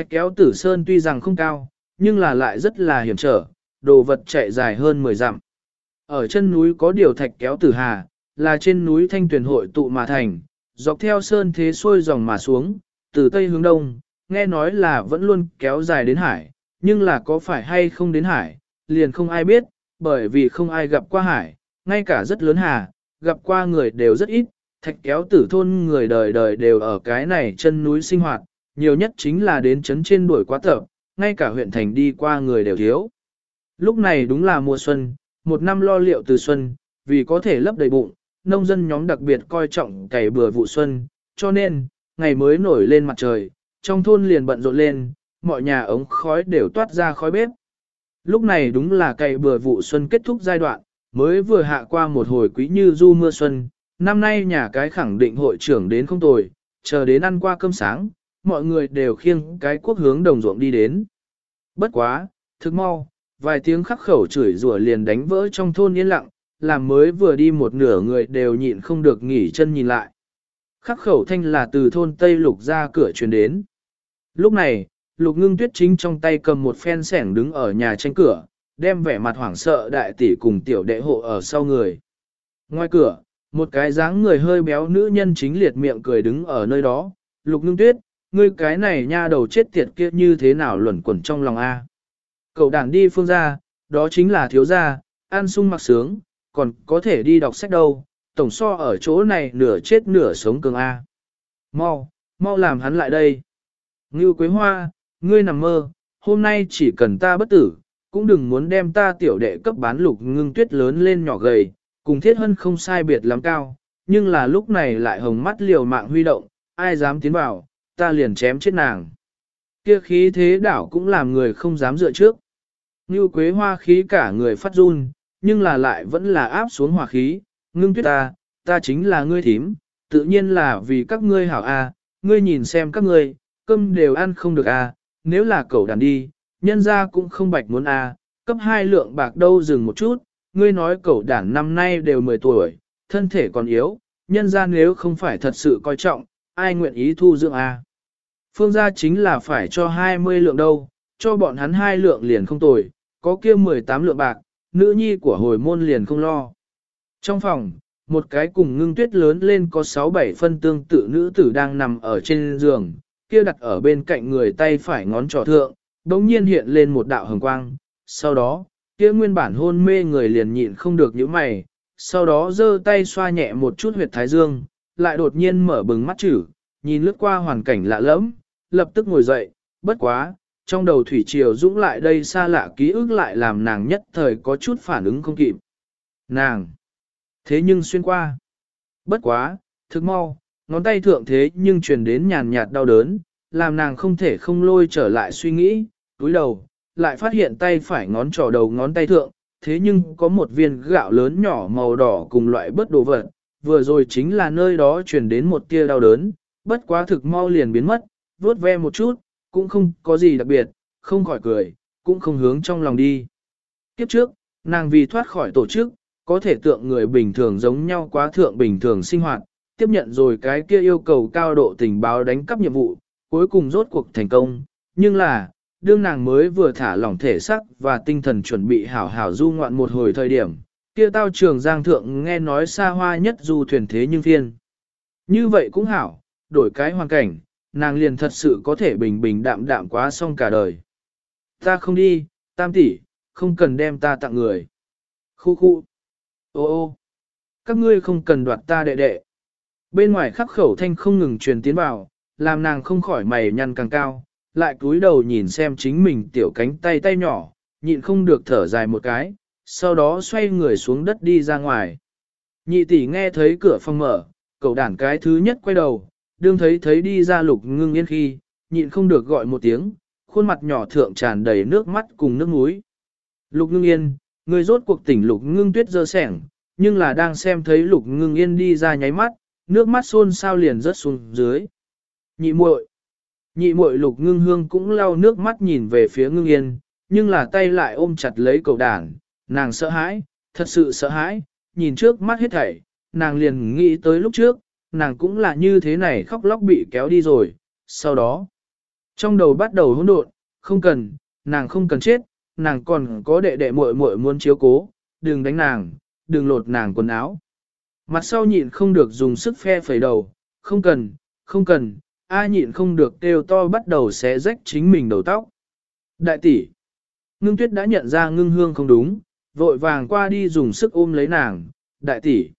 Thạch kéo tử sơn tuy rằng không cao, nhưng là lại rất là hiểm trở, đồ vật chạy dài hơn 10 dặm. Ở chân núi có điều thạch kéo tử hà, là trên núi thanh tuyển hội tụ mà thành, dọc theo sơn thế xuôi dòng mà xuống, từ tây hướng đông, nghe nói là vẫn luôn kéo dài đến hải, nhưng là có phải hay không đến hải, liền không ai biết, bởi vì không ai gặp qua hải, ngay cả rất lớn hà, gặp qua người đều rất ít, thạch kéo tử thôn người đời đời đều ở cái này chân núi sinh hoạt, nhiều nhất chính là đến chấn trên đuổi quá tập, ngay cả huyện thành đi qua người đều thiếu. Lúc này đúng là mùa xuân, một năm lo liệu từ xuân, vì có thể lấp đầy bụng, nông dân nhóm đặc biệt coi trọng cày bừa vụ xuân, cho nên, ngày mới nổi lên mặt trời, trong thôn liền bận rộn lên, mọi nhà ống khói đều toát ra khói bếp. Lúc này đúng là cày bừa vụ xuân kết thúc giai đoạn, mới vừa hạ qua một hồi quý như du mưa xuân, năm nay nhà cái khẳng định hội trưởng đến không tồi, chờ đến ăn qua cơm sáng, mọi người đều khiêng cái quốc hướng đồng ruộng đi đến. Bất quá, thức mau, vài tiếng khắc khẩu chửi rủa liền đánh vỡ trong thôn yên lặng, làm mới vừa đi một nửa người đều nhịn không được nghỉ chân nhìn lại. Khắc khẩu thanh là từ thôn Tây Lục ra cửa truyền đến. Lúc này, Lục ngưng tuyết chính trong tay cầm một phen sẻng đứng ở nhà tranh cửa, đem vẻ mặt hoảng sợ đại tỷ cùng tiểu đệ hộ ở sau người. Ngoài cửa, một cái dáng người hơi béo nữ nhân chính liệt miệng cười đứng ở nơi đó, Lục ngưng tuyết, ngươi cái này nha đầu chết tiệt kia như thế nào luẩn quẩn trong lòng A. Cậu đàn đi phương gia, đó chính là thiếu gia, an sung mặc sướng, còn có thể đi đọc sách đâu, tổng so ở chỗ này nửa chết nửa sống cường A. Mau, mau làm hắn lại đây. Ngưu Quế Hoa, ngươi nằm mơ, hôm nay chỉ cần ta bất tử, cũng đừng muốn đem ta tiểu đệ cấp bán lục ngưng tuyết lớn lên nhỏ gầy, cùng thiết hân không sai biệt lắm cao, nhưng là lúc này lại hồng mắt liều mạng huy động, ai dám tiến vào, ta liền chém chết nàng. Kia khí thế đảo cũng làm người không dám dựa trước. Như quế hoa khí cả người phát run, nhưng là lại vẫn là áp xuống hỏa khí, ngưng tuyết ta, ta chính là ngươi thím, tự nhiên là vì các ngươi hảo a, ngươi nhìn xem các ngươi, cơm đều ăn không được a, nếu là cậu đàn đi, nhân ra cũng không bạch muốn a, cấp hai lượng bạc đâu dừng một chút, ngươi nói cậu đàn năm nay đều 10 tuổi, thân thể còn yếu, nhân ra nếu không phải thật sự coi trọng, ai nguyện ý thu dưỡng a. Phương gia chính là phải cho 20 lượng đâu, cho bọn hắn hai lượng liền không tồi, có kia 18 lượng bạc, nữ nhi của hồi môn liền không lo. Trong phòng, một cái cùng ngưng tuyết lớn lên có 6-7 phân tương tự nữ tử đang nằm ở trên giường, kia đặt ở bên cạnh người tay phải ngón trỏ thượng, đống nhiên hiện lên một đạo hồng quang, sau đó, kia nguyên bản hôn mê người liền nhịn không được những mày, sau đó giơ tay xoa nhẹ một chút huyệt thái dương, lại đột nhiên mở bừng mắt chữ, nhìn lướt qua hoàn cảnh lạ lẫm, lập tức ngồi dậy, bất quá, trong đầu thủy triều dũng lại đây xa lạ ký ức lại làm nàng nhất thời có chút phản ứng không kịp. Nàng! Thế nhưng xuyên qua. Bất quá, thực mau, ngón tay thượng thế nhưng truyền đến nhàn nhạt đau đớn, làm nàng không thể không lôi trở lại suy nghĩ, túi đầu, lại phát hiện tay phải ngón trỏ đầu ngón tay thượng, thế nhưng có một viên gạo lớn nhỏ màu đỏ cùng loại bớt đồ vật, vừa rồi chính là nơi đó truyền đến một tia đau đớn, bất quá thực mau liền biến mất, vuốt ve một chút, cũng không có gì đặc biệt, không khỏi cười, cũng không hướng trong lòng đi. Kiếp trước, nàng vì thoát khỏi tổ chức, có thể tượng người bình thường giống nhau quá thượng bình thường sinh hoạt, tiếp nhận rồi cái kia yêu cầu cao độ tình báo đánh cắp nhiệm vụ, cuối cùng rốt cuộc thành công, nhưng là, đương nàng mới vừa thả lỏng thể sắc và tinh thần chuẩn bị hảo hảo du ngoạn một hồi thời điểm, kia tao trường giang thượng nghe nói xa hoa nhất du thuyền thế nhưng phiên. Như vậy cũng hảo, đổi cái hoàn cảnh, nàng liền thật sự có thể bình bình đạm đạm quá xong cả đời. Ta không đi, tam tỷ, không cần đem ta tặng người. Khu khu. Ô ô. Các ngươi không cần đoạt ta đệ đệ. Bên ngoài khắc khẩu thanh không ngừng truyền tiến vào, làm nàng không khỏi mày nhăn càng cao, lại cúi đầu nhìn xem chính mình tiểu cánh tay tay nhỏ, nhịn không được thở dài một cái, sau đó xoay người xuống đất đi ra ngoài. Nhị tỷ nghe thấy cửa phòng mở, cậu đản cái thứ nhất quay đầu, đương thấy thấy đi ra lục ngưng yên khi, nhịn không được gọi một tiếng, khuôn mặt nhỏ thượng tràn đầy nước mắt cùng nước mũi. Lục ngưng yên, người rốt cuộc tỉnh lục ngưng tuyết dơ sẻng, nhưng là đang xem thấy lục ngưng yên đi ra nháy mắt, nước mắt xôn sao liền rớt xuống dưới. Nhị muội, nhị muội lục ngưng hương cũng lau nước mắt nhìn về phía ngưng yên, nhưng là tay lại ôm chặt lấy cầu đàn, nàng sợ hãi, thật sự sợ hãi, nhìn trước mắt hết thảy, nàng liền nghĩ tới lúc trước, nàng cũng là như thế này khóc lóc bị kéo đi rồi, sau đó. Trong đầu bắt đầu hỗn độn, không cần, nàng không cần chết, nàng còn có đệ đệ muội muội muốn chiếu cố, đừng đánh nàng, đừng lột nàng quần áo. Mặt sau nhịn không được dùng sức phe phẩy đầu, không cần, không cần, a nhịn không được kêu to bắt đầu xé rách chính mình đầu tóc. Đại tỷ, ngưng tuyết đã nhận ra ngưng hương không đúng, vội vàng qua đi dùng sức ôm lấy nàng, đại tỷ.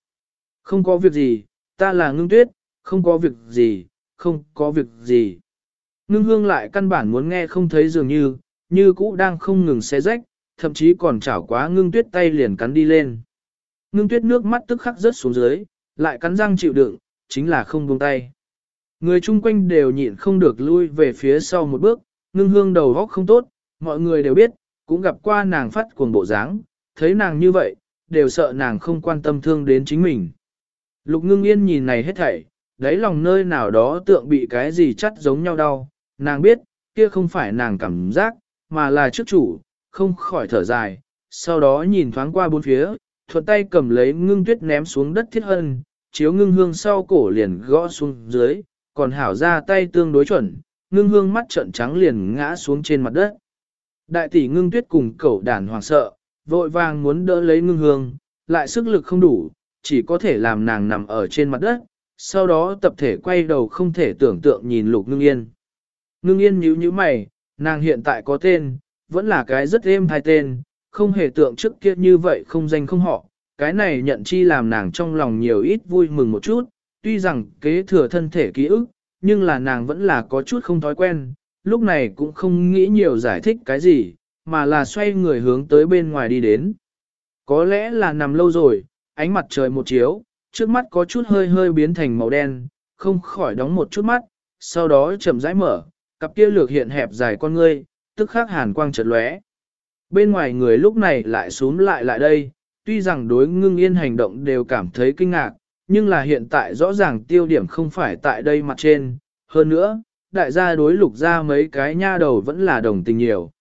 Không có việc gì, ta là ngưng tuyết, không có việc gì, không có việc gì. Ngưng hương lại căn bản muốn nghe không thấy dường như, như cũ đang không ngừng xé rách, thậm chí còn chảo quá ngưng tuyết tay liền cắn đi lên. Ngưng tuyết nước mắt tức khắc rớt xuống dưới, lại cắn răng chịu đựng, chính là không buông tay. Người chung quanh đều nhịn không được lui về phía sau một bước, ngưng hương đầu góc không tốt, mọi người đều biết, cũng gặp qua nàng phát cuồng bộ dáng, thấy nàng như vậy, đều sợ nàng không quan tâm thương đến chính mình. Lục ngưng yên nhìn này hết thảy, đáy lòng nơi nào đó tượng bị cái gì chắt giống nhau đau, nàng biết, kia không phải nàng cảm giác, mà là trước chủ, không khỏi thở dài, sau đó nhìn thoáng qua bốn phía, thuận tay cầm lấy ngưng tuyết ném xuống đất thiết hân, chiếu ngưng hương sau cổ liền gõ xuống dưới, còn hảo ra tay tương đối chuẩn, ngưng hương mắt trợn trắng liền ngã xuống trên mặt đất. Đại tỷ ngưng tuyết cùng cẩu đàn hoàng sợ, vội vàng muốn đỡ lấy ngưng hương, lại sức lực không đủ, chỉ có thể làm nàng nằm ở trên mặt đất, sau đó tập thể quay đầu không thể tưởng tượng nhìn lục ngưng yên. Ngưng yên nhíu nhíu mày, nàng hiện tại có tên, vẫn là cái rất êm hai tên, không hề tượng trước kia như vậy không danh không họ, cái này nhận chi làm nàng trong lòng nhiều ít vui mừng một chút, tuy rằng kế thừa thân thể ký ức, nhưng là nàng vẫn là có chút không thói quen, lúc này cũng không nghĩ nhiều giải thích cái gì, mà là xoay người hướng tới bên ngoài đi đến. Có lẽ là nằm lâu rồi, ánh mặt trời một chiếu, trước mắt có chút hơi hơi biến thành màu đen, không khỏi đóng một chút mắt, sau đó chậm rãi mở, cặp kia lược hiện hẹp dài con ngươi, tức khắc hàn quang chợt lóe. Bên ngoài người lúc này lại xuống lại lại đây, tuy rằng đối ngưng yên hành động đều cảm thấy kinh ngạc, nhưng là hiện tại rõ ràng tiêu điểm không phải tại đây mặt trên, hơn nữa, đại gia đối lục ra mấy cái nha đầu vẫn là đồng tình nhiều.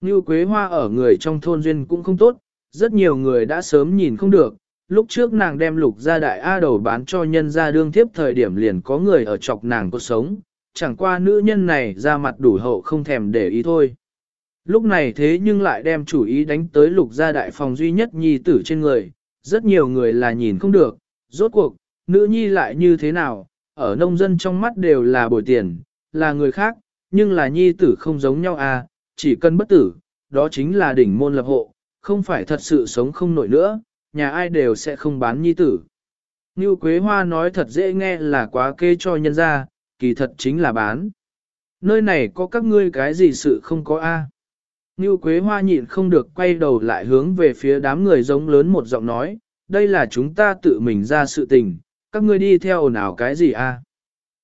Như Quế Hoa ở người trong thôn duyên cũng không tốt, rất nhiều người đã sớm nhìn không được, lúc trước nàng đem lục gia đại A đầu bán cho nhân gia đương tiếp thời điểm liền có người ở chọc nàng cuộc sống, chẳng qua nữ nhân này ra mặt đủ hậu không thèm để ý thôi. Lúc này thế nhưng lại đem chủ ý đánh tới lục gia đại phòng duy nhất nhi tử trên người, rất nhiều người là nhìn không được, rốt cuộc, nữ nhi lại như thế nào, ở nông dân trong mắt đều là bồi tiền, là người khác, nhưng là nhi tử không giống nhau à, chỉ cần bất tử, đó chính là đỉnh môn lập hộ, không phải thật sự sống không nổi nữa, nhà ai đều sẽ không bán nhi tử. Như Quế Hoa nói thật dễ nghe là quá kê cho nhân ra, kỳ thật chính là bán. Nơi này có các ngươi cái gì sự không có a? Như Quế Hoa nhịn không được quay đầu lại hướng về phía đám người giống lớn một giọng nói, đây là chúng ta tự mình ra sự tình, các ngươi đi theo nào cái gì a?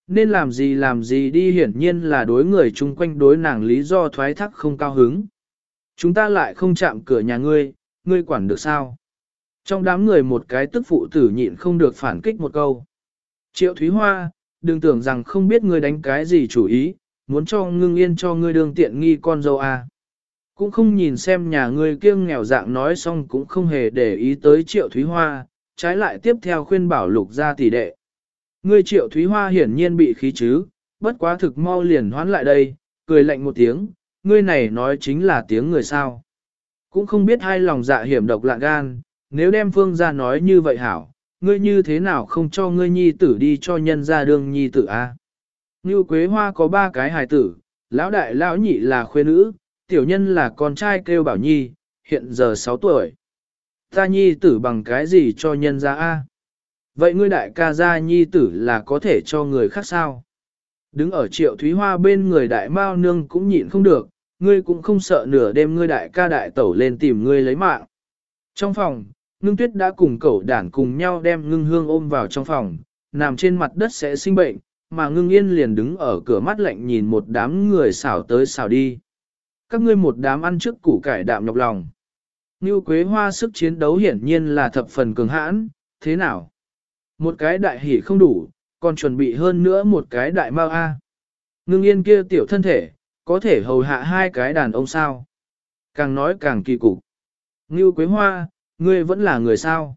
Nên làm gì làm gì đi hiển nhiên là đối người chung quanh đối nàng lý do thoái thác không cao hứng. Chúng ta lại không chạm cửa nhà ngươi, ngươi quản được sao? Trong đám người một cái tức phụ tử nhịn không được phản kích một câu. Triệu Thúy Hoa, đừng tưởng rằng không biết ngươi đánh cái gì chủ ý, muốn cho ngưng yên cho ngươi đường tiện nghi con dâu à. Cũng không nhìn xem nhà ngươi kiêng nghèo dạng nói xong cũng không hề để ý tới Triệu Thúy Hoa, trái lại tiếp theo khuyên bảo lục ra tỷ đệ. Ngươi Triệu Thúy Hoa hiển nhiên bị khí chứ, bất quá thực mau liền hoán lại đây, cười lạnh một tiếng, ngươi này nói chính là tiếng người sao. Cũng không biết hai lòng dạ hiểm độc lạ gan, nếu đem phương ra nói như vậy hảo, ngươi như thế nào không cho ngươi nhi tử đi cho nhân ra đương nhi tử a? Như Quế Hoa có ba cái hài tử, lão đại lão nhị là khuê nữ, tiểu nhân là con trai kêu bảo nhi, hiện giờ 6 tuổi. Ta nhi tử bằng cái gì cho nhân ra a? Vậy ngươi đại ca gia nhi tử là có thể cho người khác sao? Đứng ở triệu thúy hoa bên người đại mao nương cũng nhịn không được, ngươi cũng không sợ nửa đêm ngươi đại ca đại tẩu lên tìm ngươi lấy mạng. Trong phòng, ngưng tuyết đã cùng cậu đản cùng nhau đem ngưng hương ôm vào trong phòng, nằm trên mặt đất sẽ sinh bệnh, mà ngưng yên liền đứng ở cửa mắt lạnh nhìn một đám người xảo tới xảo đi. Các ngươi một đám ăn trước củ cải đạm nhọc lòng. Như quế hoa sức chiến đấu hiển nhiên là thập phần cường hãn, thế nào? Một cái đại hỉ không đủ, còn chuẩn bị hơn nữa một cái đại mao A. Ngưng yên kia tiểu thân thể, có thể hầu hạ hai cái đàn ông sao. Càng nói càng kỳ cục. Ngưu Quế Hoa, ngươi vẫn là người sao.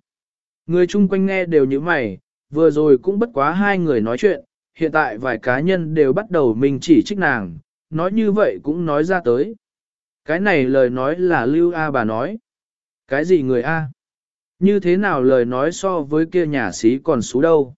Người chung quanh nghe đều như mày, vừa rồi cũng bất quá hai người nói chuyện, hiện tại vài cá nhân đều bắt đầu mình chỉ trích nàng, nói như vậy cũng nói ra tới. Cái này lời nói là Lưu A bà nói. Cái gì người A? Như thế nào lời nói so với kia nhà sĩ còn xú đâu?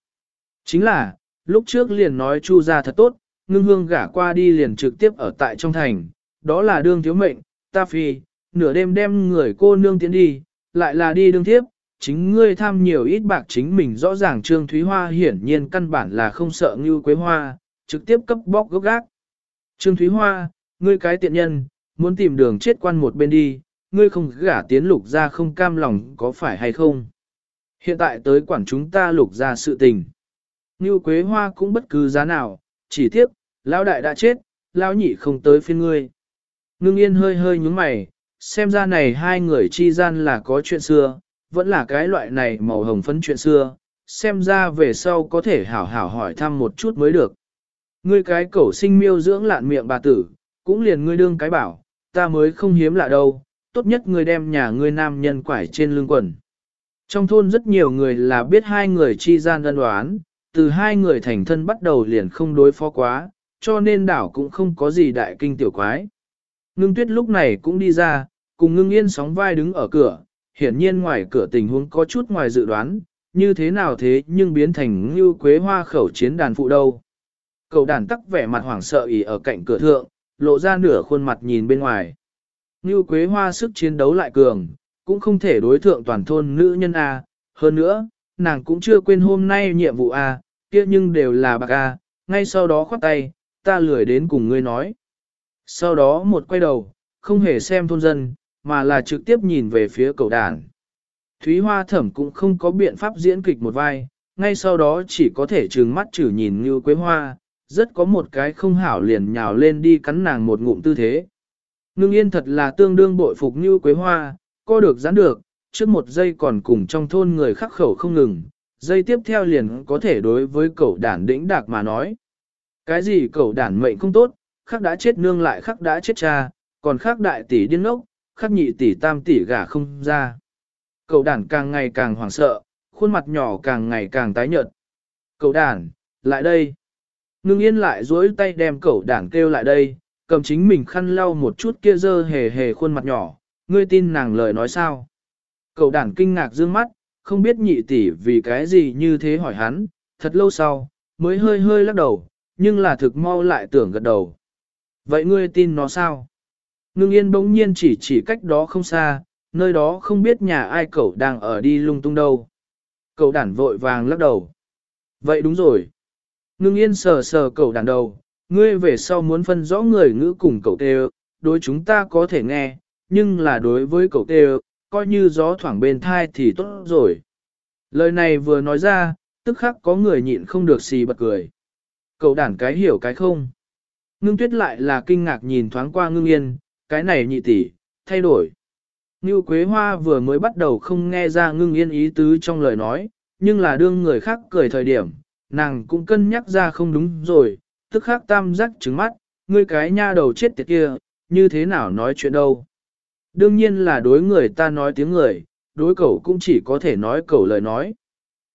Chính là, lúc trước liền nói chu ra thật tốt, ngưng hương gả qua đi liền trực tiếp ở tại trong thành, đó là đương thiếu mệnh, ta phi, nửa đêm đem người cô nương tiến đi, lại là đi đương tiếp, chính ngươi tham nhiều ít bạc chính mình rõ ràng Trương Thúy Hoa hiển nhiên căn bản là không sợ ngưu quế hoa, trực tiếp cấp bóc gốc gác. Trương Thúy Hoa, ngươi cái tiện nhân, muốn tìm đường chết quan một bên đi, ngươi không gả tiến lục ra không cam lòng có phải hay không? Hiện tại tới quản chúng ta lục ra sự tình. ngưu Quế Hoa cũng bất cứ giá nào, chỉ tiếc, lão đại đã chết, lão nhị không tới phiên ngươi. Ngưng yên hơi hơi nhúng mày, xem ra này hai người chi gian là có chuyện xưa, vẫn là cái loại này màu hồng phấn chuyện xưa, xem ra về sau có thể hảo hảo hỏi thăm một chút mới được. Ngươi cái cẩu sinh miêu dưỡng lạn miệng bà tử, cũng liền ngươi đương cái bảo, ta mới không hiếm lạ đâu, tốt nhất ngươi đem nhà ngươi nam nhân quải trên lưng quần. Trong thôn rất nhiều người là biết hai người chi gian ân đoán, từ hai người thành thân bắt đầu liền không đối phó quá, cho nên đảo cũng không có gì đại kinh tiểu quái. Ngưng tuyết lúc này cũng đi ra, cùng ngưng yên sóng vai đứng ở cửa, hiển nhiên ngoài cửa tình huống có chút ngoài dự đoán, như thế nào thế nhưng biến thành như quế hoa khẩu chiến đàn phụ đâu. Cậu đàn tắc vẻ mặt hoảng sợ ỉ ở cạnh cửa thượng, lộ ra nửa khuôn mặt nhìn bên ngoài. Như quế hoa sức chiến đấu lại cường, cũng không thể đối thượng toàn thôn nữ nhân A, hơn nữa, nàng cũng chưa quên hôm nay nhiệm vụ A, kia nhưng đều là bạc A, ngay sau đó khoát tay, ta lười đến cùng ngươi nói. Sau đó một quay đầu, không hề xem thôn dân, mà là trực tiếp nhìn về phía cầu đàn. Thúy Hoa Thẩm cũng không có biện pháp diễn kịch một vai, ngay sau đó chỉ có thể trừng mắt chử nhìn như quế hoa, rất có một cái không hảo liền nhào lên đi cắn nàng một ngụm tư thế. Ngưng yên thật là tương đương bội phục như quế hoa, co được giãn được, trước một giây còn cùng trong thôn người khắc khẩu không ngừng, giây tiếp theo liền có thể đối với cậu đản đĩnh đạc mà nói. Cái gì cậu đản mệnh không tốt, khắc đã chết nương lại khắc đã chết cha, còn khắc đại tỷ điên ngốc, khắc nhị tỷ tam tỷ gả không ra. Cậu đàn càng ngày càng hoảng sợ, khuôn mặt nhỏ càng ngày càng tái nhợt. Cậu đàn, lại đây. Ngưng yên lại duỗi tay đem cậu đàn kêu lại đây, cầm chính mình khăn lau một chút kia dơ hề hề khuôn mặt nhỏ, ngươi tin nàng lời nói sao. Cậu đàn kinh ngạc dương mắt, không biết nhị tỷ vì cái gì như thế hỏi hắn, thật lâu sau, mới hơi hơi lắc đầu, nhưng là thực mau lại tưởng gật đầu. Vậy ngươi tin nó sao? Ngưng yên bỗng nhiên chỉ chỉ cách đó không xa, nơi đó không biết nhà ai cậu đang ở đi lung tung đâu. Cậu đản vội vàng lắc đầu. Vậy đúng rồi. Ngưng yên sờ sờ cậu đản đầu, ngươi về sau muốn phân rõ người ngữ cùng cậu tê đối chúng ta có thể nghe, nhưng là đối với cậu tê coi như gió thoảng bên thai thì tốt rồi. Lời này vừa nói ra, tức khắc có người nhịn không được xì bật cười. Cậu đản cái hiểu cái không. Ngưng tuyết lại là kinh ngạc nhìn thoáng qua ngưng yên, cái này nhị tỷ, thay đổi. Ngưu Quế Hoa vừa mới bắt đầu không nghe ra ngưng yên ý tứ trong lời nói, nhưng là đương người khác cười thời điểm, nàng cũng cân nhắc ra không đúng rồi, tức khắc tam giác trứng mắt, ngươi cái nha đầu chết tiệt kia, như thế nào nói chuyện đâu. Đương nhiên là đối người ta nói tiếng người, đối cậu cũng chỉ có thể nói cậu lời nói.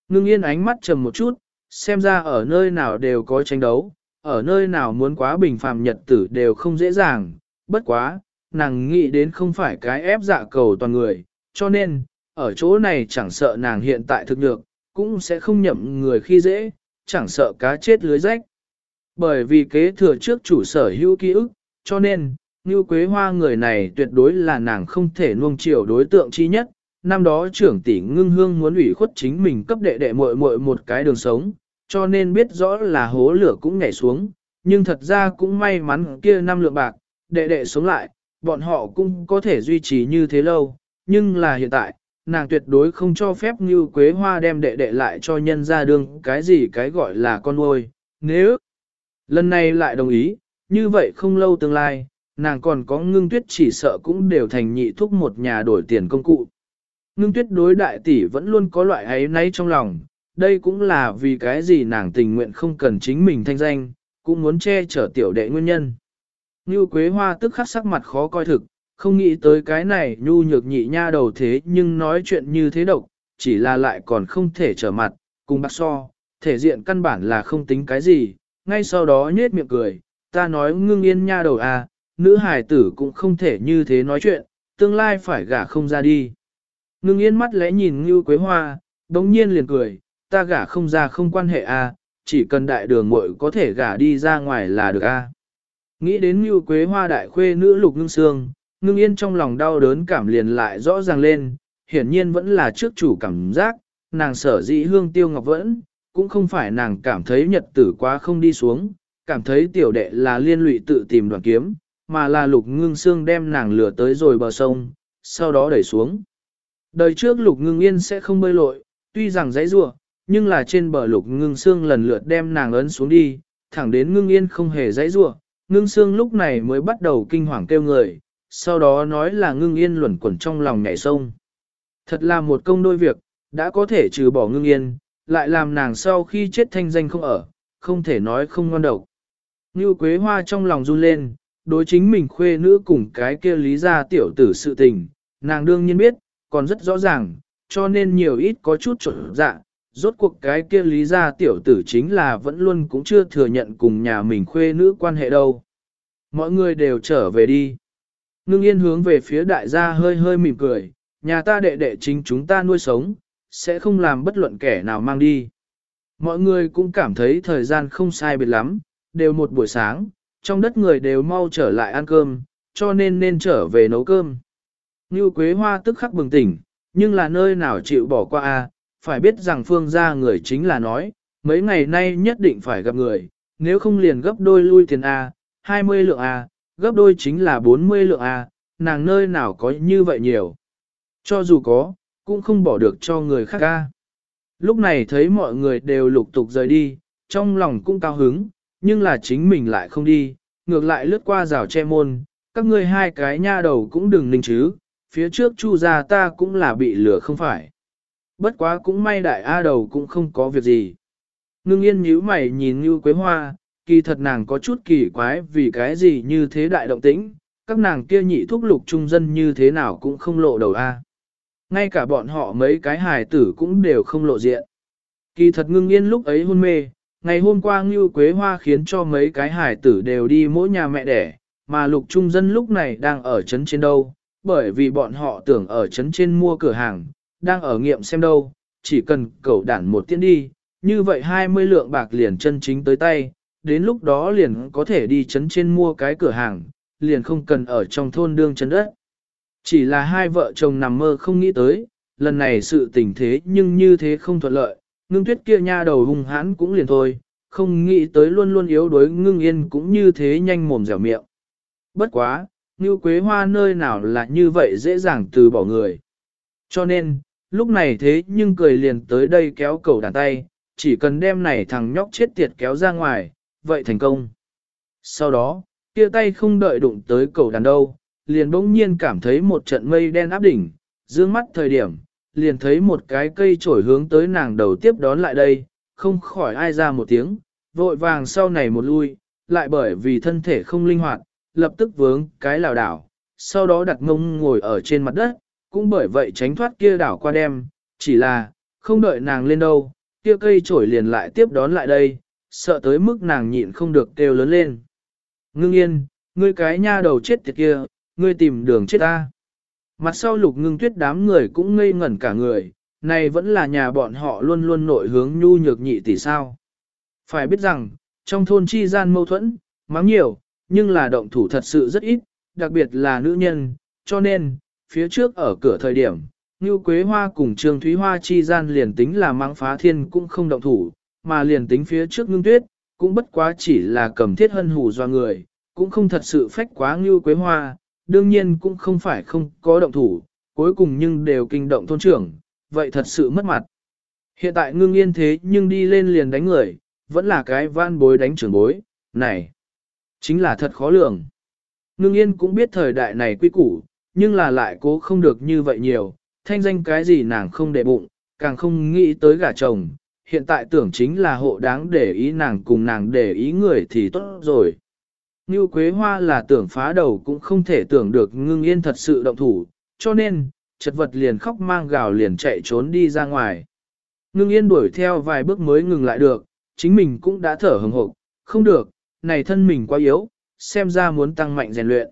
Ngưng yên ánh mắt trầm một chút, xem ra ở nơi nào đều có tranh đấu, ở nơi nào muốn quá bình phàm nhật tử đều không dễ dàng, bất quá, nàng nghĩ đến không phải cái ép dạ cầu toàn người, cho nên, ở chỗ này chẳng sợ nàng hiện tại thực được, cũng sẽ không nhậm người khi dễ, chẳng sợ cá chết lưới rách. Bởi vì kế thừa trước chủ sở hữu ký ức, cho nên, như quế hoa người này tuyệt đối là nàng không thể nuông chiều đối tượng chi nhất. Năm đó trưởng tỷ ngưng hương muốn ủy khuất chính mình cấp đệ đệ muội muội một cái đường sống, cho nên biết rõ là hố lửa cũng nhảy xuống, nhưng thật ra cũng may mắn kia năm lượng bạc, đệ đệ sống lại, bọn họ cũng có thể duy trì như thế lâu, nhưng là hiện tại, nàng tuyệt đối không cho phép như quế hoa đem đệ đệ lại cho nhân ra đường cái gì cái gọi là con nuôi. Nếu lần này lại đồng ý, như vậy không lâu tương lai, nàng còn có ngưng tuyết chỉ sợ cũng đều thành nhị thúc một nhà đổi tiền công cụ. Ngưng tuyết đối đại tỷ vẫn luôn có loại ấy nấy trong lòng, đây cũng là vì cái gì nàng tình nguyện không cần chính mình thanh danh, cũng muốn che chở tiểu đệ nguyên nhân. Như Quế Hoa tức khắc sắc mặt khó coi thực, không nghĩ tới cái này nhu nhược nhị nha đầu thế nhưng nói chuyện như thế độc, chỉ là lại còn không thể trở mặt, cùng bác so, thể diện căn bản là không tính cái gì, ngay sau đó nhết miệng cười, ta nói ngưng yên nha đầu à, nữ hài tử cũng không thể như thế nói chuyện, tương lai phải gả không ra đi. Ngưng yên mắt lẽ nhìn Ngưu Quế Hoa, đống nhiên liền cười, ta gả không ra không quan hệ à, chỉ cần đại đường muội có thể gả đi ra ngoài là được à. Nghĩ đến như Quế Hoa đại khuê nữ lục ngưng xương, ngưng yên trong lòng đau đớn cảm liền lại rõ ràng lên, hiển nhiên vẫn là trước chủ cảm giác, nàng sở dĩ hương tiêu ngọc vẫn, cũng không phải nàng cảm thấy nhật tử quá không đi xuống, cảm thấy tiểu đệ là liên lụy tự tìm đoàn kiếm, mà là lục ngưng xương đem nàng lửa tới rồi bờ sông, sau đó đẩy xuống. Đời trước lục ngưng yên sẽ không bơi lội, tuy rằng dãy rua, nhưng là trên bờ lục ngưng xương lần lượt đem nàng ấn xuống đi, thẳng đến ngưng yên không hề dãy rua, ngưng xương lúc này mới bắt đầu kinh hoàng kêu người, sau đó nói là ngưng yên luẩn quẩn trong lòng nhảy sông. Thật là một công đôi việc, đã có thể trừ bỏ ngưng yên, lại làm nàng sau khi chết thanh danh không ở, không thể nói không ngon độc. Như Quế Hoa trong lòng run lên, đối chính mình khuê nữ cùng cái kia lý ra tiểu tử sự tình, nàng đương nhiên biết, còn rất rõ ràng, cho nên nhiều ít có chút trộn dạ, rốt cuộc cái kia lý gia tiểu tử chính là vẫn luôn cũng chưa thừa nhận cùng nhà mình khuê nữ quan hệ đâu. Mọi người đều trở về đi. Ngưng yên hướng về phía đại gia hơi hơi mỉm cười, nhà ta đệ đệ chính chúng ta nuôi sống, sẽ không làm bất luận kẻ nào mang đi. Mọi người cũng cảm thấy thời gian không sai biệt lắm, đều một buổi sáng, trong đất người đều mau trở lại ăn cơm, cho nên nên trở về nấu cơm. Như Quế Hoa tức khắc bừng tỉnh, nhưng là nơi nào chịu bỏ qua a? Phải biết rằng phương gia người chính là nói, mấy ngày nay nhất định phải gặp người, nếu không liền gấp đôi lui tiền a, 20 lượng a, gấp đôi chính là 40 lượng a, nàng nơi nào có như vậy nhiều. Cho dù có, cũng không bỏ được cho người khác a. Lúc này thấy mọi người đều lục tục rời đi, trong lòng cũng cao hứng, nhưng là chính mình lại không đi, ngược lại lướt qua rào che môn, các ngươi hai cái nha đầu cũng đừng ninh chứ, phía trước chu gia ta cũng là bị lửa không phải. Bất quá cũng may đại A đầu cũng không có việc gì. Ngưng yên nhíu mày nhìn như quế hoa, kỳ thật nàng có chút kỳ quái vì cái gì như thế đại động tĩnh, các nàng kia nhị thúc lục trung dân như thế nào cũng không lộ đầu A. Ngay cả bọn họ mấy cái hài tử cũng đều không lộ diện. Kỳ thật ngưng yên lúc ấy hôn mê, ngày hôm qua Ngưu Quế Hoa khiến cho mấy cái hài tử đều đi mỗi nhà mẹ đẻ, mà lục trung dân lúc này đang ở trấn trên đâu, bởi vì bọn họ tưởng ở trấn trên mua cửa hàng, đang ở nghiệm xem đâu, chỉ cần cẩu đản một tiễn đi, như vậy 20 lượng bạc liền chân chính tới tay, đến lúc đó liền có thể đi chấn trên mua cái cửa hàng, liền không cần ở trong thôn đương chấn đất. Chỉ là hai vợ chồng nằm mơ không nghĩ tới, lần này sự tình thế nhưng như thế không thuận lợi, ngưng tuyết kia nha đầu hung hãn cũng liền thôi, không nghĩ tới luôn luôn yếu đuối ngưng yên cũng như thế nhanh mồm dẻo miệng. Bất quá, như quế hoa nơi nào là như vậy dễ dàng từ bỏ người. Cho nên, lúc này thế nhưng cười liền tới đây kéo cầu đàn tay, chỉ cần đem này thằng nhóc chết tiệt kéo ra ngoài, vậy thành công. Sau đó, kia tay không đợi đụng tới cầu đàn đâu, liền bỗng nhiên cảm thấy một trận mây đen áp đỉnh, dương mắt thời điểm, liền thấy một cái cây trổi hướng tới nàng đầu tiếp đón lại đây, không khỏi ai ra một tiếng, vội vàng sau này một lui, lại bởi vì thân thể không linh hoạt, lập tức vướng cái lào đảo, sau đó đặt ngông ngồi ở trên mặt đất, cũng bởi vậy tránh thoát kia đảo qua đêm chỉ là, không đợi nàng lên đâu, kia cây trổi liền lại tiếp đón lại đây, sợ tới mức nàng nhịn không được kêu lớn lên. Ngưng yên, ngươi cái nha đầu chết tiệt kia, ngươi tìm đường chết ta. Mặt sau lục ngưng tuyết đám người cũng ngây ngẩn cả người, này vẫn là nhà bọn họ luôn luôn nội hướng nhu nhược nhị tỷ sao. Phải biết rằng, trong thôn chi gian mâu thuẫn, mắng nhiều, nhưng là động thủ thật sự rất ít, đặc biệt là nữ nhân, cho nên, phía trước ở cửa thời điểm, Như Quế Hoa cùng Trương Thúy Hoa chi gian liền tính là mang phá thiên cũng không động thủ, mà liền tính phía trước ngưng tuyết, cũng bất quá chỉ là cầm thiết hân hù do người, cũng không thật sự phách quá Như Quế Hoa, đương nhiên cũng không phải không có động thủ, cuối cùng nhưng đều kinh động thôn trưởng, vậy thật sự mất mặt. Hiện tại ngưng yên thế nhưng đi lên liền đánh người, vẫn là cái van bối đánh trưởng bối, này, chính là thật khó lường. Ngưng yên cũng biết thời đại này quy củ, nhưng là lại cố không được như vậy nhiều, thanh danh cái gì nàng không để bụng, càng không nghĩ tới gả chồng, hiện tại tưởng chính là hộ đáng để ý nàng cùng nàng để ý người thì tốt rồi. Như Quế Hoa là tưởng phá đầu cũng không thể tưởng được ngưng yên thật sự động thủ, cho nên, chật vật liền khóc mang gào liền chạy trốn đi ra ngoài. Ngưng yên đuổi theo vài bước mới ngừng lại được, chính mình cũng đã thở hừng hộp, không được, này thân mình quá yếu, xem ra muốn tăng mạnh rèn luyện.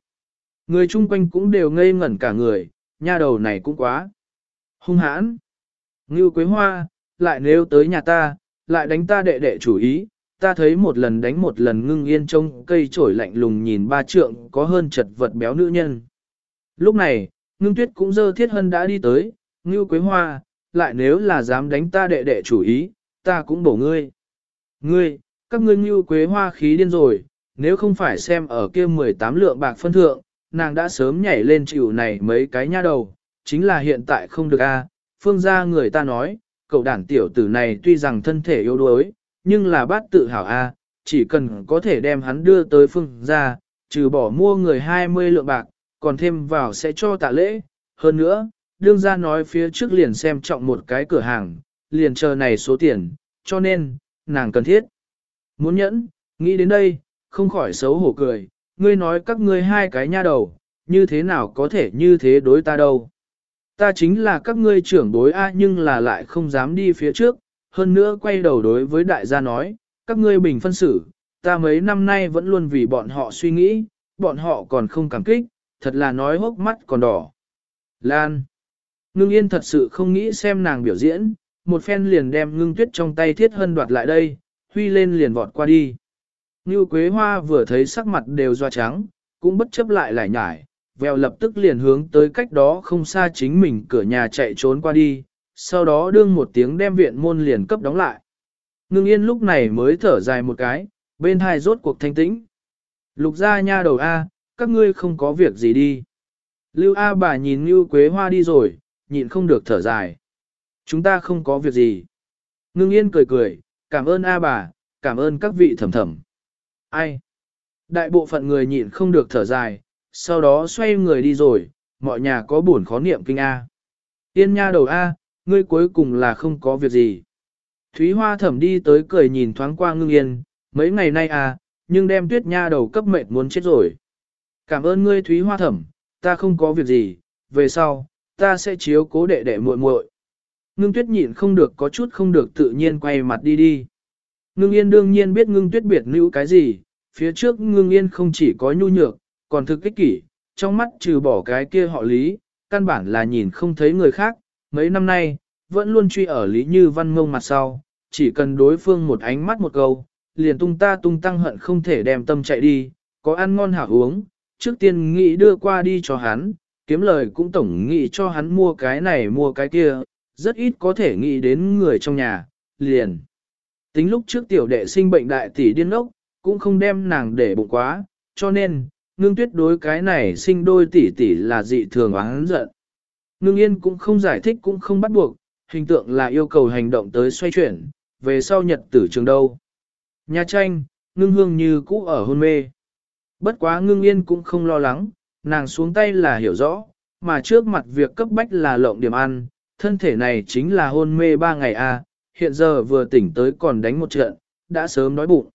Người chung quanh cũng đều ngây ngẩn cả người, nha đầu này cũng quá. Hung hãn. Ngưu Quế Hoa, lại nếu tới nhà ta, lại đánh ta đệ đệ chủ ý, ta thấy một lần đánh một lần ngưng yên trông cây trổi lạnh lùng nhìn ba trượng có hơn chật vật béo nữ nhân. Lúc này, ngưng tuyết cũng dơ thiết hân đã đi tới, Ngưu Quế Hoa, lại nếu là dám đánh ta đệ đệ chủ ý, ta cũng bổ ngươi. Ngươi, các ngươi Ngưu Quế Hoa khí điên rồi, nếu không phải xem ở kia 18 lượng bạc phân thượng, nàng đã sớm nhảy lên chịu này mấy cái nha đầu, chính là hiện tại không được a. phương gia người ta nói, cậu đản tiểu tử này tuy rằng thân thể yếu đuối, nhưng là bát tự hào a, chỉ cần có thể đem hắn đưa tới phương gia, trừ bỏ mua người 20 lượng bạc, còn thêm vào sẽ cho tạ lễ, hơn nữa, đương gia nói phía trước liền xem trọng một cái cửa hàng, liền chờ này số tiền, cho nên, nàng cần thiết. Muốn nhẫn, nghĩ đến đây, không khỏi xấu hổ cười, ngươi nói các ngươi hai cái nha đầu, như thế nào có thể như thế đối ta đâu. Ta chính là các ngươi trưởng đối A nhưng là lại không dám đi phía trước, hơn nữa quay đầu đối với đại gia nói, các ngươi bình phân xử, ta mấy năm nay vẫn luôn vì bọn họ suy nghĩ, bọn họ còn không cảm kích, thật là nói hốc mắt còn đỏ. Lan. Ngưng yên thật sự không nghĩ xem nàng biểu diễn, một phen liền đem ngưng tuyết trong tay thiết hân đoạt lại đây, huy lên liền vọt qua đi. Như Quế Hoa vừa thấy sắc mặt đều doa trắng, cũng bất chấp lại lại nhải, vèo lập tức liền hướng tới cách đó không xa chính mình cửa nhà chạy trốn qua đi, sau đó đương một tiếng đem viện môn liền cấp đóng lại. Ngưng yên lúc này mới thở dài một cái, bên hai rốt cuộc thanh tĩnh. Lục ra nha đầu A, các ngươi không có việc gì đi. Lưu A bà nhìn Như Quế Hoa đi rồi, nhịn không được thở dài. Chúng ta không có việc gì. Ngưng yên cười cười, cảm ơn A bà, cảm ơn các vị thầm thầm. Ai? Đại bộ phận người nhịn không được thở dài, sau đó xoay người đi rồi, mọi nhà có buồn khó niệm kinh A. Tiên nha đầu A, ngươi cuối cùng là không có việc gì. Thúy Hoa thẩm đi tới cười nhìn thoáng qua ngưng yên, mấy ngày nay à, nhưng đem tuyết nha đầu cấp mệt muốn chết rồi. Cảm ơn ngươi Thúy Hoa thẩm, ta không có việc gì, về sau, ta sẽ chiếu cố đệ đệ muội muội. Ngưng tuyết nhịn không được có chút không được tự nhiên quay mặt đi đi. Ngưng yên đương nhiên biết ngưng tuyết biệt nữ cái gì, phía trước ngưng yên không chỉ có nhu nhược, còn thực kích kỷ, trong mắt trừ bỏ cái kia họ lý, căn bản là nhìn không thấy người khác, mấy năm nay, vẫn luôn truy ở lý như văn ngông mặt sau, chỉ cần đối phương một ánh mắt một câu, liền tung ta tung tăng hận không thể đem tâm chạy đi, có ăn ngon hảo uống, trước tiên nghĩ đưa qua đi cho hắn, kiếm lời cũng tổng nghĩ cho hắn mua cái này mua cái kia, rất ít có thể nghĩ đến người trong nhà, liền. Tính lúc trước tiểu đệ sinh bệnh đại tỷ điên ốc, cũng không đem nàng để bụng quá, cho nên, ngưng tuyết đối cái này sinh đôi tỷ tỷ là dị thường oán giận. Ngưng yên cũng không giải thích cũng không bắt buộc, hình tượng là yêu cầu hành động tới xoay chuyển, về sau nhật tử trường đâu. Nhà tranh, ngưng hương như cũ ở hôn mê. Bất quá ngưng yên cũng không lo lắng, nàng xuống tay là hiểu rõ, mà trước mặt việc cấp bách là lộng điểm ăn, thân thể này chính là hôn mê ba ngày a, à, hiện giờ vừa tỉnh tới còn đánh một trận, đã sớm đói bụng.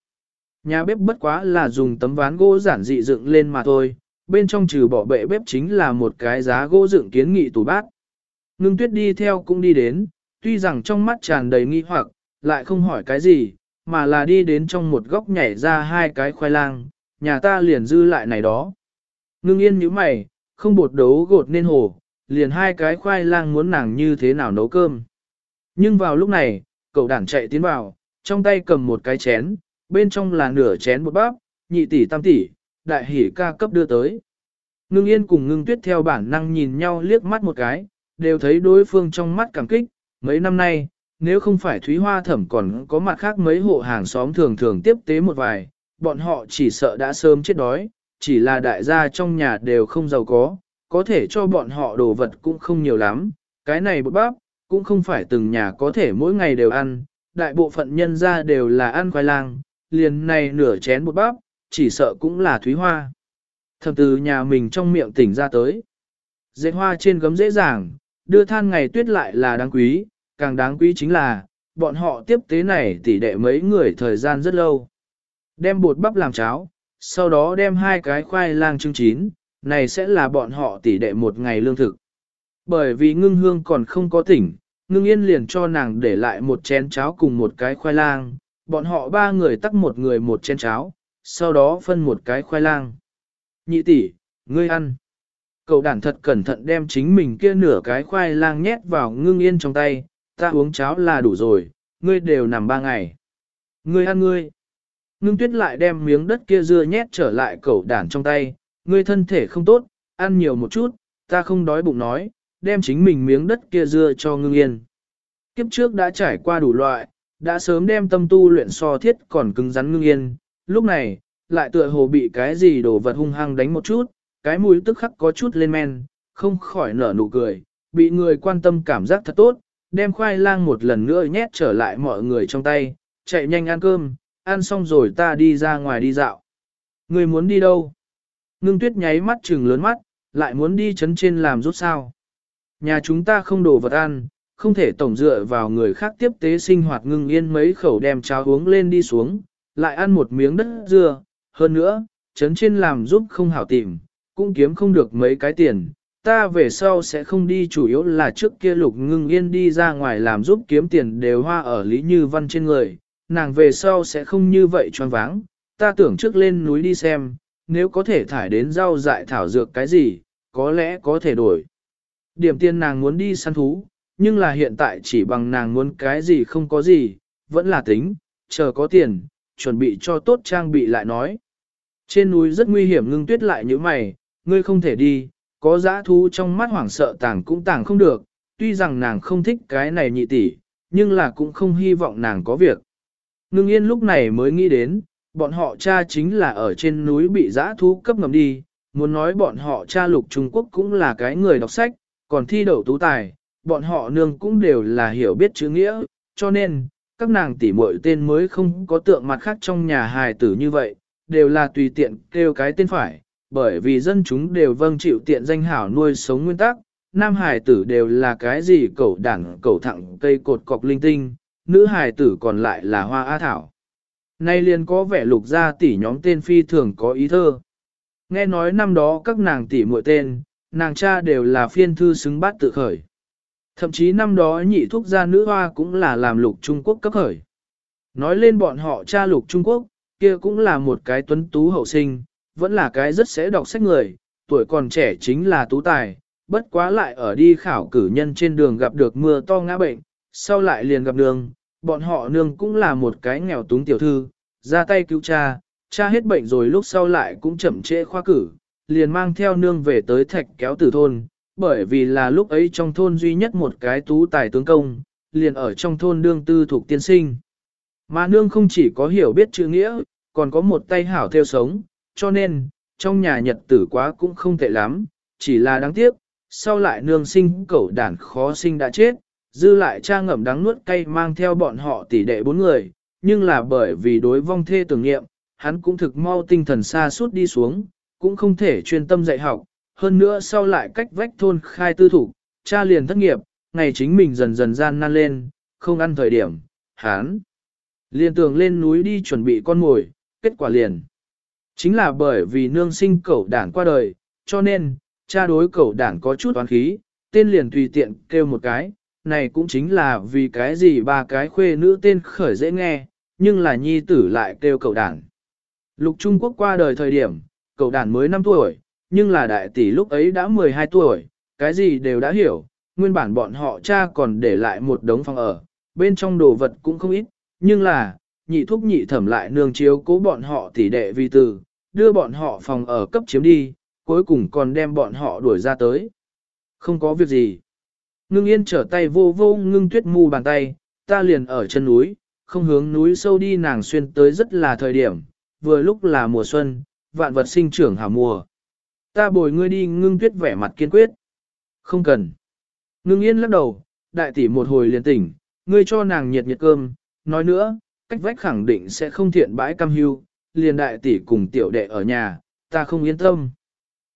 Nhà bếp bất quá là dùng tấm ván gỗ giản dị dựng lên mà thôi, bên trong trừ bỏ bệ bếp chính là một cái giá gỗ dựng kiến nghị tủ bát. Ngưng tuyết đi theo cũng đi đến, tuy rằng trong mắt tràn đầy nghi hoặc, lại không hỏi cái gì, mà là đi đến trong một góc nhảy ra hai cái khoai lang, nhà ta liền dư lại này đó. Ngưng yên như mày, không bột đấu gột nên hồ, liền hai cái khoai lang muốn nàng như thế nào nấu cơm. Nhưng vào lúc này, cậu đản chạy tiến vào, trong tay cầm một cái chén, bên trong là nửa chén bột bắp, nhị tỷ tam tỷ, đại hỉ ca cấp đưa tới. Ngưng yên cùng ngưng tuyết theo bản năng nhìn nhau liếc mắt một cái, đều thấy đối phương trong mắt cảm kích, mấy năm nay, nếu không phải Thúy Hoa Thẩm còn có mặt khác mấy hộ hàng xóm thường thường tiếp tế một vài, bọn họ chỉ sợ đã sớm chết đói, chỉ là đại gia trong nhà đều không giàu có, có thể cho bọn họ đồ vật cũng không nhiều lắm, cái này bột bắp, cũng không phải từng nhà có thể mỗi ngày đều ăn, đại bộ phận nhân gia đều là ăn khoai lang, liền này nửa chén bột bắp, chỉ sợ cũng là Thúy Hoa. Thầm từ nhà mình trong miệng tỉnh ra tới. Dệt hoa trên gấm dễ dàng, đưa than ngày tuyết lại là đáng quý, càng đáng quý chính là, bọn họ tiếp tế này tỉ đệ mấy người thời gian rất lâu. Đem bột bắp làm cháo, sau đó đem hai cái khoai lang trưng chín, này sẽ là bọn họ tỉ đệ một ngày lương thực. Bởi vì ngưng hương còn không có tỉnh, ngưng yên liền cho nàng để lại một chén cháo cùng một cái khoai lang, bọn họ ba người tắc một người một chén cháo, sau đó phân một cái khoai lang. Nhị tỷ, ngươi ăn. Cậu đản thật cẩn thận đem chính mình kia nửa cái khoai lang nhét vào ngưng yên trong tay, ta uống cháo là đủ rồi, ngươi đều nằm ba ngày. Ngươi ăn ngươi. Ngưng tuyết lại đem miếng đất kia dưa nhét trở lại cậu đản trong tay, ngươi thân thể không tốt, ăn nhiều một chút, ta không đói bụng nói, đem chính mình miếng đất kia dưa cho ngưng yên. Kiếp trước đã trải qua đủ loại, đã sớm đem tâm tu luyện so thiết còn cứng rắn ngưng yên, lúc này, lại tựa hồ bị cái gì đổ vật hung hăng đánh một chút, cái mũi tức khắc có chút lên men, không khỏi nở nụ cười, bị người quan tâm cảm giác thật tốt, đem khoai lang một lần nữa nhét trở lại mọi người trong tay, chạy nhanh ăn cơm, ăn xong rồi ta đi ra ngoài đi dạo. Người muốn đi đâu? Ngưng tuyết nháy mắt trừng lớn mắt, lại muốn đi chấn trên làm rút sao. Nhà chúng ta không đồ vật ăn, không thể tổng dựa vào người khác tiếp tế sinh hoạt ngưng yên mấy khẩu đem cháo uống lên đi xuống, lại ăn một miếng đất dưa, hơn nữa, chấn trên làm giúp không hảo tìm, cũng kiếm không được mấy cái tiền. Ta về sau sẽ không đi chủ yếu là trước kia lục ngưng yên đi ra ngoài làm giúp kiếm tiền đều hoa ở Lý Như Văn trên người, nàng về sau sẽ không như vậy choáng váng, ta tưởng trước lên núi đi xem, nếu có thể thải đến rau dại thảo dược cái gì, có lẽ có thể đổi. Điểm tiền nàng muốn đi săn thú, nhưng là hiện tại chỉ bằng nàng muốn cái gì không có gì, vẫn là tính, chờ có tiền, chuẩn bị cho tốt trang bị lại nói. Trên núi rất nguy hiểm ngưng tuyết lại như mày, ngươi không thể đi, có giã thú trong mắt hoảng sợ tàng cũng tàng không được, tuy rằng nàng không thích cái này nhị tỷ, nhưng là cũng không hy vọng nàng có việc. Ngưng yên lúc này mới nghĩ đến, bọn họ cha chính là ở trên núi bị giã thú cấp ngầm đi, muốn nói bọn họ cha lục Trung Quốc cũng là cái người đọc sách, còn thi đậu tú tài, bọn họ nương cũng đều là hiểu biết chữ nghĩa, cho nên, các nàng tỷ muội tên mới không có tượng mặt khác trong nhà hài tử như vậy, đều là tùy tiện kêu cái tên phải, bởi vì dân chúng đều vâng chịu tiện danh hảo nuôi sống nguyên tắc, nam hài tử đều là cái gì cẩu đảng cẩu thẳng cây cột cọc linh tinh, nữ hài tử còn lại là hoa á thảo. Nay liền có vẻ lục ra tỷ nhóm tên phi thường có ý thơ. Nghe nói năm đó các nàng tỷ muội tên, nàng cha đều là phiên thư xứng bát tự khởi. Thậm chí năm đó nhị thúc gia nữ hoa cũng là làm lục Trung Quốc cấp khởi. Nói lên bọn họ cha lục Trung Quốc, kia cũng là một cái tuấn tú hậu sinh, vẫn là cái rất sẽ đọc sách người, tuổi còn trẻ chính là tú tài, bất quá lại ở đi khảo cử nhân trên đường gặp được mưa to ngã bệnh, sau lại liền gặp đường, bọn họ nương cũng là một cái nghèo túng tiểu thư, ra tay cứu cha, cha hết bệnh rồi lúc sau lại cũng chậm trễ khoa cử, liền mang theo nương về tới thạch kéo tử thôn, bởi vì là lúc ấy trong thôn duy nhất một cái tú tài tướng công, liền ở trong thôn đương tư thuộc tiên sinh. Mà nương không chỉ có hiểu biết chữ nghĩa, còn có một tay hảo theo sống, cho nên, trong nhà nhật tử quá cũng không tệ lắm, chỉ là đáng tiếc, sau lại nương sinh cẩu đản khó sinh đã chết, dư lại cha ngậm đắng nuốt cay mang theo bọn họ tỷ đệ bốn người, nhưng là bởi vì đối vong thê tưởng nghiệm, hắn cũng thực mau tinh thần xa suốt đi xuống, cũng không thể chuyên tâm dạy học, hơn nữa sau lại cách vách thôn khai tư thủ, cha liền thất nghiệp, ngày chính mình dần dần gian nan lên, không ăn thời điểm, hán, liền tưởng lên núi đi chuẩn bị con mồi, kết quả liền. Chính là bởi vì nương sinh cẩu đảng qua đời, cho nên, cha đối cẩu đảng có chút toán khí, tên liền tùy tiện kêu một cái, này cũng chính là vì cái gì ba cái khuê nữ tên khởi dễ nghe, nhưng là nhi tử lại kêu cậu đảng, Lục Trung Quốc qua đời thời điểm, cậu đàn mới 5 tuổi, nhưng là đại tỷ lúc ấy đã 12 tuổi, cái gì đều đã hiểu, nguyên bản bọn họ cha còn để lại một đống phòng ở, bên trong đồ vật cũng không ít, nhưng là, nhị thúc nhị thẩm lại nương chiếu cố bọn họ tỷ đệ vi từ, đưa bọn họ phòng ở cấp chiếm đi, cuối cùng còn đem bọn họ đuổi ra tới. Không có việc gì. Ngưng yên trở tay vô vô ngưng tuyết mù bàn tay, ta liền ở chân núi, không hướng núi sâu đi nàng xuyên tới rất là thời điểm, vừa lúc là mùa xuân, vạn vật sinh trưởng hảo mùa. Ta bồi ngươi đi ngưng tuyết vẻ mặt kiên quyết. Không cần. Ngưng yên lắc đầu, đại tỷ một hồi liền tỉnh, ngươi cho nàng nhiệt nhiệt cơm, nói nữa, cách vách khẳng định sẽ không thiện bãi cam hưu, liền đại tỷ cùng tiểu đệ ở nhà, ta không yên tâm.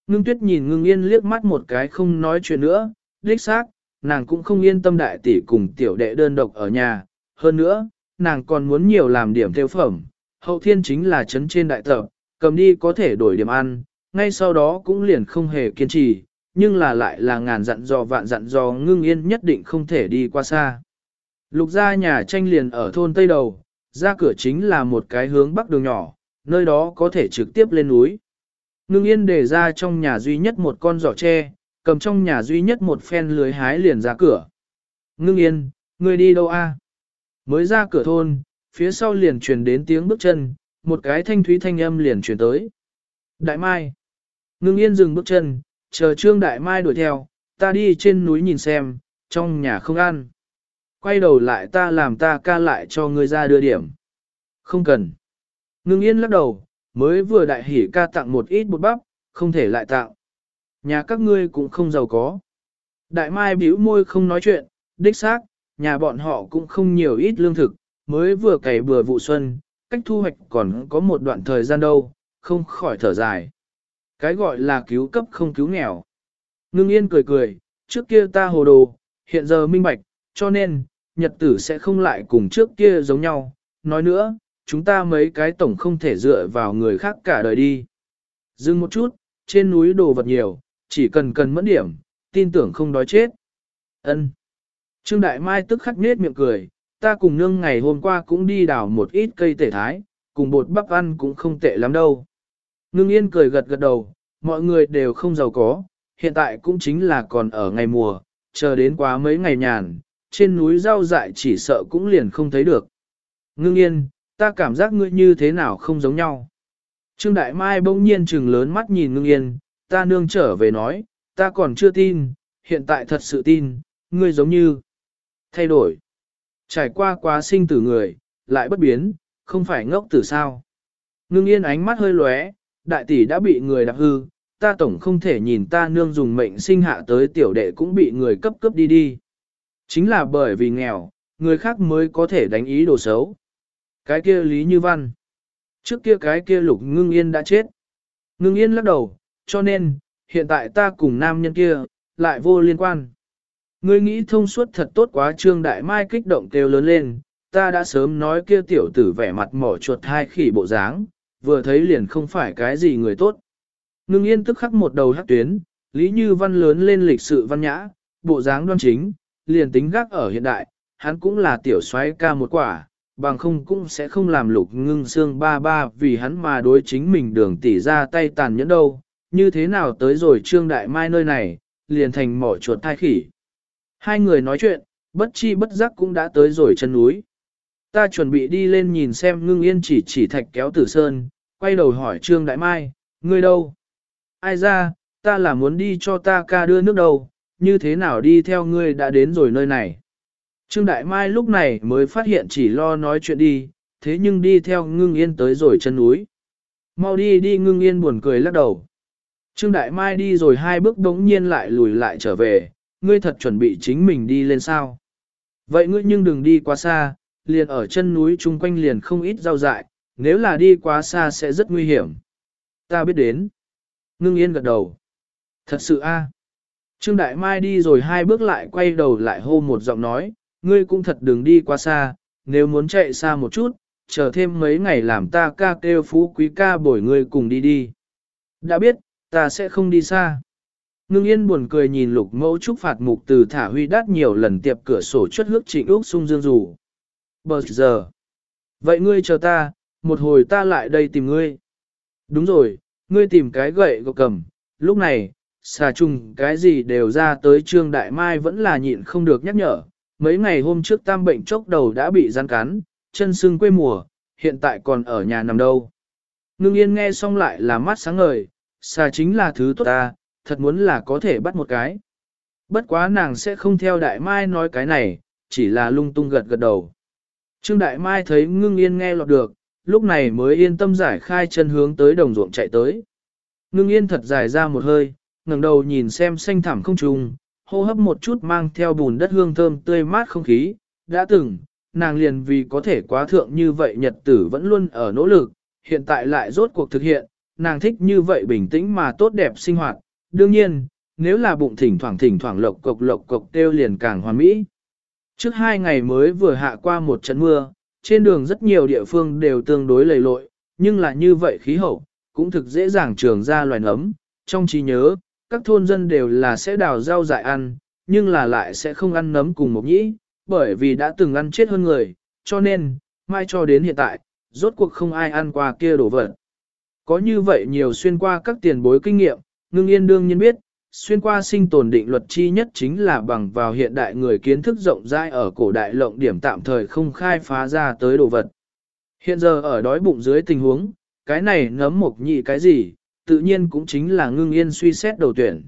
Ngưng tuyết nhìn ngưng yên liếc mắt một cái không nói chuyện nữa, đích xác, nàng cũng không yên tâm đại tỷ cùng tiểu đệ đơn độc ở nhà, hơn nữa, nàng còn muốn nhiều làm điểm theo phẩm, hậu thiên chính là chấn trên đại tập, cầm đi có thể đổi điểm ăn, ngay sau đó cũng liền không hề kiên trì, nhưng là lại là ngàn dặn dò vạn dặn dò ngưng yên nhất định không thể đi qua xa. Lục ra nhà tranh liền ở thôn Tây Đầu, ra cửa chính là một cái hướng bắc đường nhỏ, nơi đó có thể trực tiếp lên núi. Ngưng yên để ra trong nhà duy nhất một con giỏ tre, cầm trong nhà duy nhất một phen lưới hái liền ra cửa. Ngưng yên, người đi đâu a? Mới ra cửa thôn, phía sau liền truyền đến tiếng bước chân, một cái thanh thúy thanh âm liền truyền tới. Đại Mai. Ngưng yên dừng bước chân, chờ Trương Đại Mai đuổi theo, ta đi trên núi nhìn xem, trong nhà không ăn. Quay đầu lại ta làm ta ca lại cho ngươi ra đưa điểm. Không cần. Ngưng yên lắc đầu, mới vừa đại hỉ ca tặng một ít bột bắp, không thể lại tặng. Nhà các ngươi cũng không giàu có. Đại Mai bĩu môi không nói chuyện, đích xác, nhà bọn họ cũng không nhiều ít lương thực, mới vừa cày bừa vụ xuân, cách thu hoạch còn có một đoạn thời gian đâu, không khỏi thở dài. Cái gọi là cứu cấp không cứu nghèo. Ngưng yên cười cười, trước kia ta hồ đồ, hiện giờ minh bạch, cho nên, nhật tử sẽ không lại cùng trước kia giống nhau. Nói nữa, chúng ta mấy cái tổng không thể dựa vào người khác cả đời đi. Dừng một chút, trên núi đồ vật nhiều, chỉ cần cần mẫn điểm, tin tưởng không đói chết. Ân. Trương Đại Mai tức khắc nết miệng cười, ta cùng nương ngày hôm qua cũng đi đào một ít cây tể thái, cùng bột bắp ăn cũng không tệ lắm đâu. Ngưng yên cười gật gật đầu, mọi người đều không giàu có, hiện tại cũng chính là còn ở ngày mùa, chờ đến quá mấy ngày nhàn, trên núi rau dại chỉ sợ cũng liền không thấy được. Ngưng yên, ta cảm giác ngươi như thế nào không giống nhau. Trương Đại Mai bỗng nhiên trừng lớn mắt nhìn ngưng yên, ta nương trở về nói, ta còn chưa tin, hiện tại thật sự tin, ngươi giống như thay đổi. Trải qua quá sinh tử người, lại bất biến, không phải ngốc tử sao. Ngưng yên ánh mắt hơi lóe, đại tỷ đã bị người đạp hư, ta tổng không thể nhìn ta nương dùng mệnh sinh hạ tới tiểu đệ cũng bị người cấp cấp đi đi. Chính là bởi vì nghèo, người khác mới có thể đánh ý đồ xấu. Cái kia Lý Như Văn. Trước kia cái kia lục ngưng yên đã chết. Ngưng yên lắc đầu, cho nên, hiện tại ta cùng nam nhân kia, lại vô liên quan. Ngươi nghĩ thông suốt thật tốt quá trương đại mai kích động kêu lớn lên, ta đã sớm nói kia tiểu tử vẻ mặt mỏ chuột hai khỉ bộ dáng, vừa thấy liền không phải cái gì người tốt. Ngưng yên tức khắc một đầu hát tuyến, Lý Như Văn lớn lên lịch sự văn nhã, bộ dáng đoan chính, liền tính gác ở hiện đại, hắn cũng là tiểu soái ca một quả, bằng không cũng sẽ không làm lục ngưng xương ba ba vì hắn mà đối chính mình đường tỉ ra tay tàn nhẫn đâu, như thế nào tới rồi trương đại mai nơi này, liền thành mỏ chuột thai khỉ. Hai người nói chuyện, bất chi bất giác cũng đã tới rồi chân núi. Ta chuẩn bị đi lên nhìn xem ngưng yên chỉ chỉ thạch kéo tử sơn, quay đầu hỏi trương đại mai, ngươi đâu? Ai ra, ta là muốn đi cho ta ca đưa nước đầu. như thế nào đi theo ngươi đã đến rồi nơi này. Trương Đại Mai lúc này mới phát hiện chỉ lo nói chuyện đi, thế nhưng đi theo ngưng yên tới rồi chân núi. Mau đi đi ngưng yên buồn cười lắc đầu. Trương Đại Mai đi rồi hai bước đống nhiên lại lùi lại trở về, ngươi thật chuẩn bị chính mình đi lên sao. Vậy ngươi nhưng đừng đi quá xa, liền ở chân núi chung quanh liền không ít rau dại, nếu là đi quá xa sẽ rất nguy hiểm. Ta biết đến. Ngưng yên gật đầu. Thật sự a. Trương Đại Mai đi rồi hai bước lại quay đầu lại hô một giọng nói, ngươi cũng thật đừng đi quá xa, nếu muốn chạy xa một chút, chờ thêm mấy ngày làm ta ca kêu phú quý ca bổi ngươi cùng đi đi. Đã biết, ta sẽ không đi xa. Ngưng yên buồn cười nhìn lục mẫu trúc phạt mục từ thả huy đắt nhiều lần tiệp cửa sổ chuất hước trịnh úc sung dương rủ. Bờ giờ. Vậy ngươi chờ ta, một hồi ta lại đây tìm ngươi. Đúng rồi, ngươi tìm cái gậy gộc cầm. Lúc này, xà trùng cái gì đều ra tới trương đại mai vẫn là nhịn không được nhắc nhở. Mấy ngày hôm trước tam bệnh chốc đầu đã bị gian cắn, chân sưng quê mùa, hiện tại còn ở nhà nằm đâu. Ngưng yên nghe xong lại là mắt sáng ngời, xà chính là thứ tốt ta, thật muốn là có thể bắt một cái. Bất quá nàng sẽ không theo đại mai nói cái này, chỉ là lung tung gật gật đầu. Trương đại mai thấy ngưng yên nghe lọt được, lúc này mới yên tâm giải khai chân hướng tới đồng ruộng chạy tới. Ngưng yên thật dài ra một hơi, ngẩng đầu nhìn xem xanh thẳm không trùng, hô hấp một chút mang theo bùn đất hương thơm tươi mát không khí, đã từng, nàng liền vì có thể quá thượng như vậy nhật tử vẫn luôn ở nỗ lực, hiện tại lại rốt cuộc thực hiện, nàng thích như vậy bình tĩnh mà tốt đẹp sinh hoạt, đương nhiên, nếu là bụng thỉnh thoảng thỉnh thoảng lộc cộc lộc cộc tiêu liền càng hoàn mỹ. Trước hai ngày mới vừa hạ qua một trận mưa, trên đường rất nhiều địa phương đều tương đối lầy lội, nhưng là như vậy khí hậu, cũng thực dễ dàng trường ra loài nấm. Trong trí nhớ, các thôn dân đều là sẽ đào rau dại ăn, nhưng là lại sẽ không ăn nấm cùng một nhĩ, bởi vì đã từng ăn chết hơn người, cho nên, mai cho đến hiện tại, rốt cuộc không ai ăn qua kia đồ vật. Có như vậy nhiều xuyên qua các tiền bối kinh nghiệm, ngưng yên đương nhiên biết, xuyên qua sinh tồn định luật chi nhất chính là bằng vào hiện đại người kiến thức rộng rãi ở cổ đại lộng điểm tạm thời không khai phá ra tới đồ vật. Hiện giờ ở đói bụng dưới tình huống, cái này ngấm một nhị cái gì, tự nhiên cũng chính là ngưng yên suy xét đầu tuyển.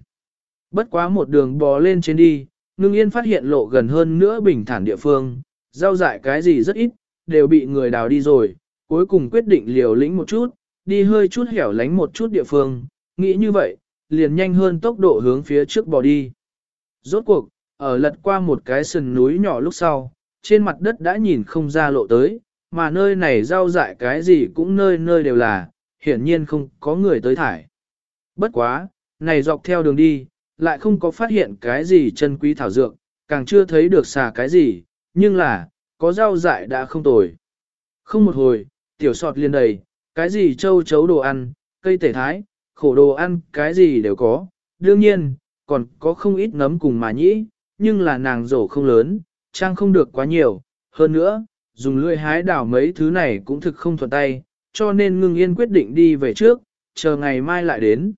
Bất quá một đường bò lên trên đi, ngưng yên phát hiện lộ gần hơn nữa bình thản địa phương, rau dại cái gì rất ít, đều bị người đào đi rồi, cuối cùng quyết định liều lĩnh một chút, đi hơi chút hẻo lánh một chút địa phương, nghĩ như vậy, liền nhanh hơn tốc độ hướng phía trước bò đi. Rốt cuộc, ở lật qua một cái sườn núi nhỏ lúc sau, trên mặt đất đã nhìn không ra lộ tới, mà nơi này rau dại cái gì cũng nơi nơi đều là, hiển nhiên không có người tới thải. Bất quá, này dọc theo đường đi, lại không có phát hiện cái gì chân quý thảo dược, càng chưa thấy được xà cái gì, nhưng là, có rau dại đã không tồi. Không một hồi, tiểu sọt liền đầy, cái gì châu chấu đồ ăn, cây tể thái, khổ đồ ăn, cái gì đều có. Đương nhiên, còn có không ít nấm cùng mà nhĩ, nhưng là nàng rổ không lớn, trang không được quá nhiều. Hơn nữa, dùng lưỡi hái đảo mấy thứ này cũng thực không thuận tay, cho nên ngưng yên quyết định đi về trước, chờ ngày mai lại đến.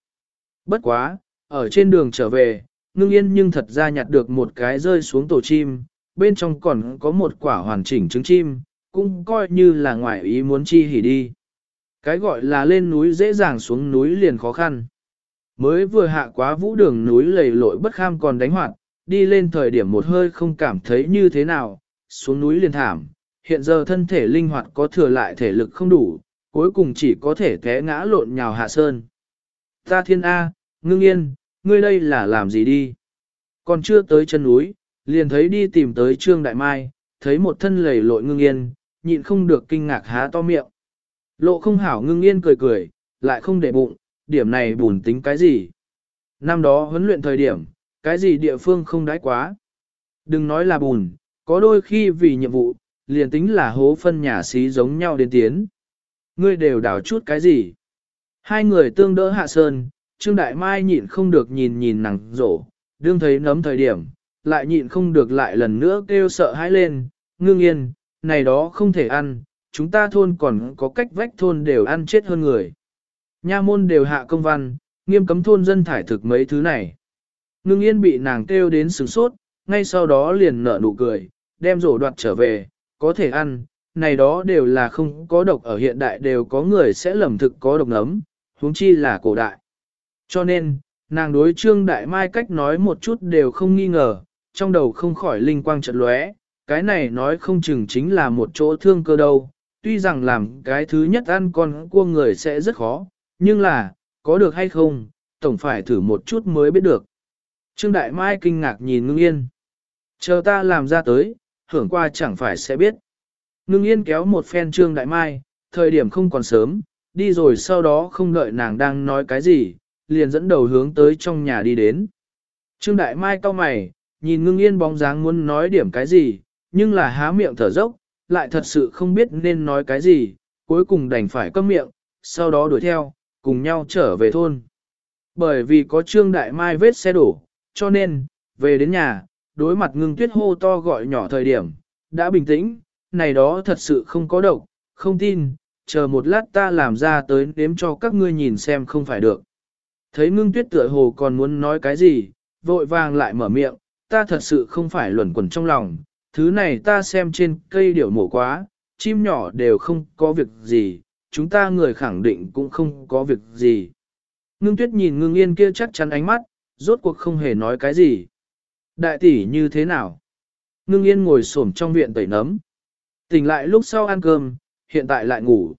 Bất quá, ở trên đường trở về, ngưng yên nhưng thật ra nhặt được một cái rơi xuống tổ chim, bên trong còn có một quả hoàn chỉnh trứng chim, cũng coi như là ngoại ý muốn chi hỉ đi. Cái gọi là lên núi dễ dàng xuống núi liền khó khăn. Mới vừa hạ quá vũ đường núi lầy lội bất kham còn đánh hoạt, đi lên thời điểm một hơi không cảm thấy như thế nào, xuống núi liền thảm. Hiện giờ thân thể linh hoạt có thừa lại thể lực không đủ, cuối cùng chỉ có thể té ngã lộn nhào hạ sơn. Ta thiên A, ngưng yên, ngươi đây là làm gì đi? Còn chưa tới chân núi, liền thấy đi tìm tới Trương Đại Mai, thấy một thân lầy lội ngưng yên, nhịn không được kinh ngạc há to miệng. Lộ không hảo ngưng yên cười cười, lại không để bụng, điểm này bùn tính cái gì. Năm đó huấn luyện thời điểm, cái gì địa phương không đái quá. Đừng nói là bùn, có đôi khi vì nhiệm vụ, liền tính là hố phân nhà xí giống nhau đến tiến. Ngươi đều đảo chút cái gì. Hai người tương đỡ hạ sơn, Trương Đại Mai nhịn không được nhìn nhìn nàng rổ, đương thấy nấm thời điểm, lại nhịn không được lại lần nữa kêu sợ hãi lên, ngưng yên, này đó không thể ăn, chúng ta thôn còn có cách vách thôn đều ăn chết hơn người. Nha môn đều hạ công văn, nghiêm cấm thôn dân thải thực mấy thứ này. Ngưng yên bị nàng kêu đến sửng sốt, ngay sau đó liền nở nụ cười, đem rổ đoạt trở về, có thể ăn, này đó đều là không có độc ở hiện đại đều có người sẽ lầm thực có độc nấm, huống chi là cổ đại. Cho nên, nàng đối trương đại mai cách nói một chút đều không nghi ngờ, trong đầu không khỏi linh quang trận lóe, cái này nói không chừng chính là một chỗ thương cơ đâu, tuy rằng làm cái thứ nhất ăn con cua người sẽ rất khó, nhưng là, có được hay không, tổng phải thử một chút mới biết được. Trương Đại Mai kinh ngạc nhìn ngưng yên. Chờ ta làm ra tới, hưởng qua chẳng phải sẽ biết. Ngưng yên kéo một phen Trương Đại Mai, thời điểm không còn sớm, đi rồi sau đó không đợi nàng đang nói cái gì, liền dẫn đầu hướng tới trong nhà đi đến. Trương Đại Mai cau mày, nhìn ngưng yên bóng dáng muốn nói điểm cái gì, nhưng là há miệng thở dốc, lại thật sự không biết nên nói cái gì, cuối cùng đành phải câm miệng, sau đó đuổi theo, cùng nhau trở về thôn. Bởi vì có Trương Đại Mai vết xe đổ, cho nên, về đến nhà, đối mặt ngưng tuyết hô to gọi nhỏ thời điểm, đã bình tĩnh, này đó thật sự không có độc, không tin, chờ một lát ta làm ra tới nếm cho các ngươi nhìn xem không phải được. Thấy ngưng tuyết tựa hồ còn muốn nói cái gì, vội vàng lại mở miệng, ta thật sự không phải luẩn quẩn trong lòng, thứ này ta xem trên cây điểu mổ quá, chim nhỏ đều không có việc gì, chúng ta người khẳng định cũng không có việc gì. Ngưng tuyết nhìn ngưng yên kia chắc chắn ánh mắt, rốt cuộc không hề nói cái gì. Đại tỷ như thế nào? Ngưng yên ngồi xổm trong viện tẩy nấm. Tỉnh lại lúc sau ăn cơm, hiện tại lại ngủ.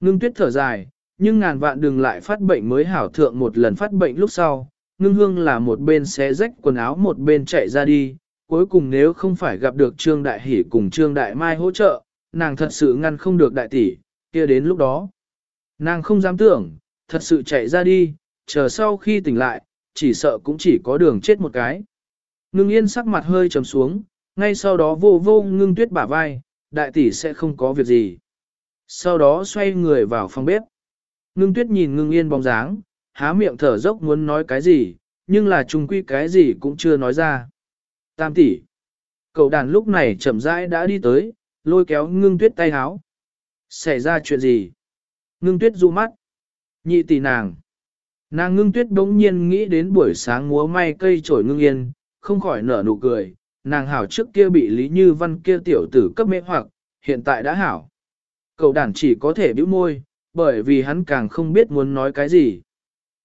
Ngưng tuyết thở dài, nhưng ngàn vạn đừng lại phát bệnh mới hảo thượng một lần phát bệnh lúc sau. Ngưng hương là một bên xé rách quần áo một bên chạy ra đi, cuối cùng nếu không phải gặp được Trương Đại Hỷ cùng Trương Đại Mai hỗ trợ, nàng thật sự ngăn không được đại tỷ, kia đến lúc đó. Nàng không dám tưởng, thật sự chạy ra đi, chờ sau khi tỉnh lại, chỉ sợ cũng chỉ có đường chết một cái. Ngưng yên sắc mặt hơi trầm xuống, ngay sau đó vô vô ngưng tuyết bả vai, đại tỷ sẽ không có việc gì. Sau đó xoay người vào phòng bếp. Ngưng tuyết nhìn ngưng yên bóng dáng, há miệng thở dốc muốn nói cái gì, nhưng là chung quy cái gì cũng chưa nói ra. Tam tỷ. Cậu đàn lúc này chậm rãi đã đi tới, lôi kéo ngưng tuyết tay háo. Xảy ra chuyện gì? Ngưng tuyết du mắt. Nhị tỷ nàng. Nàng ngưng tuyết bỗng nhiên nghĩ đến buổi sáng múa may cây trổi ngưng yên, không khỏi nở nụ cười. Nàng hảo trước kia bị Lý Như Văn kia tiểu tử cấp mê hoặc, hiện tại đã hảo. Cậu đàn chỉ có thể bĩu môi, bởi vì hắn càng không biết muốn nói cái gì.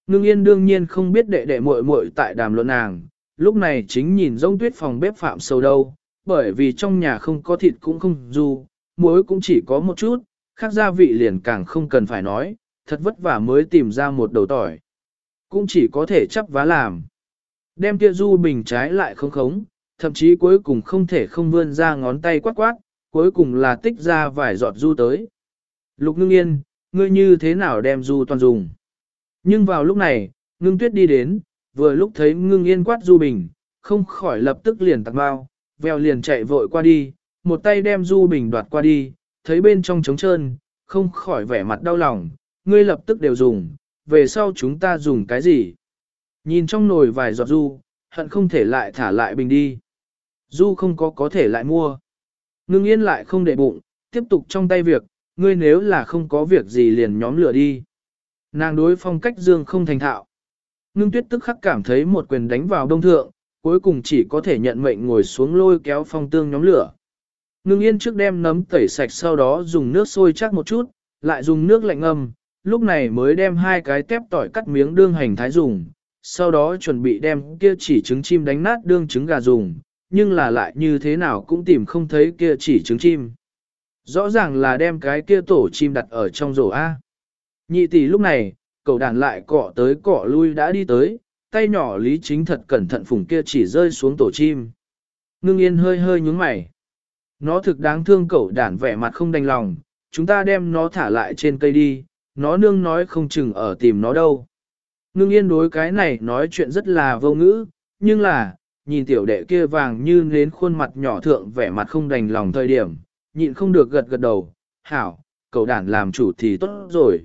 Ngưng yên đương nhiên không biết đệ đệ muội muội tại đàm luận nàng, lúc này chính nhìn rông tuyết phòng bếp phạm sâu đâu, bởi vì trong nhà không có thịt cũng không du, muối cũng chỉ có một chút, khác gia vị liền càng không cần phải nói, thật vất vả mới tìm ra một đầu tỏi. Cũng chỉ có thể chấp vá làm. Đem kia du bình trái lại không khống, thậm chí cuối cùng không thể không vươn ra ngón tay quát quát, cuối cùng là tích ra vài giọt du tới. Lục ngưng yên, ngươi như thế nào đem du toàn dùng. Nhưng vào lúc này, ngưng tuyết đi đến, vừa lúc thấy ngưng yên quát du bình, không khỏi lập tức liền tặng bao, vèo liền chạy vội qua đi, một tay đem du bình đoạt qua đi, thấy bên trong trống trơn, không khỏi vẻ mặt đau lòng, ngươi lập tức đều dùng, về sau chúng ta dùng cái gì? Nhìn trong nồi vài giọt du, hận không thể lại thả lại bình đi. Du không có có thể lại mua. Ngưng yên lại không để bụng, tiếp tục trong tay việc, ngươi nếu là không có việc gì liền nhóm lửa đi. Nàng đối phong cách dương không thành thạo. Ngưng tuyết tức khắc cảm thấy một quyền đánh vào đông thượng, cuối cùng chỉ có thể nhận mệnh ngồi xuống lôi kéo phong tương nhóm lửa. Ngưng yên trước đem nấm tẩy sạch sau đó dùng nước sôi chắc một chút, lại dùng nước lạnh ngâm, lúc này mới đem hai cái tép tỏi cắt miếng đương hành thái dùng, sau đó chuẩn bị đem kia chỉ trứng chim đánh nát đương trứng gà dùng, nhưng là lại như thế nào cũng tìm không thấy kia chỉ trứng chim. Rõ ràng là đem cái kia tổ chim đặt ở trong rổ A. Nhị tỷ lúc này, cậu đàn lại cọ tới cọ lui đã đi tới, tay nhỏ lý chính thật cẩn thận phùng kia chỉ rơi xuống tổ chim. Ngưng yên hơi hơi nhúng mày. Nó thực đáng thương cậu đàn vẻ mặt không đành lòng, chúng ta đem nó thả lại trên cây đi, nó nương nói không chừng ở tìm nó đâu. Ngưng yên đối cái này nói chuyện rất là vô ngữ, nhưng là, nhìn tiểu đệ kia vàng như nến khuôn mặt nhỏ thượng vẻ mặt không đành lòng thời điểm, nhịn không được gật gật đầu, hảo, cậu đàn làm chủ thì tốt rồi.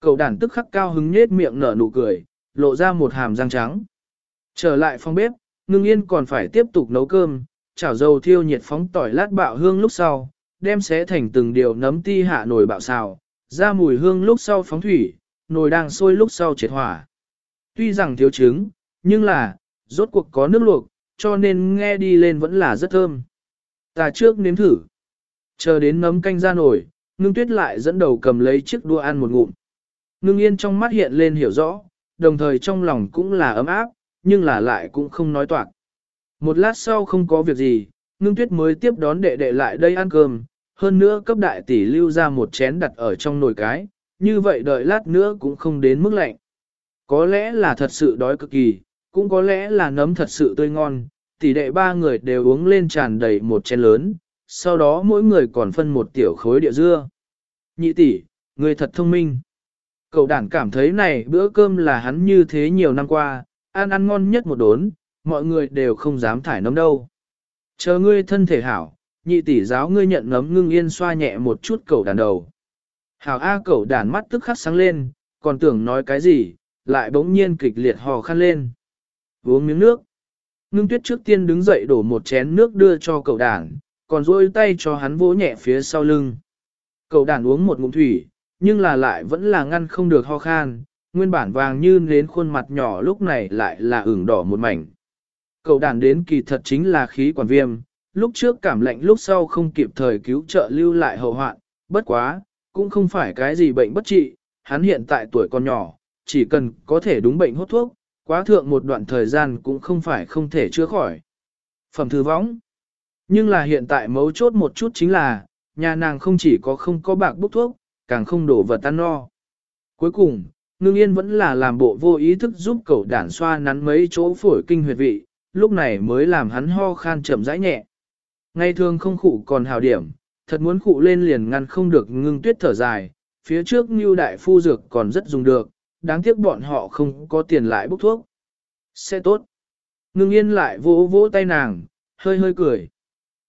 Cậu đàn tức khắc cao hứng nhết miệng nở nụ cười, lộ ra một hàm răng trắng. Trở lại phòng bếp, ngưng yên còn phải tiếp tục nấu cơm, chảo dầu thiêu nhiệt phóng tỏi lát bạo hương lúc sau, đem xé thành từng điều nấm ti hạ nồi bạo xào, ra mùi hương lúc sau phóng thủy, nồi đang sôi lúc sau triệt hỏa. Tuy rằng thiếu trứng, nhưng là, rốt cuộc có nước luộc, cho nên nghe đi lên vẫn là rất thơm. Ta trước nếm thử. Chờ đến nấm canh ra nổi, ngưng tuyết lại dẫn đầu cầm lấy chiếc đua ăn một ngụm. Ngưng yên trong mắt hiện lên hiểu rõ, đồng thời trong lòng cũng là ấm áp, nhưng là lại cũng không nói toạc. Một lát sau không có việc gì, ngưng tuyết mới tiếp đón đệ đệ lại đây ăn cơm, hơn nữa cấp đại tỷ lưu ra một chén đặt ở trong nồi cái, như vậy đợi lát nữa cũng không đến mức lạnh. Có lẽ là thật sự đói cực kỳ, cũng có lẽ là nấm thật sự tươi ngon, tỷ đệ ba người đều uống lên tràn đầy một chén lớn, sau đó mỗi người còn phân một tiểu khối địa dưa. Nhị tỷ, người thật thông minh. Cậu đản cảm thấy này bữa cơm là hắn như thế nhiều năm qua, ăn ăn ngon nhất một đốn, mọi người đều không dám thải nấm đâu. Chờ ngươi thân thể hảo, nhị tỷ giáo ngươi nhận nấm ngưng yên xoa nhẹ một chút cậu đàn đầu. Hảo A cậu đàn mắt tức khắc sáng lên, còn tưởng nói cái gì, lại bỗng nhiên kịch liệt hò khăn lên. Uống miếng nước. Ngưng tuyết trước tiên đứng dậy đổ một chén nước đưa cho cậu đàn, còn duỗi tay cho hắn vỗ nhẹ phía sau lưng. Cậu đàn uống một ngụm thủy, nhưng là lại vẫn là ngăn không được ho khan, nguyên bản vàng như nến khuôn mặt nhỏ lúc này lại là ửng đỏ một mảnh. Cậu đàn đến kỳ thật chính là khí quản viêm, lúc trước cảm lạnh lúc sau không kịp thời cứu trợ lưu lại hậu hoạn, bất quá, cũng không phải cái gì bệnh bất trị, hắn hiện tại tuổi còn nhỏ, chỉ cần có thể đúng bệnh hốt thuốc, quá thượng một đoạn thời gian cũng không phải không thể chữa khỏi. Phẩm thư võng Nhưng là hiện tại mấu chốt một chút chính là, nhà nàng không chỉ có không có bạc bốc thuốc, càng không đổ vật tan no. Cuối cùng, ngưng yên vẫn là làm bộ vô ý thức giúp cậu đản xoa nắn mấy chỗ phổi kinh huyệt vị, lúc này mới làm hắn ho khan chậm rãi nhẹ. Ngày thường không khụ còn hào điểm, thật muốn khụ lên liền ngăn không được ngưng tuyết thở dài, phía trước như đại phu dược còn rất dùng được, đáng tiếc bọn họ không có tiền lại bốc thuốc. Sẽ tốt. Ngưng yên lại vỗ vỗ tay nàng, hơi hơi cười.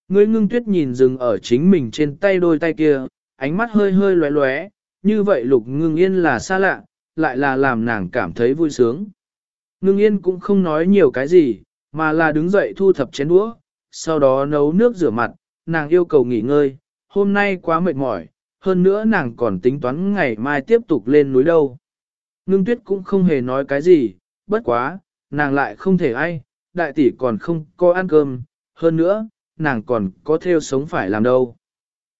Ngươi ngưng tuyết nhìn dừng ở chính mình trên tay đôi tay kia, ánh mắt hơi hơi lóe lóe, như vậy lục ngưng yên là xa lạ, lại là làm nàng cảm thấy vui sướng. Ngưng yên cũng không nói nhiều cái gì, mà là đứng dậy thu thập chén đũa, sau đó nấu nước rửa mặt, nàng yêu cầu nghỉ ngơi, hôm nay quá mệt mỏi, hơn nữa nàng còn tính toán ngày mai tiếp tục lên núi đâu. Ngưng tuyết cũng không hề nói cái gì, bất quá, nàng lại không thể ai, đại tỷ còn không có ăn cơm, hơn nữa, nàng còn có theo sống phải làm đâu.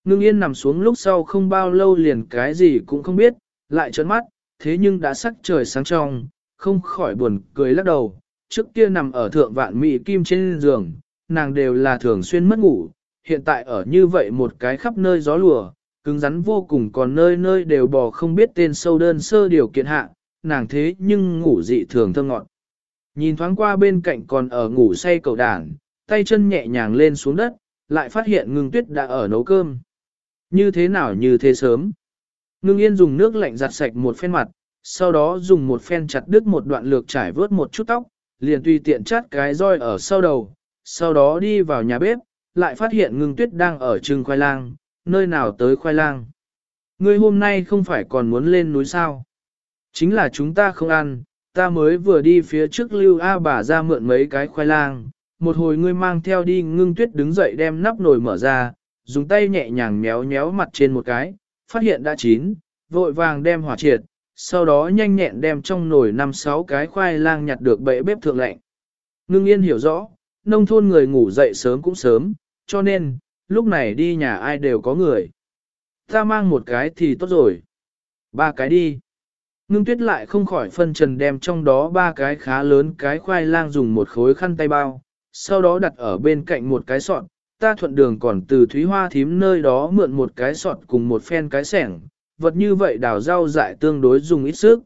Ngưng yên nằm xuống lúc sau không bao lâu liền cái gì cũng không biết, lại trấn mắt, thế nhưng đã sắc trời sáng trong, không khỏi buồn cười lắc đầu. Trước kia nằm ở thượng vạn mỹ kim trên giường, nàng đều là thường xuyên mất ngủ, hiện tại ở như vậy một cái khắp nơi gió lùa, cứng rắn vô cùng còn nơi nơi đều bò không biết tên sâu đơn sơ điều kiện hạ, nàng thế nhưng ngủ dị thường thơ ngọn. Nhìn thoáng qua bên cạnh còn ở ngủ say cầu đảng, tay chân nhẹ nhàng lên xuống đất, lại phát hiện ngưng tuyết đã ở nấu cơm. Như thế nào như thế sớm? Ngưng yên dùng nước lạnh giặt sạch một phen mặt, sau đó dùng một phen chặt đứt một đoạn lược trải vớt một chút tóc, liền tùy tiện chát cái roi ở sau đầu, sau đó đi vào nhà bếp, lại phát hiện ngưng tuyết đang ở trưng khoai lang, nơi nào tới khoai lang. Ngươi hôm nay không phải còn muốn lên núi sao? Chính là chúng ta không ăn, ta mới vừa đi phía trước lưu A bà ra mượn mấy cái khoai lang, một hồi ngươi mang theo đi ngưng tuyết đứng dậy đem nắp nồi mở ra, dùng tay nhẹ nhàng méo méo mặt trên một cái, phát hiện đã chín, vội vàng đem hỏa triệt, sau đó nhanh nhẹn đem trong nồi năm sáu cái khoai lang nhặt được bệ bếp thượng lạnh. Ngưng yên hiểu rõ, nông thôn người ngủ dậy sớm cũng sớm, cho nên, lúc này đi nhà ai đều có người. Ta mang một cái thì tốt rồi. Ba cái đi. Ngưng tuyết lại không khỏi phân trần đem trong đó ba cái khá lớn cái khoai lang dùng một khối khăn tay bao, sau đó đặt ở bên cạnh một cái sọt, ta thuận đường còn từ thúy hoa thím nơi đó mượn một cái sọt cùng một phen cái sẻng, vật như vậy đào rau dại tương đối dùng ít sức.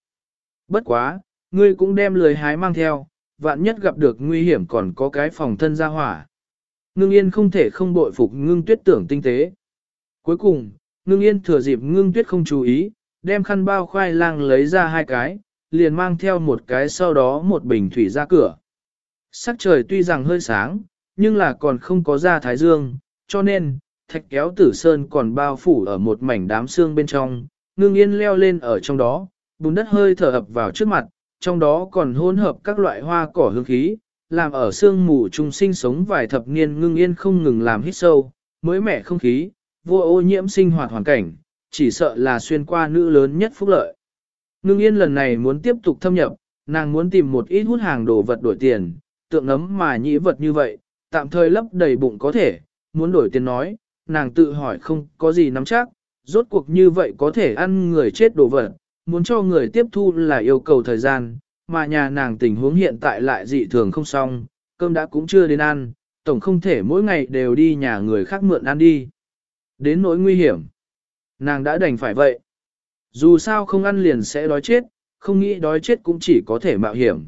Bất quá, ngươi cũng đem lười hái mang theo, vạn nhất gặp được nguy hiểm còn có cái phòng thân ra hỏa. Ngưng yên không thể không bội phục ngưng tuyết tưởng tinh tế. Cuối cùng, ngưng yên thừa dịp ngưng tuyết không chú ý, đem khăn bao khoai lang lấy ra hai cái, liền mang theo một cái sau đó một bình thủy ra cửa. Sắc trời tuy rằng hơi sáng, nhưng là còn không có ra thái dương, cho nên, thạch kéo tử sơn còn bao phủ ở một mảnh đám xương bên trong, ngưng yên leo lên ở trong đó, bùn đất hơi thở ập vào trước mặt, trong đó còn hỗn hợp các loại hoa cỏ hương khí, làm ở xương mù trung sinh sống vài thập niên ngưng yên không ngừng làm hít sâu, mới mẻ không khí, vô ô nhiễm sinh hoạt hoàn cảnh, chỉ sợ là xuyên qua nữ lớn nhất phúc lợi. Ngưng yên lần này muốn tiếp tục thâm nhập, nàng muốn tìm một ít hút hàng đồ vật đổi tiền, tượng nấm mà nhĩ vật như vậy, tạm thời lấp đầy bụng có thể, muốn đổi tiền nói, nàng tự hỏi không có gì nắm chắc, rốt cuộc như vậy có thể ăn người chết đồ vật, muốn cho người tiếp thu là yêu cầu thời gian, mà nhà nàng tình huống hiện tại lại dị thường không xong, cơm đã cũng chưa đến ăn, tổng không thể mỗi ngày đều đi nhà người khác mượn ăn đi. Đến nỗi nguy hiểm, nàng đã đành phải vậy. Dù sao không ăn liền sẽ đói chết, không nghĩ đói chết cũng chỉ có thể mạo hiểm.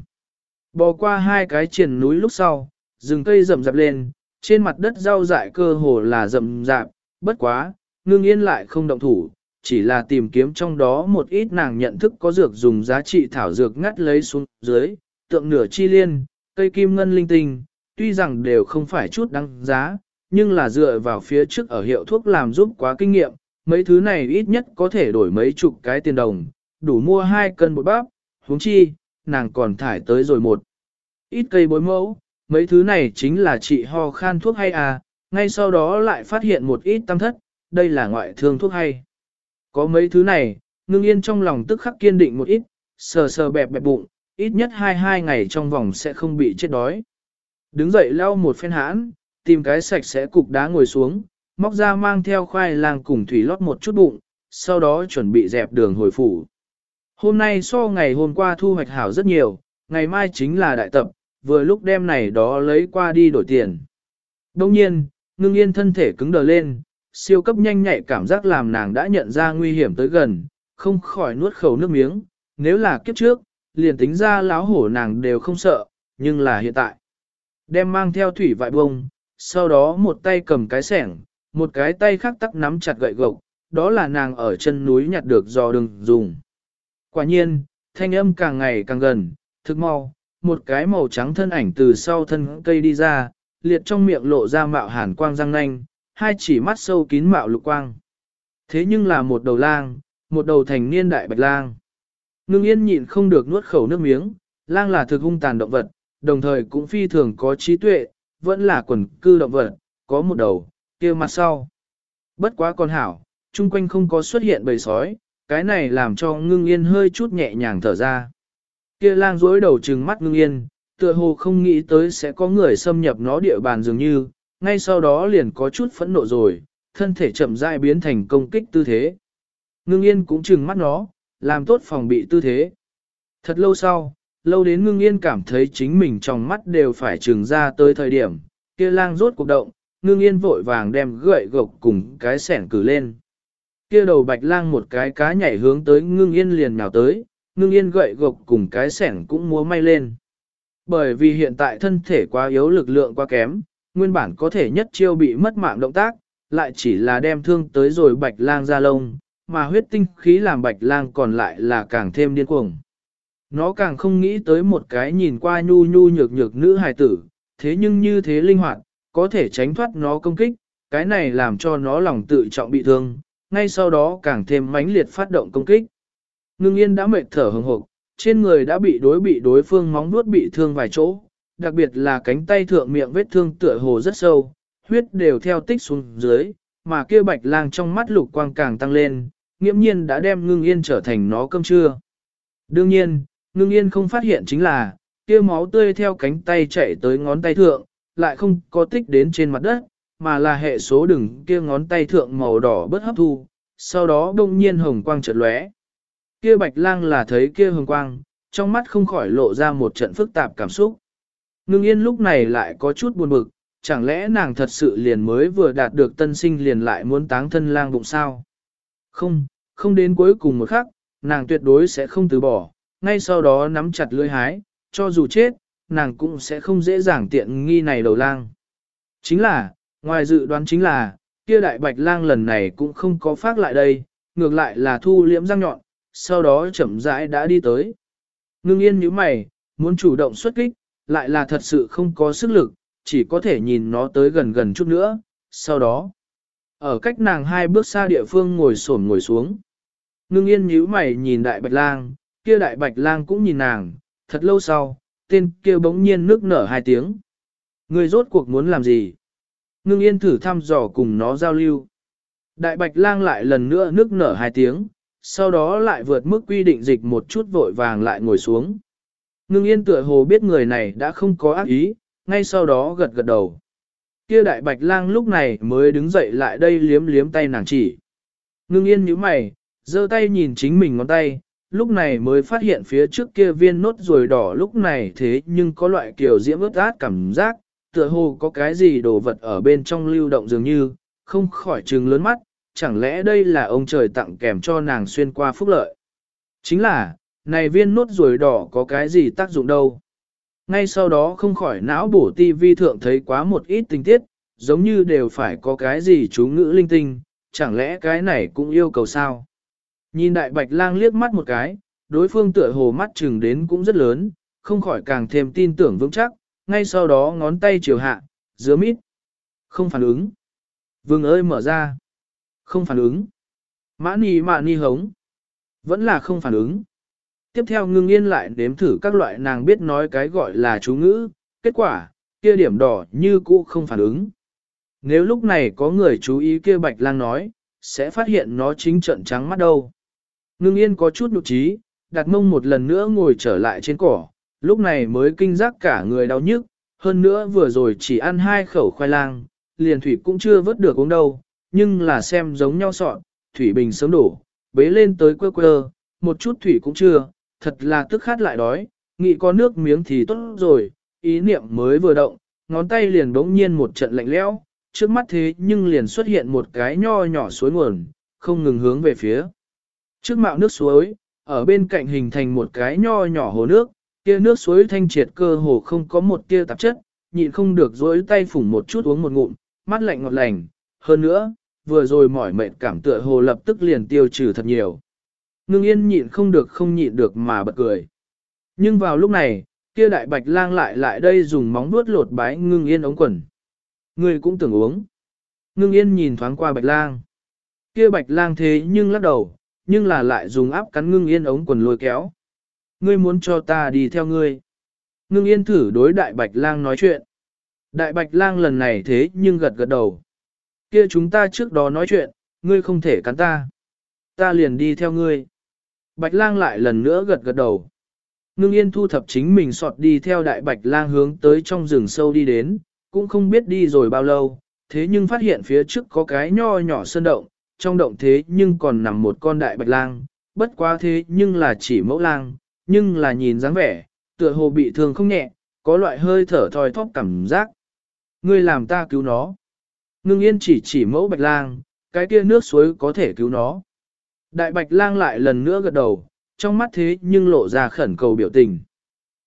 Bò qua hai cái triền núi lúc sau, rừng cây rậm rạp lên, trên mặt đất rau dại cơ hồ là rậm rạp, bất quá, ngưng yên lại không động thủ, chỉ là tìm kiếm trong đó một ít nàng nhận thức có dược dùng giá trị thảo dược ngắt lấy xuống dưới, tượng nửa chi liên, cây kim ngân linh tinh, tuy rằng đều không phải chút đăng giá, nhưng là dựa vào phía trước ở hiệu thuốc làm giúp quá kinh nghiệm, mấy thứ này ít nhất có thể đổi mấy chục cái tiền đồng, đủ mua hai cân bột bắp, huống chi, nàng còn thải tới rồi một ít cây bối mẫu, mấy thứ này chính là trị ho khan thuốc hay à, ngay sau đó lại phát hiện một ít tâm thất, đây là ngoại thương thuốc hay. Có mấy thứ này, ngưng yên trong lòng tức khắc kiên định một ít, sờ sờ bẹp bẹp bụng, ít nhất hai hai ngày trong vòng sẽ không bị chết đói. Đứng dậy lau một phen hãn, tìm cái sạch sẽ cục đá ngồi xuống, móc ra mang theo khoai lang cùng thủy lót một chút bụng, sau đó chuẩn bị dẹp đường hồi phủ. Hôm nay so ngày hôm qua thu hoạch hảo rất nhiều, ngày mai chính là đại tập, vừa lúc đem này đó lấy qua đi đổi tiền. Đông nhiên, ngưng yên thân thể cứng đờ lên, siêu cấp nhanh nhạy cảm giác làm nàng đã nhận ra nguy hiểm tới gần, không khỏi nuốt khẩu nước miếng, nếu là kiếp trước, liền tính ra láo hổ nàng đều không sợ, nhưng là hiện tại. Đem mang theo thủy vại bông, sau đó một tay cầm cái sẻng, một cái tay khác tắc nắm chặt gậy gộc, đó là nàng ở chân núi nhặt được do đường dùng. Quả nhiên, thanh âm càng ngày càng gần, thức mau, một cái màu trắng thân ảnh từ sau thân cây đi ra, liệt trong miệng lộ ra mạo hàn quang răng nanh, hai chỉ mắt sâu kín mạo lục quang. Thế nhưng là một đầu lang, một đầu thành niên đại bạch lang. Ngưng yên nhịn không được nuốt khẩu nước miếng, lang là thực hung tàn động vật, đồng thời cũng phi thường có trí tuệ, vẫn là quần cư động vật, có một đầu, kia mặt sau. Bất quá con hảo, chung quanh không có xuất hiện bầy sói, cái này làm cho ngưng yên hơi chút nhẹ nhàng thở ra. Kia lang dối đầu trừng mắt ngưng yên, tựa hồ không nghĩ tới sẽ có người xâm nhập nó địa bàn dường như, ngay sau đó liền có chút phẫn nộ rồi, thân thể chậm rãi biến thành công kích tư thế. Ngưng yên cũng trừng mắt nó, làm tốt phòng bị tư thế. Thật lâu sau, lâu đến ngưng yên cảm thấy chính mình trong mắt đều phải trừng ra tới thời điểm, kia lang rốt cuộc động, ngưng yên vội vàng đem gậy gộc cùng cái sẻn cử lên. Kia đầu bạch lang một cái cá nhảy hướng tới ngưng yên liền nhào tới, ngưng yên gậy gộc cùng cái sẻng cũng múa may lên. Bởi vì hiện tại thân thể quá yếu lực lượng quá kém, nguyên bản có thể nhất chiêu bị mất mạng động tác, lại chỉ là đem thương tới rồi bạch lang ra lông, mà huyết tinh khí làm bạch lang còn lại là càng thêm điên cuồng. Nó càng không nghĩ tới một cái nhìn qua nhu nhu nhược nhược nữ hài tử, thế nhưng như thế linh hoạt, có thể tránh thoát nó công kích, cái này làm cho nó lòng tự trọng bị thương, ngay sau đó càng thêm mãnh liệt phát động công kích. Ngưng yên đã mệt thở hừng hộc, trên người đã bị đối bị đối phương móng nuốt bị thương vài chỗ, đặc biệt là cánh tay thượng miệng vết thương tựa hồ rất sâu, huyết đều theo tích xuống dưới, mà kia bạch lang trong mắt lục quang càng tăng lên, nghiễm nhiên đã đem ngưng yên trở thành nó cơm trưa. Đương nhiên, ngưng yên không phát hiện chính là, kia máu tươi theo cánh tay chạy tới ngón tay thượng, lại không có tích đến trên mặt đất, mà là hệ số đừng kia ngón tay thượng màu đỏ bất hấp thu, sau đó đông nhiên hồng quang chợt lóe. Kia bạch lang là thấy kia hồng quang, trong mắt không khỏi lộ ra một trận phức tạp cảm xúc. Ngưng yên lúc này lại có chút buồn bực, chẳng lẽ nàng thật sự liền mới vừa đạt được tân sinh liền lại muốn táng thân lang bụng sao? Không, không đến cuối cùng một khắc, nàng tuyệt đối sẽ không từ bỏ, ngay sau đó nắm chặt lưỡi hái, cho dù chết, nàng cũng sẽ không dễ dàng tiện nghi này đầu lang. Chính là, ngoài dự đoán chính là, kia đại bạch lang lần này cũng không có phát lại đây, ngược lại là thu liễm răng nhọn, sau đó chậm rãi đã đi tới. Ngưng yên như mày, muốn chủ động xuất kích, lại là thật sự không có sức lực, chỉ có thể nhìn nó tới gần gần chút nữa, sau đó. Ở cách nàng hai bước xa địa phương ngồi xổm ngồi xuống. Ngưng yên nhíu mày nhìn đại bạch lang, kia đại bạch lang cũng nhìn nàng, thật lâu sau, tên kia bỗng nhiên nước nở hai tiếng. Người rốt cuộc muốn làm gì? Ngưng yên thử thăm dò cùng nó giao lưu. Đại bạch lang lại lần nữa nước nở hai tiếng, sau đó lại vượt mức quy định dịch một chút vội vàng lại ngồi xuống. Ngưng yên tựa hồ biết người này đã không có ác ý, ngay sau đó gật gật đầu. Kia đại bạch lang lúc này mới đứng dậy lại đây liếm liếm tay nàng chỉ. Ngưng yên nhíu mày, giơ tay nhìn chính mình ngón tay, lúc này mới phát hiện phía trước kia viên nốt ruồi đỏ lúc này thế nhưng có loại kiểu diễm ướt át cảm giác, tựa hồ có cái gì đồ vật ở bên trong lưu động dường như, không khỏi trừng lớn mắt, chẳng lẽ đây là ông trời tặng kèm cho nàng xuyên qua phúc lợi. Chính là, này viên nốt ruồi đỏ có cái gì tác dụng đâu. Ngay sau đó không khỏi não bổ ti vi thượng thấy quá một ít tình tiết, giống như đều phải có cái gì chú ngữ linh tinh, chẳng lẽ cái này cũng yêu cầu sao. Nhìn đại bạch lang liếc mắt một cái, đối phương tựa hồ mắt chừng đến cũng rất lớn, không khỏi càng thêm tin tưởng vững chắc, ngay sau đó ngón tay chiều hạ, dứa mít. Không phản ứng. Vương ơi mở ra. Không phản ứng. Mã nì mạ ni hống. Vẫn là không phản ứng. Tiếp theo ngưng yên lại đếm thử các loại nàng biết nói cái gọi là chú ngữ, kết quả, kia điểm đỏ như cũ không phản ứng. Nếu lúc này có người chú ý kia bạch lang nói, sẽ phát hiện nó chính trận trắng mắt đâu. Ngưng yên có chút nhục trí, đặt mông một lần nữa ngồi trở lại trên cỏ, lúc này mới kinh giác cả người đau nhức, hơn nữa vừa rồi chỉ ăn hai khẩu khoai lang, liền thủy cũng chưa vớt được uống đâu, nhưng là xem giống nhau sọn, thủy bình sớm đổ, bế lên tới quơ quơ, một chút thủy cũng chưa, thật là tức khát lại đói, nghĩ có nước miếng thì tốt rồi, ý niệm mới vừa động, ngón tay liền bỗng nhiên một trận lạnh lẽo, trước mắt thế nhưng liền xuất hiện một cái nho nhỏ suối nguồn, không ngừng hướng về phía. Trước mạo nước suối, ở bên cạnh hình thành một cái nho nhỏ hồ nước, kia nước suối thanh triệt cơ hồ không có một tia tạp chất, nhịn không được dối tay phủng một chút uống một ngụm, mắt lạnh ngọt lành, hơn nữa, vừa rồi mỏi mệt cảm tựa hồ lập tức liền tiêu trừ thật nhiều. Ngưng yên nhịn không được không nhịn được mà bật cười. Nhưng vào lúc này, kia đại bạch lang lại lại đây dùng móng vuốt lột bái ngưng yên ống quần. Người cũng tưởng uống. Ngưng yên nhìn thoáng qua bạch lang. Kia bạch lang thế nhưng lắc đầu, nhưng là lại dùng áp cắn ngưng yên ống quần lôi kéo. Ngươi muốn cho ta đi theo ngươi. Ngưng yên thử đối đại bạch lang nói chuyện. Đại bạch lang lần này thế nhưng gật gật đầu. Kia chúng ta trước đó nói chuyện, ngươi không thể cắn ta. Ta liền đi theo ngươi. Bạch lang lại lần nữa gật gật đầu. Ngưng yên thu thập chính mình sọt đi theo đại bạch lang hướng tới trong rừng sâu đi đến, cũng không biết đi rồi bao lâu, thế nhưng phát hiện phía trước có cái nho nhỏ sơn động, trong động thế nhưng còn nằm một con đại bạch lang, bất quá thế nhưng là chỉ mẫu lang, nhưng là nhìn dáng vẻ, tựa hồ bị thương không nhẹ, có loại hơi thở thoi thóp cảm giác. Ngươi làm ta cứu nó. Ngưng yên chỉ chỉ mẫu bạch lang, cái kia nước suối có thể cứu nó. Đại bạch lang lại lần nữa gật đầu, trong mắt thế nhưng lộ ra khẩn cầu biểu tình.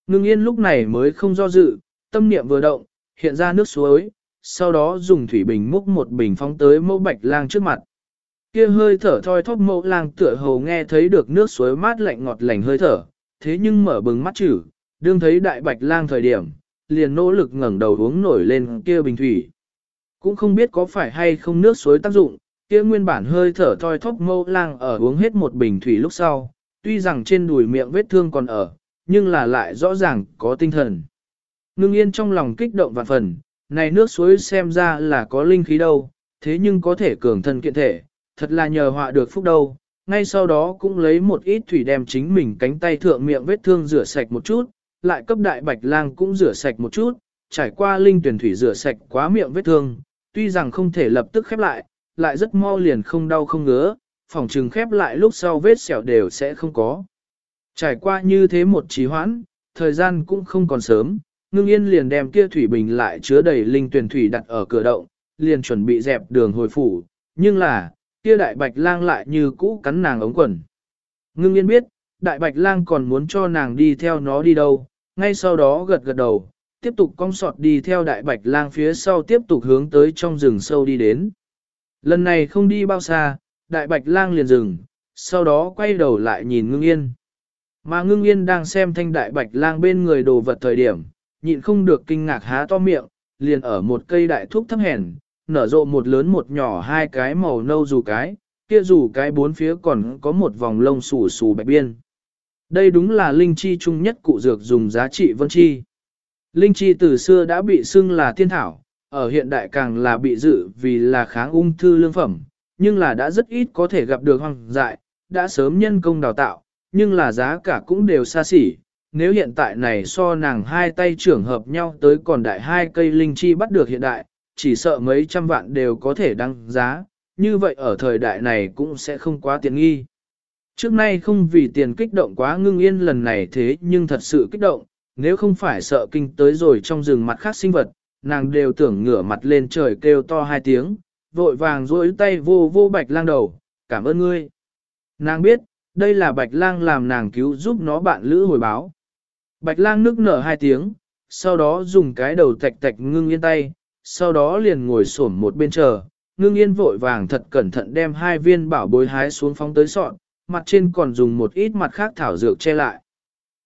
Ngưng yên lúc này mới không do dự, tâm niệm vừa động, hiện ra nước suối, sau đó dùng thủy bình múc một bình phóng tới mẫu bạch lang trước mặt. Kia hơi thở thoi thóp mẫu lang tựa hồ nghe thấy được nước suối mát lạnh ngọt lành hơi thở, thế nhưng mở bừng mắt chữ, đương thấy đại bạch lang thời điểm, liền nỗ lực ngẩng đầu uống nổi lên kia bình thủy. Cũng không biết có phải hay không nước suối tác dụng, kia nguyên bản hơi thở thoi thóp mâu lang ở uống hết một bình thủy lúc sau, tuy rằng trên đùi miệng vết thương còn ở, nhưng là lại rõ ràng có tinh thần. Ngưng yên trong lòng kích động vạn phần, này nước suối xem ra là có linh khí đâu, thế nhưng có thể cường thân kiện thể, thật là nhờ họa được phúc đâu. Ngay sau đó cũng lấy một ít thủy đem chính mình cánh tay thượng miệng vết thương rửa sạch một chút, lại cấp đại bạch lang cũng rửa sạch một chút, trải qua linh tuyển thủy rửa sạch quá miệng vết thương, tuy rằng không thể lập tức khép lại, lại rất mau liền không đau không ngứa, phòng trừng khép lại lúc sau vết sẹo đều sẽ không có. Trải qua như thế một trì hoãn, thời gian cũng không còn sớm, ngưng yên liền đem kia thủy bình lại chứa đầy linh tuyển thủy đặt ở cửa động, liền chuẩn bị dẹp đường hồi phủ, nhưng là, kia đại bạch lang lại như cũ cắn nàng ống quần. Ngưng yên biết, đại bạch lang còn muốn cho nàng đi theo nó đi đâu, ngay sau đó gật gật đầu, tiếp tục cong sọt đi theo đại bạch lang phía sau tiếp tục hướng tới trong rừng sâu đi đến. Lần này không đi bao xa, đại bạch lang liền dừng, sau đó quay đầu lại nhìn ngưng yên. Mà ngưng yên đang xem thanh đại bạch lang bên người đồ vật thời điểm, nhịn không được kinh ngạc há to miệng, liền ở một cây đại thúc thấp hèn, nở rộ một lớn một nhỏ hai cái màu nâu dù cái, kia dù cái bốn phía còn có một vòng lông xù xù bạch biên. Đây đúng là linh chi chung nhất cụ dược dùng giá trị vân chi. Linh chi từ xưa đã bị xưng là tiên thảo, ở hiện đại càng là bị dự vì là kháng ung thư lương phẩm, nhưng là đã rất ít có thể gặp được hoang dại, đã sớm nhân công đào tạo, nhưng là giá cả cũng đều xa xỉ. Nếu hiện tại này so nàng hai tay trưởng hợp nhau tới còn đại hai cây linh chi bắt được hiện đại, chỉ sợ mấy trăm vạn đều có thể đăng giá, như vậy ở thời đại này cũng sẽ không quá tiện nghi. Trước nay không vì tiền kích động quá ngưng yên lần này thế nhưng thật sự kích động, nếu không phải sợ kinh tới rồi trong rừng mặt khác sinh vật, nàng đều tưởng ngửa mặt lên trời kêu to hai tiếng, vội vàng duỗi tay vô vô bạch lang đầu, cảm ơn ngươi. Nàng biết, đây là bạch lang làm nàng cứu giúp nó bạn lữ hồi báo. Bạch lang nước nở hai tiếng, sau đó dùng cái đầu tạch tạch ngưng yên tay, sau đó liền ngồi xổm một bên chờ, ngưng yên vội vàng thật cẩn thận đem hai viên bảo bối hái xuống phóng tới sọn, mặt trên còn dùng một ít mặt khác thảo dược che lại.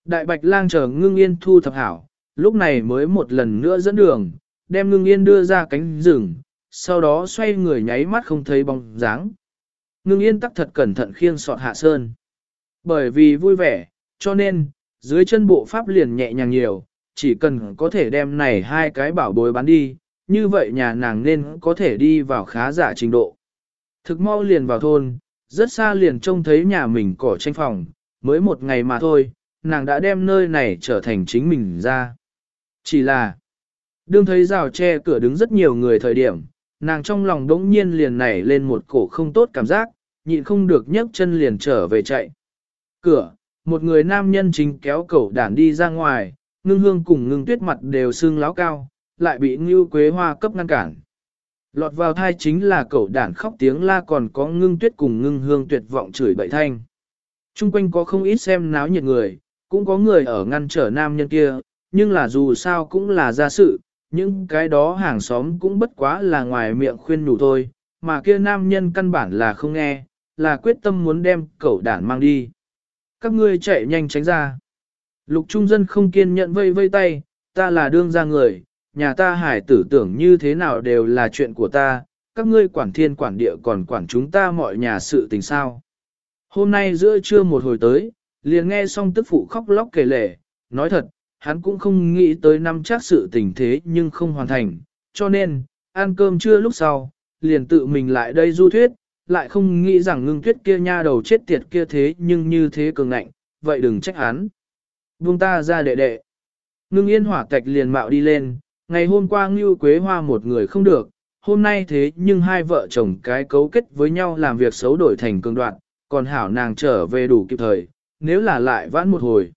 Đại bạch lang chờ ngưng yên thu thập hảo, lúc này mới một lần nữa dẫn đường, đem ngưng yên đưa ra cánh rừng, sau đó xoay người nháy mắt không thấy bóng dáng. Ngưng yên tắc thật cẩn thận khiêng sọt hạ sơn. Bởi vì vui vẻ, cho nên, dưới chân bộ pháp liền nhẹ nhàng nhiều, chỉ cần có thể đem này hai cái bảo bối bán đi, như vậy nhà nàng nên có thể đi vào khá giả trình độ. Thực mau liền vào thôn, rất xa liền trông thấy nhà mình cỏ tranh phòng, mới một ngày mà thôi, nàng đã đem nơi này trở thành chính mình ra. Chỉ là, đương thấy rào tre cửa đứng rất nhiều người thời điểm, nàng trong lòng đống nhiên liền nảy lên một cổ không tốt cảm giác, nhịn không được nhấc chân liền trở về chạy. Cửa, một người nam nhân chính kéo cẩu đản đi ra ngoài, ngưng hương cùng ngưng tuyết mặt đều xương láo cao, lại bị ngưu quế hoa cấp ngăn cản. Lọt vào thai chính là cẩu đản khóc tiếng la còn có ngưng tuyết cùng ngưng hương tuyệt vọng chửi bậy thanh. Trung quanh có không ít xem náo nhiệt người, cũng có người ở ngăn trở nam nhân kia, nhưng là dù sao cũng là gia sự, những cái đó hàng xóm cũng bất quá là ngoài miệng khuyên đủ thôi, mà kia nam nhân căn bản là không nghe, là quyết tâm muốn đem cẩu đản mang đi. Các ngươi chạy nhanh tránh ra. Lục trung dân không kiên nhận vây vây tay, ta là đương gia người, nhà ta hải tử tưởng như thế nào đều là chuyện của ta, các ngươi quản thiên quản địa còn quản chúng ta mọi nhà sự tình sao. Hôm nay giữa trưa một hồi tới, liền nghe xong tức phụ khóc lóc kể lể, nói thật, hắn cũng không nghĩ tới năm chắc sự tình thế nhưng không hoàn thành, cho nên, ăn cơm trưa lúc sau, liền tự mình lại đây du thuyết, lại không nghĩ rằng ngưng tuyết kia nha đầu chết tiệt kia thế nhưng như thế cường ngạnh, vậy đừng trách hắn. Buông ta ra đệ đệ. Ngưng yên hỏa tạch liền mạo đi lên, ngày hôm qua Ngưu Quế Hoa một người không được, hôm nay thế nhưng hai vợ chồng cái cấu kết với nhau làm việc xấu đổi thành cường đoạn, còn hảo nàng trở về đủ kịp thời, nếu là lại vãn một hồi.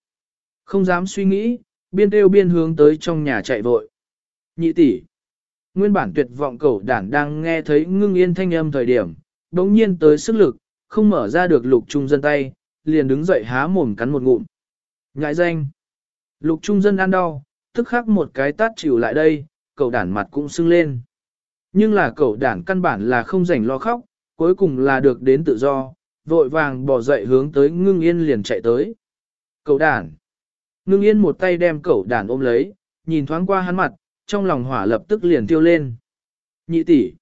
Không dám suy nghĩ, biên tiêu biên hướng tới trong nhà chạy vội. Nhị tỷ, Nguyên bản tuyệt vọng cậu đản đang nghe thấy ngưng yên thanh âm thời điểm, đống nhiên tới sức lực, không mở ra được lục trung dân tay, liền đứng dậy há mồm cắn một ngụm. Ngại danh. Lục trung dân ăn đau, tức khắc một cái tát chịu lại đây, cậu đản mặt cũng sưng lên. Nhưng là cậu đản căn bản là không rảnh lo khóc, cuối cùng là được đến tự do, vội vàng bỏ dậy hướng tới ngưng yên liền chạy tới. Cậu đản. Ngưng yên một tay đem cậu đản ôm lấy, nhìn thoáng qua hắn mặt, trong lòng hỏa lập tức liền tiêu lên. Nhị tỷ.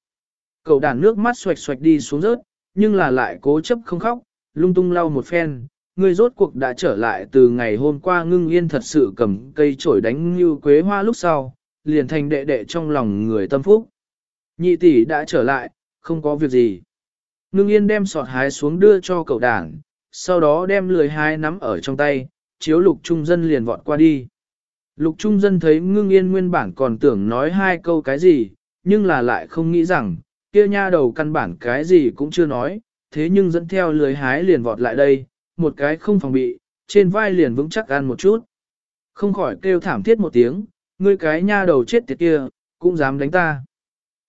Cậu đản nước mắt xoạch xoạch đi xuống rớt, nhưng là lại cố chấp không khóc, lung tung lau một phen. Người rốt cuộc đã trở lại từ ngày hôm qua ngưng yên thật sự cầm cây chổi đánh như quế hoa lúc sau, liền thành đệ đệ trong lòng người tâm phúc. Nhị tỷ đã trở lại, không có việc gì. Ngưng yên đem sọt hái xuống đưa cho cậu đảng, sau đó đem lười hái nắm ở trong tay, chiếu lục trung dân liền vọt qua đi. Lục trung dân thấy ngưng yên nguyên bản còn tưởng nói hai câu cái gì, nhưng là lại không nghĩ rằng, kia nha đầu căn bản cái gì cũng chưa nói, thế nhưng dẫn theo lưới hái liền vọt lại đây, một cái không phòng bị, trên vai liền vững chắc ăn một chút. Không khỏi kêu thảm thiết một tiếng, ngươi cái nha đầu chết tiệt kia, cũng dám đánh ta.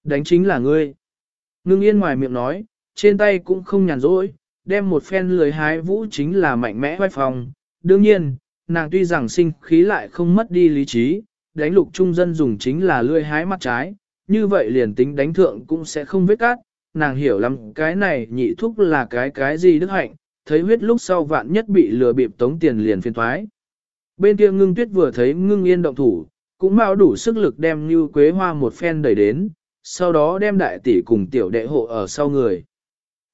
Đánh chính là ngươi. Ngưng yên ngoài miệng nói, trên tay cũng không nhàn rỗi, đem một phen lười hái vũ chính là mạnh mẽ vai phòng. Đương nhiên, nàng tuy rằng sinh khí lại không mất đi lý trí, đánh lục trung dân dùng chính là lưỡi hái mắt trái, như vậy liền tính đánh thượng cũng sẽ không vết cát, nàng hiểu lắm cái này nhị thúc là cái cái gì đức hạnh, thấy huyết lúc sau vạn nhất bị lừa bịp tống tiền liền phiền thoái. Bên kia ngưng tuyết vừa thấy ngưng yên động thủ, cũng mau đủ sức lực đem như quế hoa một phen đẩy đến, sau đó đem đại tỷ cùng tiểu đệ hộ ở sau người.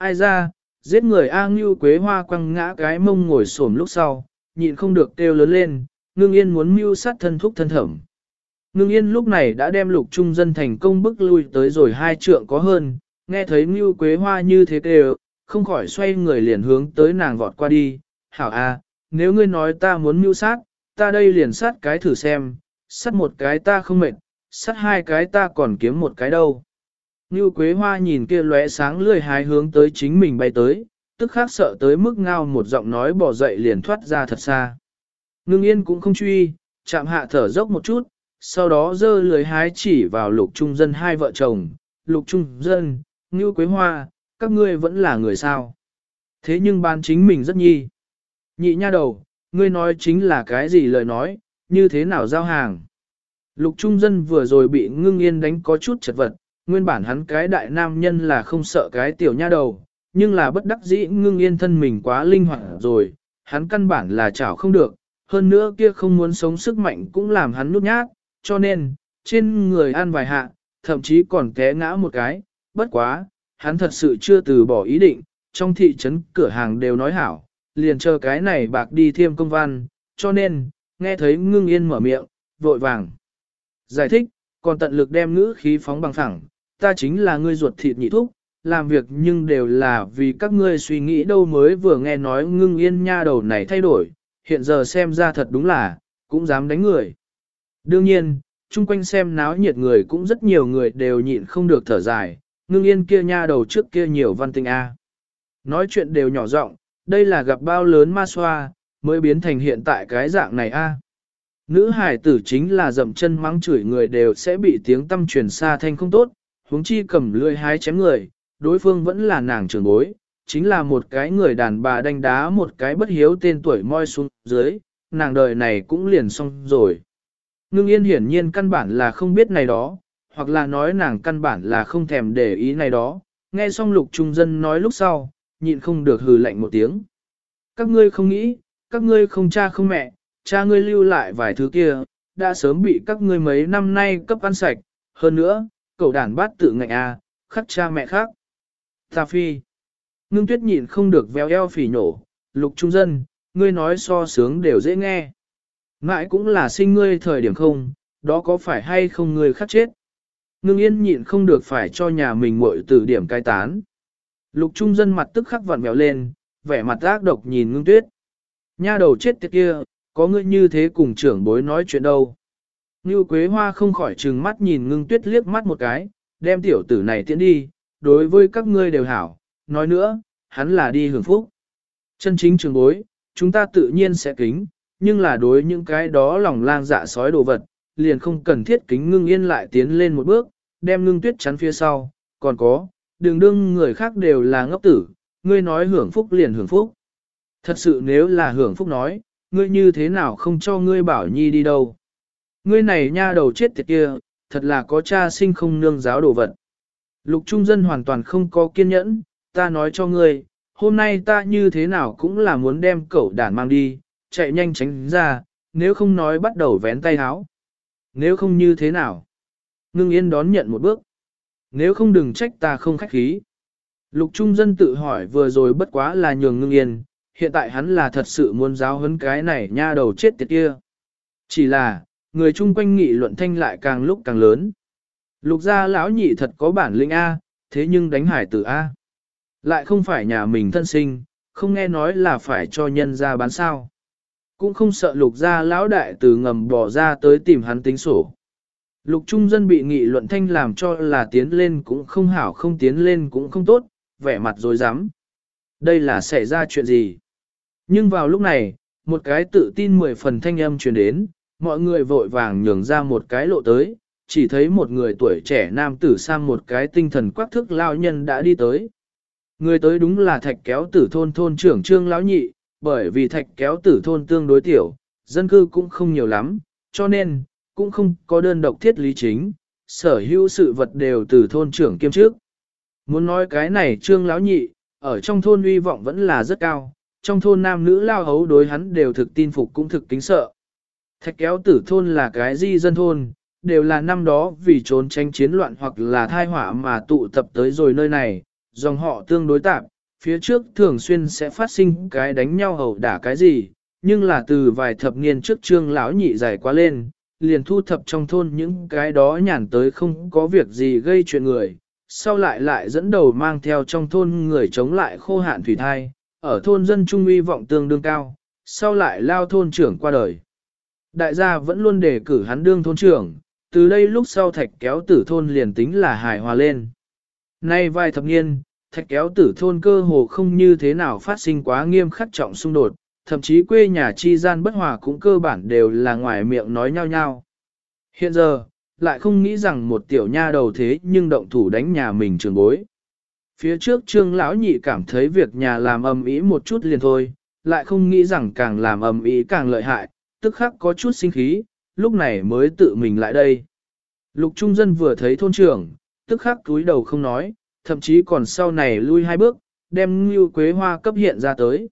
Ai ra, giết người A Ngưu Quế Hoa quăng ngã cái mông ngồi xổm lúc sau, nhịn không được kêu lớn lên, ngưng yên muốn mưu sát thân thúc thân thẩm. Ngưng yên lúc này đã đem lục trung dân thành công bức lui tới rồi hai trượng có hơn, nghe thấy Ngưu Quế Hoa như thế kêu, không khỏi xoay người liền hướng tới nàng vọt qua đi. Hảo A, nếu ngươi nói ta muốn mưu sát, ta đây liền sát cái thử xem, sát một cái ta không mệt, sát hai cái ta còn kiếm một cái đâu. Ngưu Quế Hoa nhìn kia lóe sáng lười hái hướng tới chính mình bay tới, tức khác sợ tới mức ngao một giọng nói bỏ dậy liền thoát ra thật xa. Ngưng yên cũng không truy, chạm hạ thở dốc một chút, sau đó dơ lười hái chỉ vào lục trung dân hai vợ chồng, lục trung dân, Ngưu Quế Hoa, các ngươi vẫn là người sao. Thế nhưng ban chính mình rất nhi. Nhị nha đầu, ngươi nói chính là cái gì lời nói, như thế nào giao hàng. Lục trung dân vừa rồi bị ngưng yên đánh có chút chật vật, nguyên bản hắn cái đại nam nhân là không sợ cái tiểu nha đầu, nhưng là bất đắc dĩ ngưng yên thân mình quá linh hoạt rồi, hắn căn bản là chảo không được, hơn nữa kia không muốn sống sức mạnh cũng làm hắn nhút nhát, cho nên, trên người ăn vài hạ, thậm chí còn té ngã một cái, bất quá, hắn thật sự chưa từ bỏ ý định, trong thị trấn cửa hàng đều nói hảo, liền chờ cái này bạc đi thiêm công văn, cho nên, nghe thấy ngưng yên mở miệng, vội vàng. Giải thích, còn tận lực đem ngữ khí phóng bằng phẳng, ta chính là ngươi ruột thịt nhị thúc, làm việc nhưng đều là vì các ngươi suy nghĩ đâu mới vừa nghe nói ngưng yên nha đầu này thay đổi, hiện giờ xem ra thật đúng là, cũng dám đánh người. Đương nhiên, chung quanh xem náo nhiệt người cũng rất nhiều người đều nhịn không được thở dài, ngưng yên kia nha đầu trước kia nhiều văn tinh A. Nói chuyện đều nhỏ giọng, đây là gặp bao lớn ma xoa, mới biến thành hiện tại cái dạng này A. Nữ hải tử chính là dậm chân mắng chửi người đều sẽ bị tiếng tâm truyền xa thanh không tốt, huống chi cầm lưỡi hái chém người, đối phương vẫn là nàng trưởng bối, chính là một cái người đàn bà đánh đá một cái bất hiếu tên tuổi moi xuống dưới, nàng đời này cũng liền xong rồi. Ngưng yên hiển nhiên căn bản là không biết này đó, hoặc là nói nàng căn bản là không thèm để ý này đó, nghe xong lục trung dân nói lúc sau, nhịn không được hừ lạnh một tiếng. Các ngươi không nghĩ, các ngươi không cha không mẹ, cha ngươi lưu lại vài thứ kia, đã sớm bị các ngươi mấy năm nay cấp ăn sạch, hơn nữa, cậu đàn bát tự ngạnh a, à, khắc cha mẹ khác. Ta phi. Ngưng tuyết nhịn không được véo eo phỉ nổ, lục trung dân, ngươi nói so sướng đều dễ nghe. Mãi cũng là sinh ngươi thời điểm không, đó có phải hay không ngươi khắc chết. Ngưng yên nhịn không được phải cho nhà mình muội tử điểm cai tán. Lục trung dân mặt tức khắc vặn mèo lên, vẻ mặt ác độc nhìn ngưng tuyết. Nha đầu chết tiệt kia, có ngươi như thế cùng trưởng bối nói chuyện đâu. Như Quế Hoa không khỏi trừng mắt nhìn ngưng tuyết liếc mắt một cái, đem tiểu tử này tiễn đi, đối với các ngươi đều hảo, nói nữa, hắn là đi hưởng phúc. Chân chính trường bối, chúng ta tự nhiên sẽ kính, nhưng là đối những cái đó lòng lang dạ sói đồ vật, liền không cần thiết kính ngưng yên lại tiến lên một bước, đem ngưng tuyết chắn phía sau, còn có, đừng đương người khác đều là ngốc tử, ngươi nói hưởng phúc liền hưởng phúc. Thật sự nếu là hưởng phúc nói, ngươi như thế nào không cho ngươi bảo nhi đi đâu. Ngươi này nha đầu chết tiệt kia, thật là có cha sinh không nương giáo đồ vật. Lục trung dân hoàn toàn không có kiên nhẫn, ta nói cho ngươi, hôm nay ta như thế nào cũng là muốn đem cậu đàn mang đi, chạy nhanh tránh ra, nếu không nói bắt đầu vén tay háo. Nếu không như thế nào? Ngưng yên đón nhận một bước. Nếu không đừng trách ta không khách khí. Lục trung dân tự hỏi vừa rồi bất quá là nhường ngưng yên, hiện tại hắn là thật sự muốn giáo huấn cái này nha đầu chết tiệt kia. Chỉ là, người chung quanh nghị luận thanh lại càng lúc càng lớn. Lục gia lão nhị thật có bản lĩnh A, thế nhưng đánh hải tử A. Lại không phải nhà mình thân sinh, không nghe nói là phải cho nhân ra bán sao. Cũng không sợ lục gia lão đại từ ngầm bỏ ra tới tìm hắn tính sổ. Lục trung dân bị nghị luận thanh làm cho là tiến lên cũng không hảo không tiến lên cũng không tốt, vẻ mặt dối rắm Đây là xảy ra chuyện gì? Nhưng vào lúc này, một cái tự tin mười phần thanh âm truyền đến, mọi người vội vàng nhường ra một cái lộ tới, chỉ thấy một người tuổi trẻ nam tử sang một cái tinh thần quắc thức lao nhân đã đi tới. Người tới đúng là thạch kéo tử thôn thôn trưởng trương lão nhị, bởi vì thạch kéo tử thôn tương đối tiểu, dân cư cũng không nhiều lắm, cho nên, cũng không có đơn độc thiết lý chính, sở hữu sự vật đều từ thôn trưởng kiêm trước. Muốn nói cái này trương lão nhị, ở trong thôn uy vọng vẫn là rất cao, trong thôn nam nữ lao hấu đối hắn đều thực tin phục cũng thực kính sợ. Thạch kéo tử thôn là cái di dân thôn, đều là năm đó vì trốn tránh chiến loạn hoặc là thai họa mà tụ tập tới rồi nơi này, dòng họ tương đối tạp, phía trước thường xuyên sẽ phát sinh cái đánh nhau hầu đả cái gì, nhưng là từ vài thập niên trước trương lão nhị dài quá lên, liền thu thập trong thôn những cái đó nhàn tới không có việc gì gây chuyện người, sau lại lại dẫn đầu mang theo trong thôn người chống lại khô hạn thủy thai, ở thôn dân trung uy vọng tương đương cao, sau lại lao thôn trưởng qua đời. Đại gia vẫn luôn đề cử hắn đương thôn trưởng, từ đây lúc sau thạch kéo tử thôn liền tính là hài hòa lên. Nay vài thập niên, thạch kéo tử thôn cơ hồ không như thế nào phát sinh quá nghiêm khắc trọng xung đột, thậm chí quê nhà chi gian bất hòa cũng cơ bản đều là ngoài miệng nói nhau nhau. Hiện giờ, lại không nghĩ rằng một tiểu nha đầu thế nhưng động thủ đánh nhà mình trường bối. Phía trước trương lão nhị cảm thấy việc nhà làm ầm ĩ một chút liền thôi, lại không nghĩ rằng càng làm ầm ĩ càng lợi hại, tức khắc có chút sinh khí, lúc này mới tự mình lại đây. Lục trung dân vừa thấy thôn trưởng, tức khắc túi đầu không nói, thậm chí còn sau này lui hai bước, đem Ngưu Quế Hoa cấp hiện ra tới.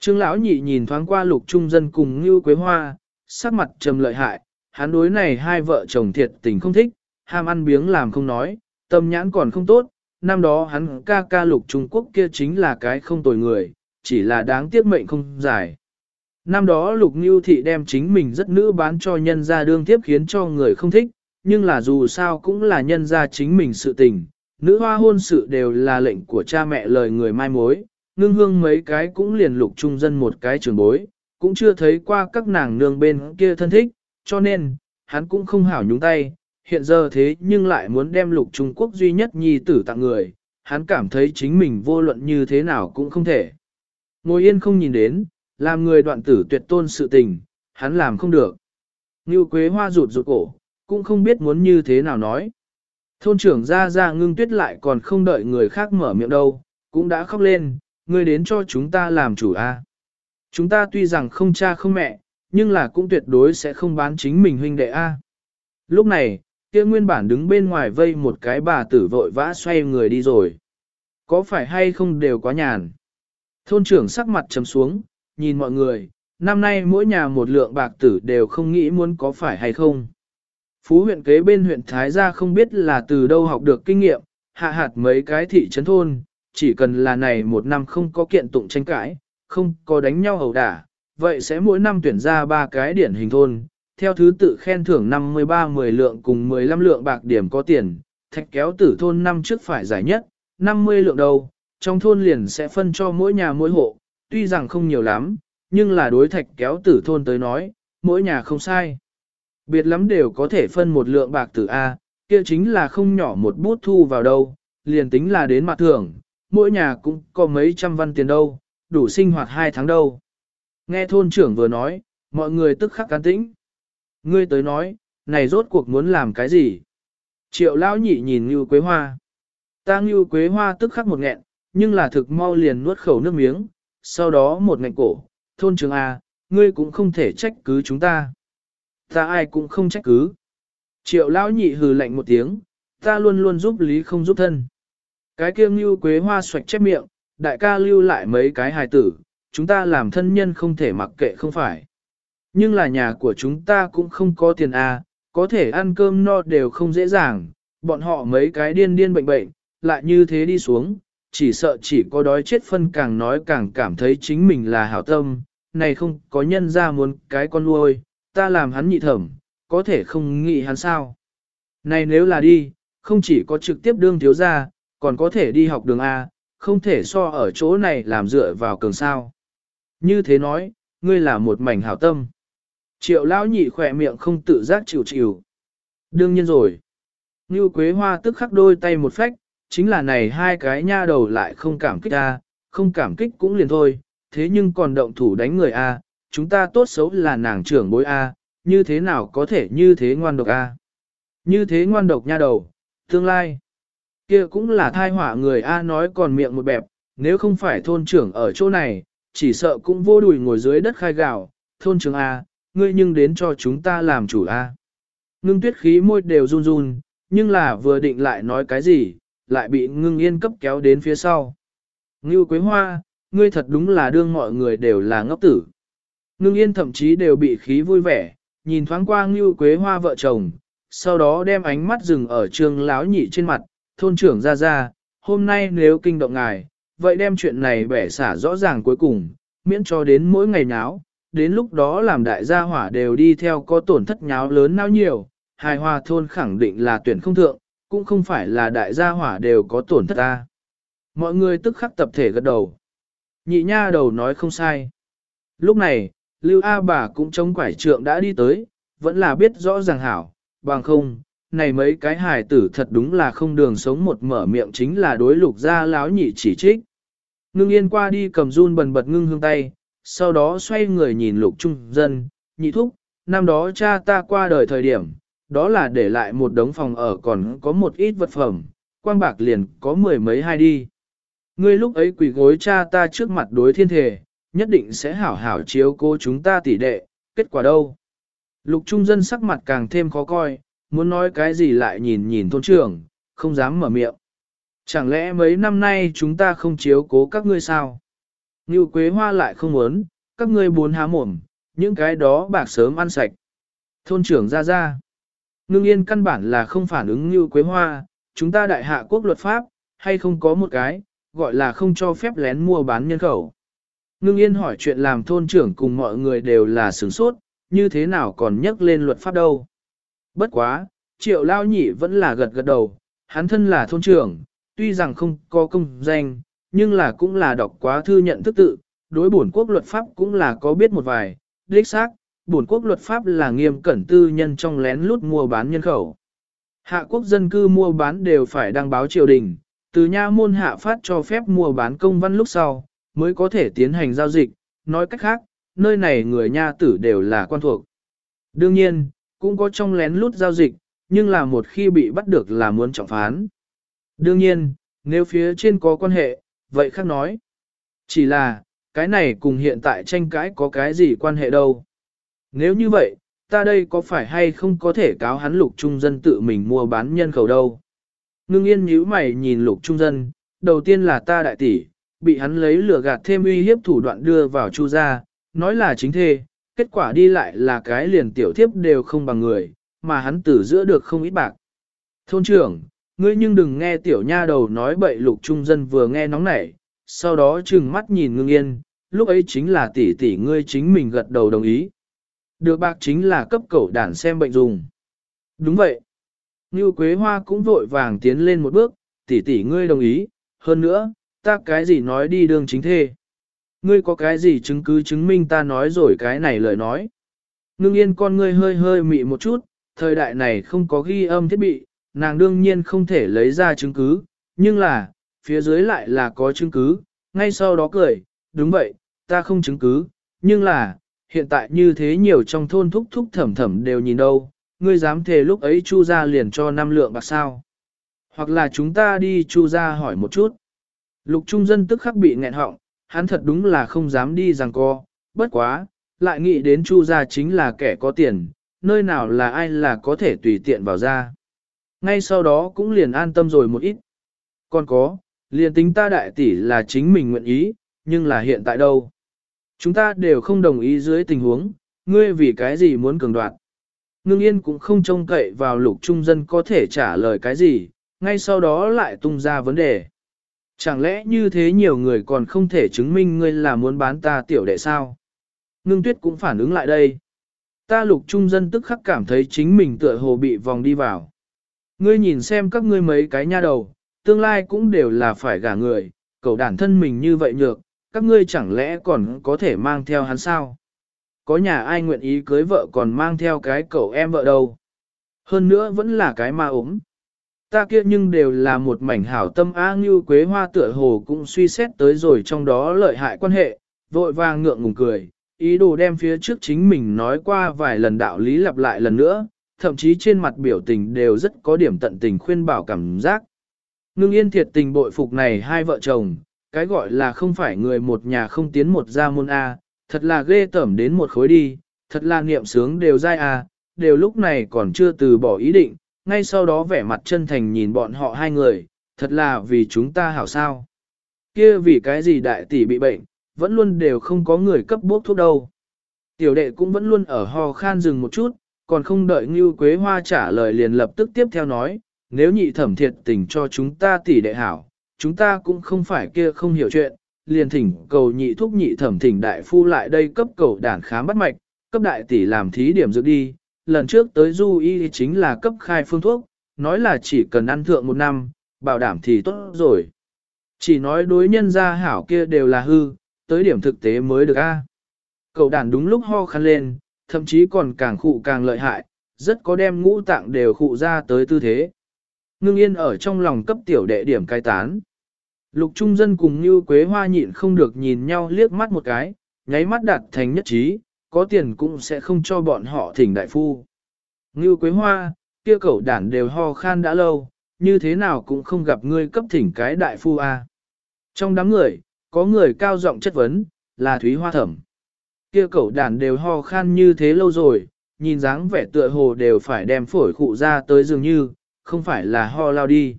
Trương lão nhị nhìn thoáng qua lục trung dân cùng Ngưu Quế Hoa, sắc mặt trầm lợi hại, hắn đối này hai vợ chồng thiệt tình không thích, ham ăn biếng làm không nói, tâm nhãn còn không tốt, năm đó hắn ca ca lục Trung Quốc kia chính là cái không tồi người, chỉ là đáng tiếc mệnh không dài. Năm đó lục Ngưu Thị đem chính mình rất nữ bán cho nhân gia đương tiếp khiến cho người không thích, nhưng là dù sao cũng là nhân gia chính mình sự tình, nữ hoa hôn sự đều là lệnh của cha mẹ lời người mai mối, ngưng hương mấy cái cũng liền lục trung dân một cái trường bối, cũng chưa thấy qua các nàng nương bên kia thân thích, cho nên, hắn cũng không hảo nhúng tay, hiện giờ thế nhưng lại muốn đem lục Trung Quốc duy nhất nhi tử tặng người, hắn cảm thấy chính mình vô luận như thế nào cũng không thể. Ngồi yên không nhìn đến, làm người đoạn tử tuyệt tôn sự tình, hắn làm không được. Như Quế Hoa rụt rụt cổ, cũng không biết muốn như thế nào nói. Thôn trưởng ra ra ngưng tuyết lại còn không đợi người khác mở miệng đâu, cũng đã khóc lên, ngươi đến cho chúng ta làm chủ a. Chúng ta tuy rằng không cha không mẹ, nhưng là cũng tuyệt đối sẽ không bán chính mình huynh đệ a. Lúc này, kia nguyên bản đứng bên ngoài vây một cái bà tử vội vã xoay người đi rồi. Có phải hay không đều quá nhàn. Thôn trưởng sắc mặt trầm xuống, nhìn mọi người, năm nay mỗi nhà một lượng bạc tử đều không nghĩ muốn có phải hay không. Phú huyện kế bên huyện Thái Gia không biết là từ đâu học được kinh nghiệm, hạ hạt mấy cái thị trấn thôn, chỉ cần là này một năm không có kiện tụng tranh cãi, không có đánh nhau hầu đả, vậy sẽ mỗi năm tuyển ra ba cái điển hình thôn, theo thứ tự khen thưởng 53-10 lượng cùng 15 lượng bạc điểm có tiền, thạch kéo tử thôn năm trước phải giải nhất, 50 lượng đầu, trong thôn liền sẽ phân cho mỗi nhà mỗi hộ, tuy rằng không nhiều lắm, nhưng là đối thạch kéo tử thôn tới nói, mỗi nhà không sai. Biệt lắm đều có thể phân một lượng bạc tử A, kia chính là không nhỏ một bút thu vào đâu, liền tính là đến mặt thưởng, mỗi nhà cũng có mấy trăm văn tiền đâu, đủ sinh hoạt hai tháng đâu. Nghe thôn trưởng vừa nói, mọi người tức khắc can tĩnh. Ngươi tới nói, này rốt cuộc muốn làm cái gì? Triệu lão nhị nhìn Ngưu Quế Hoa. Ta Ngưu Quế Hoa tức khắc một nghẹn, nhưng là thực mau liền nuốt khẩu nước miếng, sau đó một ngạnh cổ, thôn trưởng A, ngươi cũng không thể trách cứ chúng ta. Ta ai cũng không trách cứ. Triệu lão nhị hừ lạnh một tiếng, ta luôn luôn giúp lý không giúp thân. Cái kia Ngưu Quế Hoa xoạch chép miệng, đại ca lưu lại mấy cái hài tử, chúng ta làm thân nhân không thể mặc kệ không phải. Nhưng là nhà của chúng ta cũng không có tiền A, có thể ăn cơm no đều không dễ dàng, bọn họ mấy cái điên điên bệnh bệnh, lại như thế đi xuống, chỉ sợ chỉ có đói chết phân càng nói càng cảm thấy chính mình là hảo tâm, này không có nhân ra muốn cái con nuôi, ta làm hắn nhị thẩm, có thể không nghĩ hắn sao. Này nếu là đi, không chỉ có trực tiếp đương thiếu ra, còn có thể đi học đường A, không thể so ở chỗ này làm dựa vào cường sao. Như thế nói, ngươi là một mảnh hảo tâm. Triệu lão nhị khỏe miệng không tự giác chịu chịu. Đương nhiên rồi. Như Quế Hoa tức khắc đôi tay một phách, chính là này hai cái nha đầu lại không cảm kích a, không cảm kích cũng liền thôi, thế nhưng còn động thủ đánh người a, chúng ta tốt xấu là nàng trưởng bối a, như thế nào có thể như thế ngoan độc a? Như thế ngoan độc nha đầu, tương lai. Kia cũng là thai họa người a nói còn miệng một bẹp, nếu không phải thôn trưởng ở chỗ này, chỉ sợ cũng vô đùi ngồi dưới đất khai gạo, thôn trưởng a, ngươi nhưng đến cho chúng ta làm chủ a. Ngưng tuyết khí môi đều run run, nhưng là vừa định lại nói cái gì, lại bị ngưng yên cấp kéo đến phía sau. Ngưu Quế Hoa, ngươi thật đúng là đương mọi người đều là ngốc tử. Ngưng yên thậm chí đều bị khí vui vẻ, nhìn thoáng qua Ngưu Quế Hoa vợ chồng, sau đó đem ánh mắt dừng ở trương láo nhị trên mặt, thôn trưởng ra ra, hôm nay nếu kinh động ngài, vậy đem chuyện này bẻ xả rõ ràng cuối cùng, miễn cho đến mỗi ngày nháo, đến lúc đó làm đại gia hỏa đều đi theo có tổn thất nháo lớn nao nhiều, hài hòa thôn khẳng định là tuyển không thượng, cũng không phải là đại gia hỏa đều có tổn thất ta. Mọi người tức khắc tập thể gật đầu. Nhị nha đầu nói không sai. Lúc này, Lưu A bà cũng chống quải trượng đã đi tới, vẫn là biết rõ ràng hảo, bằng không, này mấy cái hài tử thật đúng là không đường sống một mở miệng chính là đối lục ra láo nhị chỉ trích. Ngưng yên qua đi cầm run bần bật ngưng hương tay, sau đó xoay người nhìn lục trung dân, nhị thúc, năm đó cha ta qua đời thời điểm, đó là để lại một đống phòng ở còn có một ít vật phẩm, quang bạc liền có mười mấy hai đi. Ngươi lúc ấy quỳ gối cha ta trước mặt đối thiên thể, nhất định sẽ hảo hảo chiếu cô chúng ta tỷ đệ, kết quả đâu? Lục trung dân sắc mặt càng thêm khó coi, muốn nói cái gì lại nhìn nhìn thôn trưởng, không dám mở miệng. Chẳng lẽ mấy năm nay chúng ta không chiếu cố các ngươi sao? Như Quế Hoa lại không muốn, các ngươi bốn há mồm, những cái đó bạc sớm ăn sạch. Thôn trưởng ra ra. Ngưng yên căn bản là không phản ứng như Quế Hoa, chúng ta đại hạ quốc luật pháp, hay không có một cái, gọi là không cho phép lén mua bán nhân khẩu. Ngưng yên hỏi chuyện làm thôn trưởng cùng mọi người đều là sướng sốt, như thế nào còn nhắc lên luật pháp đâu. Bất quá, triệu lao nhị vẫn là gật gật đầu, hắn thân là thôn trưởng, tuy rằng không có công danh, nhưng là cũng là đọc quá thư nhận thức tự, đối bổn quốc luật pháp cũng là có biết một vài, đích xác, bổn quốc luật pháp là nghiêm cẩn tư nhân trong lén lút mua bán nhân khẩu. Hạ quốc dân cư mua bán đều phải đăng báo triều đình, từ nha môn hạ phát cho phép mua bán công văn lúc sau, mới có thể tiến hành giao dịch, nói cách khác, nơi này người nha tử đều là quan thuộc. Đương nhiên, cũng có trong lén lút giao dịch, nhưng là một khi bị bắt được là muốn trọng phán. Đương nhiên, nếu phía trên có quan hệ, vậy khác nói. Chỉ là, cái này cùng hiện tại tranh cãi có cái gì quan hệ đâu. Nếu như vậy, ta đây có phải hay không có thể cáo hắn lục trung dân tự mình mua bán nhân khẩu đâu. Ngưng yên nhíu mày nhìn lục trung dân, đầu tiên là ta đại tỷ, bị hắn lấy lửa gạt thêm uy hiếp thủ đoạn đưa vào chu gia, nói là chính thê, kết quả đi lại là cái liền tiểu thiếp đều không bằng người, mà hắn tử giữa được không ít bạc. Thôn trưởng, ngươi nhưng đừng nghe tiểu nha đầu nói bậy lục trung dân vừa nghe nóng nảy, sau đó trừng mắt nhìn ngưng yên, lúc ấy chính là tỷ tỷ ngươi chính mình gật đầu đồng ý. Được bạc chính là cấp cẩu đàn xem bệnh dùng. Đúng vậy. Như Quế Hoa cũng vội vàng tiến lên một bước, tỷ tỷ ngươi đồng ý, hơn nữa, ta cái gì nói đi đường chính thê. Ngươi có cái gì chứng cứ chứng minh ta nói rồi cái này lời nói. Ngưng yên con ngươi hơi hơi mị một chút, thời đại này không có ghi âm thiết bị, nàng đương nhiên không thể lấy ra chứng cứ, nhưng là, phía dưới lại là có chứng cứ, ngay sau đó cười, đúng vậy, ta không chứng cứ, nhưng là, hiện tại như thế nhiều trong thôn thúc thúc thẩm thẩm đều nhìn đâu, ngươi dám thề lúc ấy chu ra liền cho năm lượng bạc sao. Hoặc là chúng ta đi chu ra hỏi một chút. Lục trung dân tức khắc bị nghẹn họng, hắn thật đúng là không dám đi rằng co, bất quá, lại nghĩ đến chu ra chính là kẻ có tiền, nơi nào là ai là có thể tùy tiện vào ra. Ngay sau đó cũng liền an tâm rồi một ít. Còn có, liền tính ta đại tỷ là chính mình nguyện ý, nhưng là hiện tại đâu? Chúng ta đều không đồng ý dưới tình huống, ngươi vì cái gì muốn cường đoạt. Ngưng yên cũng không trông cậy vào lục trung dân có thể trả lời cái gì, ngay sau đó lại tung ra vấn đề. Chẳng lẽ như thế nhiều người còn không thể chứng minh ngươi là muốn bán ta tiểu đệ sao? Ngưng tuyết cũng phản ứng lại đây. Ta lục trung dân tức khắc cảm thấy chính mình tựa hồ bị vòng đi vào. Ngươi nhìn xem các ngươi mấy cái nha đầu, tương lai cũng đều là phải gả người, cậu đản thân mình như vậy nhược, các ngươi chẳng lẽ còn có thể mang theo hắn sao? Có nhà ai nguyện ý cưới vợ còn mang theo cái cậu em vợ đâu? Hơn nữa vẫn là cái ma ốm. Ta kia nhưng đều là một mảnh hảo tâm á như quế hoa tựa hồ cũng suy xét tới rồi trong đó lợi hại quan hệ, vội vàng ngượng ngùng cười, ý đồ đem phía trước chính mình nói qua vài lần đạo lý lặp lại lần nữa, thậm chí trên mặt biểu tình đều rất có điểm tận tình khuyên bảo cảm giác. Ngưng yên thiệt tình bội phục này hai vợ chồng, cái gọi là không phải người một nhà không tiến một gia môn A, thật là ghê tởm đến một khối đi, thật là niệm sướng đều dai A, đều lúc này còn chưa từ bỏ ý định, ngay sau đó vẻ mặt chân thành nhìn bọn họ hai người, thật là vì chúng ta hảo sao. kia vì cái gì đại tỷ bị bệnh, vẫn luôn đều không có người cấp bốc thuốc đâu. Tiểu đệ cũng vẫn luôn ở ho khan dừng một chút, còn không đợi Ngưu Quế Hoa trả lời liền lập tức tiếp theo nói, nếu nhị thẩm thiệt tình cho chúng ta tỷ đệ hảo, chúng ta cũng không phải kia không hiểu chuyện, liền thỉnh cầu nhị thúc nhị thẩm thỉnh đại phu lại đây cấp cầu đàn khám bắt mạch, cấp đại tỷ làm thí điểm dược đi, lần trước tới du y chính là cấp khai phương thuốc, nói là chỉ cần ăn thượng một năm, bảo đảm thì tốt rồi. Chỉ nói đối nhân gia hảo kia đều là hư, tới điểm thực tế mới được a. Cậu đàn đúng lúc ho khăn lên, thậm chí còn càng khụ càng lợi hại, rất có đem ngũ tạng đều khụ ra tới tư thế. Ngưng yên ở trong lòng cấp tiểu đệ điểm cai tán. Lục trung dân cùng như quế hoa nhịn không được nhìn nhau liếc mắt một cái, nháy mắt đạt thành nhất trí, có tiền cũng sẽ không cho bọn họ thỉnh đại phu. Như quế hoa, kia cậu đản đều ho khan đã lâu, như thế nào cũng không gặp ngươi cấp thỉnh cái đại phu a. À. Trong đám người, có người cao giọng chất vấn, là Thúy Hoa Thẩm. Kia cậu đản đều ho khan như thế lâu rồi, nhìn dáng vẻ tựa hồ đều phải đem phổi khụ ra tới dường như, không phải là ho lao đi.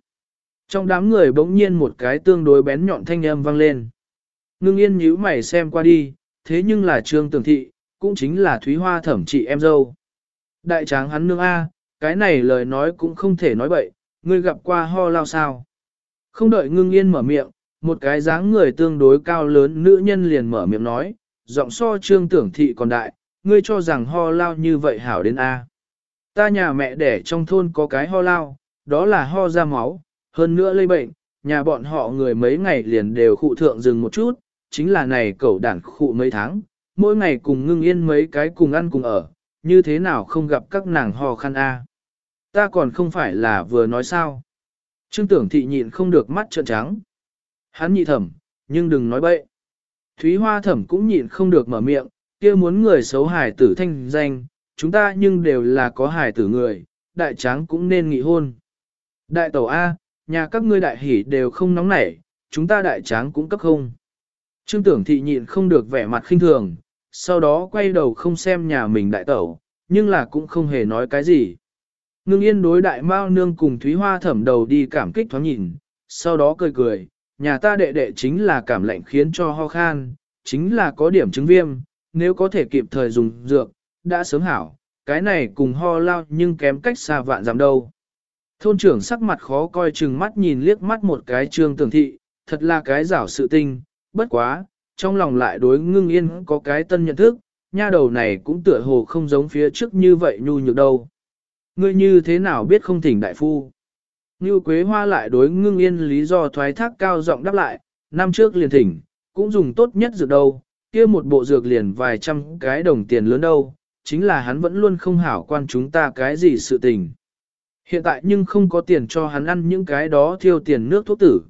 Trong đám người bỗng nhiên một cái tương đối bén nhọn thanh âm vang lên. Ngưng yên nhíu mày xem qua đi, thế nhưng là trương tường thị, cũng chính là Thúy Hoa thẩm chị em dâu. Đại tráng hắn nương A, cái này lời nói cũng không thể nói bậy, ngươi gặp qua ho lao sao. Không đợi ngưng yên mở miệng, một cái dáng người tương đối cao lớn nữ nhân liền mở miệng nói, giọng so trương tưởng thị còn đại, ngươi cho rằng ho lao như vậy hảo đến A. Ta nhà mẹ đẻ trong thôn có cái ho lao, đó là ho ra máu, hơn nữa lây bệnh, nhà bọn họ người mấy ngày liền đều khụ thượng dừng một chút, chính là này cẩu đản khụ mấy tháng, mỗi ngày cùng ngưng yên mấy cái cùng ăn cùng ở, như thế nào không gặp các nàng ho khăn a? Ta còn không phải là vừa nói sao. Trương tưởng thị nhịn không được mắt trợn trắng. Hắn nhị thẩm, nhưng đừng nói bậy. Thúy Hoa thẩm cũng nhịn không được mở miệng, kia muốn người xấu hài tử thanh danh, chúng ta nhưng đều là có hài tử người, đại tráng cũng nên nghị hôn. Đại tẩu A, nhà các ngươi đại hỉ đều không nóng nảy, chúng ta đại tráng cũng cấp không. Trương tưởng thị nhịn không được vẻ mặt khinh thường, sau đó quay đầu không xem nhà mình đại tẩu, nhưng là cũng không hề nói cái gì. Ngưng yên đối đại mao nương cùng Thúy Hoa thẩm đầu đi cảm kích thoáng nhìn, sau đó cười cười, nhà ta đệ đệ chính là cảm lạnh khiến cho ho khan, chính là có điểm chứng viêm, nếu có thể kịp thời dùng dược, đã sớm hảo, cái này cùng ho lao nhưng kém cách xa vạn giảm đâu. Thôn trưởng sắc mặt khó coi chừng mắt nhìn liếc mắt một cái trương tường thị, thật là cái rảo sự tinh, bất quá, trong lòng lại đối ngưng yên có cái tân nhận thức, nha đầu này cũng tựa hồ không giống phía trước như vậy nhu nhược đâu. Ngươi như thế nào biết không thỉnh đại phu? Như Quế Hoa lại đối ngưng yên lý do thoái thác cao giọng đáp lại, năm trước liền thỉnh, cũng dùng tốt nhất dược đâu, kia một bộ dược liền vài trăm cái đồng tiền lớn đâu, chính là hắn vẫn luôn không hảo quan chúng ta cái gì sự tình. Hiện tại nhưng không có tiền cho hắn ăn những cái đó thiêu tiền nước thuốc tử.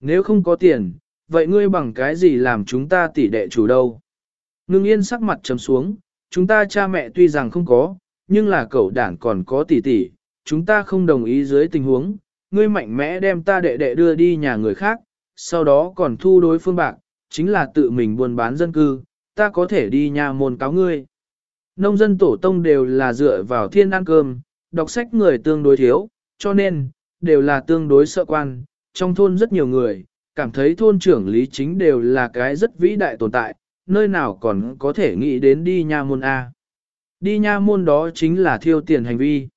Nếu không có tiền, vậy ngươi bằng cái gì làm chúng ta tỷ đệ chủ đâu? Ngưng yên sắc mặt trầm xuống, chúng ta cha mẹ tuy rằng không có, nhưng là cậu đảng còn có tỷ tỷ, chúng ta không đồng ý dưới tình huống, ngươi mạnh mẽ đem ta đệ đệ đưa đi nhà người khác, sau đó còn thu đối phương bạc, chính là tự mình buôn bán dân cư, ta có thể đi nhà môn cáo ngươi. Nông dân tổ tông đều là dựa vào thiên ăn cơm, đọc sách người tương đối thiếu, cho nên, đều là tương đối sợ quan, trong thôn rất nhiều người, cảm thấy thôn trưởng lý chính đều là cái rất vĩ đại tồn tại, nơi nào còn có thể nghĩ đến đi nha môn A. Đi nha môn đó chính là thiêu tiền hành vi.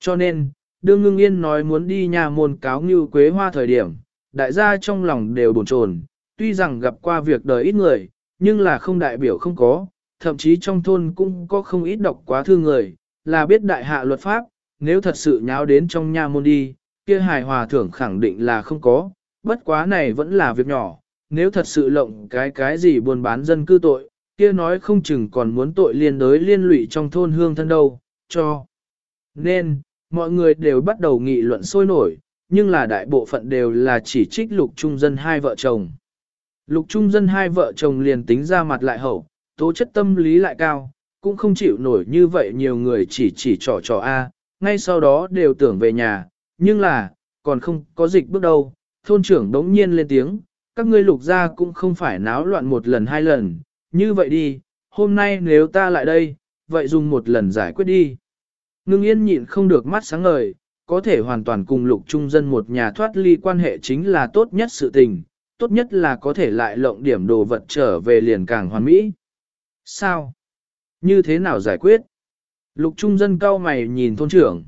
Cho nên, đương ngưng yên nói muốn đi nha môn cáo như quế hoa thời điểm, đại gia trong lòng đều bồn chồn tuy rằng gặp qua việc đời ít người, nhưng là không đại biểu không có, thậm chí trong thôn cũng có không ít đọc quá thư người, là biết đại hạ luật pháp, nếu thật sự nháo đến trong nha môn đi, kia hài hòa thưởng khẳng định là không có, bất quá này vẫn là việc nhỏ, nếu thật sự lộng cái cái gì buôn bán dân cư tội, kia nói không chừng còn muốn tội liên đới liên lụy trong thôn hương thân đâu, cho. Nên, mọi người đều bắt đầu nghị luận sôi nổi, nhưng là đại bộ phận đều là chỉ trích lục trung dân hai vợ chồng. Lục trung dân hai vợ chồng liền tính ra mặt lại hậu, tố chất tâm lý lại cao, cũng không chịu nổi như vậy nhiều người chỉ chỉ trò trò A, ngay sau đó đều tưởng về nhà, nhưng là, còn không có dịch bước đâu, thôn trưởng đống nhiên lên tiếng, các ngươi lục ra cũng không phải náo loạn một lần hai lần, như vậy đi, hôm nay nếu ta lại đây, vậy dùng một lần giải quyết đi. Ngưng yên nhịn không được mắt sáng ngời, có thể hoàn toàn cùng lục trung dân một nhà thoát ly quan hệ chính là tốt nhất sự tình, tốt nhất là có thể lại lộng điểm đồ vật trở về liền càng hoàn mỹ. Sao? Như thế nào giải quyết? Lục trung dân cao mày nhìn thôn trưởng.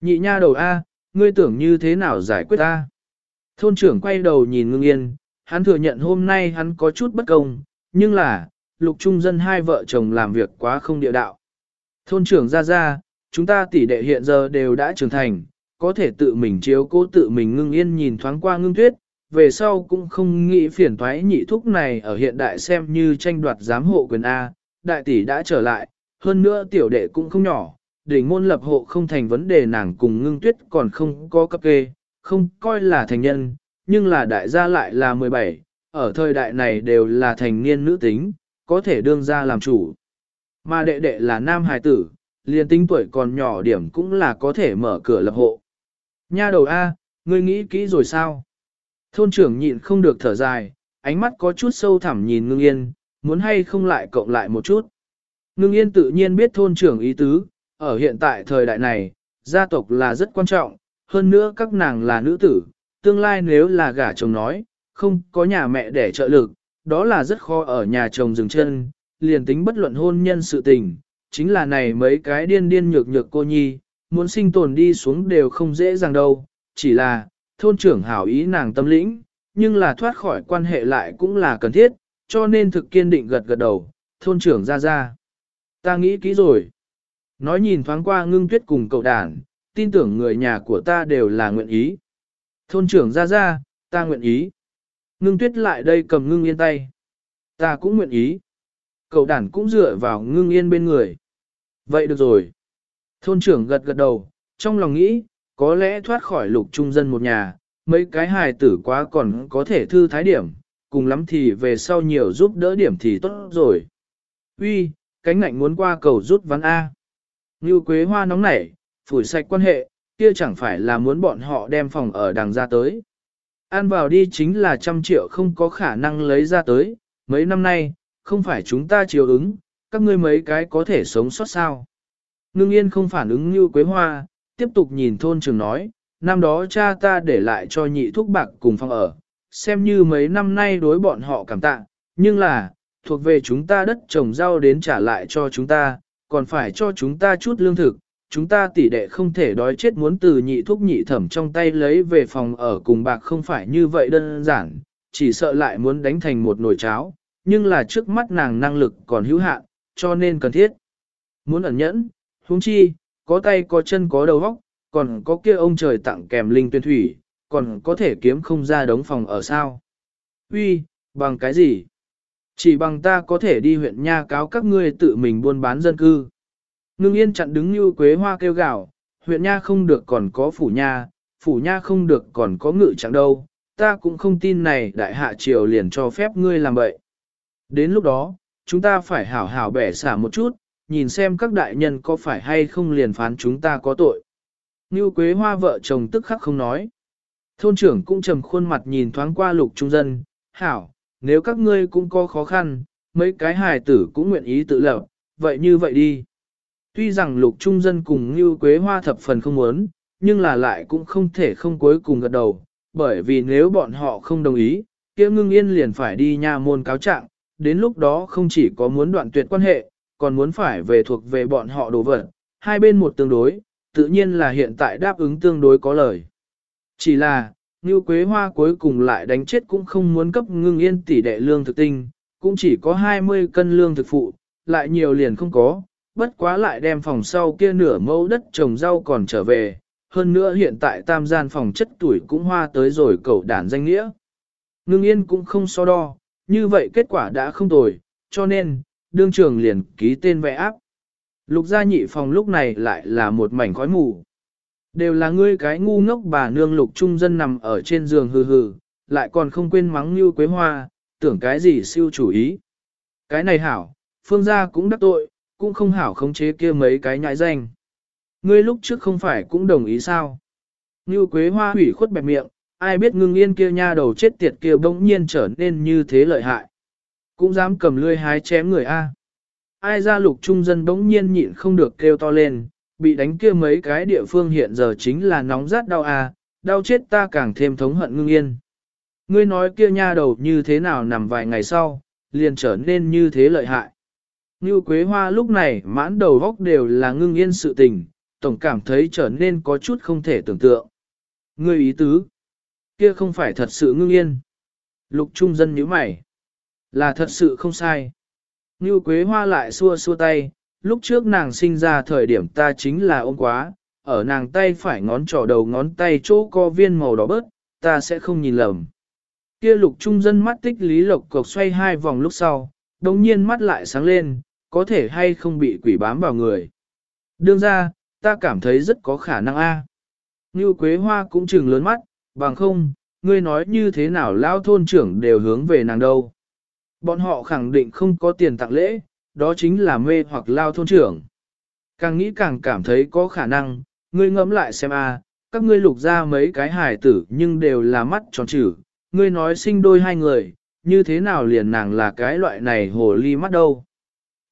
Nhị nha đầu A, ngươi tưởng như thế nào giải quyết ta? Thôn trưởng quay đầu nhìn ngưng yên, hắn thừa nhận hôm nay hắn có chút bất công, nhưng là, lục trung dân hai vợ chồng làm việc quá không địa đạo. Thôn trưởng ra ra, chúng ta tỷ đệ hiện giờ đều đã trưởng thành, có thể tự mình chiếu cố tự mình ngưng yên nhìn thoáng qua ngưng tuyết, về sau cũng không nghĩ phiền thoái nhị thúc này ở hiện đại xem như tranh đoạt giám hộ quyền A, đại tỷ đã trở lại, hơn nữa tiểu đệ cũng không nhỏ, đỉnh môn lập hộ không thành vấn đề nàng cùng ngưng tuyết còn không có cấp kê, không coi là thành nhân, nhưng là đại gia lại là 17, ở thời đại này đều là thành niên nữ tính, có thể đương ra làm chủ. Mà đệ đệ là nam hài tử, liền tính tuổi còn nhỏ điểm cũng là có thể mở cửa lập hộ. Nha đầu A, ngươi nghĩ kỹ rồi sao? Thôn trưởng nhịn không được thở dài, ánh mắt có chút sâu thẳm nhìn ngưng yên, muốn hay không lại cộng lại một chút. Ngưng yên tự nhiên biết thôn trưởng ý tứ, ở hiện tại thời đại này, gia tộc là rất quan trọng, hơn nữa các nàng là nữ tử, tương lai nếu là gả chồng nói, không có nhà mẹ để trợ lực, đó là rất khó ở nhà chồng dừng chân, liền tính bất luận hôn nhân sự tình, chính là này mấy cái điên điên nhược nhược cô nhi, muốn sinh tồn đi xuống đều không dễ dàng đâu, chỉ là, thôn trưởng hảo ý nàng tâm lĩnh, nhưng là thoát khỏi quan hệ lại cũng là cần thiết, cho nên thực kiên định gật gật đầu, thôn trưởng ra ra. Ta nghĩ kỹ rồi. Nói nhìn thoáng qua ngưng tuyết cùng cậu đàn, tin tưởng người nhà của ta đều là nguyện ý. Thôn trưởng ra ra, ta nguyện ý. Ngưng tuyết lại đây cầm ngưng yên tay. Ta cũng nguyện ý. Cậu đàn cũng dựa vào ngưng yên bên người. Vậy được rồi. Thôn trưởng gật gật đầu, trong lòng nghĩ, có lẽ thoát khỏi lục trung dân một nhà, mấy cái hài tử quá còn có thể thư thái điểm, cùng lắm thì về sau nhiều giúp đỡ điểm thì tốt rồi. Uy, cánh ngạnh muốn qua cầu rút ván A. Như quế hoa nóng nảy, phủi sạch quan hệ, kia chẳng phải là muốn bọn họ đem phòng ở đằng ra tới. Ăn vào đi chính là trăm triệu không có khả năng lấy ra tới, mấy năm nay, không phải chúng ta chiều ứng, các ngươi mấy cái có thể sống sót sao. Ngưng yên không phản ứng như quế hoa, tiếp tục nhìn thôn trường nói, năm đó cha ta để lại cho nhị thuốc bạc cùng phòng ở, xem như mấy năm nay đối bọn họ cảm tạ, nhưng là, thuộc về chúng ta đất trồng rau đến trả lại cho chúng ta, còn phải cho chúng ta chút lương thực, chúng ta tỷ đệ không thể đói chết muốn từ nhị thuốc nhị thẩm trong tay lấy về phòng ở cùng bạc không phải như vậy đơn giản, chỉ sợ lại muốn đánh thành một nồi cháo, nhưng là trước mắt nàng năng lực còn hữu hạn, cho nên cần thiết. Muốn ẩn nhẫn, huống chi, có tay có chân có đầu óc, còn có kia ông trời tặng kèm linh tuyên thủy, còn có thể kiếm không ra đống phòng ở sao. Uy, bằng cái gì? Chỉ bằng ta có thể đi huyện nha cáo các ngươi tự mình buôn bán dân cư. Ngưng yên chặn đứng như quế hoa kêu gạo, huyện nha không được còn có phủ nha, phủ nha không được còn có ngự chẳng đâu, ta cũng không tin này đại hạ triều liền cho phép ngươi làm vậy. Đến lúc đó, chúng ta phải hảo hảo bẻ xả một chút, nhìn xem các đại nhân có phải hay không liền phán chúng ta có tội. Như Quế Hoa vợ chồng tức khắc không nói. Thôn trưởng cũng trầm khuôn mặt nhìn thoáng qua lục trung dân, hảo, nếu các ngươi cũng có khó khăn, mấy cái hài tử cũng nguyện ý tự lập, vậy như vậy đi. Tuy rằng lục trung dân cùng Như Quế Hoa thập phần không muốn, nhưng là lại cũng không thể không cuối cùng gật đầu, bởi vì nếu bọn họ không đồng ý, kia ngưng yên liền phải đi nha môn cáo trạng, đến lúc đó không chỉ có muốn đoạn tuyệt quan hệ, còn muốn phải về thuộc về bọn họ đồ vật, hai bên một tương đối, tự nhiên là hiện tại đáp ứng tương đối có lời. Chỉ là, như Quế Hoa cuối cùng lại đánh chết cũng không muốn cấp ngưng yên tỷ đệ lương thực tinh, cũng chỉ có 20 cân lương thực phụ, lại nhiều liền không có, bất quá lại đem phòng sau kia nửa mẫu đất trồng rau còn trở về, hơn nữa hiện tại tam gian phòng chất tuổi cũng hoa tới rồi cầu đản danh nghĩa. Ngưng yên cũng không so đo, như vậy kết quả đã không tồi, cho nên, đương trường liền ký tên vẽ áp. Lục gia nhị phòng lúc này lại là một mảnh khói mù. Đều là ngươi cái ngu ngốc bà nương lục trung dân nằm ở trên giường hừ hừ, lại còn không quên mắng như quế hoa, tưởng cái gì siêu chủ ý. Cái này hảo, phương gia cũng đắc tội, cũng không hảo khống chế kia mấy cái nhãi danh. Ngươi lúc trước không phải cũng đồng ý sao? Như quế hoa hủy khuất bẹp miệng, ai biết ngưng yên kia nha đầu chết tiệt kia bỗng nhiên trở nên như thế lợi hại. Cũng dám cầm lươi hái chém người A. Ai ra lục trung dân bỗng nhiên nhịn không được kêu to lên, bị đánh kia mấy cái địa phương hiện giờ chính là nóng rát đau à đau chết ta càng thêm thống hận ngưng yên. Ngươi nói kia nha đầu như thế nào nằm vài ngày sau, liền trở nên như thế lợi hại. Như Quế Hoa lúc này mãn đầu góc đều là ngưng yên sự tình, tổng cảm thấy trở nên có chút không thể tưởng tượng. Ngươi ý tứ, kia không phải thật sự ngưng yên. Lục trung dân nhíu mày, là thật sự không sai. Như Quế Hoa lại xua xua tay, lúc trước nàng sinh ra thời điểm ta chính là ôm quá, ở nàng tay phải ngón trỏ đầu ngón tay chỗ co viên màu đỏ bớt, ta sẽ không nhìn lầm. Kia lục trung dân mắt tích lý lộc cộc xoay hai vòng lúc sau, đồng nhiên mắt lại sáng lên, có thể hay không bị quỷ bám vào người. Đương ra, ta cảm thấy rất có khả năng a. Như Quế Hoa cũng chừng lớn mắt, bằng không, ngươi nói như thế nào lao thôn trưởng đều hướng về nàng đâu. Bọn họ khẳng định không có tiền tặng lễ, đó chính là mê hoặc lao thôn trưởng. Càng nghĩ càng cảm thấy có khả năng, ngươi ngẫm lại xem a, các ngươi lục ra mấy cái hài tử nhưng đều là mắt tròn trừ, ngươi nói sinh đôi hai người, như thế nào liền nàng là cái loại này hồ ly mắt đâu.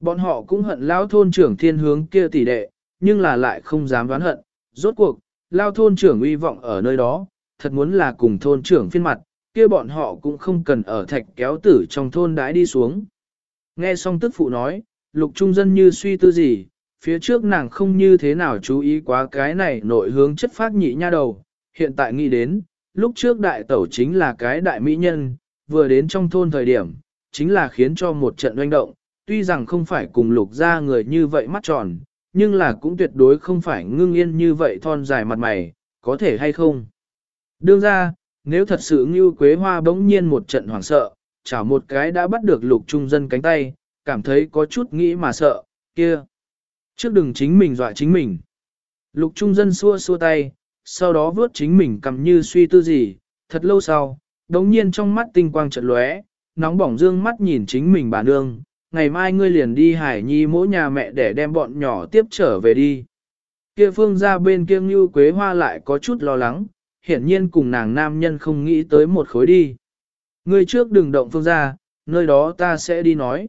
Bọn họ cũng hận lao thôn trưởng thiên hướng kia tỷ đệ, nhưng là lại không dám đoán hận. Rốt cuộc, lao thôn trưởng uy vọng ở nơi đó, thật muốn là cùng thôn trưởng phiên mặt, kia bọn họ cũng không cần ở thạch kéo tử trong thôn đãi đi xuống. Nghe xong tức phụ nói, lục trung dân như suy tư gì, phía trước nàng không như thế nào chú ý quá cái này nội hướng chất phát nhị nha đầu, hiện tại nghĩ đến, lúc trước đại tẩu chính là cái đại mỹ nhân, vừa đến trong thôn thời điểm, chính là khiến cho một trận oanh động, tuy rằng không phải cùng lục ra người như vậy mắt tròn, nhưng là cũng tuyệt đối không phải ngưng yên như vậy thon dài mặt mày, có thể hay không. Đương ra, nếu thật sự như quế hoa bỗng nhiên một trận hoảng sợ, chảo một cái đã bắt được lục trung dân cánh tay, cảm thấy có chút nghĩ mà sợ, kia. Trước đừng chính mình dọa chính mình. Lục trung dân xua xua tay, sau đó vớt chính mình cầm như suy tư gì, thật lâu sau, đống nhiên trong mắt tinh quang trận lóe, nóng bỏng dương mắt nhìn chính mình bà nương, ngày mai ngươi liền đi hải nhi mỗi nhà mẹ để đem bọn nhỏ tiếp trở về đi. Kia phương ra bên kia như quế hoa lại có chút lo lắng, hiển nhiên cùng nàng nam nhân không nghĩ tới một khối đi. Ngươi trước đừng động phương ra, nơi đó ta sẽ đi nói.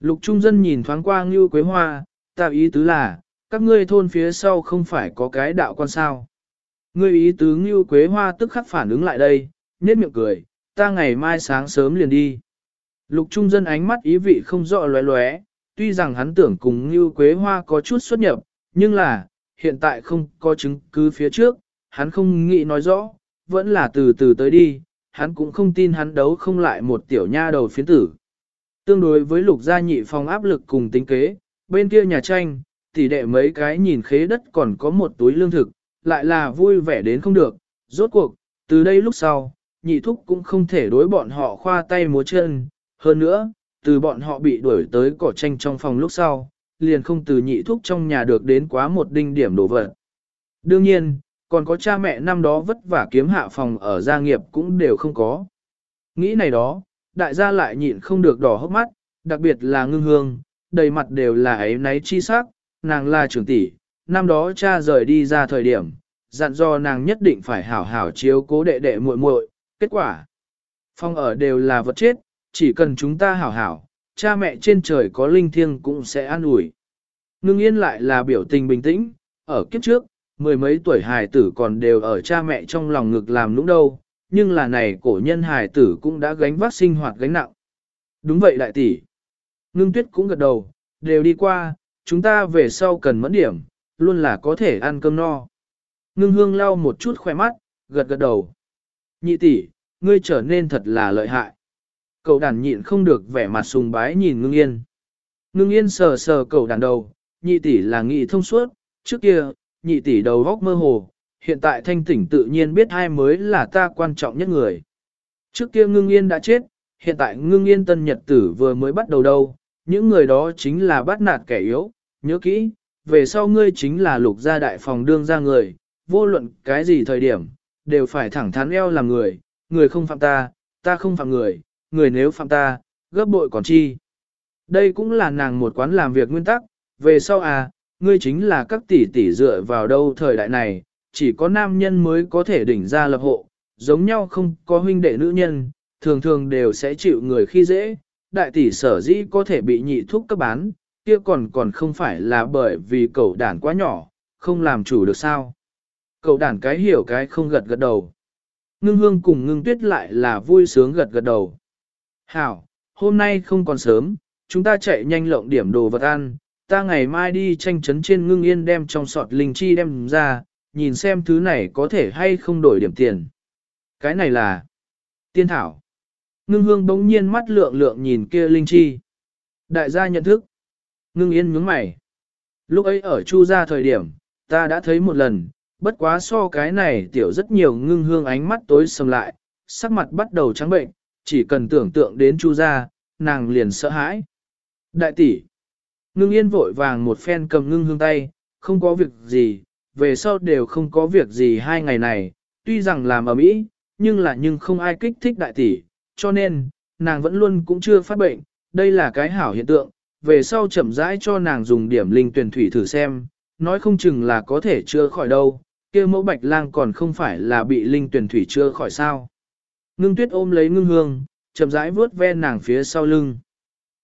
Lục trung dân nhìn thoáng qua Ngưu quế hoa, ta ý tứ là, các ngươi thôn phía sau không phải có cái đạo quan sao. Ngươi ý tứ Ngưu quế hoa tức khắc phản ứng lại đây, nhếch miệng cười, ta ngày mai sáng sớm liền đi. Lục trung dân ánh mắt ý vị không rõ lóe lóe, tuy rằng hắn tưởng cùng Ngưu quế hoa có chút xuất nhập, nhưng là, hiện tại không có chứng cứ phía trước, hắn không nghĩ nói rõ, vẫn là từ từ tới đi, hắn cũng không tin hắn đấu không lại một tiểu nha đầu phiến tử. Tương đối với lục gia nhị phòng áp lực cùng tính kế, bên kia nhà tranh, tỷ đệ mấy cái nhìn khế đất còn có một túi lương thực, lại là vui vẻ đến không được, rốt cuộc, từ đây lúc sau, nhị thúc cũng không thể đối bọn họ khoa tay múa chân. Hơn nữa, từ bọn họ bị đuổi tới cỏ tranh trong phòng lúc sau, liền không từ nhị thúc trong nhà được đến quá một đinh điểm đổ vật. Đương nhiên, còn có cha mẹ năm đó vất vả kiếm hạ phòng ở gia nghiệp cũng đều không có. Nghĩ này đó, đại gia lại nhịn không được đỏ hốc mắt, đặc biệt là ngưng hương, đầy mặt đều là ấy náy chi sắc, nàng là trưởng tỷ, năm đó cha rời đi ra thời điểm, dặn do nàng nhất định phải hảo hảo chiếu cố đệ đệ muội muội. kết quả. phòng ở đều là vật chết, chỉ cần chúng ta hảo hảo, cha mẹ trên trời có linh thiêng cũng sẽ an ủi. Ngưng yên lại là biểu tình bình tĩnh, ở kiếp trước, mười mấy tuổi hài tử còn đều ở cha mẹ trong lòng ngực làm nũng đâu, nhưng là này cổ nhân hài tử cũng đã gánh vác sinh hoạt gánh nặng. Đúng vậy đại tỷ. Ngưng tuyết cũng gật đầu, đều đi qua, chúng ta về sau cần mẫn điểm, luôn là có thể ăn cơm no. Ngưng hương lau một chút khoe mắt, gật gật đầu. Nhị tỷ, ngươi trở nên thật là lợi hại. Cậu đàn nhịn không được vẻ mặt sùng bái nhìn ngưng yên. Ngưng yên sờ sờ cậu đàn đầu, nhị tỷ là nghị thông suốt, trước kia, nhị tỷ đầu góc mơ hồ, hiện tại thanh tỉnh tự nhiên biết ai mới là ta quan trọng nhất người. Trước kia ngưng yên đã chết, hiện tại ngưng yên tân nhật tử vừa mới bắt đầu đâu, những người đó chính là bắt nạt kẻ yếu, nhớ kỹ, về sau ngươi chính là lục gia đại phòng đương ra người, vô luận cái gì thời điểm, đều phải thẳng thắn eo làm người, người không phạm ta, ta không phạm người, người nếu phạm ta, gấp bội còn chi. Đây cũng là nàng một quán làm việc nguyên tắc, về sau à, ngươi chính là các tỷ tỷ dựa vào đâu thời đại này, chỉ có nam nhân mới có thể đỉnh ra lập hộ, giống nhau không có huynh đệ nữ nhân, thường thường đều sẽ chịu người khi dễ, đại tỷ sở dĩ có thể bị nhị thuốc cấp bán, kia còn còn không phải là bởi vì cậu đàn quá nhỏ, không làm chủ được sao. Cậu đàn cái hiểu cái không gật gật đầu. Ngưng hương cùng ngưng tuyết lại là vui sướng gật gật đầu. Hảo, hôm nay không còn sớm, chúng ta chạy nhanh lộng điểm đồ vật ăn, ta ngày mai đi tranh chấn trên ngưng yên đem trong sọt linh chi đem ra, nhìn xem thứ này có thể hay không đổi điểm tiền. Cái này là tiên thảo. Ngưng hương bỗng nhiên mắt lượng lượng nhìn kia linh chi. Đại gia nhận thức. Ngưng yên nhướng mày. Lúc ấy ở chu gia thời điểm, ta đã thấy một lần, bất quá so cái này tiểu rất nhiều ngưng hương ánh mắt tối sầm lại, sắc mặt bắt đầu trắng bệnh, chỉ cần tưởng tượng đến chu gia, nàng liền sợ hãi. Đại tỷ, ngưng yên vội vàng một phen cầm ngưng hương tay, không có việc gì, về sau đều không có việc gì hai ngày này, tuy rằng làm ở mỹ, nhưng là nhưng không ai kích thích đại tỷ, cho nên, nàng vẫn luôn cũng chưa phát bệnh, đây là cái hảo hiện tượng, về sau chậm rãi cho nàng dùng điểm linh tuyển thủy thử xem, nói không chừng là có thể chưa khỏi đâu, kia mẫu bạch lang còn không phải là bị linh tuyển thủy chưa khỏi sao. Ngưng tuyết ôm lấy ngưng hương, chậm rãi vuốt ve nàng phía sau lưng.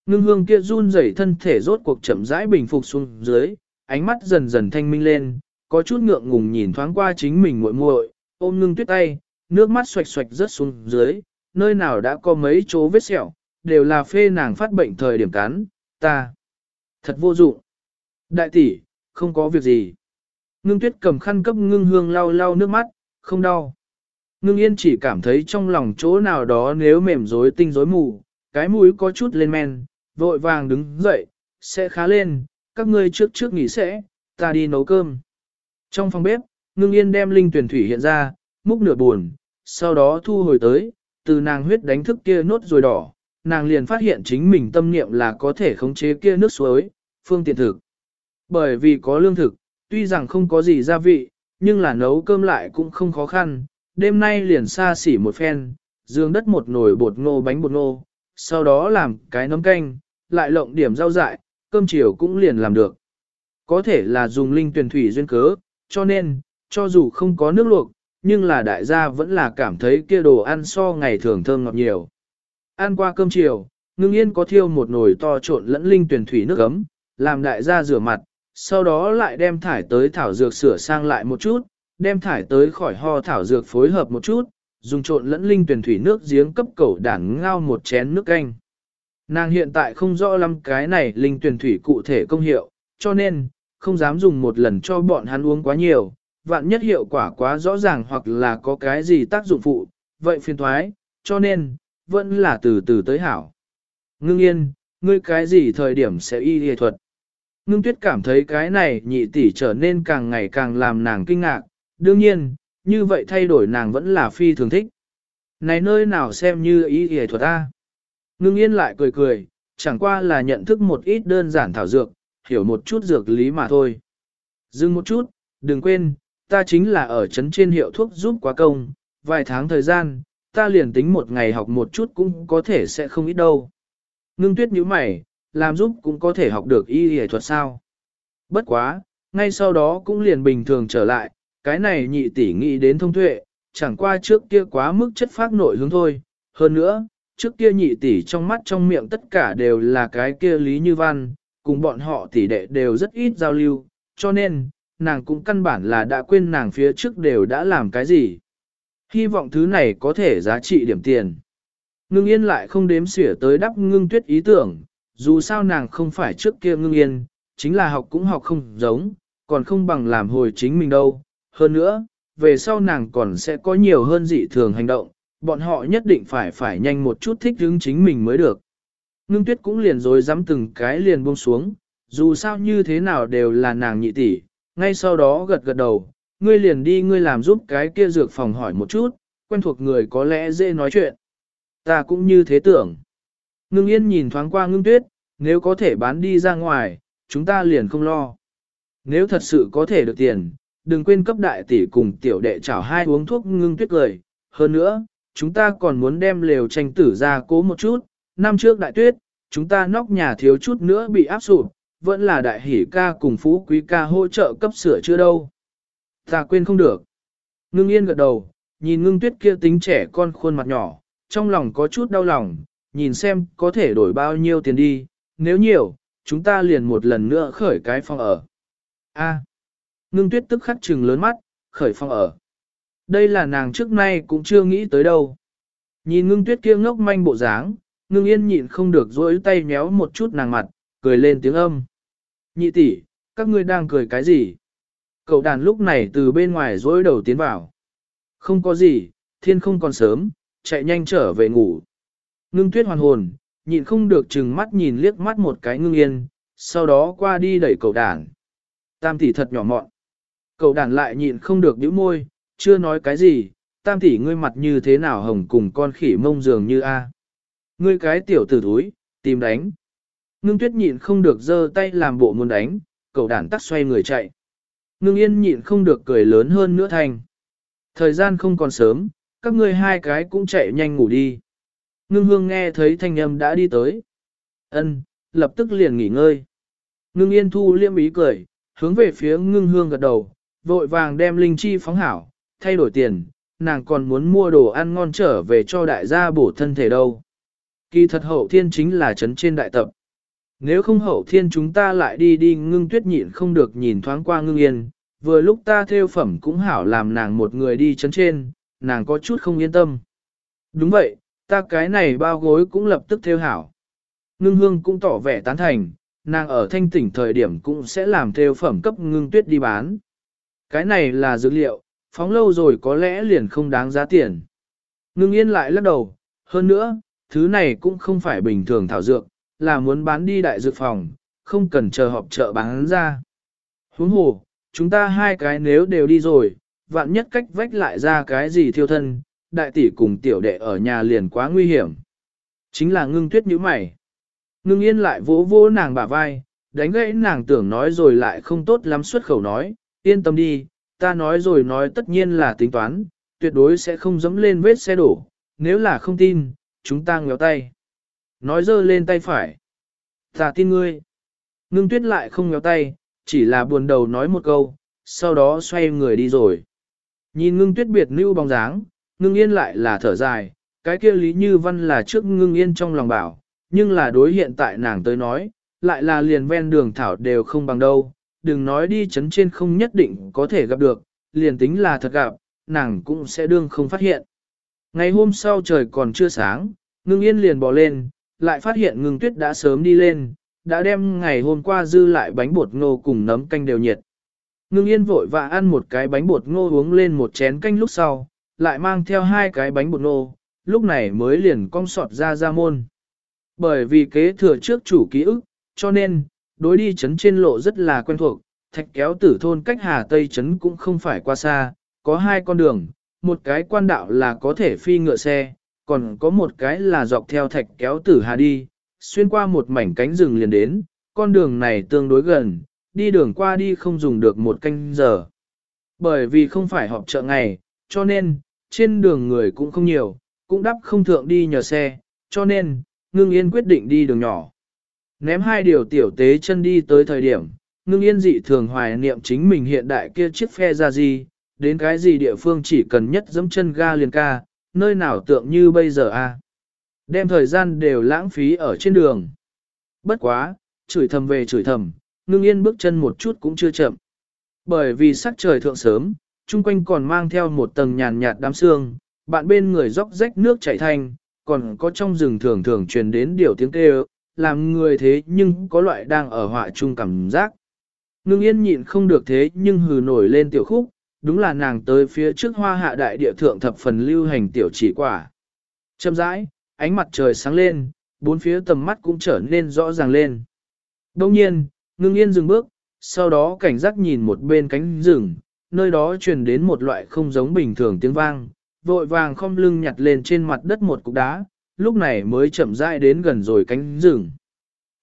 Ngưng hương kia run rẩy thân thể rốt cuộc chậm rãi bình phục xuống dưới, ánh mắt dần dần thanh minh lên, có chút ngượng ngùng nhìn thoáng qua chính mình muội muội, ôm ngưng tuyết tay, nước mắt xoạch xoạch rớt xuống dưới, nơi nào đã có mấy chỗ vết sẹo, đều là phê nàng phát bệnh thời điểm cắn, ta. Thật vô dụng. Đại tỷ, không có việc gì. Ngưng tuyết cầm khăn cấp ngưng hương lau lau nước mắt, không đau. Ngưng yên chỉ cảm thấy trong lòng chỗ nào đó nếu mềm rối tinh rối mù, cái mũi có chút lên men, vội vàng đứng dậy, sẽ khá lên, các ngươi trước trước nghỉ sẽ, ta đi nấu cơm. Trong phòng bếp, ngưng yên đem linh tuyển thủy hiện ra, múc nửa buồn, sau đó thu hồi tới, từ nàng huyết đánh thức kia nốt rồi đỏ, nàng liền phát hiện chính mình tâm niệm là có thể khống chế kia nước suối, phương tiện thực. Bởi vì có lương thực, tuy rằng không có gì gia vị, nhưng là nấu cơm lại cũng không khó khăn, đêm nay liền xa xỉ một phen, dương đất một nồi bột ngô bánh bột ngô, sau đó làm cái nấm canh, lại lộng điểm rau dại, cơm chiều cũng liền làm được. Có thể là dùng linh tuyển thủy duyên cớ, cho nên, cho dù không có nước luộc, nhưng là đại gia vẫn là cảm thấy kia đồ ăn so ngày thường thơm ngọt nhiều. Ăn qua cơm chiều, ngưng yên có thiêu một nồi to trộn lẫn linh tuyển thủy nước ấm, làm đại gia rửa mặt, sau đó lại đem thải tới thảo dược sửa sang lại một chút, đem thải tới khỏi ho thảo dược phối hợp một chút, dùng trộn lẫn linh tuyển thủy nước giếng cấp cẩu đảng ngao một chén nước canh. Nàng hiện tại không rõ lắm cái này linh tuyển thủy cụ thể công hiệu, cho nên, không dám dùng một lần cho bọn hắn uống quá nhiều, vạn nhất hiệu quả quá rõ ràng hoặc là có cái gì tác dụng phụ, vậy phiền thoái, cho nên, vẫn là từ từ tới hảo. Ngưng yên, ngươi cái gì thời điểm sẽ y y thuật? Ngưng tuyết cảm thấy cái này nhị tỷ trở nên càng ngày càng làm nàng kinh ngạc, đương nhiên, như vậy thay đổi nàng vẫn là phi thường thích. Này nơi nào xem như ý y thuật ta. Ngưng yên lại cười cười, chẳng qua là nhận thức một ít đơn giản thảo dược, hiểu một chút dược lý mà thôi. Dừng một chút, đừng quên, ta chính là ở trấn trên hiệu thuốc giúp quá công, vài tháng thời gian, ta liền tính một ngày học một chút cũng có thể sẽ không ít đâu. Ngưng tuyết nhíu mày, làm giúp cũng có thể học được y y thuật sao. Bất quá, ngay sau đó cũng liền bình thường trở lại, cái này nhị tỷ nghĩ đến thông tuệ, chẳng qua trước kia quá mức chất phác nội hướng thôi. Hơn nữa, trước kia nhị tỷ trong mắt trong miệng tất cả đều là cái kia Lý Như Văn, cùng bọn họ tỷ đệ đều rất ít giao lưu, cho nên, nàng cũng căn bản là đã quên nàng phía trước đều đã làm cái gì. Hy vọng thứ này có thể giá trị điểm tiền. Ngưng yên lại không đếm xỉa tới đắp ngưng tuyết ý tưởng, dù sao nàng không phải trước kia ngưng yên, chính là học cũng học không giống, còn không bằng làm hồi chính mình đâu. Hơn nữa, về sau nàng còn sẽ có nhiều hơn dị thường hành động, bọn họ nhất định phải phải nhanh một chút thích ứng chính mình mới được. Ngưng tuyết cũng liền rồi dám từng cái liền buông xuống, dù sao như thế nào đều là nàng nhị tỷ, ngay sau đó gật gật đầu, ngươi liền đi ngươi làm giúp cái kia dược phòng hỏi một chút, quen thuộc người có lẽ dễ nói chuyện. Ta cũng như thế tưởng. Ngưng yên nhìn thoáng qua ngưng tuyết, nếu có thể bán đi ra ngoài, chúng ta liền không lo. Nếu thật sự có thể được tiền, đừng quên cấp đại tỷ cùng tiểu đệ chảo hai uống thuốc ngưng tuyết cười. Hơn nữa, chúng ta còn muốn đem lều tranh tử ra cố một chút. Năm trước đại tuyết, chúng ta nóc nhà thiếu chút nữa bị áp sụp, vẫn là đại hỷ ca cùng phú quý ca hỗ trợ cấp sửa chưa đâu. Ta quên không được. Ngưng yên gật đầu, nhìn ngưng tuyết kia tính trẻ con khuôn mặt nhỏ, trong lòng có chút đau lòng, nhìn xem có thể đổi bao nhiêu tiền đi, nếu nhiều, chúng ta liền một lần nữa khởi cái phòng ở. A. ngưng tuyết tức khắc trừng lớn mắt, khởi phòng ở. Đây là nàng trước nay cũng chưa nghĩ tới đâu. Nhìn ngưng tuyết kia ngốc manh bộ dáng, ngưng yên nhịn không được dỗi tay méo một chút nàng mặt, cười lên tiếng âm. Nhị tỷ, các ngươi đang cười cái gì? Cậu đàn lúc này từ bên ngoài dỗi đầu tiến vào. Không có gì, thiên không còn sớm, chạy nhanh trở về ngủ. Ngưng tuyết hoàn hồn, nhịn không được chừng mắt nhìn liếc mắt một cái ngưng yên, sau đó qua đi đẩy cậu đàn. Tam tỷ thật nhỏ mọn. Cậu đàn lại nhịn không được nhíu môi, chưa nói cái gì, tam tỷ ngươi mặt như thế nào hồng cùng con khỉ mông dường như a. Ngươi cái tiểu tử thúi, tìm đánh. Ngưng tuyết nhịn không được giơ tay làm bộ muốn đánh, cậu đàn tắt xoay người chạy. Ngưng yên nhịn không được cười lớn hơn nữa thành. Thời gian không còn sớm, các ngươi hai cái cũng chạy nhanh ngủ đi. Ngưng hương nghe thấy thanh âm đã đi tới. ân lập tức liền nghỉ ngơi. Ngưng yên thu liêm ý cười, hướng về phía ngưng hương gật đầu, vội vàng đem linh chi phóng hảo, thay đổi tiền, nàng còn muốn mua đồ ăn ngon trở về cho đại gia bổ thân thể đâu. Kỳ thật hậu thiên chính là chấn trên đại tập. Nếu không hậu thiên chúng ta lại đi đi ngưng tuyết nhịn không được nhìn thoáng qua ngưng yên, vừa lúc ta theo phẩm cũng hảo làm nàng một người đi chấn trên, nàng có chút không yên tâm. Đúng vậy, ta cái này bao gối cũng lập tức theo hảo. Ngưng hương cũng tỏ vẻ tán thành, nàng ở thanh tỉnh thời điểm cũng sẽ làm theo phẩm cấp ngưng tuyết đi bán. Cái này là dữ liệu, phóng lâu rồi có lẽ liền không đáng giá tiền. Ngưng yên lại lắc đầu, hơn nữa, thứ này cũng không phải bình thường thảo dược, là muốn bán đi đại dược phòng, không cần chờ họp chợ bán ra. Huống hồ, chúng ta hai cái nếu đều đi rồi, vạn nhất cách vách lại ra cái gì thiêu thân, đại tỷ cùng tiểu đệ ở nhà liền quá nguy hiểm. Chính là ngưng tuyết như mày. Ngưng yên lại vỗ vỗ nàng bả vai, đánh gãy nàng tưởng nói rồi lại không tốt lắm xuất khẩu nói, yên tâm đi, ta nói rồi nói tất nhiên là tính toán, tuyệt đối sẽ không dẫm lên vết xe đổ, nếu là không tin, chúng ta ngéo tay. Nói dơ lên tay phải. Ta tin ngươi. Ngưng tuyết lại không ngéo tay, chỉ là buồn đầu nói một câu, sau đó xoay người đi rồi. Nhìn ngưng tuyết biệt lưu bóng dáng, ngưng yên lại là thở dài, cái kia Lý Như Văn là trước ngưng yên trong lòng bảo, nhưng là đối hiện tại nàng tới nói, lại là liền ven đường thảo đều không bằng đâu, đừng nói đi chấn trên không nhất định có thể gặp được, liền tính là thật gặp, nàng cũng sẽ đương không phát hiện. Ngày hôm sau trời còn chưa sáng, ngưng yên liền bỏ lên, lại phát hiện ngưng tuyết đã sớm đi lên, đã đem ngày hôm qua dư lại bánh bột ngô cùng nấm canh đều nhiệt. Ngưng yên vội và ăn một cái bánh bột ngô uống lên một chén canh lúc sau, lại mang theo hai cái bánh bột ngô, lúc này mới liền cong sọt ra ra môn. Bởi vì kế thừa trước chủ ký ức, cho nên, đối đi chấn trên lộ rất là quen thuộc, thạch kéo tử thôn cách Hà Tây chấn cũng không phải qua xa, có hai con đường, một cái quan đạo là có thể phi ngựa xe, còn có một cái là dọc theo thạch kéo tử hà đi, xuyên qua một mảnh cánh rừng liền đến, con đường này tương đối gần, đi đường qua đi không dùng được một canh giờ. Bởi vì không phải họp chợ ngày, cho nên, trên đường người cũng không nhiều, cũng đắp không thượng đi nhờ xe, cho nên, ngưng yên quyết định đi đường nhỏ. Ném hai điều tiểu tế chân đi tới thời điểm, ngưng yên dị thường hoài niệm chính mình hiện đại kia chiếc phe ra gì, đến cái gì địa phương chỉ cần nhất giẫm chân ga liền ca, nơi nào tượng như bây giờ a Đem thời gian đều lãng phí ở trên đường. Bất quá, chửi thầm về chửi thầm, ngưng yên bước chân một chút cũng chưa chậm. Bởi vì sắc trời thượng sớm, chung quanh còn mang theo một tầng nhàn nhạt đám sương, bạn bên người róc rách nước chảy thanh, còn có trong rừng thường thường truyền đến điều tiếng kêu, làm người thế nhưng có loại đang ở họa chung cảm giác. Ngưng yên nhịn không được thế nhưng hừ nổi lên tiểu khúc, đúng là nàng tới phía trước hoa hạ đại địa thượng thập phần lưu hành tiểu chỉ quả. Châm rãi, ánh mặt trời sáng lên, bốn phía tầm mắt cũng trở nên rõ ràng lên. Đông nhiên, ngưng yên dừng bước, sau đó cảnh giác nhìn một bên cánh rừng, nơi đó truyền đến một loại không giống bình thường tiếng vang, vội vàng không lưng nhặt lên trên mặt đất một cục đá, lúc này mới chậm rãi đến gần rồi cánh rừng.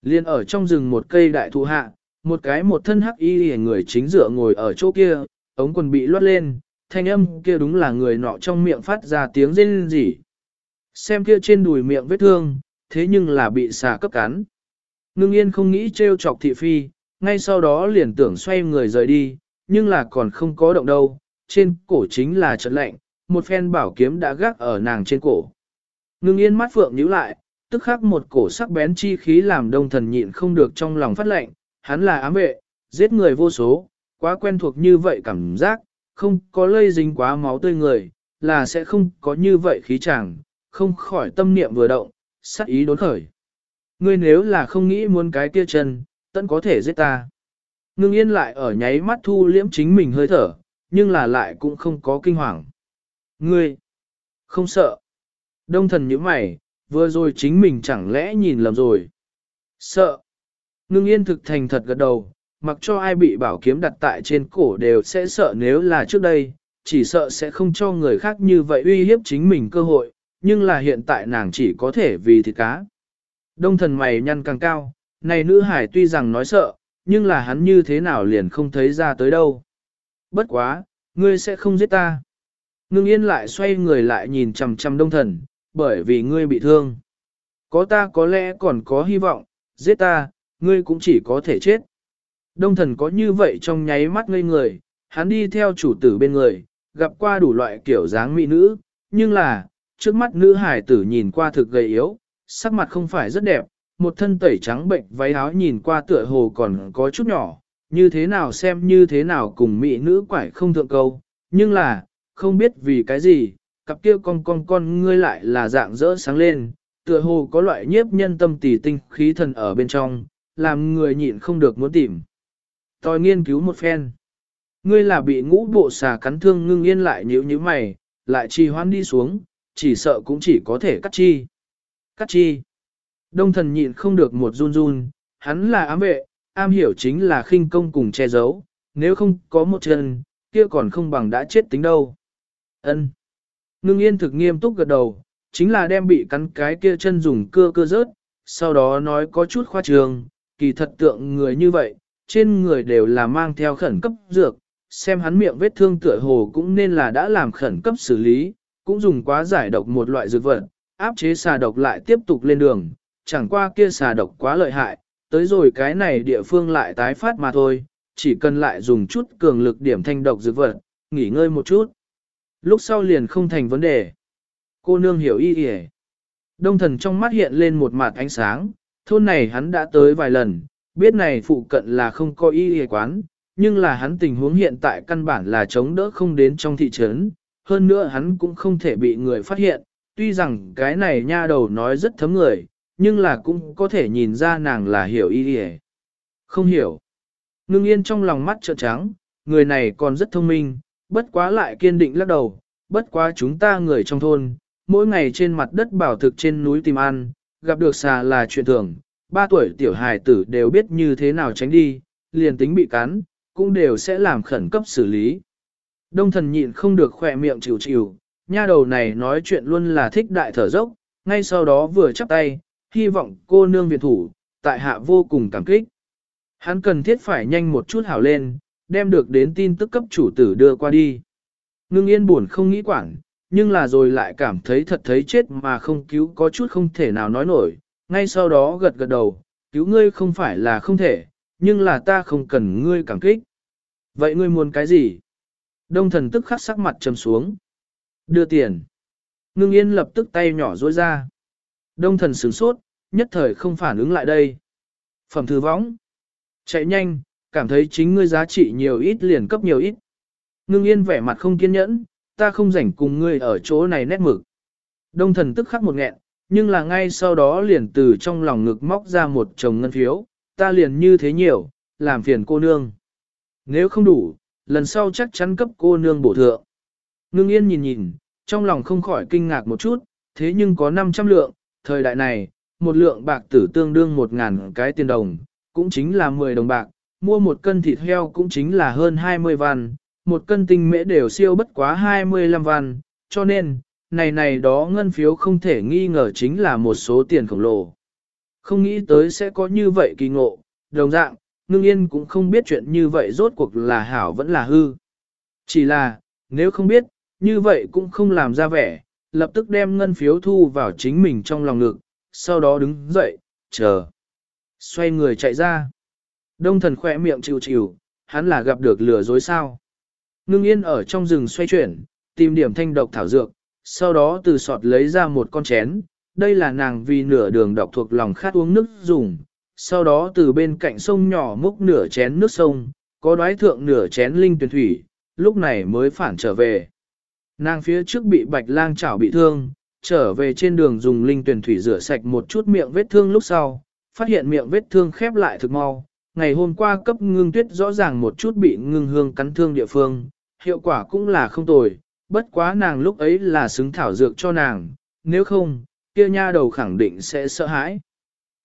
Liên ở trong rừng một cây đại thụ hạ, một cái một thân hắc y người chính dựa ngồi ở chỗ kia, ống quần bị loát lên, thanh âm kia đúng là người nọ trong miệng phát ra tiếng rên rỉ. Xem kia trên đùi miệng vết thương, thế nhưng là bị xà cấp cắn. Ngưng yên không nghĩ trêu chọc thị phi, ngay sau đó liền tưởng xoay người rời đi, nhưng là còn không có động đâu, trên cổ chính là trận lạnh, một phen bảo kiếm đã gác ở nàng trên cổ. Ngưng yên mắt phượng nhíu lại, tức khắc một cổ sắc bén chi khí làm đông thần nhịn không được trong lòng phát lệnh, hắn là ám vệ, giết người vô số, quá quen thuộc như vậy cảm giác, không có lây dính quá máu tươi người, là sẽ không có như vậy khí chàng, không khỏi tâm niệm vừa động, sắc ý đốn khởi. Ngươi nếu là không nghĩ muốn cái kia chân, tận có thể giết ta. Ngưng yên lại ở nháy mắt thu liễm chính mình hơi thở, nhưng là lại cũng không có kinh hoàng. Ngươi, không sợ. Đông thần như mày, vừa rồi chính mình chẳng lẽ nhìn lầm rồi. Sợ. Ngưng yên thực thành thật gật đầu, mặc cho ai bị bảo kiếm đặt tại trên cổ đều sẽ sợ nếu là trước đây, chỉ sợ sẽ không cho người khác như vậy uy hiếp chính mình cơ hội, nhưng là hiện tại nàng chỉ có thể vì thịt cá. Đông thần mày nhăn càng cao, này nữ hải tuy rằng nói sợ, nhưng là hắn như thế nào liền không thấy ra tới đâu. Bất quá, ngươi sẽ không giết ta. Ngưng yên lại xoay người lại nhìn chằm chằm đông thần, bởi vì ngươi bị thương. Có ta có lẽ còn có hy vọng, giết ta, ngươi cũng chỉ có thể chết. Đông thần có như vậy trong nháy mắt ngây người, hắn đi theo chủ tử bên người, gặp qua đủ loại kiểu dáng mỹ nữ, nhưng là, trước mắt nữ hải tử nhìn qua thực gầy yếu, sắc mặt không phải rất đẹp, một thân tẩy trắng bệnh váy áo nhìn qua tựa hồ còn có chút nhỏ, như thế nào xem như thế nào cùng mỹ nữ quải không thượng câu, nhưng là, không biết vì cái gì, cặp kia con con con ngươi lại là dạng rỡ sáng lên, tựa hồ có loại nhiếp nhân tâm tỷ tinh khí thần ở bên trong, làm người nhịn không được muốn tìm. Tôi nghiên cứu một phen. Ngươi là bị ngũ bộ xà cắn thương ngưng yên lại nhíu như mày, lại trì hoãn đi xuống, chỉ sợ cũng chỉ có thể cắt chi. Cắt chi. Đông thần nhịn không được một run run, hắn là ám vệ, am hiểu chính là khinh công cùng che giấu, nếu không có một chân, kia còn không bằng đã chết tính đâu. Ân. Ngưng yên thực nghiêm túc gật đầu, chính là đem bị cắn cái kia chân dùng cưa cưa rớt, sau đó nói có chút khoa trường, kỳ thật tượng người như vậy, trên người đều là mang theo khẩn cấp dược, xem hắn miệng vết thương tựa hồ cũng nên là đã làm khẩn cấp xử lý, cũng dùng quá giải độc một loại dược vật, áp chế xà độc lại tiếp tục lên đường, chẳng qua kia xà độc quá lợi hại, tới rồi cái này địa phương lại tái phát mà thôi, chỉ cần lại dùng chút cường lực điểm thanh độc dược vật, nghỉ ngơi một chút. Lúc sau liền không thành vấn đề. Cô nương hiểu ý ý Đông thần trong mắt hiện lên một mặt ánh sáng, thôn này hắn đã tới vài lần, biết này phụ cận là không có y y quán, nhưng là hắn tình huống hiện tại căn bản là chống đỡ không đến trong thị trấn, hơn nữa hắn cũng không thể bị người phát hiện, tuy rằng cái này nha đầu nói rất thấm người, nhưng là cũng có thể nhìn ra nàng là hiểu y y Không hiểu. Ngưng yên trong lòng mắt trợn trắng, người này còn rất thông minh, bất quá lại kiên định lắc đầu, bất quá chúng ta người trong thôn, mỗi ngày trên mặt đất bảo thực trên núi tìm ăn, gặp được xà là chuyện thường, ba tuổi tiểu hài tử đều biết như thế nào tránh đi, liền tính bị cắn, cũng đều sẽ làm khẩn cấp xử lý. Đông thần nhịn không được khỏe miệng chịu chịu, nha đầu này nói chuyện luôn là thích đại thở dốc, ngay sau đó vừa chắp tay, hy vọng cô nương viện thủ, tại hạ vô cùng cảm kích. Hắn cần thiết phải nhanh một chút hảo lên, đem được đến tin tức cấp chủ tử đưa qua đi. Ngưng yên buồn không nghĩ quản, nhưng là rồi lại cảm thấy thật thấy chết mà không cứu có chút không thể nào nói nổi, ngay sau đó gật gật đầu, cứu ngươi không phải là không thể, nhưng là ta không cần ngươi cảm kích. Vậy ngươi muốn cái gì? Đông thần tức khắc sắc mặt trầm xuống. Đưa tiền. Ngưng yên lập tức tay nhỏ rối ra. Đông thần sửng sốt, nhất thời không phản ứng lại đây. Phẩm thư võng. Chạy nhanh, cảm thấy chính ngươi giá trị nhiều ít liền cấp nhiều ít. Ngưng yên vẻ mặt không kiên nhẫn, ta không rảnh cùng ngươi ở chỗ này nét mực. Đông thần tức khắc một nghẹn, nhưng là ngay sau đó liền từ trong lòng ngực móc ra một chồng ngân phiếu, ta liền như thế nhiều, làm phiền cô nương. Nếu không đủ, lần sau chắc chắn cấp cô nương bổ thượng. Ngưng yên nhìn nhìn, trong lòng không khỏi kinh ngạc một chút, thế nhưng có 500 lượng, thời đại này, một lượng bạc tử tương đương một ngàn cái tiền đồng, cũng chính là 10 đồng bạc, mua một cân thịt heo cũng chính là hơn 20 văn, một cân tinh mễ đều siêu bất quá 25 văn, cho nên, này này đó ngân phiếu không thể nghi ngờ chính là một số tiền khổng lồ. Không nghĩ tới sẽ có như vậy kỳ ngộ, đồng dạng, ngưng yên cũng không biết chuyện như vậy rốt cuộc là hảo vẫn là hư. Chỉ là, nếu không biết, như vậy cũng không làm ra vẻ, lập tức đem ngân phiếu thu vào chính mình trong lòng ngực, sau đó đứng dậy, chờ. Xoay người chạy ra. Đông thần khỏe miệng chịu chịu, hắn là gặp được lừa dối sao. Ngưng yên ở trong rừng xoay chuyển, tìm điểm thanh độc thảo dược, sau đó từ sọt lấy ra một con chén, đây là nàng vì nửa đường đọc thuộc lòng khát uống nước dùng, sau đó từ bên cạnh sông nhỏ múc nửa chén nước sông, có đoái thượng nửa chén linh tuyển thủy, lúc này mới phản trở về. Nàng phía trước bị bạch lang chảo bị thương, trở về trên đường dùng linh tuyển thủy rửa sạch một chút miệng vết thương lúc sau, phát hiện miệng vết thương khép lại thực mau. Ngày hôm qua cấp ngưng tuyết rõ ràng một chút bị ngưng hương cắn thương địa phương, hiệu quả cũng là không tồi, bất quá nàng lúc ấy là xứng thảo dược cho nàng, nếu không, kia nha đầu khẳng định sẽ sợ hãi.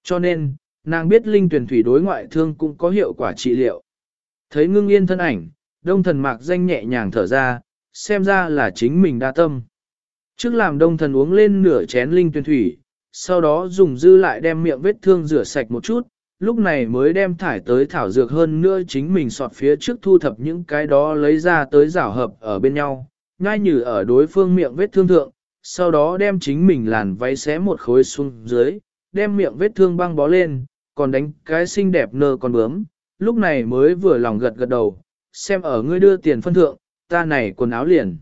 Cho nên, nàng biết linh tuyển thủy đối ngoại thương cũng có hiệu quả trị liệu. Thấy ngưng yên thân ảnh, đông thần mạc danh nhẹ nhàng thở ra, xem ra là chính mình đa tâm. Trước làm đông thần uống lên nửa chén linh tuyển thủy, sau đó dùng dư lại đem miệng vết thương rửa sạch một chút, lúc này mới đem thải tới thảo dược hơn nữa chính mình sọt phía trước thu thập những cái đó lấy ra tới rảo hợp ở bên nhau, ngay như ở đối phương miệng vết thương thượng, sau đó đem chính mình làn váy xé một khối xuống dưới, đem miệng vết thương băng bó lên, còn đánh cái xinh đẹp nơ con bướm, lúc này mới vừa lòng gật gật đầu, xem ở ngươi đưa tiền phân thượng, ta này quần áo liền.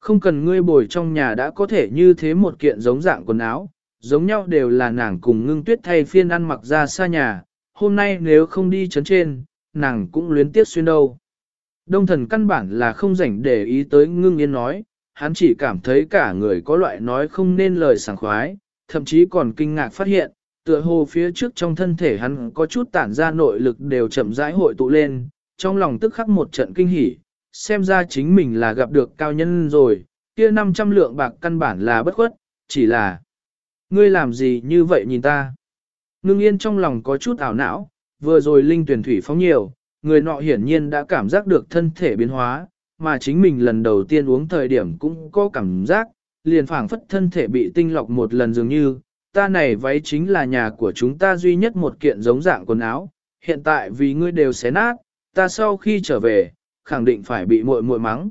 Không cần ngươi bồi trong nhà đã có thể như thế một kiện giống dạng quần áo, giống nhau đều là nàng cùng ngưng tuyết thay phiên ăn mặc ra xa nhà, hôm nay nếu không đi chấn trên, nàng cũng luyến tiếc xuyên đâu. Đông thần căn bản là không rảnh để ý tới ngưng yên nói, hắn chỉ cảm thấy cả người có loại nói không nên lời sảng khoái, thậm chí còn kinh ngạc phát hiện, tựa hồ phía trước trong thân thể hắn có chút tản ra nội lực đều chậm rãi hội tụ lên, trong lòng tức khắc một trận kinh hỉ, xem ra chính mình là gặp được cao nhân rồi, kia 500 lượng bạc căn bản là bất khuất, chỉ là Ngươi làm gì như vậy nhìn ta? Ngưng yên trong lòng có chút ảo não, vừa rồi linh tuyển thủy phóng nhiều, người nọ hiển nhiên đã cảm giác được thân thể biến hóa, mà chính mình lần đầu tiên uống thời điểm cũng có cảm giác, liền phảng phất thân thể bị tinh lọc một lần dường như, ta này váy chính là nhà của chúng ta duy nhất một kiện giống dạng quần áo, hiện tại vì ngươi đều xé nát, ta sau khi trở về, khẳng định phải bị muội muội mắng.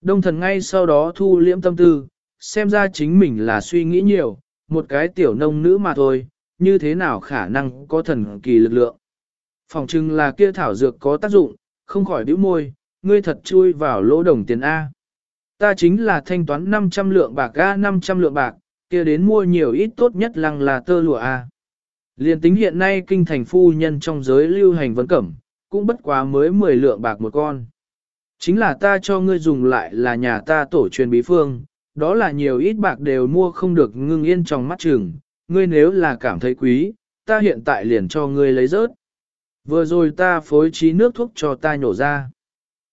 Đông thần ngay sau đó thu liễm tâm tư, xem ra chính mình là suy nghĩ nhiều, một cái tiểu nông nữ mà thôi, như thế nào khả năng có thần kỳ lực lượng. Phòng trưng là kia thảo dược có tác dụng, không khỏi bĩu môi, ngươi thật chui vào lỗ đồng tiền A. Ta chính là thanh toán 500 lượng bạc A 500 lượng bạc, kia đến mua nhiều ít tốt nhất lăng là tơ lụa A. Liên tính hiện nay kinh thành phu nhân trong giới lưu hành vấn cẩm, cũng bất quá mới 10 lượng bạc một con. Chính là ta cho ngươi dùng lại là nhà ta tổ truyền bí phương, đó là nhiều ít bạc đều mua không được ngưng yên trong mắt chừng, ngươi nếu là cảm thấy quý, ta hiện tại liền cho ngươi lấy rớt. Vừa rồi ta phối trí nước thuốc cho ta nhổ ra.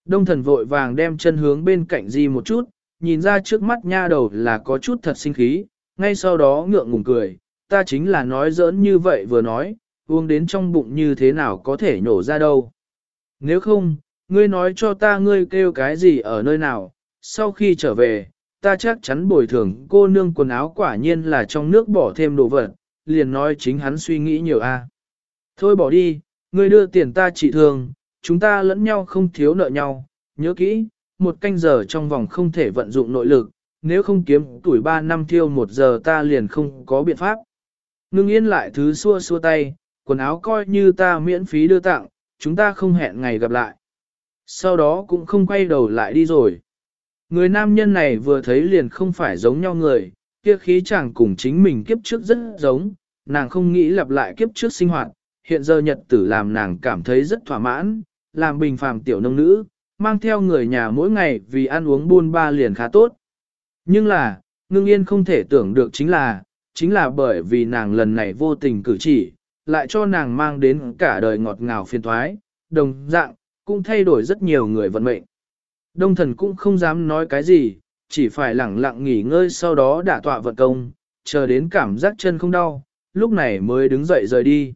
Đông thần vội vàng đem chân hướng bên cạnh di một chút, nhìn ra trước mắt nha đầu là có chút thật sinh khí, ngay sau đó ngượng ngùng cười, ta chính là nói giỡn như vậy vừa nói, uống đến trong bụng như thế nào có thể nhổ ra đâu. Nếu không, ngươi nói cho ta ngươi kêu cái gì ở nơi nào, sau khi trở về, ta chắc chắn bồi thường cô nương quần áo quả nhiên là trong nước bỏ thêm đồ vật, liền nói chính hắn suy nghĩ nhiều a. Thôi bỏ đi, ngươi đưa tiền ta trị thường, chúng ta lẫn nhau không thiếu nợ nhau, nhớ kỹ, một canh giờ trong vòng không thể vận dụng nội lực, nếu không kiếm tuổi 3 năm thiêu một giờ ta liền không có biện pháp. Ngưng yên lại thứ xua xua tay, quần áo coi như ta miễn phí đưa tặng, chúng ta không hẹn ngày gặp lại. Sau đó cũng không quay đầu lại đi rồi. Người nam nhân này vừa thấy liền không phải giống nhau người, kia khí chàng cùng chính mình kiếp trước rất giống, nàng không nghĩ lặp lại kiếp trước sinh hoạt, hiện giờ nhật tử làm nàng cảm thấy rất thỏa mãn, làm bình phàm tiểu nông nữ, mang theo người nhà mỗi ngày vì ăn uống buôn ba liền khá tốt. Nhưng là, ngưng yên không thể tưởng được chính là, chính là bởi vì nàng lần này vô tình cử chỉ, lại cho nàng mang đến cả đời ngọt ngào phiền thoái, đồng dạng, cũng thay đổi rất nhiều người vận mệnh. Đông thần cũng không dám nói cái gì, chỉ phải lẳng lặng nghỉ ngơi sau đó đả tọa vận công, chờ đến cảm giác chân không đau, lúc này mới đứng dậy rời đi.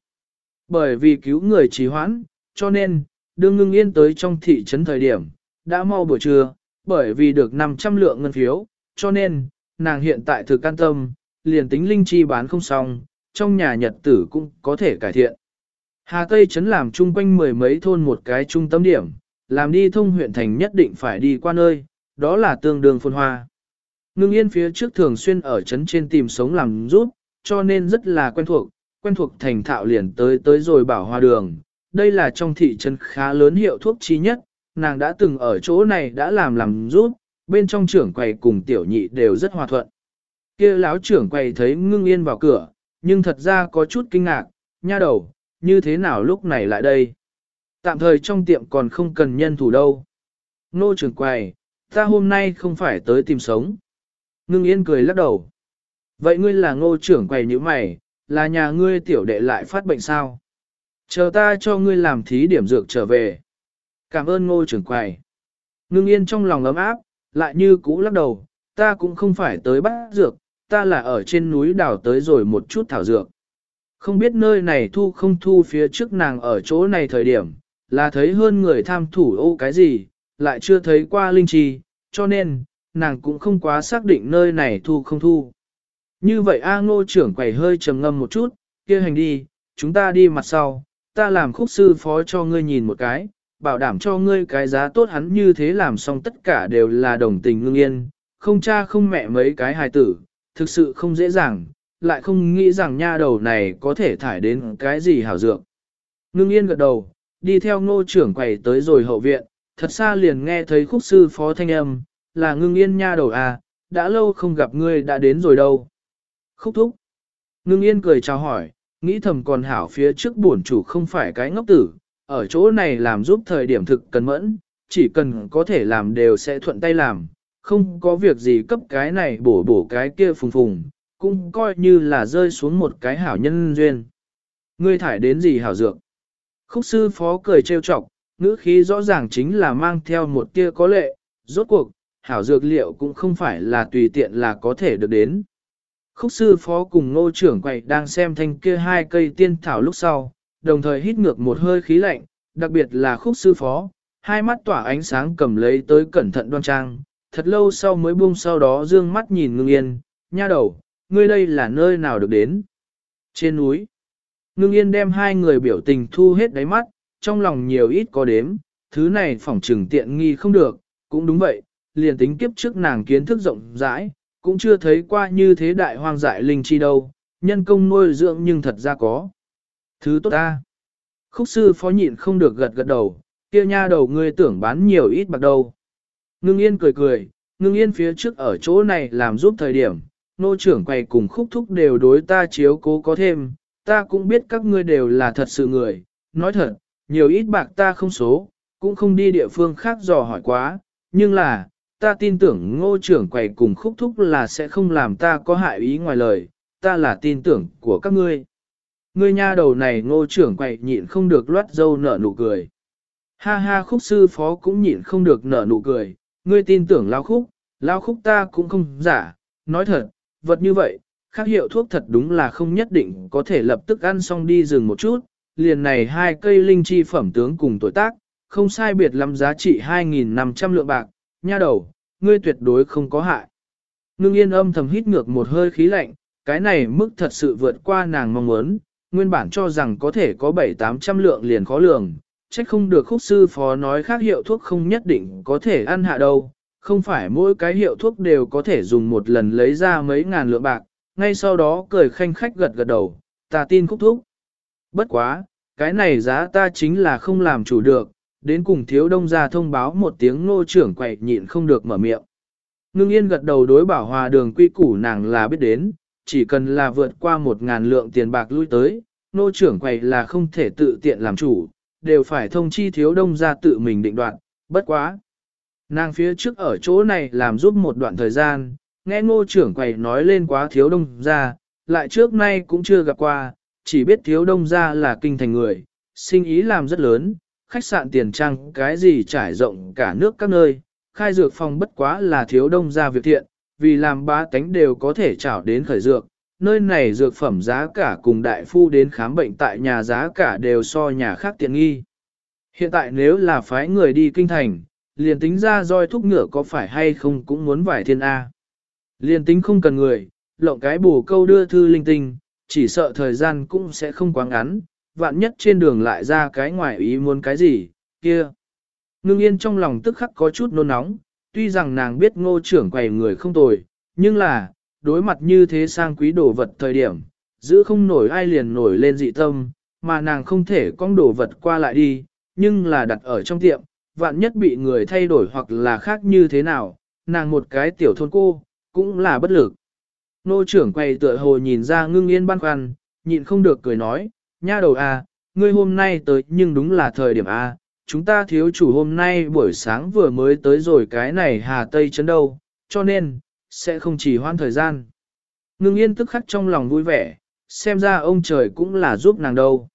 Bởi vì cứu người trì hoãn, cho nên, đương ngưng yên tới trong thị trấn thời điểm, đã mau buổi trưa, bởi vì được 500 lượng ngân phiếu, cho nên, nàng hiện tại thực an tâm, liền tính linh chi bán không xong, trong nhà nhật tử cũng có thể cải thiện. Hà Tây Trấn làm chung quanh mười mấy thôn một cái trung tâm điểm, làm đi thông huyện thành nhất định phải đi qua nơi, đó là tương đương phồn hoa. Ngưng yên phía trước thường xuyên ở trấn trên tìm sống làm giúp, cho nên rất là quen thuộc, quen thuộc thành thạo liền tới tới rồi bảo hoa đường. Đây là trong thị trấn khá lớn hiệu thuốc chi nhất, nàng đã từng ở chỗ này đã làm làm giúp, bên trong trưởng quầy cùng tiểu nhị đều rất hòa thuận. kia láo trưởng quầy thấy ngưng yên vào cửa, nhưng thật ra có chút kinh ngạc, nha đầu, như thế nào lúc này lại đây? Tạm thời trong tiệm còn không cần nhân thủ đâu. Nô trưởng quầy, ta hôm nay không phải tới tìm sống. Ngưng yên cười lắc đầu. Vậy ngươi là ngô trưởng quầy như mày, là nhà ngươi tiểu đệ lại phát bệnh sao? Chờ ta cho ngươi làm thí điểm dược trở về. Cảm ơn ngô trưởng quầy. Ngưng yên trong lòng ấm áp, lại như cũ lắc đầu, ta cũng không phải tới bắt dược, ta là ở trên núi đảo tới rồi một chút thảo dược. Không biết nơi này thu không thu phía trước nàng ở chỗ này thời điểm, là thấy hơn người tham thủ ô cái gì, lại chưa thấy qua linh trì, cho nên, nàng cũng không quá xác định nơi này thu không thu. Như vậy A ngô trưởng quầy hơi trầm ngâm một chút, kia hành đi, chúng ta đi mặt sau, ta làm khúc sư phó cho ngươi nhìn một cái, bảo đảm cho ngươi cái giá tốt hắn như thế làm xong tất cả đều là đồng tình ngưng yên, không cha không mẹ mấy cái hài tử, thực sự không dễ dàng, lại không nghĩ rằng nha đầu này có thể thải đến cái gì hảo dược. Ngưng yên gật đầu, đi theo ngô trưởng quầy tới rồi hậu viện, thật xa liền nghe thấy khúc sư phó thanh âm, là ngưng yên nha đầu à, đã lâu không gặp ngươi đã đến rồi đâu. Khúc thúc. Ngưng yên cười chào hỏi, nghĩ thầm còn hảo phía trước bổn chủ không phải cái ngốc tử, ở chỗ này làm giúp thời điểm thực cần mẫn, chỉ cần có thể làm đều sẽ thuận tay làm, không có việc gì cấp cái này bổ bổ cái kia phùng phùng, cũng coi như là rơi xuống một cái hảo nhân duyên. Ngươi thải đến gì hảo dược? Khúc sư phó cười trêu chọc, ngữ khí rõ ràng chính là mang theo một tia có lệ, rốt cuộc, hảo dược liệu cũng không phải là tùy tiện là có thể được đến. Khúc sư phó cùng ngô trưởng quầy đang xem thanh kia hai cây tiên thảo lúc sau, đồng thời hít ngược một hơi khí lạnh, đặc biệt là khúc sư phó, hai mắt tỏa ánh sáng cầm lấy tới cẩn thận đoan trang, thật lâu sau mới buông sau đó dương mắt nhìn ngưng yên, nha đầu, ngươi đây là nơi nào được đến? Trên núi. Ngưng yên đem hai người biểu tình thu hết đáy mắt, trong lòng nhiều ít có đếm, thứ này phỏng trừng tiện nghi không được, cũng đúng vậy, liền tính kiếp trước nàng kiến thức rộng rãi, cũng chưa thấy qua như thế đại hoang dại linh chi đâu, nhân công nuôi dưỡng nhưng thật ra có. Thứ tốt ta. Khúc sư phó nhịn không được gật gật đầu, kia nha đầu ngươi tưởng bán nhiều ít bạc đâu. Ngưng yên cười cười, ngưng yên phía trước ở chỗ này làm giúp thời điểm, nô trưởng quầy cùng khúc thúc đều đối ta chiếu cố có thêm, ta cũng biết các ngươi đều là thật sự người, nói thật, nhiều ít bạc ta không số, cũng không đi địa phương khác dò hỏi quá, nhưng là, ta tin tưởng ngô trưởng quầy cùng khúc thúc là sẽ không làm ta có hại ý ngoài lời, ta là tin tưởng của các ngươi. Ngươi nha đầu này ngô trưởng quầy nhịn không được loát dâu nở nụ cười. Ha ha khúc sư phó cũng nhịn không được nở nụ cười, ngươi tin tưởng lao khúc, lao khúc ta cũng không giả, nói thật, vật như vậy, khác hiệu thuốc thật đúng là không nhất định có thể lập tức ăn xong đi dừng một chút, liền này hai cây linh chi phẩm tướng cùng tuổi tác, không sai biệt lắm giá trị 2.500 lượng bạc, nha đầu, ngươi tuyệt đối không có hại. Ngưng yên âm thầm hít ngược một hơi khí lạnh, cái này mức thật sự vượt qua nàng mong muốn, nguyên bản cho rằng có thể có 7-800 lượng liền khó lường, trách không được khúc sư phó nói khác hiệu thuốc không nhất định có thể ăn hạ đâu, không phải mỗi cái hiệu thuốc đều có thể dùng một lần lấy ra mấy ngàn lượng bạc, ngay sau đó cười khanh khách gật gật đầu, ta tin khúc thúc. Bất quá, cái này giá ta chính là không làm chủ được, đến cùng thiếu đông ra thông báo một tiếng nô trưởng quậy nhịn không được mở miệng. Ngưng yên gật đầu đối bảo hòa đường quy củ nàng là biết đến, chỉ cần là vượt qua một ngàn lượng tiền bạc lui tới, nô trưởng quậy là không thể tự tiện làm chủ, đều phải thông chi thiếu đông ra tự mình định đoạn, bất quá. Nàng phía trước ở chỗ này làm giúp một đoạn thời gian, nghe ngô trưởng quầy nói lên quá thiếu đông ra, lại trước nay cũng chưa gặp qua, chỉ biết thiếu đông ra là kinh thành người, sinh ý làm rất lớn, khách sạn tiền trang cái gì trải rộng cả nước các nơi, khai dược phòng bất quá là thiếu đông ra việc thiện, vì làm ba tánh đều có thể trảo đến khởi dược, nơi này dược phẩm giá cả cùng đại phu đến khám bệnh tại nhà giá cả đều so nhà khác tiện nghi. Hiện tại nếu là phái người đi kinh thành, liền tính ra roi thúc ngựa có phải hay không cũng muốn vải thiên A. Liền tính không cần người, lộng cái bù câu đưa thư linh tinh, chỉ sợ thời gian cũng sẽ không quá ngắn, vạn nhất trên đường lại ra cái ngoài ý muốn cái gì, kia. Ngưng yên trong lòng tức khắc có chút nôn nóng, tuy rằng nàng biết ngô trưởng quầy người không tồi, nhưng là, đối mặt như thế sang quý đồ vật thời điểm, giữ không nổi ai liền nổi lên dị tâm, mà nàng không thể con đồ vật qua lại đi, nhưng là đặt ở trong tiệm, vạn nhất bị người thay đổi hoặc là khác như thế nào, nàng một cái tiểu thôn cô, cũng là bất lực. Nô trưởng quay tựa hồ nhìn ra ngưng yên băn khoăn, nhịn không được cười nói, nha đầu à, ngươi hôm nay tới nhưng đúng là thời điểm a, chúng ta thiếu chủ hôm nay buổi sáng vừa mới tới rồi cái này hà tây chấn đâu, cho nên, sẽ không chỉ hoãn thời gian. Ngưng yên tức khắc trong lòng vui vẻ, xem ra ông trời cũng là giúp nàng đâu.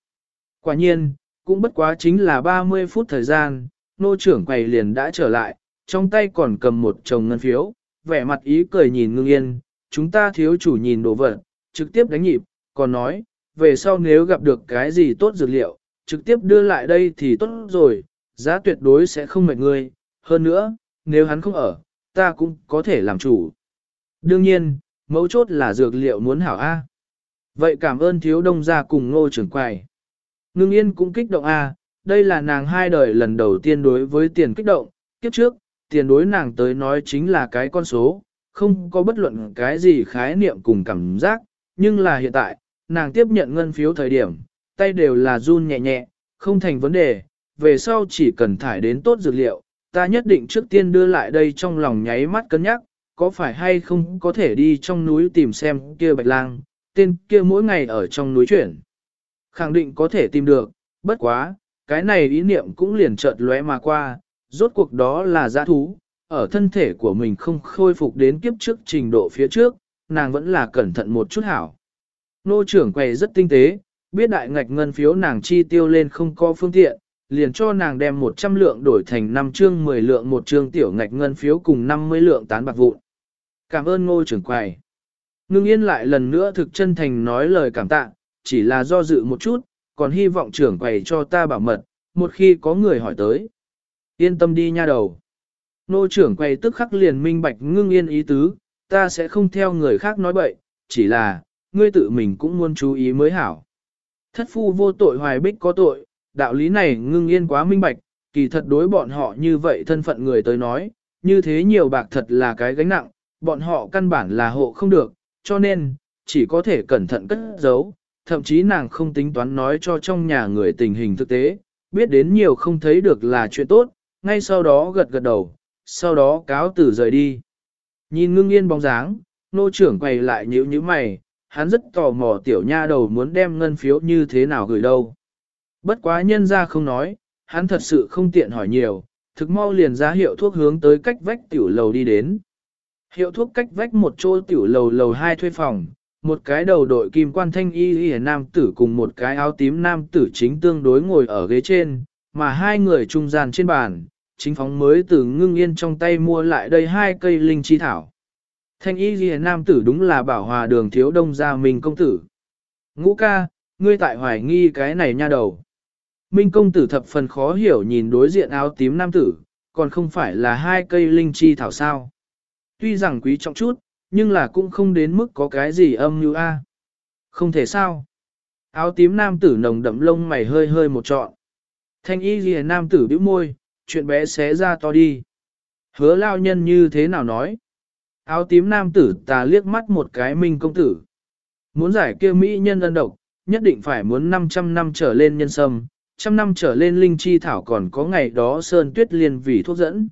Quả nhiên, cũng bất quá chính là 30 phút thời gian, nô trưởng quầy liền đã trở lại, trong tay còn cầm một chồng ngân phiếu, vẻ mặt ý cười nhìn ngưng yên, chúng ta thiếu chủ nhìn đồ vật, trực tiếp đánh nhịp, còn nói, về sau nếu gặp được cái gì tốt dược liệu, trực tiếp đưa lại đây thì tốt rồi, giá tuyệt đối sẽ không mệt người, hơn nữa, nếu hắn không ở, ta cũng có thể làm chủ. Đương nhiên, mấu chốt là dược liệu muốn hảo A. Vậy cảm ơn thiếu đông gia cùng ngô trưởng quầy. Ngưng yên cũng kích động A, đây là nàng hai đời lần đầu tiên đối với tiền kích động, kiếp trước, tiền đối nàng tới nói chính là cái con số, không có bất luận cái gì khái niệm cùng cảm giác, nhưng là hiện tại, nàng tiếp nhận ngân phiếu thời điểm, tay đều là run nhẹ nhẹ, không thành vấn đề, về sau chỉ cần thải đến tốt dược liệu, ta nhất định trước tiên đưa lại đây trong lòng nháy mắt cân nhắc, có phải hay không có thể đi trong núi tìm xem kia bạch lang, tên kia mỗi ngày ở trong núi chuyển. Khẳng định có thể tìm được, bất quá, cái này ý niệm cũng liền chợt lóe mà qua, rốt cuộc đó là giã thú, ở thân thể của mình không khôi phục đến kiếp trước trình độ phía trước, nàng vẫn là cẩn thận một chút hảo. Nô trưởng quầy rất tinh tế, biết đại ngạch ngân phiếu nàng chi tiêu lên không có phương tiện, liền cho nàng đem 100 lượng đổi thành 5 chương 10 lượng một chương tiểu ngạch ngân phiếu cùng 50 lượng tán bạc vụn. Cảm ơn ngô trưởng quầy. Ngưng yên lại lần nữa thực chân thành nói lời cảm tạ, chỉ là do dự một chút, còn hy vọng trưởng quầy cho ta bảo mật, một khi có người hỏi tới. Yên tâm đi nha đầu. Nô trưởng quay tức khắc liền minh bạch ngưng yên ý tứ, ta sẽ không theo người khác nói bậy, chỉ là, ngươi tự mình cũng muốn chú ý mới hảo. Thất phu vô tội hoài bích có tội, đạo lý này ngưng yên quá minh bạch, kỳ thật đối bọn họ như vậy thân phận người tới nói, như thế nhiều bạc thật là cái gánh nặng, bọn họ căn bản là hộ không được, cho nên, chỉ có thể cẩn thận cất giấu, thậm chí nàng không tính toán nói cho trong nhà người tình hình thực tế, biết đến nhiều không thấy được là chuyện tốt, ngay sau đó gật gật đầu, sau đó cáo tử rời đi. Nhìn ngưng yên bóng dáng, nô trưởng quay lại nhíu nhíu mày, hắn rất tò mò tiểu nha đầu muốn đem ngân phiếu như thế nào gửi đâu. Bất quá nhân ra không nói, hắn thật sự không tiện hỏi nhiều, thực mau liền ra hiệu thuốc hướng tới cách vách tiểu lầu đi đến. Hiệu thuốc cách vách một chỗ tiểu lầu lầu hai thuê phòng, một cái đầu đội kim quan thanh y y nam tử cùng một cái áo tím nam tử chính tương đối ngồi ở ghế trên, mà hai người trung gian trên bàn, chính phóng mới từ ngưng yên trong tay mua lại đây hai cây linh chi thảo. Thanh y ghi nam tử đúng là bảo hòa đường thiếu đông gia mình công tử. Ngũ ca, ngươi tại hoài nghi cái này nha đầu. Minh công tử thập phần khó hiểu nhìn đối diện áo tím nam tử, còn không phải là hai cây linh chi thảo sao. Tuy rằng quý trọng chút, nhưng là cũng không đến mức có cái gì âm như a. Không thể sao. Áo tím nam tử nồng đậm lông mày hơi hơi một trọn. Thanh y ghi nam tử bĩu môi, chuyện bé xé ra to đi. Hứa lao nhân như thế nào nói? Áo tím nam tử ta liếc mắt một cái minh công tử. Muốn giải kia mỹ nhân ân độc, nhất định phải muốn 500 năm trở lên nhân sâm, trăm năm trở lên linh chi thảo còn có ngày đó sơn tuyết liên vì thuốc dẫn.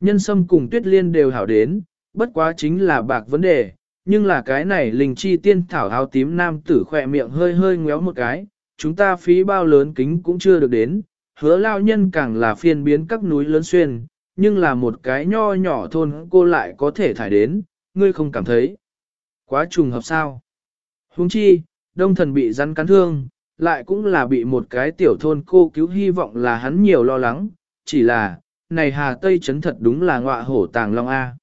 Nhân sâm cùng tuyết liên đều hảo đến, bất quá chính là bạc vấn đề, nhưng là cái này linh chi tiên thảo áo tím nam tử khỏe miệng hơi hơi ngéo một cái, chúng ta phí bao lớn kính cũng chưa được đến, hứa lao nhân càng là phiên biến các núi lớn xuyên, nhưng là một cái nho nhỏ thôn cô lại có thể thải đến, ngươi không cảm thấy. Quá trùng hợp sao? Huống chi, đông thần bị rắn cắn thương, lại cũng là bị một cái tiểu thôn cô cứu hy vọng là hắn nhiều lo lắng, chỉ là, này Hà Tây chấn thật đúng là ngọa hổ tàng long A.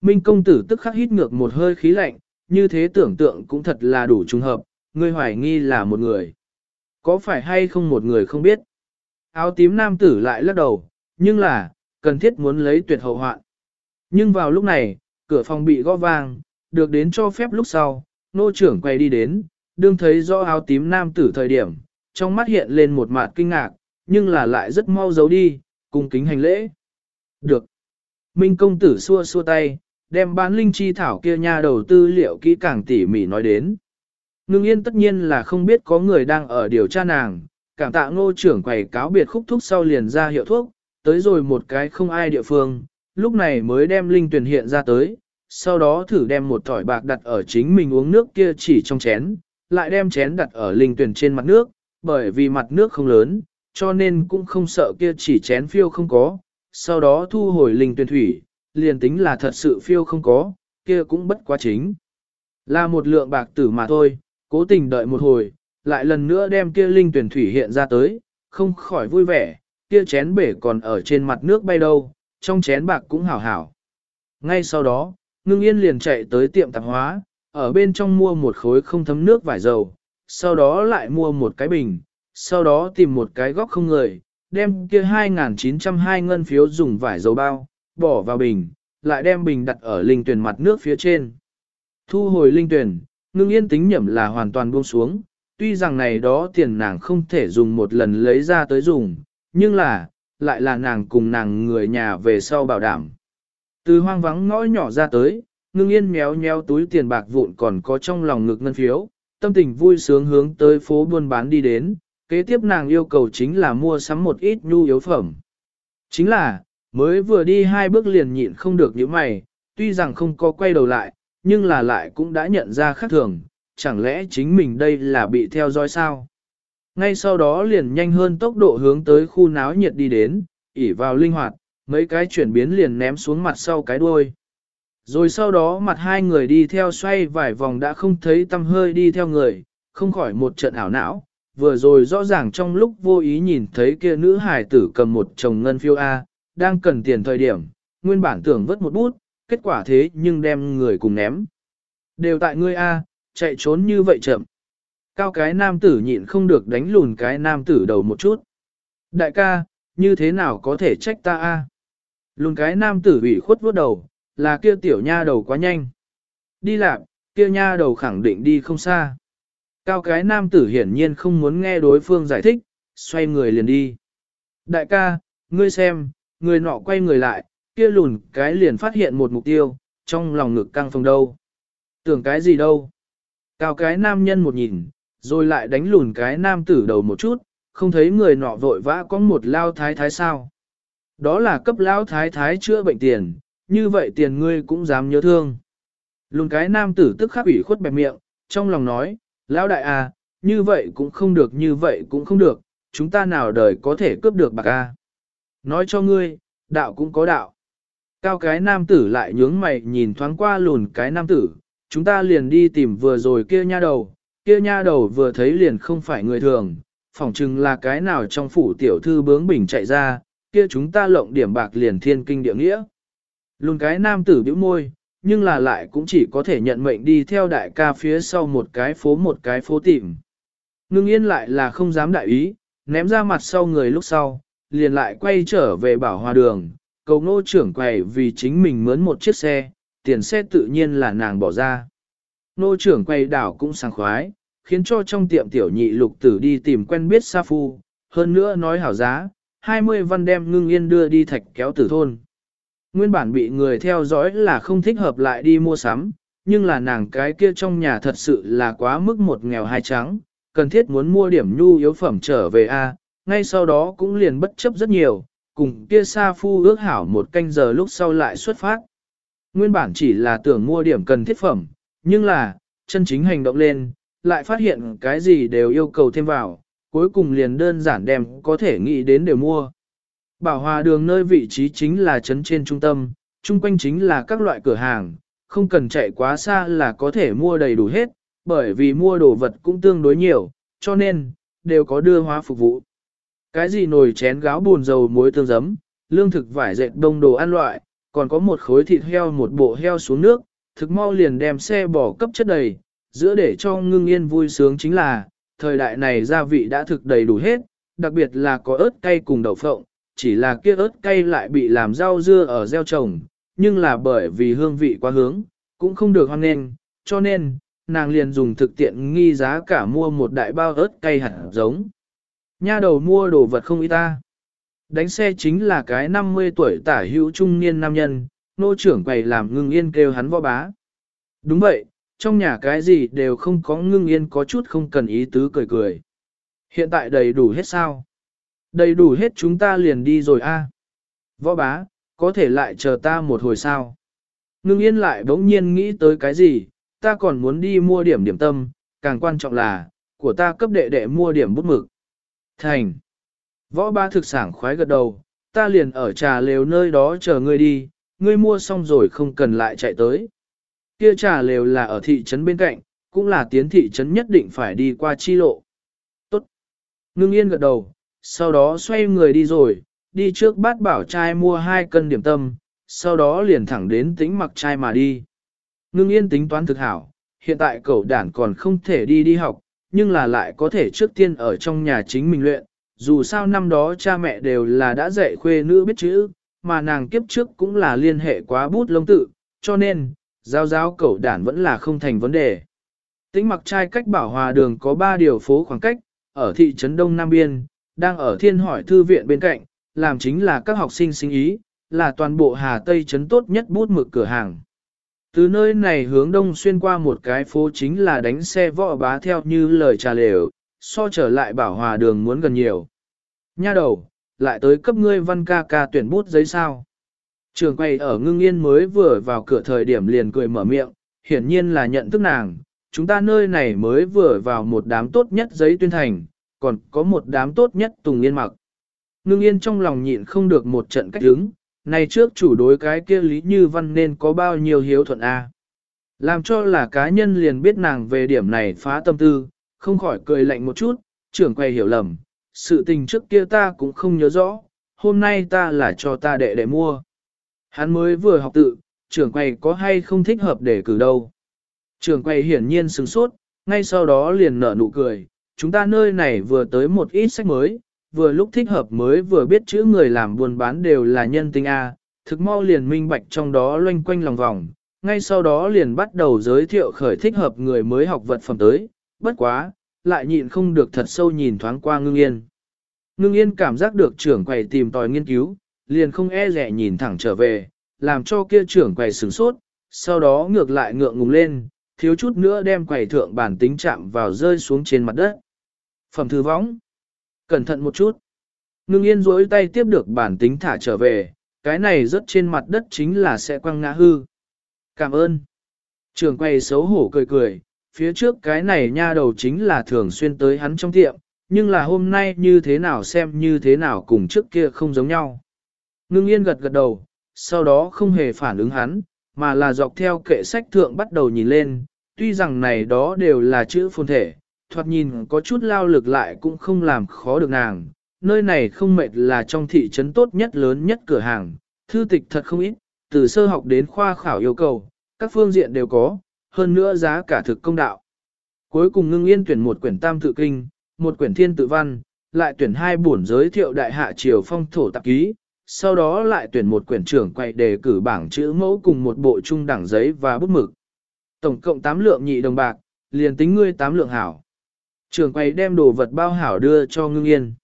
Minh công tử tức khắc hít ngược một hơi khí lạnh, như thế tưởng tượng cũng thật là đủ trùng hợp, ngươi hoài nghi là một người. Có phải hay không một người không biết? Áo tím nam tử lại lắc đầu, nhưng là, cần thiết muốn lấy tuyệt hậu hoạn. Nhưng vào lúc này, cửa phòng bị gõ vang, được đến cho phép lúc sau, nô trưởng quay đi đến, đương thấy rõ áo tím nam tử thời điểm, trong mắt hiện lên một mặt kinh ngạc, nhưng là lại rất mau giấu đi, cung kính hành lễ. Được. Minh công tử xua xua tay, đem bán linh chi thảo kia nha đầu tư liệu kỹ càng tỉ mỉ nói đến. Ngưng yên tất nhiên là không biết có người đang ở điều tra nàng, cảm tạ ngô trưởng quầy cáo biệt khúc thuốc sau liền ra hiệu thuốc, tới rồi một cái không ai địa phương, lúc này mới đem linh tuyển hiện ra tới, sau đó thử đem một thỏi bạc đặt ở chính mình uống nước kia chỉ trong chén, lại đem chén đặt ở linh tuyển trên mặt nước, bởi vì mặt nước không lớn, cho nên cũng không sợ kia chỉ chén phiêu không có, sau đó thu hồi linh tuyển thủy, liền tính là thật sự phiêu không có, kia cũng bất quá chính. Là một lượng bạc tử mà thôi, cố tình đợi một hồi, lại lần nữa đem kia linh tuyển thủy hiện ra tới, không khỏi vui vẻ, kia chén bể còn ở trên mặt nước bay đâu, trong chén bạc cũng hảo hảo. Ngay sau đó, ngưng yên liền chạy tới tiệm tạp hóa, ở bên trong mua một khối không thấm nước vải dầu, sau đó lại mua một cái bình, sau đó tìm một cái góc không người, đem kia 2.902 ngân phiếu dùng vải dầu bao, bỏ vào bình, lại đem bình đặt ở linh tuyển mặt nước phía trên. Thu hồi linh tuyển, ngưng yên tính nhẩm là hoàn toàn buông xuống, tuy rằng này đó tiền nàng không thể dùng một lần lấy ra tới dùng, nhưng là, lại là nàng cùng nàng người nhà về sau bảo đảm. Từ hoang vắng ngõ nhỏ ra tới, ngưng yên méo méo túi tiền bạc vụn còn có trong lòng ngực ngân phiếu, tâm tình vui sướng hướng tới phố buôn bán đi đến, kế tiếp nàng yêu cầu chính là mua sắm một ít nhu yếu phẩm. Chính là, mới vừa đi hai bước liền nhịn không được những mày, tuy rằng không có quay đầu lại, nhưng là lại cũng đã nhận ra khác thường, chẳng lẽ chính mình đây là bị theo dõi sao? Ngay sau đó liền nhanh hơn tốc độ hướng tới khu náo nhiệt đi đến, ỉ vào linh hoạt, mấy cái chuyển biến liền ném xuống mặt sau cái đuôi. Rồi sau đó mặt hai người đi theo xoay vài vòng đã không thấy tâm hơi đi theo người, không khỏi một trận ảo não, vừa rồi rõ ràng trong lúc vô ý nhìn thấy kia nữ hải tử cầm một chồng ngân phiêu A, đang cần tiền thời điểm, nguyên bản tưởng vứt một bút, kết quả thế nhưng đem người cùng ném. Đều tại ngươi A, chạy trốn như vậy chậm. Cao cái nam tử nhịn không được đánh lùn cái nam tử đầu một chút. Đại ca, như thế nào có thể trách ta A? Lùn cái nam tử ủy khuất vuốt đầu, là kia tiểu nha đầu quá nhanh. Đi lạc, kia nha đầu khẳng định đi không xa. Cao cái nam tử hiển nhiên không muốn nghe đối phương giải thích, xoay người liền đi. Đại ca, ngươi xem, người nọ quay người lại, kia lùn cái liền phát hiện một mục tiêu, trong lòng ngực căng phòng đâu. Tưởng cái gì đâu. Cao cái nam nhân một nhìn, rồi lại đánh lùn cái nam tử đầu một chút, không thấy người nọ vội vã có một lao thái thái sao. Đó là cấp lao thái thái chữa bệnh tiền, như vậy tiền ngươi cũng dám nhớ thương. Lùn cái nam tử tức khắc ủy khuất bẹp miệng, trong lòng nói, lão đại à, như vậy cũng không được như vậy cũng không được, chúng ta nào đời có thể cướp được bạc a. À. Nói cho ngươi, đạo cũng có đạo. Cao cái nam tử lại nhướng mày nhìn thoáng qua lùn cái nam tử, chúng ta liền đi tìm vừa rồi kia nha đầu, kia nha đầu vừa thấy liền không phải người thường, phỏng chừng là cái nào trong phủ tiểu thư bướng bỉnh chạy ra, kia chúng ta lộng điểm bạc liền thiên kinh địa nghĩa. luôn cái nam tử bĩu môi, nhưng là lại cũng chỉ có thể nhận mệnh đi theo đại ca phía sau một cái phố một cái phố tìm. Ngưng yên lại là không dám đại ý, ném ra mặt sau người lúc sau, liền lại quay trở về bảo hòa đường, cầu nô trưởng quầy vì chính mình mướn một chiếc xe, tiền xe tự nhiên là nàng bỏ ra. Nô trưởng quay đảo cũng sảng khoái, khiến cho trong tiệm tiểu nhị lục tử đi tìm quen biết Sa Phu, hơn nữa nói hảo giá, 20 văn đem ngưng yên đưa đi thạch kéo tử thôn. Nguyên bản bị người theo dõi là không thích hợp lại đi mua sắm, nhưng là nàng cái kia trong nhà thật sự là quá mức một nghèo hai trắng, cần thiết muốn mua điểm nhu yếu phẩm trở về A, ngay sau đó cũng liền bất chấp rất nhiều, cùng kia Sa Phu ước hảo một canh giờ lúc sau lại xuất phát. Nguyên bản chỉ là tưởng mua điểm cần thiết phẩm, nhưng là, chân chính hành động lên, lại phát hiện cái gì đều yêu cầu thêm vào, cuối cùng liền đơn giản đem có thể nghĩ đến đều mua. Bảo hòa đường nơi vị trí chính là trấn trên trung tâm, chung quanh chính là các loại cửa hàng, không cần chạy quá xa là có thể mua đầy đủ hết, bởi vì mua đồ vật cũng tương đối nhiều, cho nên, đều có đưa hóa phục vụ. Cái gì nồi chén gáo buồn dầu muối tương giấm, lương thực vải dệt đông đồ ăn loại, còn có một khối thịt heo một bộ heo xuống nước, thực mau liền đem xe bỏ cấp chất đầy, giữa để cho ngưng yên vui sướng chính là, thời đại này gia vị đã thực đầy đủ hết, đặc biệt là có ớt cay cùng đậu phộng, chỉ là kia ớt cay lại bị làm rau dưa ở gieo trồng, nhưng là bởi vì hương vị quá hướng, cũng không được hoan nghênh, cho nên, nàng liền dùng thực tiện nghi giá cả mua một đại bao ớt cay hạt giống. Nha đầu mua đồ vật không ý ta. Đánh xe chính là cái 50 tuổi tả hữu trung niên nam nhân, nô trưởng quầy làm ngưng yên kêu hắn võ bá. Đúng vậy, trong nhà cái gì đều không có ngưng yên có chút không cần ý tứ cười cười. Hiện tại đầy đủ hết sao? Đầy đủ hết chúng ta liền đi rồi a. Võ bá, có thể lại chờ ta một hồi sao? Ngưng yên lại bỗng nhiên nghĩ tới cái gì, ta còn muốn đi mua điểm điểm tâm, càng quan trọng là, của ta cấp đệ đệ mua điểm bút mực. Thành. Võ Ba thực sảng khoái gật đầu, ta liền ở trà lều nơi đó chờ ngươi đi, ngươi mua xong rồi không cần lại chạy tới. Kia trà lều là ở thị trấn bên cạnh, cũng là tiến thị trấn nhất định phải đi qua chi lộ. Tốt. Ngưng yên gật đầu, sau đó xoay người đi rồi, đi trước bát bảo trai mua hai cân điểm tâm, sau đó liền thẳng đến tính mặc trai mà đi. Ngưng yên tính toán thực hảo, hiện tại cậu đản còn không thể đi đi học, nhưng là lại có thể trước tiên ở trong nhà chính mình luyện, dù sao năm đó cha mẹ đều là đã dạy khuê nữ biết chữ, mà nàng kiếp trước cũng là liên hệ quá bút lông tự, cho nên, giao giáo cẩu đản vẫn là không thành vấn đề. Tính mặc trai cách bảo hòa đường có 3 điều phố khoảng cách, ở thị trấn Đông Nam Biên, đang ở thiên hỏi thư viện bên cạnh, làm chính là các học sinh sinh ý, là toàn bộ Hà Tây trấn tốt nhất bút mực cửa hàng. Từ nơi này hướng đông xuyên qua một cái phố chính là đánh xe võ bá theo như lời trà lều, so trở lại bảo hòa đường muốn gần nhiều. Nha đầu, lại tới cấp ngươi văn ca ca tuyển bút giấy sao. Trường quay ở ngưng yên mới vừa vào cửa thời điểm liền cười mở miệng, hiển nhiên là nhận thức nàng, chúng ta nơi này mới vừa vào một đám tốt nhất giấy tuyên thành, còn có một đám tốt nhất tùng yên mặc. Ngưng yên trong lòng nhịn không được một trận cách đứng, này trước chủ đối cái kia Lý Như Văn nên có bao nhiêu hiếu thuận A. Làm cho là cá nhân liền biết nàng về điểm này phá tâm tư, không khỏi cười lạnh một chút, trưởng quay hiểu lầm, sự tình trước kia ta cũng không nhớ rõ, hôm nay ta là cho ta đệ đệ mua. Hắn mới vừa học tự, trưởng quay có hay không thích hợp để cử đâu. Trưởng quay hiển nhiên sừng sốt, ngay sau đó liền nở nụ cười, chúng ta nơi này vừa tới một ít sách mới, vừa lúc thích hợp mới vừa biết chữ người làm buôn bán đều là nhân tinh A, thực mau liền minh bạch trong đó loanh quanh lòng vòng, ngay sau đó liền bắt đầu giới thiệu khởi thích hợp người mới học vật phẩm tới, bất quá, lại nhịn không được thật sâu nhìn thoáng qua ngưng yên. Ngưng yên cảm giác được trưởng quầy tìm tòi nghiên cứu, liền không e rẻ nhìn thẳng trở về, làm cho kia trưởng quầy sửng sốt, sau đó ngược lại ngượng ngùng lên, thiếu chút nữa đem quầy thượng bản tính chạm vào rơi xuống trên mặt đất. Phẩm thư võng. Cẩn thận một chút. Ngưng yên rỗi tay tiếp được bản tính thả trở về, cái này rớt trên mặt đất chính là sẽ quăng ngã hư. Cảm ơn. Trường quay xấu hổ cười cười, phía trước cái này nha đầu chính là thường xuyên tới hắn trong tiệm, nhưng là hôm nay như thế nào xem như thế nào cùng trước kia không giống nhau. Ngưng yên gật gật đầu, sau đó không hề phản ứng hắn, mà là dọc theo kệ sách thượng bắt đầu nhìn lên, tuy rằng này đó đều là chữ phồn thể, thoạt nhìn có chút lao lực lại cũng không làm khó được nàng. Nơi này không mệt là trong thị trấn tốt nhất lớn nhất cửa hàng, thư tịch thật không ít, từ sơ học đến khoa khảo yêu cầu, các phương diện đều có, hơn nữa giá cả thực công đạo. Cuối cùng ngưng yên tuyển một quyển tam tự kinh, một quyển thiên tự văn, lại tuyển hai bổn giới thiệu đại hạ triều phong thổ tạp ký, sau đó lại tuyển một quyển trưởng quay đề cử bảng chữ mẫu cùng một bộ trung đẳng giấy và bút mực. Tổng cộng 8 lượng nhị đồng bạc, liền tính ngươi 8 lượng hảo. Trưởng quay đem đồ vật bao hảo đưa cho ngưng yên.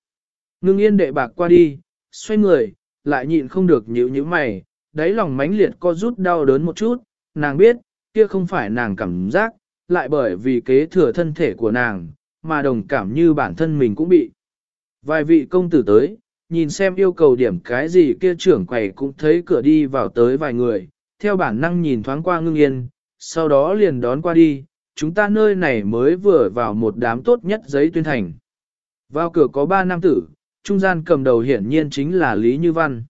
Ngưng yên đệ bạc qua đi, xoay người, lại nhịn không được nhíu nhíu mày, đáy lòng mãnh liệt co rút đau đớn một chút, nàng biết, kia không phải nàng cảm giác, lại bởi vì kế thừa thân thể của nàng, mà đồng cảm như bản thân mình cũng bị. Vài vị công tử tới, nhìn xem yêu cầu điểm cái gì kia trưởng quầy cũng thấy cửa đi vào tới vài người, theo bản năng nhìn thoáng qua ngưng yên, sau đó liền đón qua đi, chúng ta nơi này mới vừa vào một đám tốt nhất giấy tuyên thành. Vào cửa có ba nam tử, trung gian cầm đầu hiển nhiên chính là Lý Như Văn.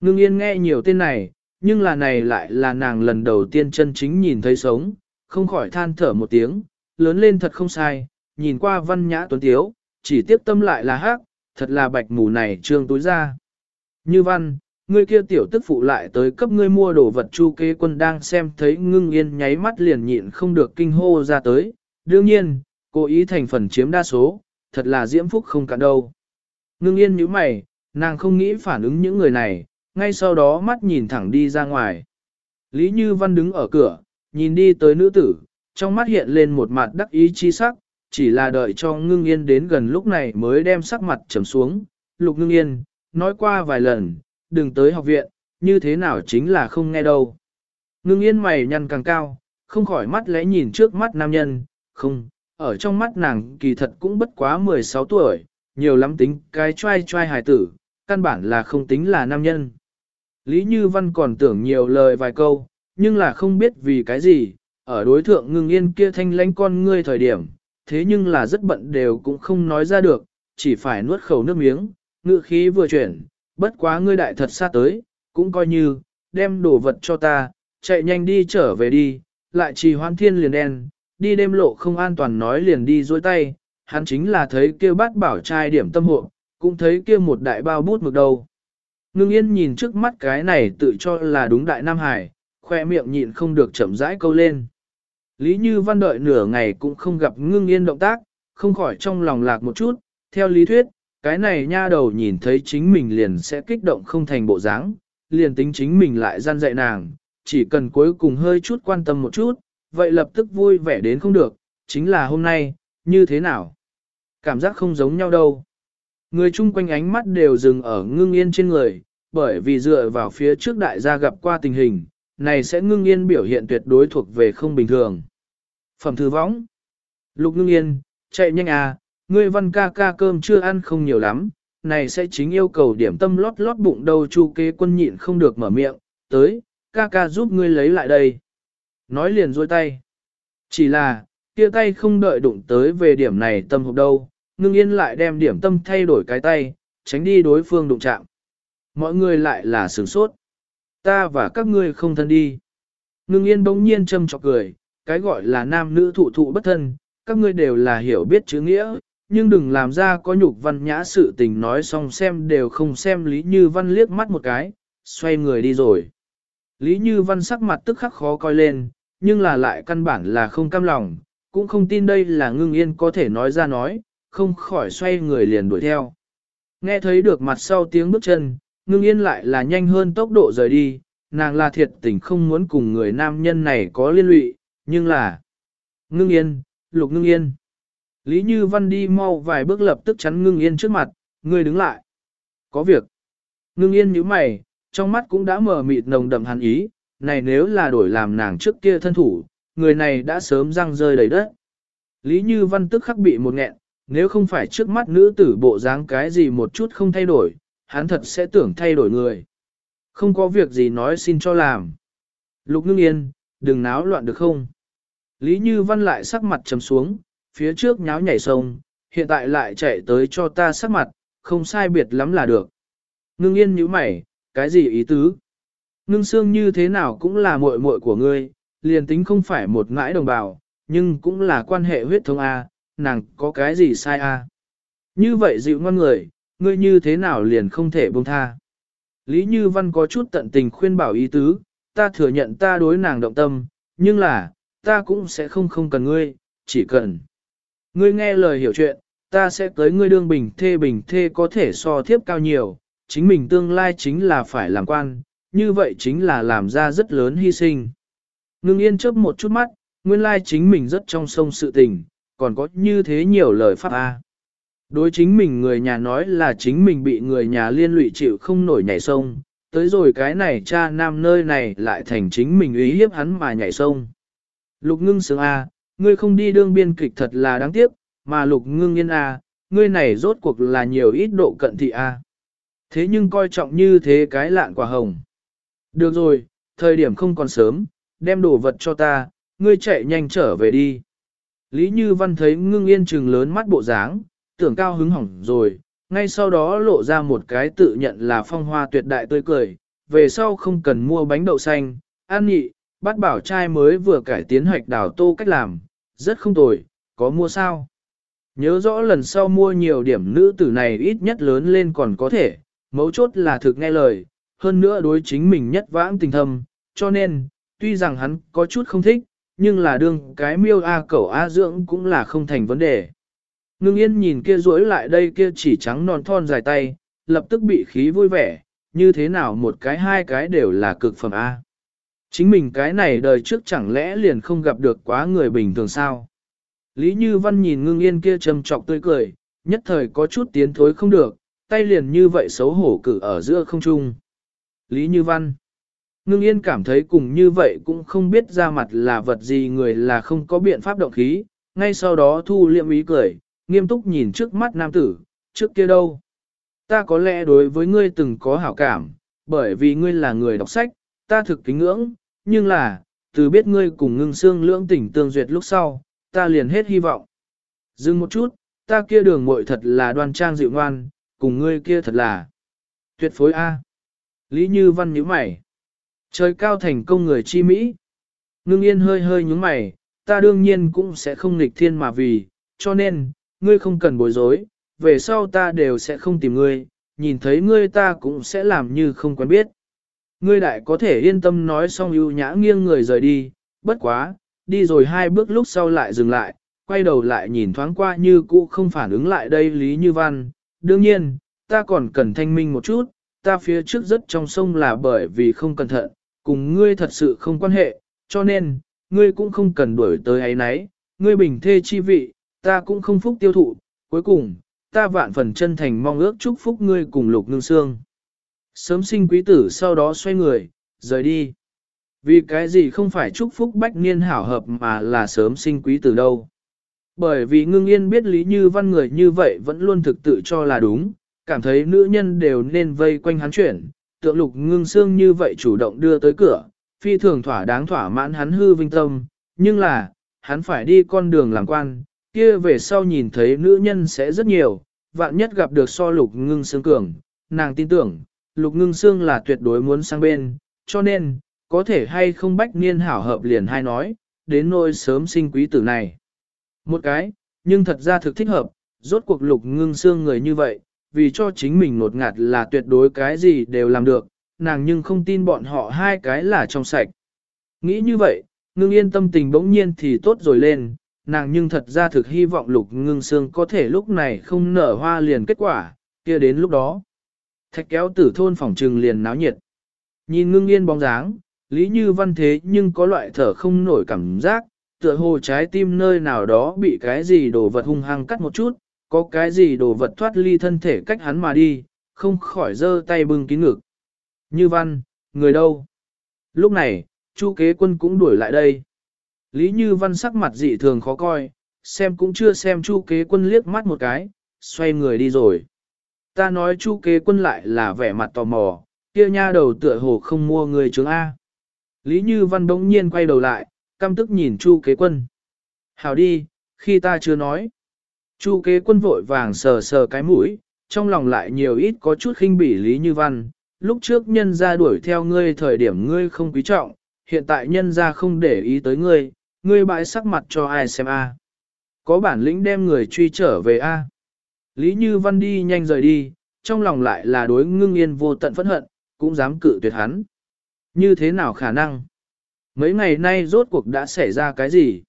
Ngưng yên nghe nhiều tên này, nhưng là này lại là nàng lần đầu tiên chân chính nhìn thấy sống, không khỏi than thở một tiếng, lớn lên thật không sai, nhìn qua văn nhã tuấn tiếu, chỉ tiếp tâm lại là hát, thật là bạch mù này trương túi ra. Như văn, người kia tiểu tức phụ lại tới cấp ngươi mua đồ vật chu kế quân đang xem thấy ngưng yên nháy mắt liền nhịn không được kinh hô ra tới. Đương nhiên, cố ý thành phần chiếm đa số, thật là diễm phúc không cả đâu. Ngưng yên như mày, nàng không nghĩ phản ứng những người này, ngay sau đó mắt nhìn thẳng đi ra ngoài. Lý Như Văn đứng ở cửa, nhìn đi tới nữ tử, trong mắt hiện lên một mặt đắc ý chi sắc, chỉ là đợi cho ngưng yên đến gần lúc này mới đem sắc mặt trầm xuống. Lục ngưng yên, nói qua vài lần, đừng tới học viện, như thế nào chính là không nghe đâu. Ngưng yên mày nhăn càng cao, không khỏi mắt lẽ nhìn trước mắt nam nhân, không, ở trong mắt nàng kỳ thật cũng bất quá 16 tuổi, nhiều lắm tính cái trai trai hài tử, căn bản là không tính là nam nhân. Lý Như Văn còn tưởng nhiều lời vài câu, nhưng là không biết vì cái gì, ở đối thượng ngưng yên kia thanh lãnh con ngươi thời điểm, thế nhưng là rất bận đều cũng không nói ra được, chỉ phải nuốt khẩu nước miếng, ngự khí vừa chuyển, bất quá ngươi đại thật xa tới, cũng coi như, đem đồ vật cho ta, chạy nhanh đi trở về đi, lại trì hoan thiên liền đen, đi đêm lộ không an toàn nói liền đi dôi tay, hắn chính là thấy kia bát bảo trai điểm tâm hộ, cũng thấy kia một đại bao bút mực đầu. Ngưng yên nhìn trước mắt cái này tự cho là đúng đại Nam Hải, khoe miệng nhịn không được chậm rãi câu lên. Lý Như Văn đợi nửa ngày cũng không gặp ngưng yên động tác, không khỏi trong lòng lạc một chút, theo lý thuyết, cái này nha đầu nhìn thấy chính mình liền sẽ kích động không thành bộ dáng, liền tính chính mình lại gian dạy nàng, chỉ cần cuối cùng hơi chút quan tâm một chút, vậy lập tức vui vẻ đến không được, chính là hôm nay, như thế nào? Cảm giác không giống nhau đâu. Người chung quanh ánh mắt đều dừng ở ngưng yên trên người, bởi vì dựa vào phía trước đại gia gặp qua tình hình, này sẽ ngưng yên biểu hiện tuyệt đối thuộc về không bình thường. Phẩm thư võng. Lục ngưng yên, chạy nhanh à, ngươi văn ca ca cơm chưa ăn không nhiều lắm, này sẽ chính yêu cầu điểm tâm lót lót bụng đầu chu kế quân nhịn không được mở miệng, tới, ca ca giúp ngươi lấy lại đây. Nói liền dôi tay. Chỉ là, kia tay không đợi đụng tới về điểm này tâm hộp đâu, ngưng yên lại đem điểm tâm thay đổi cái tay, tránh đi đối phương đụng chạm. Mọi người lại là sửng sốt. Ta và các ngươi không thân đi. Ngưng yên bỗng nhiên châm chọc cười, cái gọi là nam nữ thụ thụ bất thân, các ngươi đều là hiểu biết chữ nghĩa, nhưng đừng làm ra có nhục văn nhã sự tình nói xong xem đều không xem Lý Như Văn liếc mắt một cái, xoay người đi rồi. Lý Như Văn sắc mặt tức khắc khó coi lên, nhưng là lại căn bản là không cam lòng, cũng không tin đây là ngưng yên có thể nói ra nói, không khỏi xoay người liền đuổi theo. Nghe thấy được mặt sau tiếng bước chân, ngưng yên lại là nhanh hơn tốc độ rời đi, nàng là thiệt tình không muốn cùng người nam nhân này có liên lụy, nhưng là... Ngưng yên, lục ngưng yên. Lý Như Văn đi mau vài bước lập tức chắn ngưng yên trước mặt, ngươi đứng lại. Có việc. Ngưng yên nhíu mày, trong mắt cũng đã mở mịt nồng đậm hàn ý, này nếu là đổi làm nàng trước kia thân thủ, người này đã sớm răng rơi đầy đất. Lý Như Văn tức khắc bị một nghẹn, nếu không phải trước mắt nữ tử bộ dáng cái gì một chút không thay đổi, hắn thật sẽ tưởng thay đổi người. Không có việc gì nói xin cho làm. Lục ngưng yên, đừng náo loạn được không? Lý Như Văn lại sắc mặt trầm xuống, phía trước nháo nhảy sông, hiện tại lại chạy tới cho ta sắc mặt, không sai biệt lắm là được. Ngưng yên như mày, cái gì ý tứ? Ngưng xương như thế nào cũng là muội muội của ngươi, liền tính không phải một ngãi đồng bào, nhưng cũng là quan hệ huyết thống A, nàng có cái gì sai A. Như vậy dịu ngon người, ngươi như thế nào liền không thể buông tha. Lý Như Văn có chút tận tình khuyên bảo ý tứ, ta thừa nhận ta đối nàng động tâm, nhưng là, ta cũng sẽ không không cần ngươi, chỉ cần. Ngươi nghe lời hiểu chuyện, ta sẽ tới ngươi đương bình thê bình thê có thể so thiếp cao nhiều, chính mình tương lai chính là phải làm quan, như vậy chính là làm ra rất lớn hy sinh. Ngưng yên chớp một chút mắt, nguyên lai chính mình rất trong sông sự tình, còn có như thế nhiều lời pháp A. Đối chính mình người nhà nói là chính mình bị người nhà liên lụy chịu không nổi nhảy sông, tới rồi cái này cha nam nơi này lại thành chính mình ý hiếp hắn mà nhảy sông. Lục ngưng sướng A, ngươi không đi đương biên kịch thật là đáng tiếc, mà lục ngưng yên A, ngươi này rốt cuộc là nhiều ít độ cận thị A. Thế nhưng coi trọng như thế cái lạn quả hồng. Được rồi, thời điểm không còn sớm, đem đồ vật cho ta, ngươi chạy nhanh trở về đi. Lý Như Văn thấy ngưng yên trừng lớn mắt bộ dáng, tưởng cao hứng hỏng rồi, ngay sau đó lộ ra một cái tự nhận là phong hoa tuyệt đại tươi cười, về sau không cần mua bánh đậu xanh, an nhị, bắt bảo trai mới vừa cải tiến hoạch đào tô cách làm, rất không tồi, có mua sao? Nhớ rõ lần sau mua nhiều điểm nữ tử này ít nhất lớn lên còn có thể, mấu chốt là thực nghe lời, hơn nữa đối chính mình nhất vãng tình thâm, cho nên, tuy rằng hắn có chút không thích, nhưng là đương cái miêu A cẩu A dưỡng cũng là không thành vấn đề. Ngưng yên nhìn kia rối lại đây kia chỉ trắng non thon dài tay, lập tức bị khí vui vẻ, như thế nào một cái hai cái đều là cực phẩm A. Chính mình cái này đời trước chẳng lẽ liền không gặp được quá người bình thường sao? Lý Như Văn nhìn ngưng yên kia trầm trọc tươi cười, nhất thời có chút tiến thối không được, tay liền như vậy xấu hổ cử ở giữa không trung. Lý Như Văn Ngưng yên cảm thấy cùng như vậy cũng không biết ra mặt là vật gì người là không có biện pháp động khí, ngay sau đó thu liệm ý cười, nghiêm túc nhìn trước mắt nam tử, trước kia đâu. Ta có lẽ đối với ngươi từng có hảo cảm, bởi vì ngươi là người đọc sách, ta thực kính ngưỡng, nhưng là, từ biết ngươi cùng ngưng xương lưỡng tỉnh tương duyệt lúc sau, ta liền hết hy vọng. Dừng một chút, ta kia đường muội thật là đoan trang dịu ngoan, cùng ngươi kia thật là tuyệt phối A. Lý Như Văn nhíu mày. Trời cao thành công người chi Mỹ. Ngưng yên hơi hơi nhúng mày, ta đương nhiên cũng sẽ không nghịch thiên mà vì, cho nên, ngươi không cần bối rối, về sau ta đều sẽ không tìm ngươi, nhìn thấy ngươi ta cũng sẽ làm như không quen biết. Ngươi đại có thể yên tâm nói xong ưu nhã nghiêng người rời đi, bất quá, đi rồi hai bước lúc sau lại dừng lại, quay đầu lại nhìn thoáng qua như cũ không phản ứng lại đây Lý Như Văn. Đương nhiên, ta còn cần thanh minh một chút, ta phía trước rất trong sông là bởi vì không cẩn thận, cùng ngươi thật sự không quan hệ, cho nên, ngươi cũng không cần đuổi tới ấy nấy, ngươi bình thê chi vị, ta cũng không phúc tiêu thụ, cuối cùng, ta vạn phần chân thành mong ước chúc phúc ngươi cùng lục ngưng xương. Sớm sinh quý tử sau đó xoay người, rời đi. Vì cái gì không phải chúc phúc bách niên hảo hợp mà là sớm sinh quý tử đâu. Bởi vì ngưng yên biết lý như văn người như vậy vẫn luôn thực tự cho là đúng, cảm thấy nữ nhân đều nên vây quanh hắn chuyển, tượng lục ngưng xương như vậy chủ động đưa tới cửa, phi thường thỏa đáng thỏa mãn hắn hư vinh tâm, nhưng là, hắn phải đi con đường làm quan, kia về sau nhìn thấy nữ nhân sẽ rất nhiều, vạn nhất gặp được so lục ngưng xương cường, nàng tin tưởng, lục ngưng xương là tuyệt đối muốn sang bên, cho nên, có thể hay không bách niên hảo hợp liền hay nói, đến nôi sớm sinh quý tử này. Một cái, nhưng thật ra thực thích hợp, rốt cuộc lục ngưng xương người như vậy, vì cho chính mình nột ngạt là tuyệt đối cái gì đều làm được, nàng nhưng không tin bọn họ hai cái là trong sạch. Nghĩ như vậy, ngưng yên tâm tình bỗng nhiên thì tốt rồi lên, nàng nhưng thật ra thực hy vọng lục ngưng xương có thể lúc này không nở hoa liền kết quả, kia đến lúc đó. Thạch kéo tử thôn phòng trừng liền náo nhiệt. Nhìn ngưng yên bóng dáng, lý như văn thế nhưng có loại thở không nổi cảm giác, tựa hồ trái tim nơi nào đó bị cái gì đồ vật hung hăng cắt một chút, có cái gì đồ vật thoát ly thân thể cách hắn mà đi, không khỏi giơ tay bưng kín ngực. Như văn, người đâu? Lúc này, chu kế quân cũng đuổi lại đây. Lý Như Văn sắc mặt dị thường khó coi, xem cũng chưa xem chu kế quân liếc mắt một cái, xoay người đi rồi. Ta nói chu kế quân lại là vẻ mặt tò mò, kia nha đầu tựa hồ không mua người chứng A. Lý Như Văn đống nhiên quay đầu lại, căm tức nhìn chu kế quân. Hảo đi, khi ta chưa nói. Chu kế quân vội vàng sờ sờ cái mũi, trong lòng lại nhiều ít có chút khinh bỉ Lý Như Văn. Lúc trước nhân ra đuổi theo ngươi thời điểm ngươi không quý trọng, hiện tại nhân ra không để ý tới ngươi, ngươi bãi sắc mặt cho ai xem a? Có bản lĩnh đem người truy trở về a? Lý Như Văn đi nhanh rời đi, trong lòng lại là đối ngưng yên vô tận phẫn hận, cũng dám cự tuyệt hắn. Như thế nào khả năng? Mấy ngày nay rốt cuộc đã xảy ra cái gì?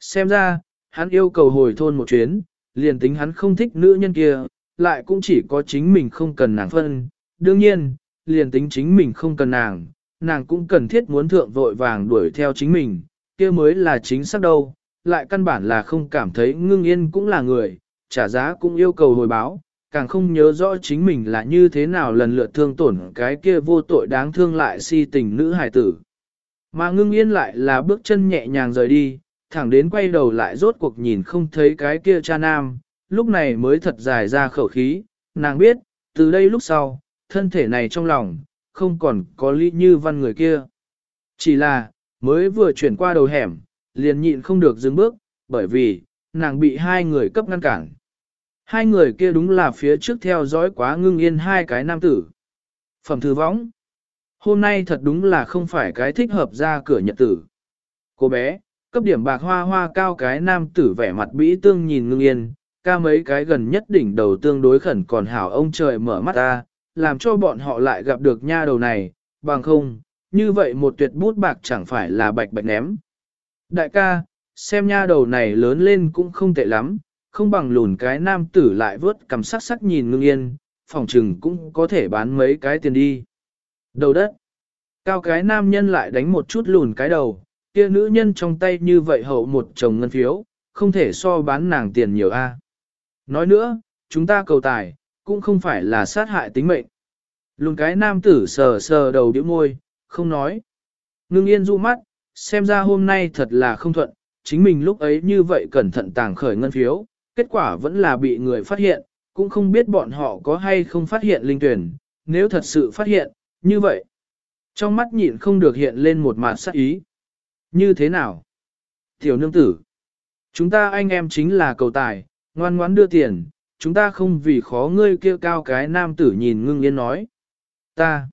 Xem ra, hắn yêu cầu hồi thôn một chuyến, liền tính hắn không thích nữ nhân kia, lại cũng chỉ có chính mình không cần nàng phân. Đương nhiên, liền tính chính mình không cần nàng, nàng cũng cần thiết muốn thượng vội vàng đuổi theo chính mình, kia mới là chính xác đâu, lại căn bản là không cảm thấy ngưng yên cũng là người, trả giá cũng yêu cầu hồi báo, càng không nhớ rõ chính mình là như thế nào lần lượt thương tổn cái kia vô tội đáng thương lại si tình nữ hài tử. Mà ngưng yên lại là bước chân nhẹ nhàng rời đi, thẳng đến quay đầu lại rốt cuộc nhìn không thấy cái kia cha nam, lúc này mới thật dài ra khẩu khí, nàng biết, từ đây lúc sau, thân thể này trong lòng, không còn có lý như văn người kia. Chỉ là, mới vừa chuyển qua đầu hẻm, liền nhịn không được dừng bước, bởi vì, nàng bị hai người cấp ngăn cản. Hai người kia đúng là phía trước theo dõi quá ngưng yên hai cái nam tử. Phẩm thư võng. Hôm nay thật đúng là không phải cái thích hợp ra cửa nhật tử. Cô bé, cấp điểm bạc hoa hoa cao cái nam tử vẻ mặt bĩ tương nhìn ngưng yên, ca mấy cái gần nhất đỉnh đầu tương đối khẩn còn hảo ông trời mở mắt ta, làm cho bọn họ lại gặp được nha đầu này, bằng không, như vậy một tuyệt bút bạc chẳng phải là bạch bạch ném. Đại ca, xem nha đầu này lớn lên cũng không tệ lắm, không bằng lùn cái nam tử lại vớt cầm sắc sắc nhìn ngưng yên, phòng trừng cũng có thể bán mấy cái tiền đi. Đầu đất. Cao cái nam nhân lại đánh một chút lùn cái đầu, kia nữ nhân trong tay như vậy hậu một chồng ngân phiếu, không thể so bán nàng tiền nhiều a. Nói nữa, chúng ta cầu tài, cũng không phải là sát hại tính mệnh. Lùn cái nam tử sờ sờ đầu điệu môi, không nói. Ngưng yên du mắt, xem ra hôm nay thật là không thuận, chính mình lúc ấy như vậy cẩn thận tàng khởi ngân phiếu, kết quả vẫn là bị người phát hiện, cũng không biết bọn họ có hay không phát hiện linh tuyển, nếu thật sự phát hiện, như vậy. Trong mắt nhịn không được hiện lên một mặt sắc ý. Như thế nào? Tiểu nương tử. Chúng ta anh em chính là cầu tài, ngoan ngoãn đưa tiền, chúng ta không vì khó ngươi kia cao cái nam tử nhìn ngưng yên nói. Ta.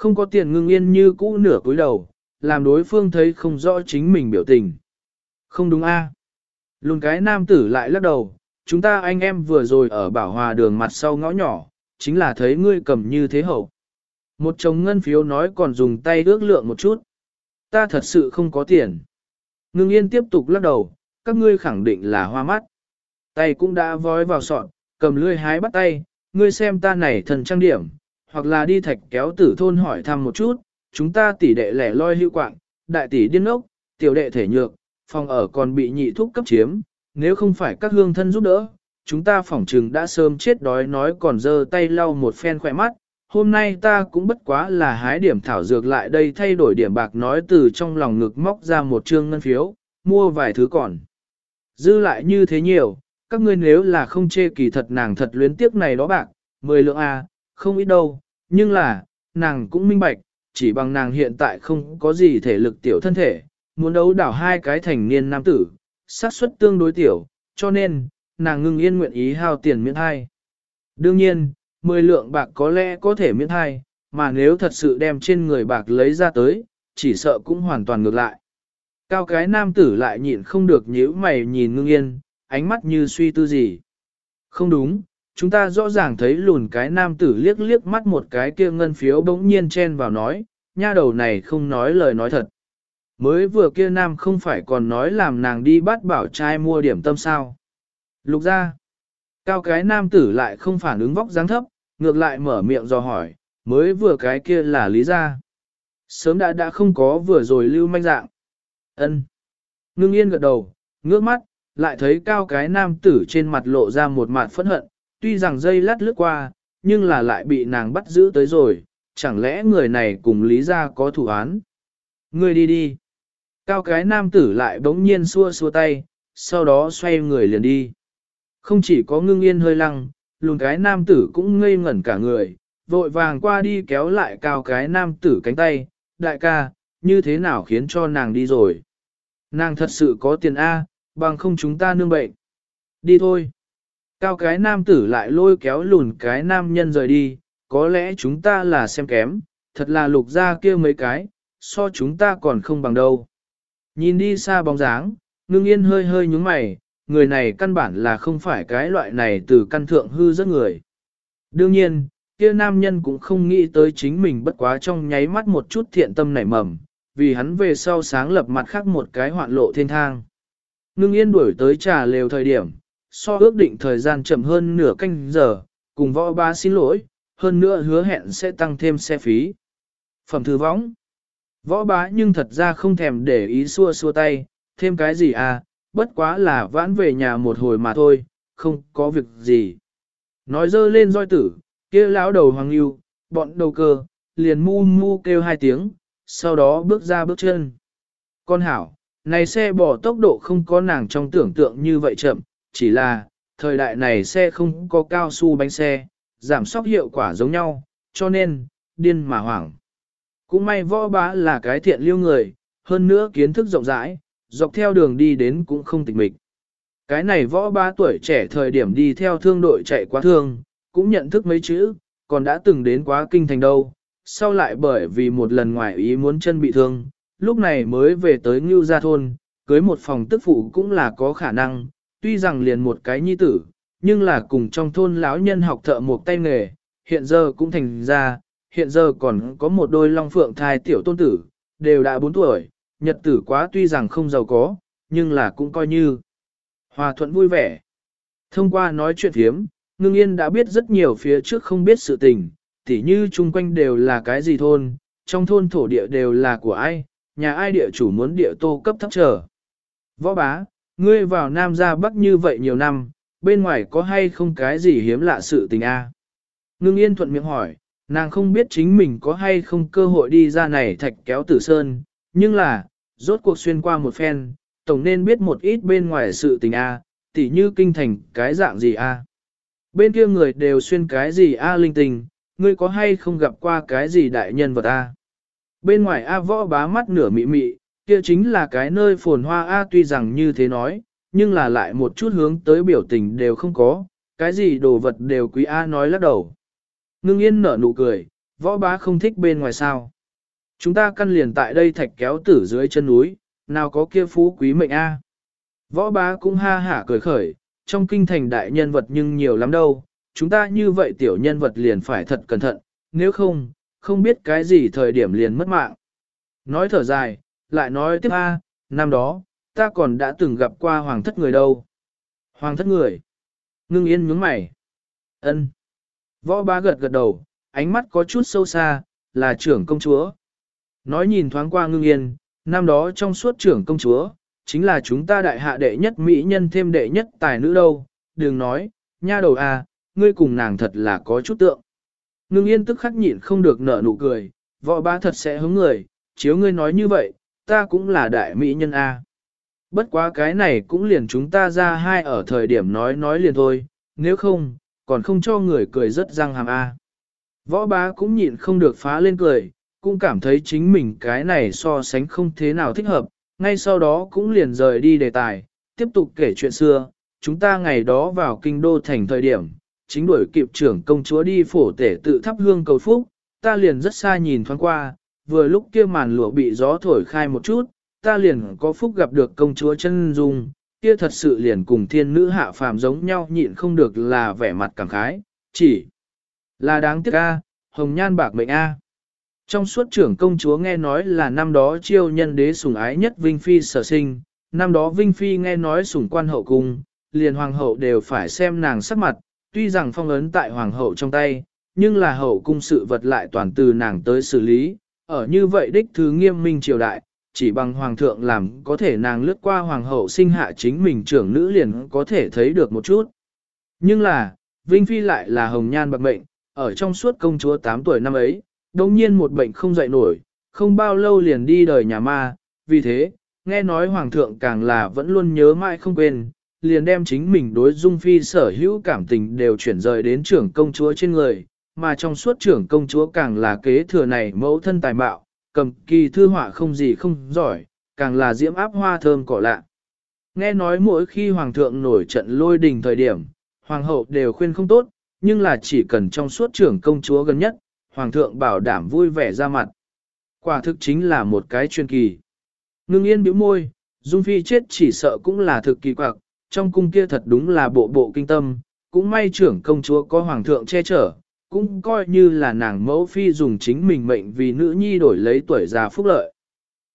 Không có tiền ngưng yên như cũ nửa cúi đầu, làm đối phương thấy không rõ chính mình biểu tình. Không đúng a? À? Cái nam tử lại lắc đầu, chúng ta anh em vừa rồi ở bảo hòa đường mặt sau ngõ nhỏ, chính là thấy ngươi cầm như thế hậu. Một chồng ngân phiếu nói còn dùng tay ước lượng một chút. Ta thật sự không có tiền. Ngưng yên tiếp tục lắc đầu, các ngươi khẳng định là hoa mắt. Tay cũng đã vói vào sọn, cầm lươi hái bắt tay, ngươi xem ta này thần trang điểm, hoặc là đi thạch kéo tử thôn hỏi thăm một chút, chúng ta tỷ đệ lẻ loi hưu quạng, đại tỷ điên ốc, tiểu đệ thể nhược, phòng ở còn bị nhị thúc cấp chiếm, nếu không phải các hương thân giúp đỡ, chúng ta phỏng trừng đã sớm chết đói nói còn dơ tay lau một phen khỏe mắt. Hôm nay ta cũng bất quá là hái điểm thảo dược lại đây thay đổi điểm bạc nói từ trong lòng ngực móc ra một trương ngân phiếu, mua vài thứ còn. Dư lại như thế nhiều, các ngươi nếu là không chê kỳ thật nàng thật luyến tiếc này đó bạc, mười lượng A, không ít đâu, nhưng là, nàng cũng minh bạch, chỉ bằng nàng hiện tại không có gì thể lực tiểu thân thể, muốn đấu đảo hai cái thành niên nam tử, xác suất tương đối tiểu, cho nên, nàng ngưng yên nguyện ý hao tiền miễn hai. Đương nhiên, 10 lượng bạc có lẽ có thể miễn hai, mà nếu thật sự đem trên người bạc lấy ra tới, chỉ sợ cũng hoàn toàn ngược lại. Cao cái nam tử lại nhịn không được nhíu mày nhìn ngưng yên, ánh mắt như suy tư gì. Không đúng, chúng ta rõ ràng thấy lùn cái nam tử liếc liếc mắt một cái kia ngân phiếu bỗng nhiên chen vào nói, nha đầu này không nói lời nói thật. Mới vừa kia nam không phải còn nói làm nàng đi bắt bảo trai mua điểm tâm sao. Lục ra, cao cái nam tử lại không phản ứng vóc dáng thấp, ngược lại mở miệng do hỏi, mới vừa cái kia là lý ra. Sớm đã đã không có vừa rồi lưu manh dạng. ân Ngưng yên gật đầu, ngước mắt, lại thấy cao cái nam tử trên mặt lộ ra một mặt phẫn hận, tuy rằng dây lát lướt qua, nhưng là lại bị nàng bắt giữ tới rồi, chẳng lẽ người này cùng lý gia có thủ án. Ngươi đi đi. Cao cái nam tử lại bỗng nhiên xua xua tay, sau đó xoay người liền đi. Không chỉ có ngưng yên hơi lăng, lùn cái nam tử cũng ngây ngẩn cả người, vội vàng qua đi kéo lại cao cái nam tử cánh tay, đại ca, như thế nào khiến cho nàng đi rồi. Nàng thật sự có tiền A, bằng không chúng ta nương bệnh. Đi thôi. Cao cái nam tử lại lôi kéo lùn cái nam nhân rời đi, có lẽ chúng ta là xem kém, thật là lục ra kia mấy cái, so chúng ta còn không bằng đâu. Nhìn đi xa bóng dáng, ngưng yên hơi hơi nhúng mày, người này căn bản là không phải cái loại này từ căn thượng hư rất người. Đương nhiên, kia nam nhân cũng không nghĩ tới chính mình bất quá trong nháy mắt một chút thiện tâm nảy mầm, vì hắn về sau sáng lập mặt khác một cái hoạn lộ thiên thang. Ngưng yên đuổi tới trà lều thời điểm, so ước định thời gian chậm hơn nửa canh giờ, cùng võ bá xin lỗi, hơn nữa hứa hẹn sẽ tăng thêm xe phí. Phẩm thư võng. Võ bá nhưng thật ra không thèm để ý xua xua tay, thêm cái gì à, bất quá là vãn về nhà một hồi mà thôi, không có việc gì. Nói dơ lên roi tử, kia lão đầu hoàng yêu, bọn đầu cơ, liền mu mu kêu hai tiếng, sau đó bước ra bước chân. Con hảo, này xe bỏ tốc độ không có nàng trong tưởng tượng như vậy chậm, chỉ là, thời đại này xe không có cao su bánh xe, giảm sóc hiệu quả giống nhau, cho nên, điên mà hoảng. Cũng may võ bá là cái thiện liêu người, hơn nữa kiến thức rộng rãi, dọc theo đường đi đến cũng không tịch mịch. Cái này võ bá tuổi trẻ thời điểm đi theo thương đội chạy quá thương, cũng nhận thức mấy chữ, còn đã từng đến quá kinh thành đâu, sau lại bởi vì một lần ngoài ý muốn chân bị thương, lúc này mới về tới Ngưu Gia Thôn, cưới một phòng tức phụ cũng là có khả năng, tuy rằng liền một cái nhi tử, nhưng là cùng trong thôn lão nhân học thợ một tay nghề, hiện giờ cũng thành ra, hiện giờ còn có một đôi long phượng thai tiểu tôn tử, đều đã 4 tuổi, nhật tử quá tuy rằng không giàu có, nhưng là cũng coi như hòa thuận vui vẻ. Thông qua nói chuyện thiếm, ngưng yên đã biết rất nhiều phía trước không biết sự tình, tỉ như chung quanh đều là cái gì thôn, trong thôn thổ địa đều là của ai, nhà ai địa chủ muốn địa tô cấp thấp trở. Võ bá, ngươi vào Nam ra Bắc như vậy nhiều năm, bên ngoài có hay không cái gì hiếm lạ sự tình a? Ngưng yên thuận miệng hỏi, nàng không biết chính mình có hay không cơ hội đi ra này thạch kéo tử sơn, nhưng là, rốt cuộc xuyên qua một phen, tổng nên biết một ít bên ngoài sự tình a, tỉ như kinh thành cái dạng gì a. Bên kia người đều xuyên cái gì a linh tình, ngươi có hay không gặp qua cái gì đại nhân vật a? Bên ngoài A võ bá mắt nửa mị mị, kia chính là cái nơi phồn hoa A tuy rằng như thế nói, nhưng là lại một chút hướng tới biểu tình đều không có, cái gì đồ vật đều quý A nói lắc đầu. Ngưng yên nở nụ cười, võ bá không thích bên ngoài sao. Chúng ta căn liền tại đây thạch kéo tử dưới chân núi, nào có kia phú quý mệnh A. Võ bá cũng ha hả cười khởi, trong kinh thành đại nhân vật nhưng nhiều lắm đâu, chúng ta như vậy tiểu nhân vật liền phải thật cẩn thận, nếu không, không biết cái gì thời điểm liền mất mạng. Nói thở dài, lại nói tiếp a, năm đó, ta còn đã từng gặp qua hoàng thất người đâu. Hoàng thất người. Ngưng yên nhướng mày. ân Võ ba gật gật đầu, ánh mắt có chút sâu xa, là trưởng công chúa. Nói nhìn thoáng qua ngưng yên, năm đó trong suốt trưởng công chúa, chính là chúng ta đại hạ đệ nhất mỹ nhân thêm đệ nhất tài nữ đâu, đừng nói, nha đầu a, ngươi cùng nàng thật là có chút tượng. Ngưng yên tức khắc nhịn không được nở nụ cười, võ ba thật sẽ hứng người, chiếu ngươi nói như vậy, ta cũng là đại mỹ nhân A. Bất quá cái này cũng liền chúng ta ra hai ở thời điểm nói nói liền thôi, nếu không, còn không cho người cười rất răng hàm A. Võ bá cũng nhịn không được phá lên cười, cũng cảm thấy chính mình cái này so sánh không thế nào thích hợp, ngay sau đó cũng liền rời đi đề tài, tiếp tục kể chuyện xưa, chúng ta ngày đó vào kinh đô thành thời điểm, chính đuổi kịp trưởng công chúa đi phổ tể tự thắp hương cầu phúc, ta liền rất xa nhìn thoáng qua, vừa lúc kia màn lụa bị gió thổi khai một chút, ta liền có phúc gặp được công chúa chân dung, kia thật sự liền cùng thiên nữ hạ phàm giống nhau nhịn không được là vẻ mặt cảm khái, chỉ là đáng tiếc a, hồng nhan bạc mệnh a. Trong suốt trưởng công chúa nghe nói là năm đó chiêu nhân đế sủng ái nhất Vinh Phi sở sinh, năm đó Vinh Phi nghe nói sủng quan hậu cung, liền hoàng hậu đều phải xem nàng sắc mặt, tuy rằng phong ấn tại hoàng hậu trong tay, nhưng là hậu cung sự vật lại toàn từ nàng tới xử lý, ở như vậy đích thứ nghiêm minh triều đại, chỉ bằng hoàng thượng làm có thể nàng lướt qua hoàng hậu sinh hạ chính mình trưởng nữ liền có thể thấy được một chút. Nhưng là, Vinh Phi lại là hồng nhan bạc mệnh, ở trong suốt công chúa 8 tuổi năm ấy, đồng nhiên một bệnh không dậy nổi, không bao lâu liền đi đời nhà ma, vì thế, nghe nói hoàng thượng càng là vẫn luôn nhớ mãi không quên, liền đem chính mình đối dung phi sở hữu cảm tình đều chuyển rời đến trưởng công chúa trên người, mà trong suốt trưởng công chúa càng là kế thừa này mẫu thân tài mạo, cầm kỳ thư họa không gì không giỏi, càng là diễm áp hoa thơm cỏ lạ. Nghe nói mỗi khi hoàng thượng nổi trận lôi đình thời điểm, hoàng hậu đều khuyên không tốt, nhưng là chỉ cần trong suốt trưởng công chúa gần nhất, hoàng thượng bảo đảm vui vẻ ra mặt. Quả thực chính là một cái chuyên kỳ. Ngưng yên bĩu môi, Dung Phi chết chỉ sợ cũng là thực kỳ quặc, trong cung kia thật đúng là bộ bộ kinh tâm, cũng may trưởng công chúa có hoàng thượng che chở, cũng coi như là nàng mẫu phi dùng chính mình mệnh vì nữ nhi đổi lấy tuổi già phúc lợi.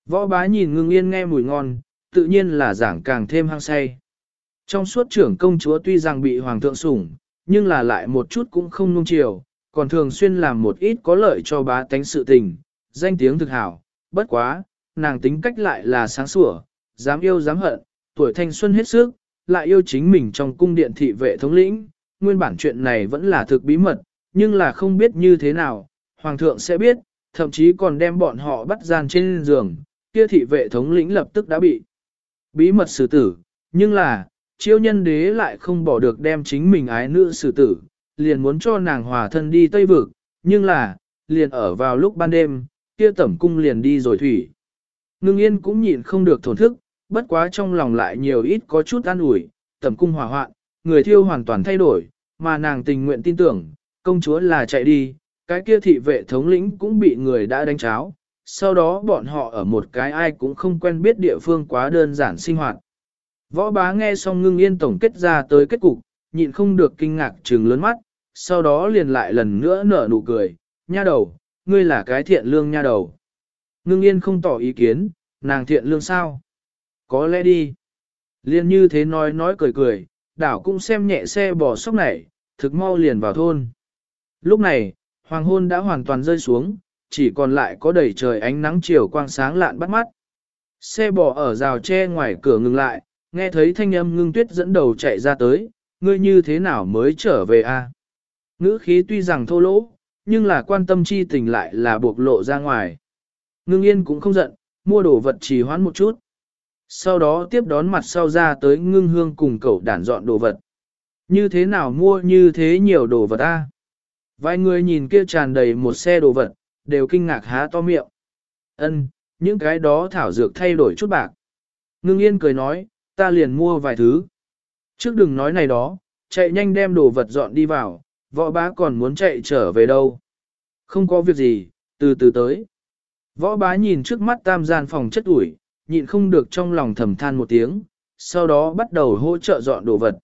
Võ bá nhìn ngưng yên nghe mùi ngon, tự nhiên là giảng càng thêm hăng say. Trong suốt trưởng công chúa tuy rằng bị hoàng thượng sủng, nhưng là lại một chút cũng không nung chiều, còn thường xuyên làm một ít có lợi cho bá tánh sự tình, danh tiếng thực hảo, bất quá, nàng tính cách lại là sáng sủa, dám yêu dám hận, tuổi thanh xuân hết sức, lại yêu chính mình trong cung điện thị vệ thống lĩnh, nguyên bản chuyện này vẫn là thực bí mật, nhưng là không biết như thế nào, hoàng thượng sẽ biết, thậm chí còn đem bọn họ bắt gian trên giường, kia thị vệ thống lĩnh lập tức đã bị bí mật xử tử, nhưng là, chiêu nhân đế lại không bỏ được đem chính mình ái nữ xử tử, liền muốn cho nàng hòa thân đi Tây Vực, nhưng là, liền ở vào lúc ban đêm, kia tẩm cung liền đi rồi thủy. Ngưng yên cũng nhịn không được thổn thức, bất quá trong lòng lại nhiều ít có chút an ủi, tẩm cung hỏa hoạn, người thiêu hoàn toàn thay đổi, mà nàng tình nguyện tin tưởng, công chúa là chạy đi, cái kia thị vệ thống lĩnh cũng bị người đã đánh cháo, sau đó bọn họ ở một cái ai cũng không quen biết địa phương quá đơn giản sinh hoạt. Võ bá nghe xong ngưng yên tổng kết ra tới kết cục, nhịn không được kinh ngạc trừng lớn mắt, sau đó liền lại lần nữa nở nụ cười, nha đầu, ngươi là cái thiện lương nha đầu. Ngưng yên không tỏ ý kiến, nàng thiện lương sao? Có lẽ đi. Liên như thế nói nói cười cười, đảo cũng xem nhẹ xe bò sóc này, thực mau liền vào thôn. Lúc này, hoàng hôn đã hoàn toàn rơi xuống, chỉ còn lại có đầy trời ánh nắng chiều quang sáng lạn bắt mắt. Xe bò ở rào tre ngoài cửa ngừng lại, nghe thấy thanh âm ngưng tuyết dẫn đầu chạy ra tới, ngươi như thế nào mới trở về a? Ngữ khí tuy rằng thô lỗ, nhưng là quan tâm chi tình lại là buộc lộ ra ngoài. Ngưng yên cũng không giận, mua đồ vật trì hoãn một chút. Sau đó tiếp đón mặt sau ra tới ngưng hương cùng cậu đản dọn đồ vật. Như thế nào mua như thế nhiều đồ vật a? Vài người nhìn kia tràn đầy một xe đồ vật, đều kinh ngạc há to miệng. Ân, những cái đó thảo dược thay đổi chút bạc. Ngưng yên cười nói, ta liền mua vài thứ. Trước đừng nói này đó, chạy nhanh đem đồ vật dọn đi vào, võ bá còn muốn chạy trở về đâu. Không có việc gì, từ từ tới. Võ bá nhìn trước mắt tam gian phòng chất ủi, nhịn không được trong lòng thầm than một tiếng, sau đó bắt đầu hỗ trợ dọn đồ vật.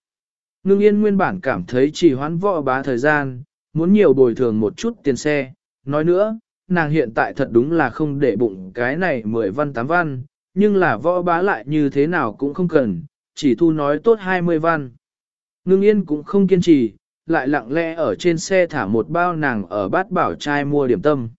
Ngưng yên nguyên bản cảm thấy chỉ hoãn võ bá thời gian, muốn nhiều bồi thường một chút tiền xe. Nói nữa, nàng hiện tại thật đúng là không để bụng cái này 10 văn tám văn, nhưng là võ bá lại như thế nào cũng không cần, chỉ thu nói tốt 20 văn. Ngưng yên cũng không kiên trì, lại lặng lẽ ở trên xe thả một bao nàng ở bát bảo trai mua điểm tâm.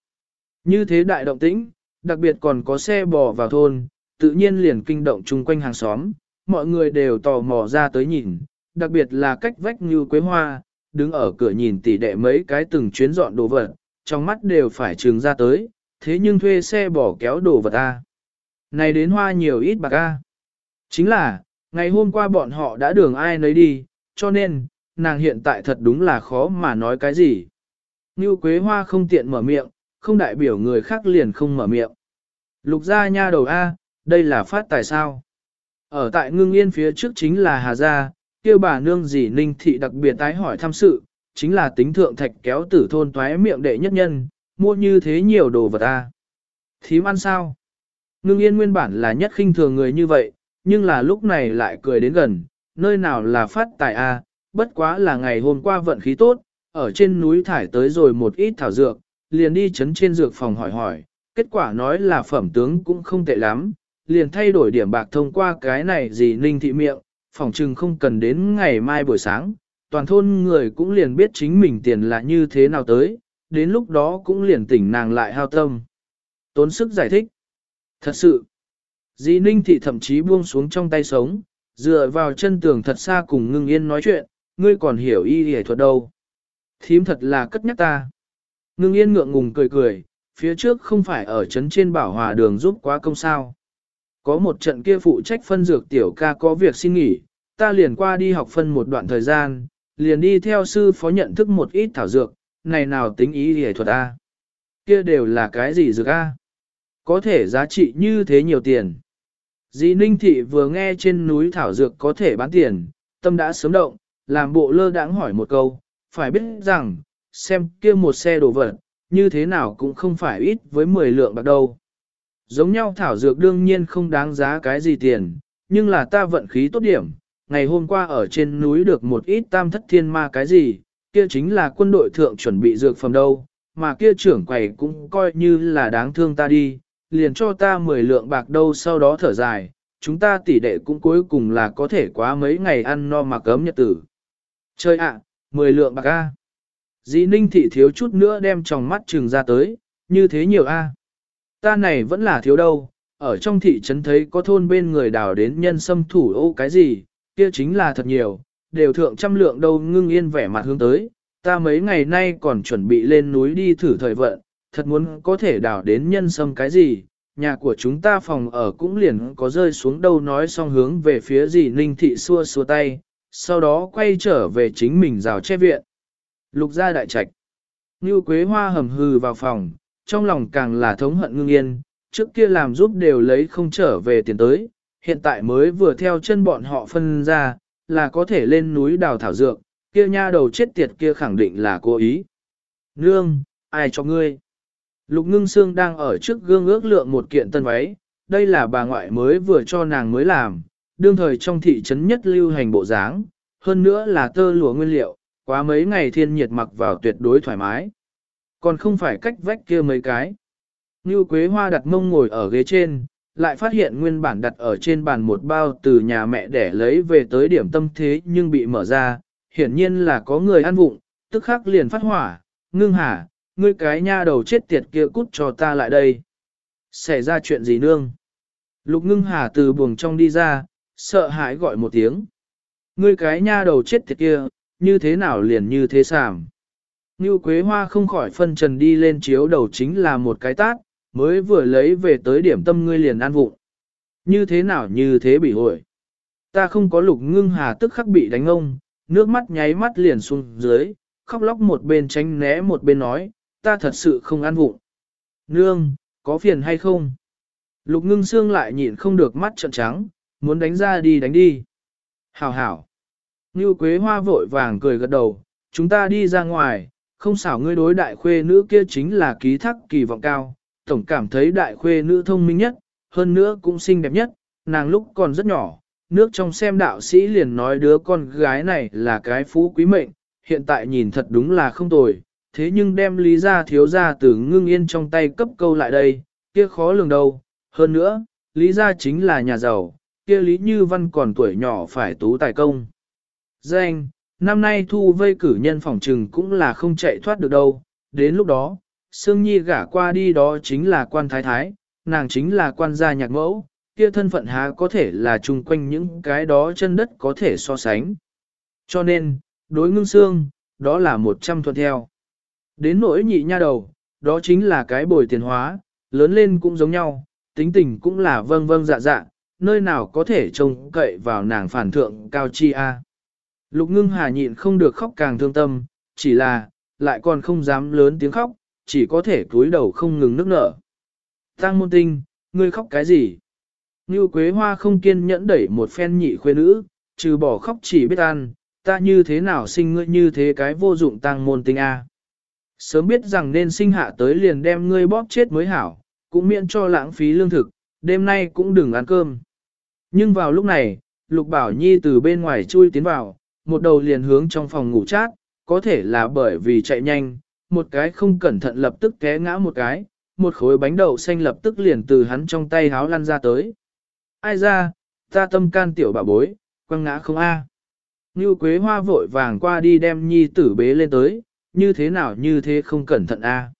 Như thế đại động tĩnh, đặc biệt còn có xe bò vào thôn, tự nhiên liền kinh động chung quanh hàng xóm, mọi người đều tò mò ra tới nhìn, đặc biệt là cách vách như quế hoa, đứng ở cửa nhìn tỉ đệ mấy cái từng chuyến dọn đồ vật, trong mắt đều phải trừng ra tới, thế nhưng thuê xe bỏ kéo đồ vật A. Này đến hoa nhiều ít bạc A. Chính là, ngày hôm qua bọn họ đã đường ai nấy đi, cho nên, nàng hiện tại thật đúng là khó mà nói cái gì. Như Quế Hoa không tiện mở miệng, không đại biểu người khác liền không mở miệng. Lục gia nha đầu A, đây là phát tài sao. Ở tại ngưng yên phía trước chính là Hà Gia, kia bà nương dì ninh thị đặc biệt tái hỏi tham sự, chính là tính thượng thạch kéo tử thôn toái miệng đệ nhất nhân, mua như thế nhiều đồ vật ta, Thím ăn sao? Ngưng yên nguyên bản là nhất khinh thường người như vậy, nhưng là lúc này lại cười đến gần, nơi nào là phát tài A, bất quá là ngày hôm qua vận khí tốt, ở trên núi thải tới rồi một ít thảo dược, liền đi chấn trên dược phòng hỏi hỏi, kết quả nói là phẩm tướng cũng không tệ lắm, liền thay đổi điểm bạc thông qua cái này gì ninh thị miệng, phòng trừng không cần đến ngày mai buổi sáng, toàn thôn người cũng liền biết chính mình tiền là như thế nào tới, đến lúc đó cũng liền tỉnh nàng lại hao tâm. Tốn sức giải thích. Thật sự, Di ninh thị thậm chí buông xuống trong tay sống, dựa vào chân tường thật xa cùng ngưng yên nói chuyện, ngươi còn hiểu y y thuật đâu. Thím thật là cất nhắc ta. Ngưng yên ngượng ngùng cười cười, phía trước không phải ở trấn trên bảo hòa đường giúp quá công sao. Có một trận kia phụ trách phân dược tiểu ca có việc xin nghỉ, ta liền qua đi học phân một đoạn thời gian, liền đi theo sư phó nhận thức một ít thảo dược, này nào tính ý hề thuật A. Kia đều là cái gì dược A? Có thể giá trị như thế nhiều tiền. Dĩ Ninh Thị vừa nghe trên núi thảo dược có thể bán tiền, tâm đã sớm động, làm bộ lơ đãng hỏi một câu, phải biết rằng, xem kia một xe đồ vật, như thế nào cũng không phải ít với 10 lượng bạc đâu. Giống nhau thảo dược đương nhiên không đáng giá cái gì tiền, nhưng là ta vận khí tốt điểm, ngày hôm qua ở trên núi được một ít tam thất thiên ma cái gì, kia chính là quân đội thượng chuẩn bị dược phẩm đâu, mà kia trưởng quầy cũng coi như là đáng thương ta đi, liền cho ta 10 lượng bạc đâu sau đó thở dài, chúng ta tỷ đệ cũng cuối cùng là có thể quá mấy ngày ăn no mà cấm nhật tử. Chơi ạ, mười lượng bạc A. Dĩ ninh thị thiếu chút nữa đem tròng mắt trừng ra tới, như thế nhiều A. Ta này vẫn là thiếu đâu, ở trong thị trấn thấy có thôn bên người đào đến nhân sâm thủ ô cái gì, kia chính là thật nhiều, đều thượng trăm lượng đâu ngưng yên vẻ mặt hướng tới, ta mấy ngày nay còn chuẩn bị lên núi đi thử thời vận, thật muốn có thể đào đến nhân sâm cái gì, nhà của chúng ta phòng ở cũng liền có rơi xuống đâu nói xong hướng về phía dì ninh thị xua xua tay, sau đó quay trở về chính mình rào che viện. Lục gia đại trạch. Như quế hoa hầm hừ vào phòng, trong lòng càng là thống hận ngưng yên, trước kia làm giúp đều lấy không trở về tiền tới, hiện tại mới vừa theo chân bọn họ phân ra, là có thể lên núi đào thảo dược, kia nha đầu chết tiệt kia khẳng định là cố ý. Nương, ai cho ngươi? Lục ngưng xương đang ở trước gương ước lượng một kiện tân váy, đây là bà ngoại mới vừa cho nàng mới làm, đương thời trong thị trấn nhất lưu hành bộ dáng, hơn nữa là tơ lụa nguyên liệu, quá mấy ngày thiên nhiệt mặc vào tuyệt đối thoải mái. Còn không phải cách vách kia mấy cái. Như Quế Hoa đặt mông ngồi ở ghế trên, lại phát hiện nguyên bản đặt ở trên bàn một bao từ nhà mẹ để lấy về tới điểm tâm thế nhưng bị mở ra, hiển nhiên là có người ăn vụng, tức khắc liền phát hỏa, ngưng hả, ngươi cái nha đầu chết tiệt kia cút cho ta lại đây. Xảy ra chuyện gì nương? Lục ngưng hà từ buồng trong đi ra, sợ hãi gọi một tiếng. Ngươi cái nha đầu chết tiệt kia, như thế nào liền như thế sảm. Ngưu Quế Hoa không khỏi phân trần đi lên chiếu đầu chính là một cái tát, mới vừa lấy về tới điểm tâm ngươi liền an vụng. Như thế nào như thế bị hội. Ta không có lục ngưng hà tức khắc bị đánh ông, nước mắt nháy mắt liền xuống dưới, khóc lóc một bên tránh né một bên nói, ta thật sự không an vụng. Nương, có phiền hay không? Lục ngưng xương lại nhịn không được mắt trợn trắng, muốn đánh ra đi đánh đi. Hảo hảo. Như Quế Hoa vội vàng cười gật đầu, chúng ta đi ra ngoài, không xảo ngươi đối đại khuê nữ kia chính là ký thác kỳ vọng cao, tổng cảm thấy đại khuê nữ thông minh nhất, hơn nữa cũng xinh đẹp nhất, nàng lúc còn rất nhỏ, nước trong xem đạo sĩ liền nói đứa con gái này là cái phú quý mệnh, hiện tại nhìn thật đúng là không tồi, thế nhưng đem lý ra thiếu ra từ ngưng yên trong tay cấp câu lại đây, kia khó lường đâu, hơn nữa, lý ra chính là nhà giàu, kia lý như văn còn tuổi nhỏ phải tú tài công. Danh, năm nay thu vây cử nhân phòng trừng cũng là không chạy thoát được đâu, đến lúc đó, Sương Nhi gả qua đi đó chính là quan thái thái, nàng chính là quan gia nhạc mẫu, kia thân phận há có thể là chung quanh những cái đó chân đất có thể so sánh. Cho nên, đối ngưng xương, đó là một trăm thuận theo. Đến nỗi nhị nha đầu, đó chính là cái bồi tiền hóa, lớn lên cũng giống nhau, tính tình cũng là vâng vâng dạ dạ, nơi nào có thể trông cậy vào nàng phản thượng cao chi a. Lục ngưng hà nhịn không được khóc càng thương tâm, chỉ là, lại còn không dám lớn tiếng khóc, chỉ có thể cúi đầu không ngừng nước nở. Tăng môn tinh, ngươi khóc cái gì? Như Quế Hoa không kiên nhẫn đẩy một phen nhị khuê nữ, trừ bỏ khóc chỉ biết ăn, ta như thế nào sinh ngươi như thế cái vô dụng tăng môn tinh a. Sớm biết rằng nên sinh hạ tới liền đem ngươi bóp chết mới hảo, cũng miễn cho lãng phí lương thực, đêm nay cũng đừng ăn cơm. Nhưng vào lúc này, Lục Bảo Nhi từ bên ngoài chui tiến vào, một đầu liền hướng trong phòng ngủ chát, có thể là bởi vì chạy nhanh, một cái không cẩn thận lập tức té ngã một cái, một khối bánh đậu xanh lập tức liền từ hắn trong tay háo lăn ra tới. Ai ra, ta tâm can tiểu bà bối, quăng ngã không a. Như Quế Hoa vội vàng qua đi đem nhi tử bế lên tới, như thế nào như thế không cẩn thận a.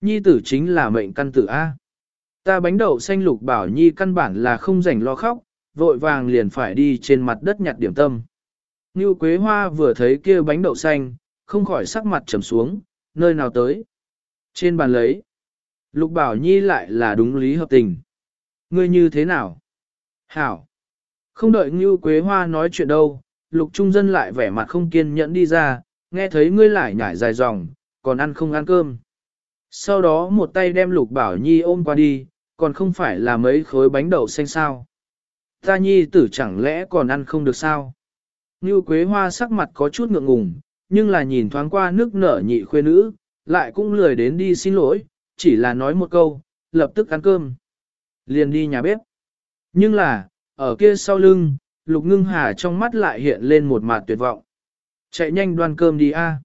Nhi tử chính là mệnh căn tử a. Ta bánh đậu xanh lục bảo nhi căn bản là không rảnh lo khóc, vội vàng liền phải đi trên mặt đất nhặt điểm tâm. Như Quế Hoa vừa thấy kia bánh đậu xanh, không khỏi sắc mặt trầm xuống, nơi nào tới. Trên bàn lấy, Lục Bảo Nhi lại là đúng lý hợp tình. Ngươi như thế nào? Hảo. Không đợi Ngưu Quế Hoa nói chuyện đâu, Lục Trung Dân lại vẻ mặt không kiên nhẫn đi ra, nghe thấy ngươi lại nhảy dài dòng, còn ăn không ăn cơm. Sau đó một tay đem Lục Bảo Nhi ôm qua đi, còn không phải là mấy khối bánh đậu xanh sao. Ta Nhi tử chẳng lẽ còn ăn không được sao? Ngưu Quế Hoa sắc mặt có chút ngượng ngùng, nhưng là nhìn thoáng qua nước nở nhị khuê nữ, lại cũng lười đến đi xin lỗi, chỉ là nói một câu, lập tức ăn cơm. Liền đi nhà bếp. Nhưng là, ở kia sau lưng, lục ngưng hà trong mắt lại hiện lên một mặt tuyệt vọng. Chạy nhanh đoan cơm đi a.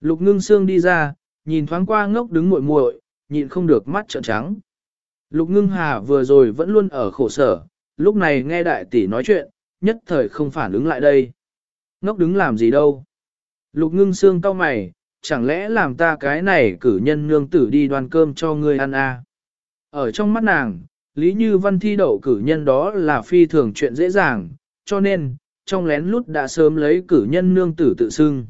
Lục ngưng Sương đi ra, nhìn thoáng qua ngốc đứng muội muội, nhịn không được mắt trợn trắng. Lục ngưng hà vừa rồi vẫn luôn ở khổ sở, lúc này nghe đại tỷ nói chuyện, nhất thời không phản ứng lại đây. Ngốc đứng làm gì đâu. Lục ngưng xương cau mày, chẳng lẽ làm ta cái này cử nhân nương tử đi đoan cơm cho ngươi ăn à? Ở trong mắt nàng, Lý Như Văn thi đậu cử nhân đó là phi thường chuyện dễ dàng, cho nên, trong lén lút đã sớm lấy cử nhân nương tử tự xưng.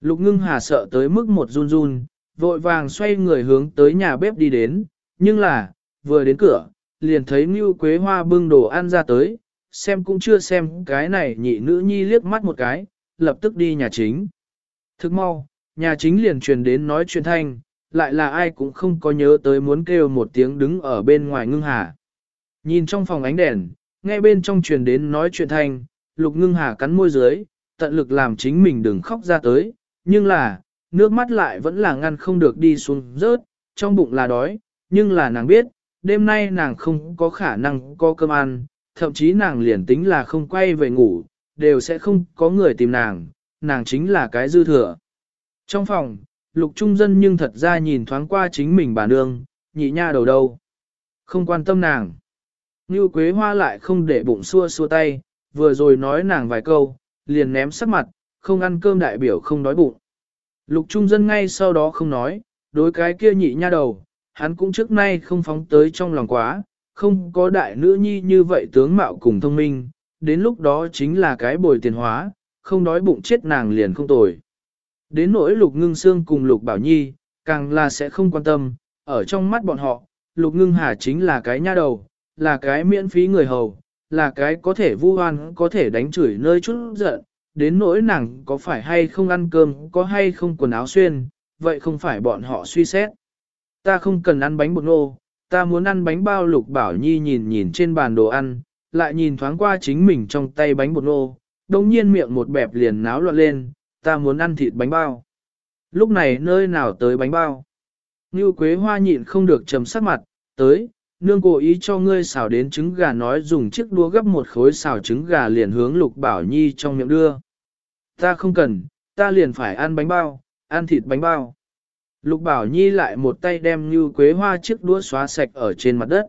Lục ngưng hà sợ tới mức một run run, vội vàng xoay người hướng tới nhà bếp đi đến, nhưng là, vừa đến cửa, liền thấy Ngưu Quế Hoa bưng đồ ăn ra tới, xem cũng chưa xem cái này nhị nữ nhi liếc mắt một cái, lập tức đi nhà chính. Thức mau, nhà chính liền truyền đến nói chuyện thanh, lại là ai cũng không có nhớ tới muốn kêu một tiếng đứng ở bên ngoài ngưng hà. Nhìn trong phòng ánh đèn, nghe bên trong truyền đến nói chuyện thanh, lục ngưng hà cắn môi dưới, tận lực làm chính mình đừng khóc ra tới, nhưng là, nước mắt lại vẫn là ngăn không được đi xuống rớt, trong bụng là đói, nhưng là nàng biết, đêm nay nàng không có khả năng có cơm ăn, thậm chí nàng liền tính là không quay về ngủ, đều sẽ không có người tìm nàng, nàng chính là cái dư thừa. Trong phòng, lục trung dân nhưng thật ra nhìn thoáng qua chính mình bà nương, nhị nha đầu đâu. Không quan tâm nàng. Như quế hoa lại không để bụng xua xua tay, vừa rồi nói nàng vài câu, liền ném sắc mặt, không ăn cơm đại biểu không đói bụng. Lục trung dân ngay sau đó không nói, đối cái kia nhị nha đầu, hắn cũng trước nay không phóng tới trong lòng quá, không có đại nữ nhi như vậy tướng mạo cùng thông minh, đến lúc đó chính là cái bồi tiền hóa, không đói bụng chết nàng liền không tồi. Đến nỗi lục ngưng xương cùng lục bảo nhi, càng là sẽ không quan tâm, ở trong mắt bọn họ, lục ngưng hà chính là cái nha đầu, là cái miễn phí người hầu, là cái có thể vu oan, có thể đánh chửi nơi chút giận, đến nỗi nàng có phải hay không ăn cơm, có hay không quần áo xuyên, vậy không phải bọn họ suy xét. Ta không cần ăn bánh bột nô, ta muốn ăn bánh bao lục bảo nhi nhìn nhìn trên bàn đồ ăn, lại nhìn thoáng qua chính mình trong tay bánh bột nô, đồng nhiên miệng một bẹp liền náo loạn lên, ta muốn ăn thịt bánh bao. Lúc này nơi nào tới bánh bao? Như Quế Hoa nhịn không được trầm sắc mặt, tới, nương cố ý cho ngươi xào đến trứng gà nói dùng chiếc đũa gấp một khối xào trứng gà liền hướng Lục Bảo Nhi trong miệng đưa. Ta không cần, ta liền phải ăn bánh bao, ăn thịt bánh bao. Lục Bảo Nhi lại một tay đem Như Quế Hoa chiếc đũa xóa sạch ở trên mặt đất.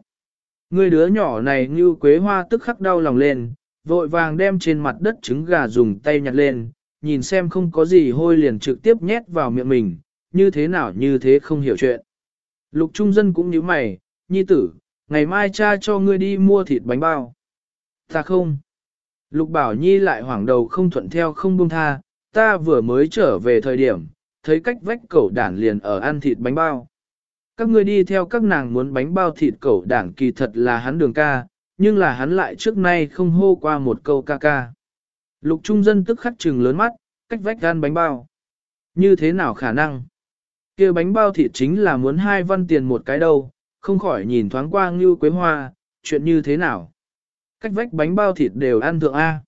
Người đứa nhỏ này Như Quế Hoa tức khắc đau lòng lên, vội vàng đem trên mặt đất trứng gà dùng tay nhặt lên, nhìn xem không có gì hôi liền trực tiếp nhét vào miệng mình, như thế nào như thế không hiểu chuyện. Lục trung dân cũng như mày, nhi tử, ngày mai cha cho ngươi đi mua thịt bánh bao. Ta không. Lục bảo nhi lại hoảng đầu không thuận theo không buông tha, ta vừa mới trở về thời điểm, thấy cách vách cẩu đản liền ở ăn thịt bánh bao. Các ngươi đi theo các nàng muốn bánh bao thịt cẩu đản kỳ thật là hắn đường ca, nhưng là hắn lại trước nay không hô qua một câu ca ca. Lục trung dân tức khắc trừng lớn mắt, cách vách gan bánh bao. Như thế nào khả năng? kia bánh bao thịt chính là muốn hai văn tiền một cái đâu, không khỏi nhìn thoáng qua Ngưu Quế Hoa, chuyện như thế nào? Cách vách bánh bao thịt đều ăn thượng A.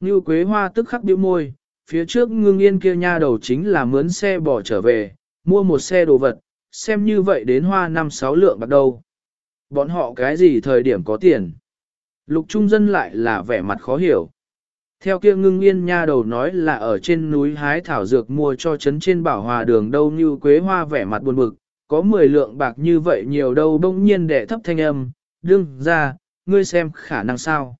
Ngưu Quế Hoa tức khắc biểu môi, phía trước ngưng yên kia nha đầu chính là mướn xe bỏ trở về, mua một xe đồ vật, xem như vậy đến hoa năm sáu lượng bắt đầu. Bọn họ cái gì thời điểm có tiền? Lục trung dân lại là vẻ mặt khó hiểu. Theo kia ngưng yên nha đầu nói là ở trên núi hái thảo dược mua cho trấn trên bảo hòa đường đâu như quế hoa vẻ mặt buồn bực, có 10 lượng bạc như vậy nhiều đâu bỗng nhiên để thấp thanh âm, đương ra, ngươi xem khả năng sao.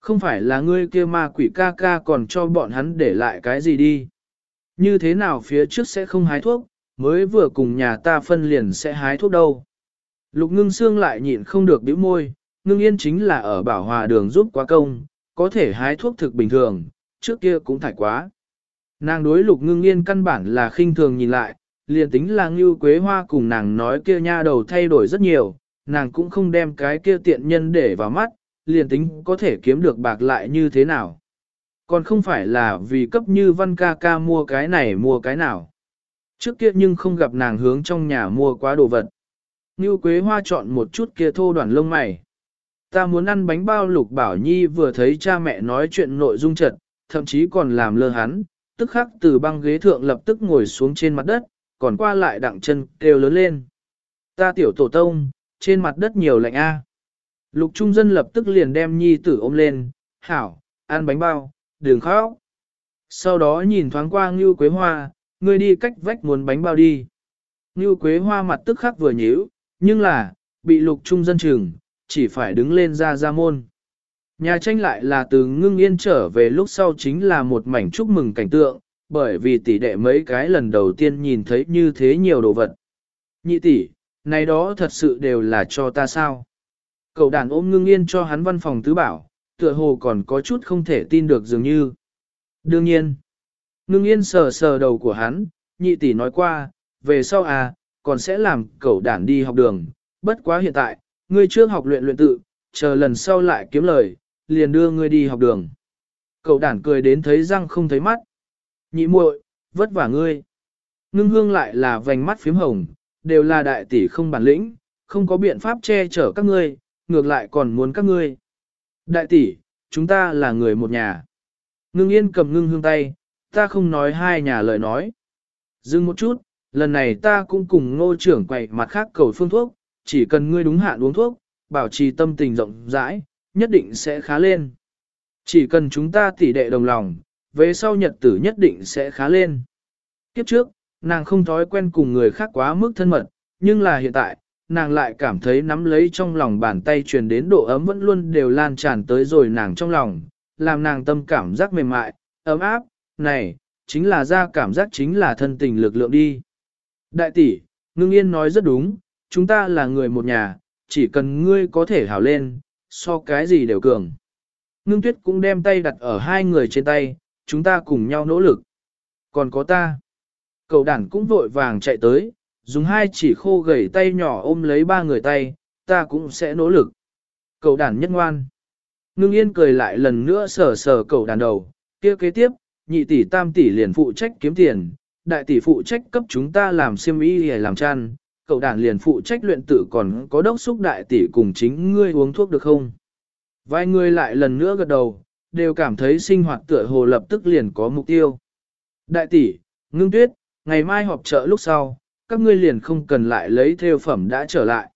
Không phải là ngươi kia ma quỷ ca ca còn cho bọn hắn để lại cái gì đi. Như thế nào phía trước sẽ không hái thuốc, mới vừa cùng nhà ta phân liền sẽ hái thuốc đâu. Lục ngưng xương lại nhịn không được bĩu môi, ngưng yên chính là ở bảo hòa đường giúp quá công, có thể hái thuốc thực bình thường, trước kia cũng thải quá. Nàng đối lục ngưng yên căn bản là khinh thường nhìn lại, liền tính là ngưu quế hoa cùng nàng nói kia nha đầu thay đổi rất nhiều, nàng cũng không đem cái kia tiện nhân để vào mắt, liền tính có thể kiếm được bạc lại như thế nào. Còn không phải là vì cấp như văn ca ca mua cái này mua cái nào. Trước kia nhưng không gặp nàng hướng trong nhà mua quá đồ vật. Ngưu Quế Hoa chọn một chút kia thô đoàn lông mày. Ta muốn ăn bánh bao lục bảo nhi vừa thấy cha mẹ nói chuyện nội dung trật, thậm chí còn làm lơ hắn, tức khắc từ băng ghế thượng lập tức ngồi xuống trên mặt đất, còn qua lại đặng chân kêu lớn lên. Ta tiểu tổ tông, trên mặt đất nhiều lạnh a. Lục trung dân lập tức liền đem nhi tử ôm lên, hảo, ăn bánh bao, đường khóc. Sau đó nhìn thoáng qua Ngưu Quế Hoa, ngươi đi cách vách muốn bánh bao đi. Ngưu Quế Hoa mặt tức khắc vừa nhíu, nhưng là, bị lục trung dân trừng, chỉ phải đứng lên ra ra môn. Nhà tranh lại là từ ngưng yên trở về lúc sau chính là một mảnh chúc mừng cảnh tượng, bởi vì tỷ đệ mấy cái lần đầu tiên nhìn thấy như thế nhiều đồ vật. Nhị tỷ, này đó thật sự đều là cho ta sao? Cậu đàn ôm ngưng yên cho hắn văn phòng tứ bảo, tựa hồ còn có chút không thể tin được dường như. Đương nhiên, ngưng yên sờ sờ đầu của hắn, nhị tỷ nói qua, về sau à, còn sẽ làm cậu đàn đi học đường, bất quá hiện tại, ngươi trước học luyện luyện tự, chờ lần sau lại kiếm lời, liền đưa ngươi đi học đường. Cậu đàn cười đến thấy răng không thấy mắt. Nhị muội, vất vả ngươi. Ngưng hương lại là vành mắt phím hồng, đều là đại tỷ không bản lĩnh, không có biện pháp che chở các ngươi, ngược lại còn muốn các ngươi. Đại tỷ, chúng ta là người một nhà. Ngưng yên cầm ngưng hương tay, ta không nói hai nhà lời nói. Dừng một chút, lần này ta cũng cùng ngô trưởng quậy mặt khác cầu phương thuốc, chỉ cần ngươi đúng hạn uống thuốc, bảo trì tâm tình rộng rãi, nhất định sẽ khá lên. Chỉ cần chúng ta tỉ đệ đồng lòng, về sau nhật tử nhất định sẽ khá lên. Kiếp trước, nàng không thói quen cùng người khác quá mức thân mật, nhưng là hiện tại, nàng lại cảm thấy nắm lấy trong lòng bàn tay truyền đến độ ấm vẫn luôn đều lan tràn tới rồi nàng trong lòng, làm nàng tâm cảm giác mềm mại, ấm áp, này, chính là ra cảm giác chính là thân tình lực lượng đi. Đại tỷ, ngưng yên nói rất đúng, chúng ta là người một nhà, chỉ cần ngươi có thể hảo lên, so cái gì đều cường. Ngưng tuyết cũng đem tay đặt ở hai người trên tay, chúng ta cùng nhau nỗ lực. Còn có ta. Cậu đản cũng vội vàng chạy tới, dùng hai chỉ khô gầy tay nhỏ ôm lấy ba người tay, ta cũng sẽ nỗ lực. Cậu đàn nhất ngoan. Ngưng yên cười lại lần nữa sờ sờ cậu đàn đầu, kia kế tiếp, nhị tỷ tam tỷ liền phụ trách kiếm tiền, đại tỷ phụ trách cấp chúng ta làm xiêm y hay làm chăn, cậu đàn liền phụ trách luyện tự còn có đốc xúc đại tỷ cùng chính ngươi uống thuốc được không? Vài người lại lần nữa gật đầu, đều cảm thấy sinh hoạt tựa hồ lập tức liền có mục tiêu. Đại tỷ, ngưng tuyết, ngày mai họp chợ lúc sau, các ngươi liền không cần lại lấy theo phẩm đã trở lại.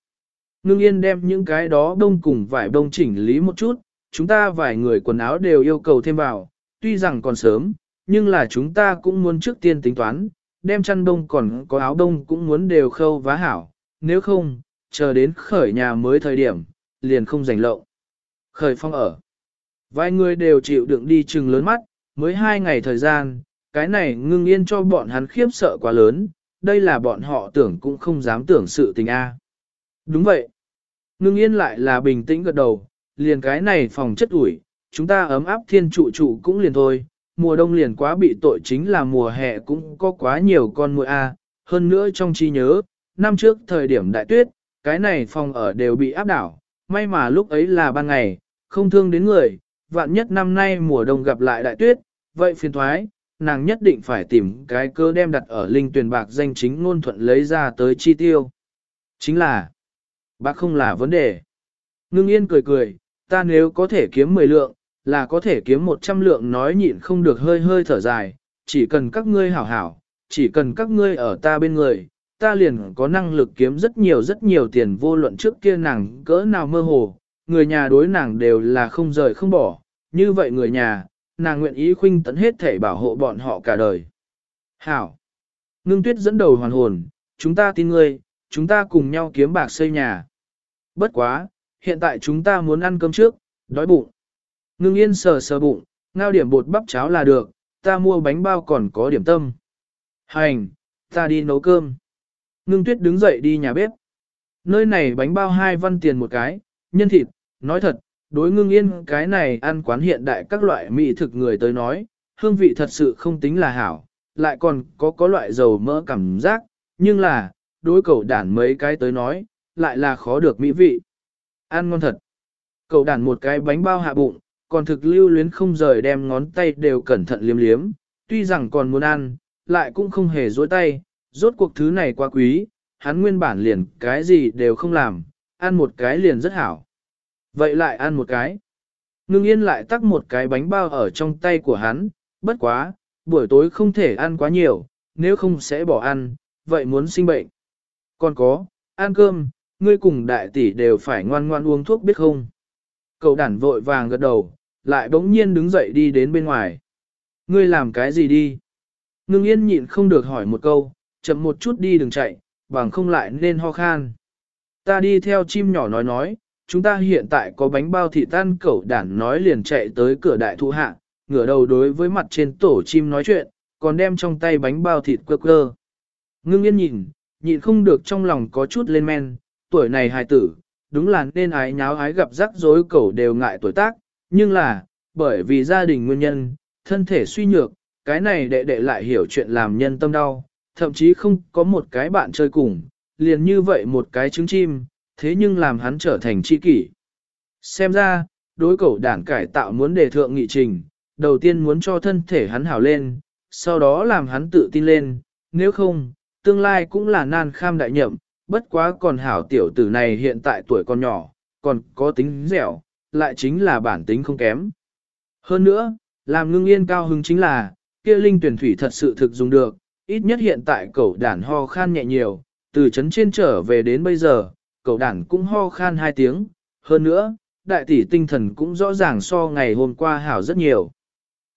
Ngưng yên đem những cái đó đông cùng vải đông chỉnh lý một chút, chúng ta vài người quần áo đều yêu cầu thêm vào, tuy rằng còn sớm, nhưng là chúng ta cũng muốn trước tiên tính toán, đem chăn đông còn có áo đông cũng muốn đều khâu vá hảo, nếu không, chờ đến khởi nhà mới thời điểm, liền không giành lộng. Khởi phong ở. Vài người đều chịu đựng đi chừng lớn mắt, mới hai ngày thời gian, cái này ngưng yên cho bọn hắn khiếp sợ quá lớn, đây là bọn họ tưởng cũng không dám tưởng sự tình A. Đúng vậy. Ngưng yên lại là bình tĩnh gật đầu, liền cái này phòng chất ủi, chúng ta ấm áp thiên trụ trụ cũng liền thôi, mùa đông liền quá bị tội chính là mùa hè cũng có quá nhiều con muỗi A, hơn nữa trong trí nhớ, năm trước thời điểm đại tuyết, cái này phòng ở đều bị áp đảo, may mà lúc ấy là ban ngày, không thương đến người, vạn nhất năm nay mùa đông gặp lại đại tuyết, vậy phiền thoái, nàng nhất định phải tìm cái cơ đem đặt ở linh tuyển bạc danh chính ngôn thuận lấy ra tới chi tiêu. Chính là, bạc không là vấn đề. Ngưng yên cười cười, ta nếu có thể kiếm 10 lượng, là có thể kiếm 100 lượng nói nhịn không được hơi hơi thở dài, chỉ cần các ngươi hảo hảo, chỉ cần các ngươi ở ta bên người, ta liền có năng lực kiếm rất nhiều rất nhiều tiền vô luận trước kia nàng cỡ nào mơ hồ, người nhà đối nàng đều là không rời không bỏ, như vậy người nhà, nàng nguyện ý khuynh tấn hết thể bảo hộ bọn họ cả đời. Hảo! Ngưng tuyết dẫn đầu hoàn hồn, chúng ta tin ngươi, chúng ta cùng nhau kiếm bạc xây nhà. Bất quá, hiện tại chúng ta muốn ăn cơm trước, đói bụng. Ngưng yên sờ sờ bụng, ngao điểm bột bắp cháo là được, ta mua bánh bao còn có điểm tâm. Hành, ta đi nấu cơm. Ngưng tuyết đứng dậy đi nhà bếp. Nơi này bánh bao hai văn tiền một cái, nhân thịt, nói thật, đối ngưng yên cái này ăn quán hiện đại các loại mỹ thực người tới nói, hương vị thật sự không tính là hảo, lại còn có có loại dầu mỡ cảm giác, nhưng là, đối cậu đản mấy cái tới nói, lại là khó được mỹ vị. Ăn ngon thật. cậu đản một cái bánh bao hạ bụng, còn thực lưu luyến không rời đem ngón tay đều cẩn thận liếm liếm, tuy rằng còn muốn ăn, lại cũng không hề dối tay, rốt cuộc thứ này quá quý, hắn nguyên bản liền cái gì đều không làm, ăn một cái liền rất hảo. Vậy lại ăn một cái. Ngưng yên lại tắc một cái bánh bao ở trong tay của hắn, bất quá, buổi tối không thể ăn quá nhiều, nếu không sẽ bỏ ăn, vậy muốn sinh bệnh. Còn có, ăn cơm, ngươi cùng đại tỷ đều phải ngoan ngoan uống thuốc biết không? Cậu đản vội vàng gật đầu, lại bỗng nhiên đứng dậy đi đến bên ngoài. Ngươi làm cái gì đi? Ngưng yên nhịn không được hỏi một câu, chậm một chút đi đừng chạy, bằng không lại nên ho khan. Ta đi theo chim nhỏ nói nói, chúng ta hiện tại có bánh bao thịt tan cẩu đản nói liền chạy tới cửa đại thụ hạ, ngửa đầu đối với mặt trên tổ chim nói chuyện, còn đem trong tay bánh bao thịt cơ cơ. Ngưng yên nhìn, nhịn không được trong lòng có chút lên men, tuổi này hài tử, đúng là nên ái nháo ái gặp rắc rối cẩu đều ngại tuổi tác, nhưng là, bởi vì gia đình nguyên nhân, thân thể suy nhược, cái này đệ đệ lại hiểu chuyện làm nhân tâm đau, thậm chí không có một cái bạn chơi cùng, liền như vậy một cái trứng chim, thế nhưng làm hắn trở thành chi kỷ. Xem ra, đối cẩu đảng cải tạo muốn đề thượng nghị trình, đầu tiên muốn cho thân thể hắn hảo lên, sau đó làm hắn tự tin lên, nếu không, tương lai cũng là nan kham đại nhậm, bất quá còn hảo tiểu tử này hiện tại tuổi còn nhỏ, còn có tính dẻo, lại chính là bản tính không kém. Hơn nữa, làm ngưng yên cao hứng chính là, kia linh tuyển thủy thật sự thực dùng được, ít nhất hiện tại cậu đàn ho khan nhẹ nhiều, từ chấn trên trở về đến bây giờ, cậu đản cũng ho khan hai tiếng, hơn nữa, đại tỷ tinh thần cũng rõ ràng so ngày hôm qua hảo rất nhiều.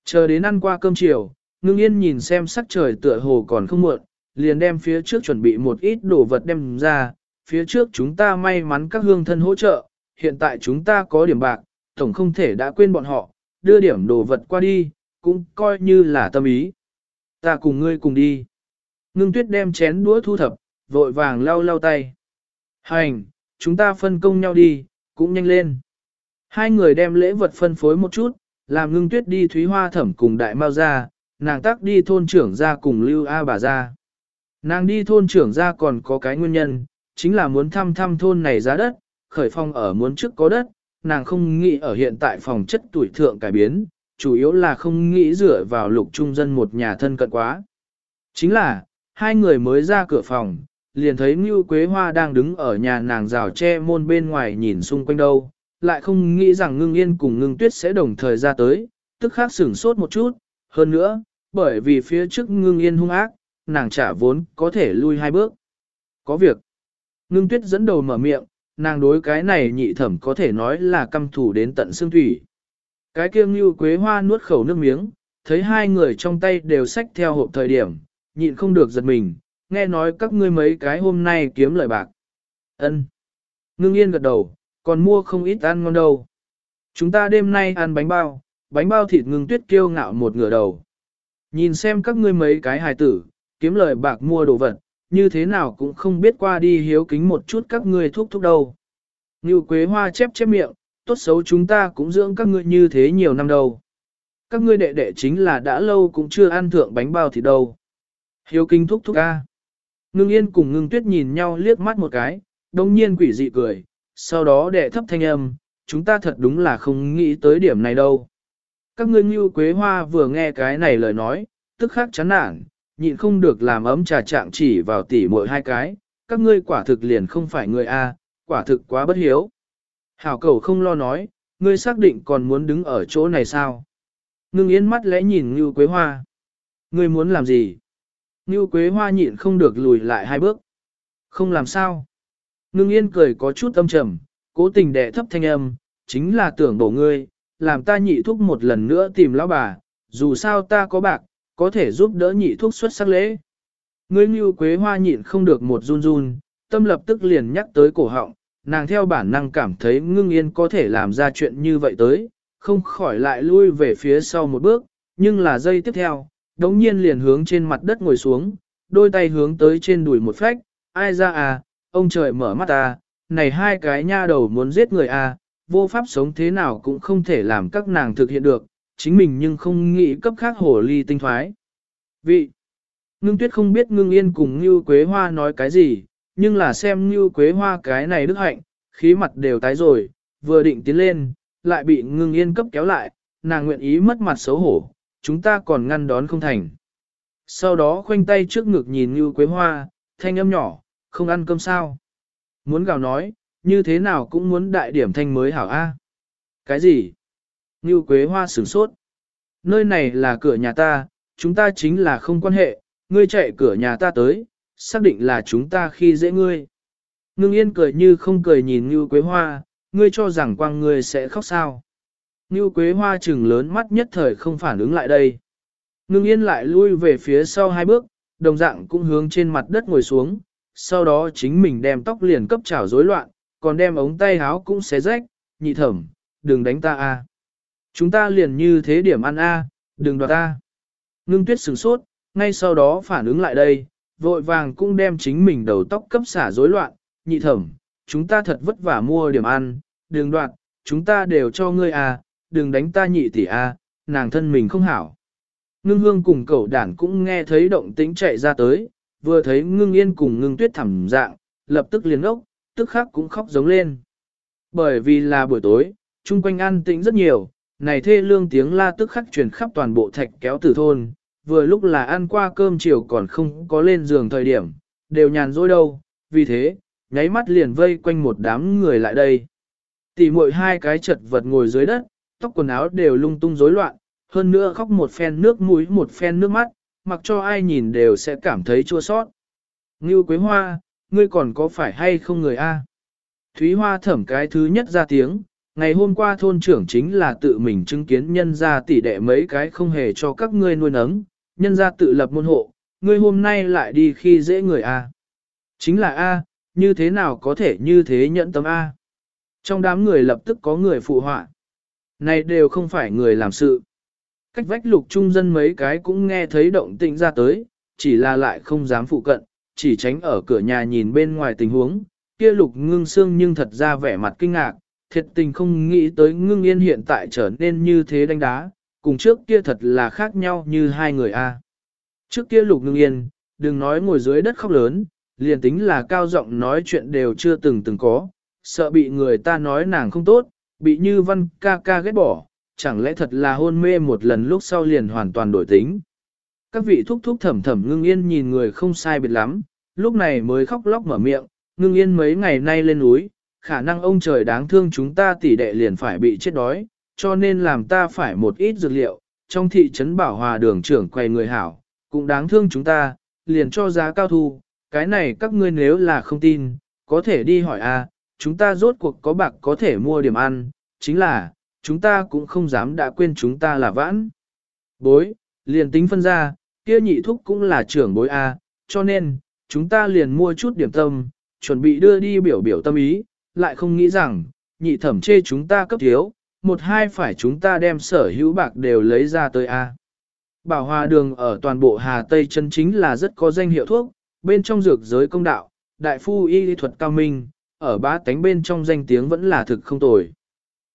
Chờ đến ăn qua cơm chiều, ngưng yên nhìn xem sắc trời tựa hồ còn không muộn, liền đem phía trước chuẩn bị một ít đồ vật đem ra, phía trước chúng ta may mắn các hương thân hỗ trợ, hiện tại chúng ta có điểm bạc, tổng không thể đã quên bọn họ, đưa điểm đồ vật qua đi, cũng coi như là tâm ý. Ta cùng ngươi cùng đi. Ngưng tuyết đem chén đũa thu thập, vội vàng lau lau tay. Hành, chúng ta phân công nhau đi, cũng nhanh lên. Hai người đem lễ vật phân phối một chút, làm ngưng tuyết đi thúy hoa thẩm cùng đại mao ra, nàng tắc đi thôn trưởng ra cùng lưu A bà ra. Nàng đi thôn trưởng ra còn có cái nguyên nhân, chính là muốn thăm thăm thôn này giá đất, khởi phong ở muốn trước có đất, nàng không nghĩ ở hiện tại phòng chất tuổi thượng cải biến, chủ yếu là không nghĩ dựa vào lục trung dân một nhà thân cận quá. Chính là, hai người mới ra cửa phòng, liền thấy Ngưu Quế Hoa đang đứng ở nhà nàng rào tre môn bên ngoài nhìn xung quanh đâu, lại không nghĩ rằng ngưng yên cùng ngưng tuyết sẽ đồng thời ra tới, tức khác sửng sốt một chút, hơn nữa, bởi vì phía trước ngưng yên hung ác, nàng trả vốn có thể lui hai bước. Có việc. Ngưng tuyết dẫn đầu mở miệng, nàng đối cái này nhị thẩm có thể nói là căm thủ đến tận xương thủy. Cái kia Ngưu quế hoa nuốt khẩu nước miếng, thấy hai người trong tay đều xách theo hộp thời điểm, nhịn không được giật mình, nghe nói các ngươi mấy cái hôm nay kiếm lời bạc. ân Ngưng yên gật đầu, còn mua không ít ăn ngon đâu. Chúng ta đêm nay ăn bánh bao, bánh bao thịt ngưng tuyết kiêu ngạo một ngửa đầu. Nhìn xem các ngươi mấy cái hài tử, kiếm lời bạc mua đồ vật, như thế nào cũng không biết qua đi hiếu kính một chút các ngươi thúc thúc đâu. Như quế hoa chép chép miệng, tốt xấu chúng ta cũng dưỡng các ngươi như thế nhiều năm đâu. Các ngươi đệ đệ chính là đã lâu cũng chưa ăn thượng bánh bao thì đâu. Hiếu kính thúc thúc ca. Ngưng yên cùng ngưng tuyết nhìn nhau liếc mắt một cái, đồng nhiên quỷ dị cười, sau đó đệ thấp thanh âm, chúng ta thật đúng là không nghĩ tới điểm này đâu. Các ngươi như quế hoa vừa nghe cái này lời nói, tức khắc chán nản, nhịn không được làm ấm trà trạng chỉ vào tỉ mỗi hai cái, các ngươi quả thực liền không phải người A, quả thực quá bất hiếu. Hảo cầu không lo nói, ngươi xác định còn muốn đứng ở chỗ này sao? Ngưng yên mắt lẽ nhìn Như Quế Hoa. Ngươi muốn làm gì? Ngưu Quế Hoa nhịn không được lùi lại hai bước. Không làm sao? Ngưng yên cười có chút âm trầm, cố tình đẻ thấp thanh âm, chính là tưởng bổ ngươi, làm ta nhị thúc một lần nữa tìm lão bà, dù sao ta có bạc, có thể giúp đỡ nhị thuốc xuất sắc lễ. Ngươi như quế hoa nhịn không được một run run, tâm lập tức liền nhắc tới cổ họng, nàng theo bản năng cảm thấy ngưng yên có thể làm ra chuyện như vậy tới, không khỏi lại lui về phía sau một bước, nhưng là giây tiếp theo, đống nhiên liền hướng trên mặt đất ngồi xuống, đôi tay hướng tới trên đùi một phách, ai ra à, ông trời mở mắt à, này hai cái nha đầu muốn giết người à, vô pháp sống thế nào cũng không thể làm các nàng thực hiện được, chính mình nhưng không nghĩ cấp khác hồ ly tinh thoái. Vị, ngưng tuyết không biết ngưng yên cùng như quế hoa nói cái gì, nhưng là xem như quế hoa cái này đức hạnh, khí mặt đều tái rồi, vừa định tiến lên, lại bị ngưng yên cấp kéo lại, nàng nguyện ý mất mặt xấu hổ, chúng ta còn ngăn đón không thành. Sau đó khoanh tay trước ngực nhìn như quế hoa, thanh âm nhỏ, không ăn cơm sao. Muốn gào nói, như thế nào cũng muốn đại điểm thanh mới hảo A. Cái gì? Như Quế Hoa sửng sốt. Nơi này là cửa nhà ta, chúng ta chính là không quan hệ, ngươi chạy cửa nhà ta tới, xác định là chúng ta khi dễ ngươi. Ngưng yên cười như không cười nhìn như Quế Hoa, ngươi cho rằng quang ngươi sẽ khóc sao. Ngưu Quế Hoa trừng lớn mắt nhất thời không phản ứng lại đây. Ngưng yên lại lui về phía sau hai bước, đồng dạng cũng hướng trên mặt đất ngồi xuống, sau đó chính mình đem tóc liền cấp chảo rối loạn, còn đem ống tay áo cũng xé rách, nhị thẩm, đừng đánh ta a. Chúng ta liền như thế điểm ăn a, đừng đoạt ta. Ngưng tuyết sửng sốt, ngay sau đó phản ứng lại đây, vội vàng cũng đem chính mình đầu tóc cấp xả rối loạn, nhị thẩm, chúng ta thật vất vả mua điểm ăn, đừng đoạt, chúng ta đều cho ngươi a, đừng đánh ta nhị tỷ a, nàng thân mình không hảo. Ngưng hương cùng cậu đản cũng nghe thấy động tĩnh chạy ra tới, vừa thấy ngưng yên cùng ngưng tuyết thẳm dạng, lập tức liền ốc, tức khắc cũng khóc giống lên. Bởi vì là buổi tối, chung quanh an tĩnh rất nhiều, này thê lương tiếng la tức khắc truyền khắp toàn bộ thạch kéo tử thôn, vừa lúc là ăn qua cơm chiều còn không có lên giường thời điểm, đều nhàn rỗi đâu, vì thế, nháy mắt liền vây quanh một đám người lại đây. Tỷ muội hai cái chật vật ngồi dưới đất, tóc quần áo đều lung tung rối loạn, hơn nữa khóc một phen nước mũi một phen nước mắt, mặc cho ai nhìn đều sẽ cảm thấy chua sót. Ngưu Quế Hoa, ngươi còn có phải hay không người a? Thúy Hoa thẩm cái thứ nhất ra tiếng, ngày hôm qua thôn trưởng chính là tự mình chứng kiến nhân gia tỷ đệ mấy cái không hề cho các ngươi nuôi nấng, nhân gia tự lập môn hộ, ngươi hôm nay lại đi khi dễ người a. Chính là a, như thế nào có thể như thế nhận tâm a? Trong đám người lập tức có người phụ họa. Này đều không phải người làm sự. Cách vách lục trung dân mấy cái cũng nghe thấy động tĩnh ra tới, chỉ là lại không dám phụ cận, chỉ tránh ở cửa nhà nhìn bên ngoài tình huống. Kia lục ngưng xương nhưng thật ra vẻ mặt kinh ngạc, thiệt tình không nghĩ tới ngưng yên hiện tại trở nên như thế đánh đá, cùng trước kia thật là khác nhau như hai người a. Trước kia lục ngưng yên, đừng nói ngồi dưới đất khóc lớn, liền tính là cao giọng nói chuyện đều chưa từng từng có, sợ bị người ta nói nàng không tốt, bị như văn ca ca ghét bỏ, chẳng lẽ thật là hôn mê một lần lúc sau liền hoàn toàn đổi tính. Các vị thúc thúc thẩm thẩm ngưng yên nhìn người không sai biệt lắm, lúc này mới khóc lóc mở miệng, ngưng yên mấy ngày nay lên núi, khả năng ông trời đáng thương chúng ta tỷ đệ liền phải bị chết đói, cho nên làm ta phải một ít dược liệu, trong thị trấn bảo hòa đường trưởng quầy người hảo, cũng đáng thương chúng ta, liền cho giá cao thu, cái này các ngươi nếu là không tin, có thể đi hỏi a, chúng ta rốt cuộc có bạc có thể mua điểm ăn, chính là, chúng ta cũng không dám đã quên chúng ta là vãn. Bối, liền tính phân ra, kia nhị thúc cũng là trưởng bối A, cho nên, chúng ta liền mua chút điểm tâm, chuẩn bị đưa đi biểu biểu tâm ý, lại không nghĩ rằng, nhị thẩm chê chúng ta cấp thiếu, một hai phải chúng ta đem sở hữu bạc đều lấy ra tới A. Bảo hòa đường ở toàn bộ Hà Tây chân chính là rất có danh hiệu thuốc, bên trong dược giới công đạo, đại phu y thuật cao minh, ở ba tánh bên trong danh tiếng vẫn là thực không tồi.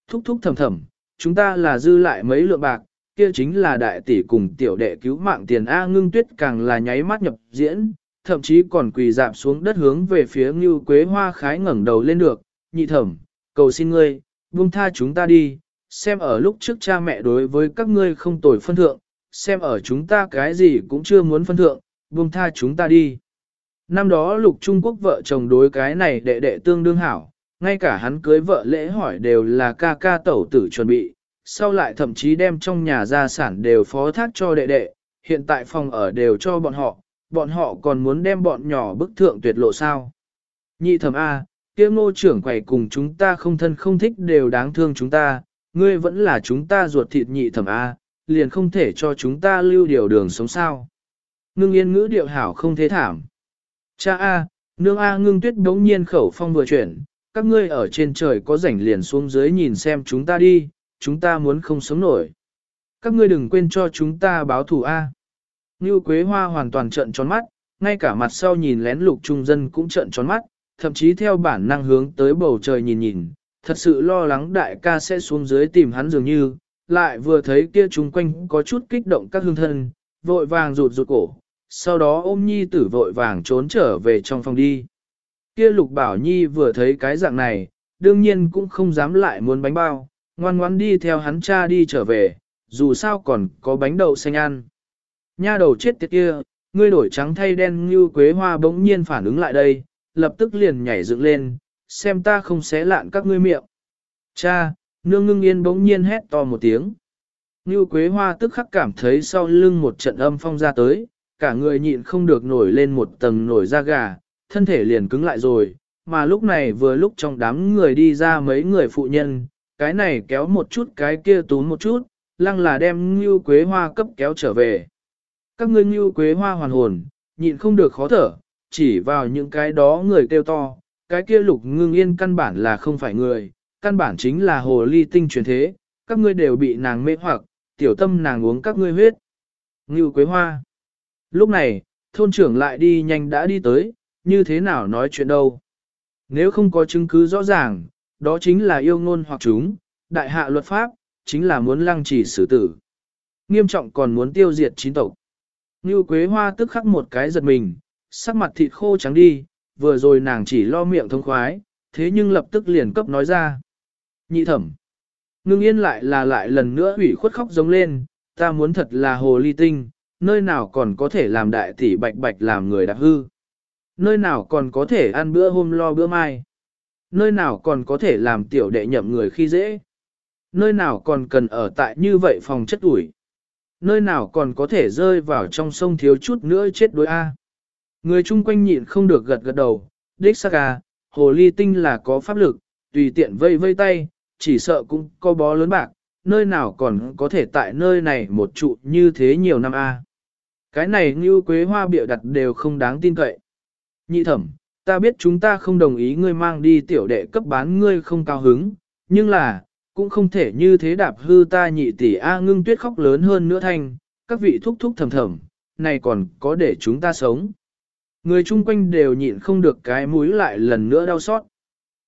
Thúc thúc thầm thầm, chúng ta là dư lại mấy lượng bạc, kia chính là đại tỷ cùng tiểu đệ cứu mạng tiền A ngưng tuyết càng là nháy mắt nhập diễn, thậm chí còn quỳ dạp xuống đất hướng về phía Ngưu Quế Hoa khái ngẩng đầu lên được, nhị thẩm, cầu xin ngươi, buông tha chúng ta đi, xem ở lúc trước cha mẹ đối với các ngươi không tồi phân thượng, xem ở chúng ta cái gì cũng chưa muốn phân thượng, buông tha chúng ta đi. Năm đó lục Trung Quốc vợ chồng đối cái này đệ đệ tương đương hảo, ngay cả hắn cưới vợ lễ hỏi đều là ca ca tẩu tử chuẩn bị, sau lại thậm chí đem trong nhà gia sản đều phó thác cho đệ đệ, hiện tại phòng ở đều cho bọn họ, bọn họ còn muốn đem bọn nhỏ bức thượng tuyệt lộ sao. Nhị thẩm A, kia ngô trưởng quầy cùng chúng ta không thân không thích đều đáng thương chúng ta, ngươi vẫn là chúng ta ruột thịt nhị thẩm A, liền không thể cho chúng ta lưu điều đường sống sao. Ngưng yên ngữ điệu hảo không thế thảm. Cha A, nương A ngưng tuyết đống nhiên khẩu phong vừa chuyển, các ngươi ở trên trời có rảnh liền xuống dưới nhìn xem chúng ta đi, chúng ta muốn không sống nổi. Các ngươi đừng quên cho chúng ta báo thù A. Như Quế Hoa hoàn toàn trợn tròn mắt, ngay cả mặt sau nhìn lén lục trung dân cũng trợn tròn mắt, thậm chí theo bản năng hướng tới bầu trời nhìn nhìn, thật sự lo lắng đại ca sẽ xuống dưới tìm hắn dường như, lại vừa thấy kia chúng quanh có chút kích động các hương thân, vội vàng rụt rụt cổ, sau đó ôm nhi tử vội vàng trốn trở về trong phòng đi. Kia lục bảo nhi vừa thấy cái dạng này, đương nhiên cũng không dám lại muốn bánh bao, ngoan ngoan đi theo hắn cha đi trở về, dù sao còn có bánh đậu xanh ăn. Nha đầu chết tiệt kia, ngươi đổi trắng thay đen như quế hoa bỗng nhiên phản ứng lại đây, lập tức liền nhảy dựng lên, xem ta không xé lạn các ngươi miệng. Cha, nương ngưng yên bỗng nhiên hét to một tiếng. Như quế hoa tức khắc cảm thấy sau lưng một trận âm phong ra tới, cả người nhịn không được nổi lên một tầng nổi da gà, thân thể liền cứng lại rồi, mà lúc này vừa lúc trong đám người đi ra mấy người phụ nhân, cái này kéo một chút cái kia túm một chút, lăng là đem như quế hoa cấp kéo trở về. Các ngươi như quế hoa hoàn hồn, nhịn không được khó thở, chỉ vào những cái đó người kêu to, cái kia lục ngưng yên căn bản là không phải người, căn bản chính là hồ ly tinh truyền thế, các ngươi đều bị nàng mê hoặc, tiểu tâm nàng uống các ngươi huyết. Ngưu Quế Hoa. Lúc này, thôn trưởng lại đi nhanh đã đi tới, như thế nào nói chuyện đâu. Nếu không có chứng cứ rõ ràng, đó chính là yêu ngôn hoặc chúng, đại hạ luật pháp, chính là muốn lăng trì xử tử. Nghiêm trọng còn muốn tiêu diệt chín tộc. Ngưu Quế Hoa tức khắc một cái giật mình, sắc mặt thịt khô trắng đi, vừa rồi nàng chỉ lo miệng thông khoái, thế nhưng lập tức liền cấp nói ra. Nhị thẩm. Ngưng yên lại là lại lần nữa ủy khuất khóc giống lên, ta muốn thật là hồ ly tinh, nơi nào còn có thể làm đại tỷ bạch bạch làm người đạp hư. Nơi nào còn có thể ăn bữa hôm lo bữa mai. Nơi nào còn có thể làm tiểu đệ nhậm người khi dễ. Nơi nào còn cần ở tại như vậy phòng chất ủi. Nơi nào còn có thể rơi vào trong sông thiếu chút nữa chết đối A. Người chung quanh nhịn không được gật gật đầu, đích xác à, hồ ly tinh là có pháp lực, tùy tiện vây vây tay, chỉ sợ cũng có bó lớn bạc, nơi nào còn có thể tại nơi này một trụ như thế nhiều năm a. Cái này như quế hoa biểu đặt đều không đáng tin cậy. Nhị thẩm, ta biết chúng ta không đồng ý ngươi mang đi tiểu đệ cấp bán ngươi không cao hứng, nhưng là, cũng không thể như thế đạp hư ta nhị tỷ A ngưng tuyết khóc lớn hơn nữa thanh, các vị thúc thúc thầm thầm, này còn có để chúng ta sống. Người chung quanh đều nhịn không được cái mũi lại lần nữa đau xót.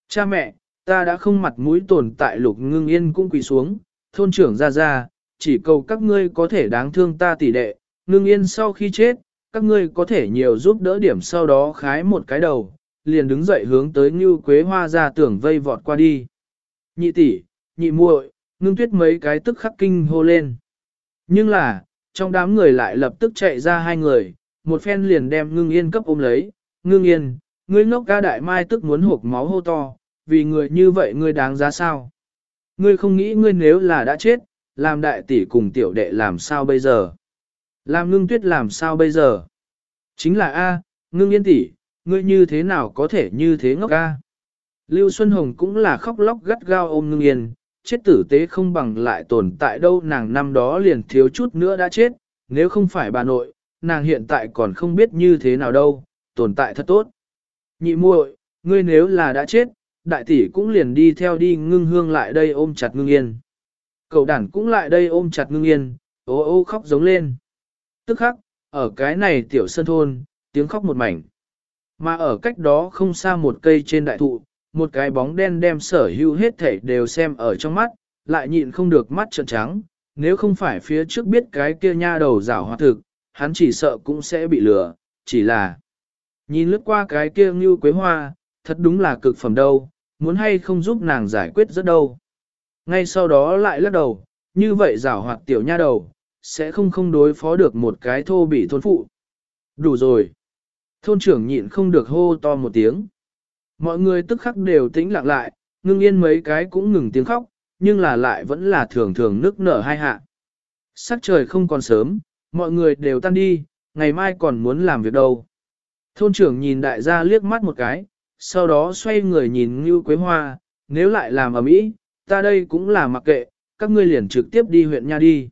Cha mẹ, ta đã không mặt mũi tồn tại lục ngưng yên cũng quỳ xuống, thôn trưởng ra ra, chỉ cầu các ngươi có thể đáng thương ta tỷ đệ, ngưng yên sau khi chết, các ngươi có thể nhiều giúp đỡ điểm sau đó khái một cái đầu, liền đứng dậy hướng tới như quế hoa ra tưởng vây vọt qua đi. Nhị tỷ, nhị muội, ngưng tuyết mấy cái tức khắc kinh hô lên. Nhưng là, trong đám người lại lập tức chạy ra hai người, một phen liền đem ngưng yên cấp ôm lấy, ngưng yên, ngươi ngốc ca đại mai tức muốn hộp máu hô to, vì người như vậy ngươi đáng giá sao? Ngươi không nghĩ ngươi nếu là đã chết, làm đại tỷ cùng tiểu đệ làm sao bây giờ? Làm ngưng tuyết làm sao bây giờ? Chính là A, ngưng yên tỷ, ngươi như thế nào có thể như thế ngốc A? Lưu Xuân Hồng cũng là khóc lóc gắt gao ôm ngưng yên, chết tử tế không bằng lại tồn tại đâu nàng năm đó liền thiếu chút nữa đã chết, nếu không phải bà nội, nàng hiện tại còn không biết như thế nào đâu, tồn tại thật tốt. Nhị muội, ngươi nếu là đã chết, đại tỷ cũng liền đi theo đi ngưng hương lại đây ôm chặt ngưng yên. Cậu đản cũng lại đây ôm chặt ngưng yên, ô ô khóc giống lên. Tức khắc, ở cái này tiểu sân thôn, tiếng khóc một mảnh. Mà ở cách đó không xa một cây trên đại thụ, một cái bóng đen đem sở hữu hết thảy đều xem ở trong mắt, lại nhịn không được mắt trợn trắng, nếu không phải phía trước biết cái kia nha đầu giả hoạt thực, hắn chỉ sợ cũng sẽ bị lừa, chỉ là nhìn lướt qua cái kia như quế hoa, thật đúng là cực phẩm đâu, muốn hay không giúp nàng giải quyết rất đâu. Ngay sau đó lại lắc đầu, như vậy giả hoạt tiểu nha đầu, sẽ không không đối phó được một cái thô bị thôn phụ. Đủ rồi. Thôn trưởng nhịn không được hô to một tiếng. Mọi người tức khắc đều tĩnh lặng lại, ngưng yên mấy cái cũng ngừng tiếng khóc, nhưng là lại vẫn là thường thường nước nở hai hạ. Sắc trời không còn sớm, mọi người đều tan đi, ngày mai còn muốn làm việc đâu. Thôn trưởng nhìn đại gia liếc mắt một cái, sau đó xoay người nhìn Ngưu Quế Hoa, nếu lại làm ở mỹ, ta đây cũng là mặc kệ, các ngươi liền trực tiếp đi huyện nha đi.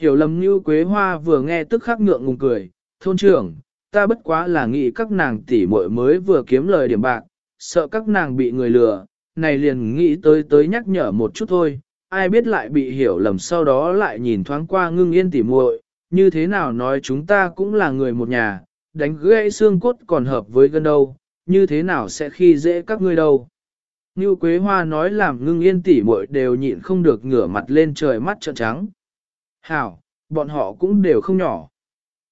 Hiểu lầm như Quế Hoa vừa nghe tức khắc ngượng ngùng cười, thôn trưởng, ta bất quá là nghĩ các nàng tỷ muội mới vừa kiếm lời điểm bạc, sợ các nàng bị người lừa, này liền nghĩ tới tới nhắc nhở một chút thôi, ai biết lại bị hiểu lầm sau đó lại nhìn thoáng qua ngưng yên tỉ muội, như thế nào nói chúng ta cũng là người một nhà, đánh gãy xương cốt còn hợp với gân đâu, như thế nào sẽ khi dễ các ngươi đâu. Như Quế Hoa nói làm ngưng yên tỉ muội đều nhịn không được ngửa mặt lên trời mắt trợn trắng. Hảo, bọn họ cũng đều không nhỏ.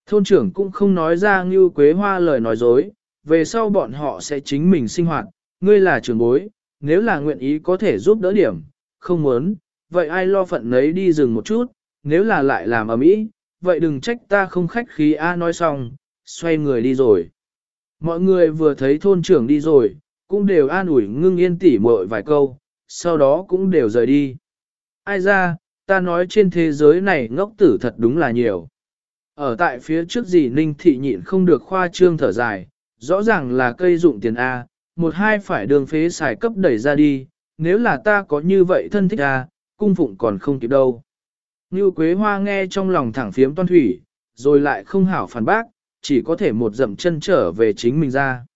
Thôn trưởng cũng không nói ra Như Quế Hoa lời nói dối, về sau bọn họ sẽ chính mình sinh hoạt, ngươi là trưởng bối, nếu là nguyện ý có thể giúp đỡ điểm, không muốn, vậy ai lo phận nấy đi dừng một chút, nếu là lại làm ở mỹ, vậy đừng trách ta không khách khí A nói xong, xoay người đi rồi. Mọi người vừa thấy thôn trưởng đi rồi, cũng đều an ủi ngưng yên tỉ muội vài câu, sau đó cũng đều rời đi. Ai ra, ta nói trên thế giới này ngốc tử thật đúng là nhiều. Ở tại phía trước gì ninh thị nhịn không được khoa trương thở dài, rõ ràng là cây dụng tiền A, một hai phải đường phế xài cấp đẩy ra đi, nếu là ta có như vậy thân thích A, cung phụng còn không kịp đâu. Như Quế Hoa nghe trong lòng thẳng phiếm toan thủy, rồi lại không hảo phản bác, chỉ có thể một dậm chân trở về chính mình ra.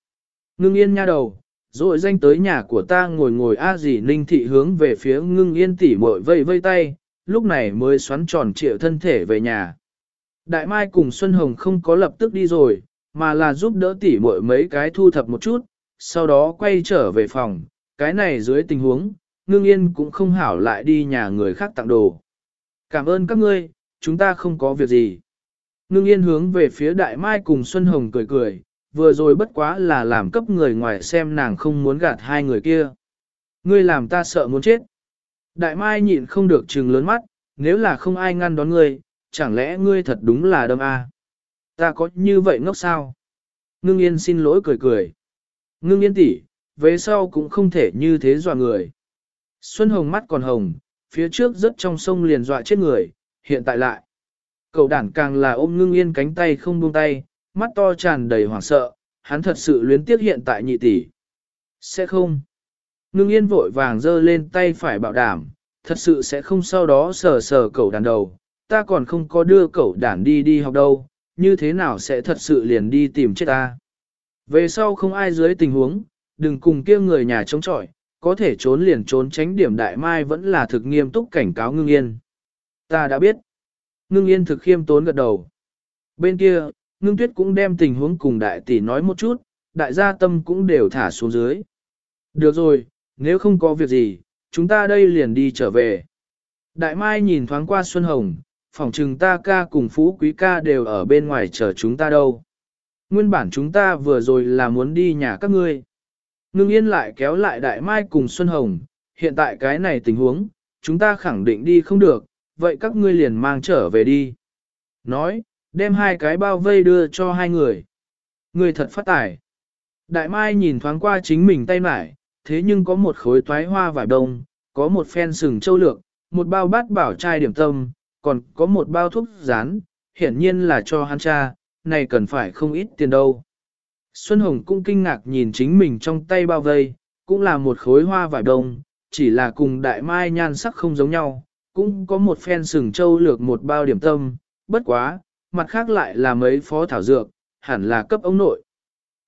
Ngưng yên nha đầu, rồi danh tới nhà của ta ngồi ngồi a gì ninh thị hướng về phía ngưng yên tỉ mội vây vây tay, lúc này mới xoắn tròn triệu thân thể về nhà. Đại Mai cùng Xuân Hồng không có lập tức đi rồi, mà là giúp đỡ tỉ muội mấy cái thu thập một chút, sau đó quay trở về phòng, cái này dưới tình huống, ngưng yên cũng không hảo lại đi nhà người khác tặng đồ. Cảm ơn các ngươi, chúng ta không có việc gì. Ngưng yên hướng về phía Đại Mai cùng Xuân Hồng cười cười, vừa rồi bất quá là làm cấp người ngoài xem nàng không muốn gạt hai người kia. Ngươi làm ta sợ muốn chết. Đại Mai nhịn không được trừng lớn mắt, nếu là không ai ngăn đón ngươi, chẳng lẽ ngươi thật đúng là đâm a? Ta có như vậy ngốc sao? Ngưng yên xin lỗi cười cười. Ngưng yên tỷ, về sau cũng không thể như thế dọa người. Xuân Hồng mắt còn hồng, phía trước rất trong sông liền dọa chết người, hiện tại lại. Cậu đản càng là ôm ngưng yên cánh tay không buông tay, mắt to tràn đầy hoảng sợ, hắn thật sự luyến tiếc hiện tại nhị tỷ. Sẽ không. Ngưng yên vội vàng giơ lên tay phải bảo đảm, thật sự sẽ không sau đó sờ sờ cậu đàn đầu, ta còn không có đưa cậu đàn đi đi học đâu, như thế nào sẽ thật sự liền đi tìm chết ta. Về sau không ai dưới tình huống, đừng cùng kia người nhà chống chọi, có thể trốn liền trốn tránh điểm đại mai vẫn là thực nghiêm túc cảnh cáo ngưng yên. Ta đã biết. Ngưng yên thực khiêm tốn gật đầu. Bên kia, ngưng tuyết cũng đem tình huống cùng đại tỷ nói một chút, đại gia tâm cũng đều thả xuống dưới. Được rồi, nếu không có việc gì, chúng ta đây liền đi trở về. Đại mai nhìn thoáng qua Xuân Hồng, phòng trừng ta ca cùng phú quý ca đều ở bên ngoài chờ chúng ta đâu. Nguyên bản chúng ta vừa rồi là muốn đi nhà các ngươi. Ngưng yên lại kéo lại đại mai cùng Xuân Hồng, hiện tại cái này tình huống, chúng ta khẳng định đi không được, vậy các ngươi liền mang trở về đi. Nói, đem hai cái bao vây đưa cho hai người. Người thật phát tài. Đại mai nhìn thoáng qua chính mình tay mải, thế nhưng có một khối toái hoa vải đông, có một phen sừng châu lược, một bao bát bảo chai điểm tâm, còn có một bao thuốc rán, hiển nhiên là cho hắn cha, này cần phải không ít tiền đâu. Xuân Hồng cũng kinh ngạc nhìn chính mình trong tay bao vây, cũng là một khối hoa vải đông, chỉ là cùng đại mai nhan sắc không giống nhau, cũng có một phen sừng châu lược một bao điểm tâm, bất quá, mặt khác lại là mấy phó thảo dược, hẳn là cấp ông nội.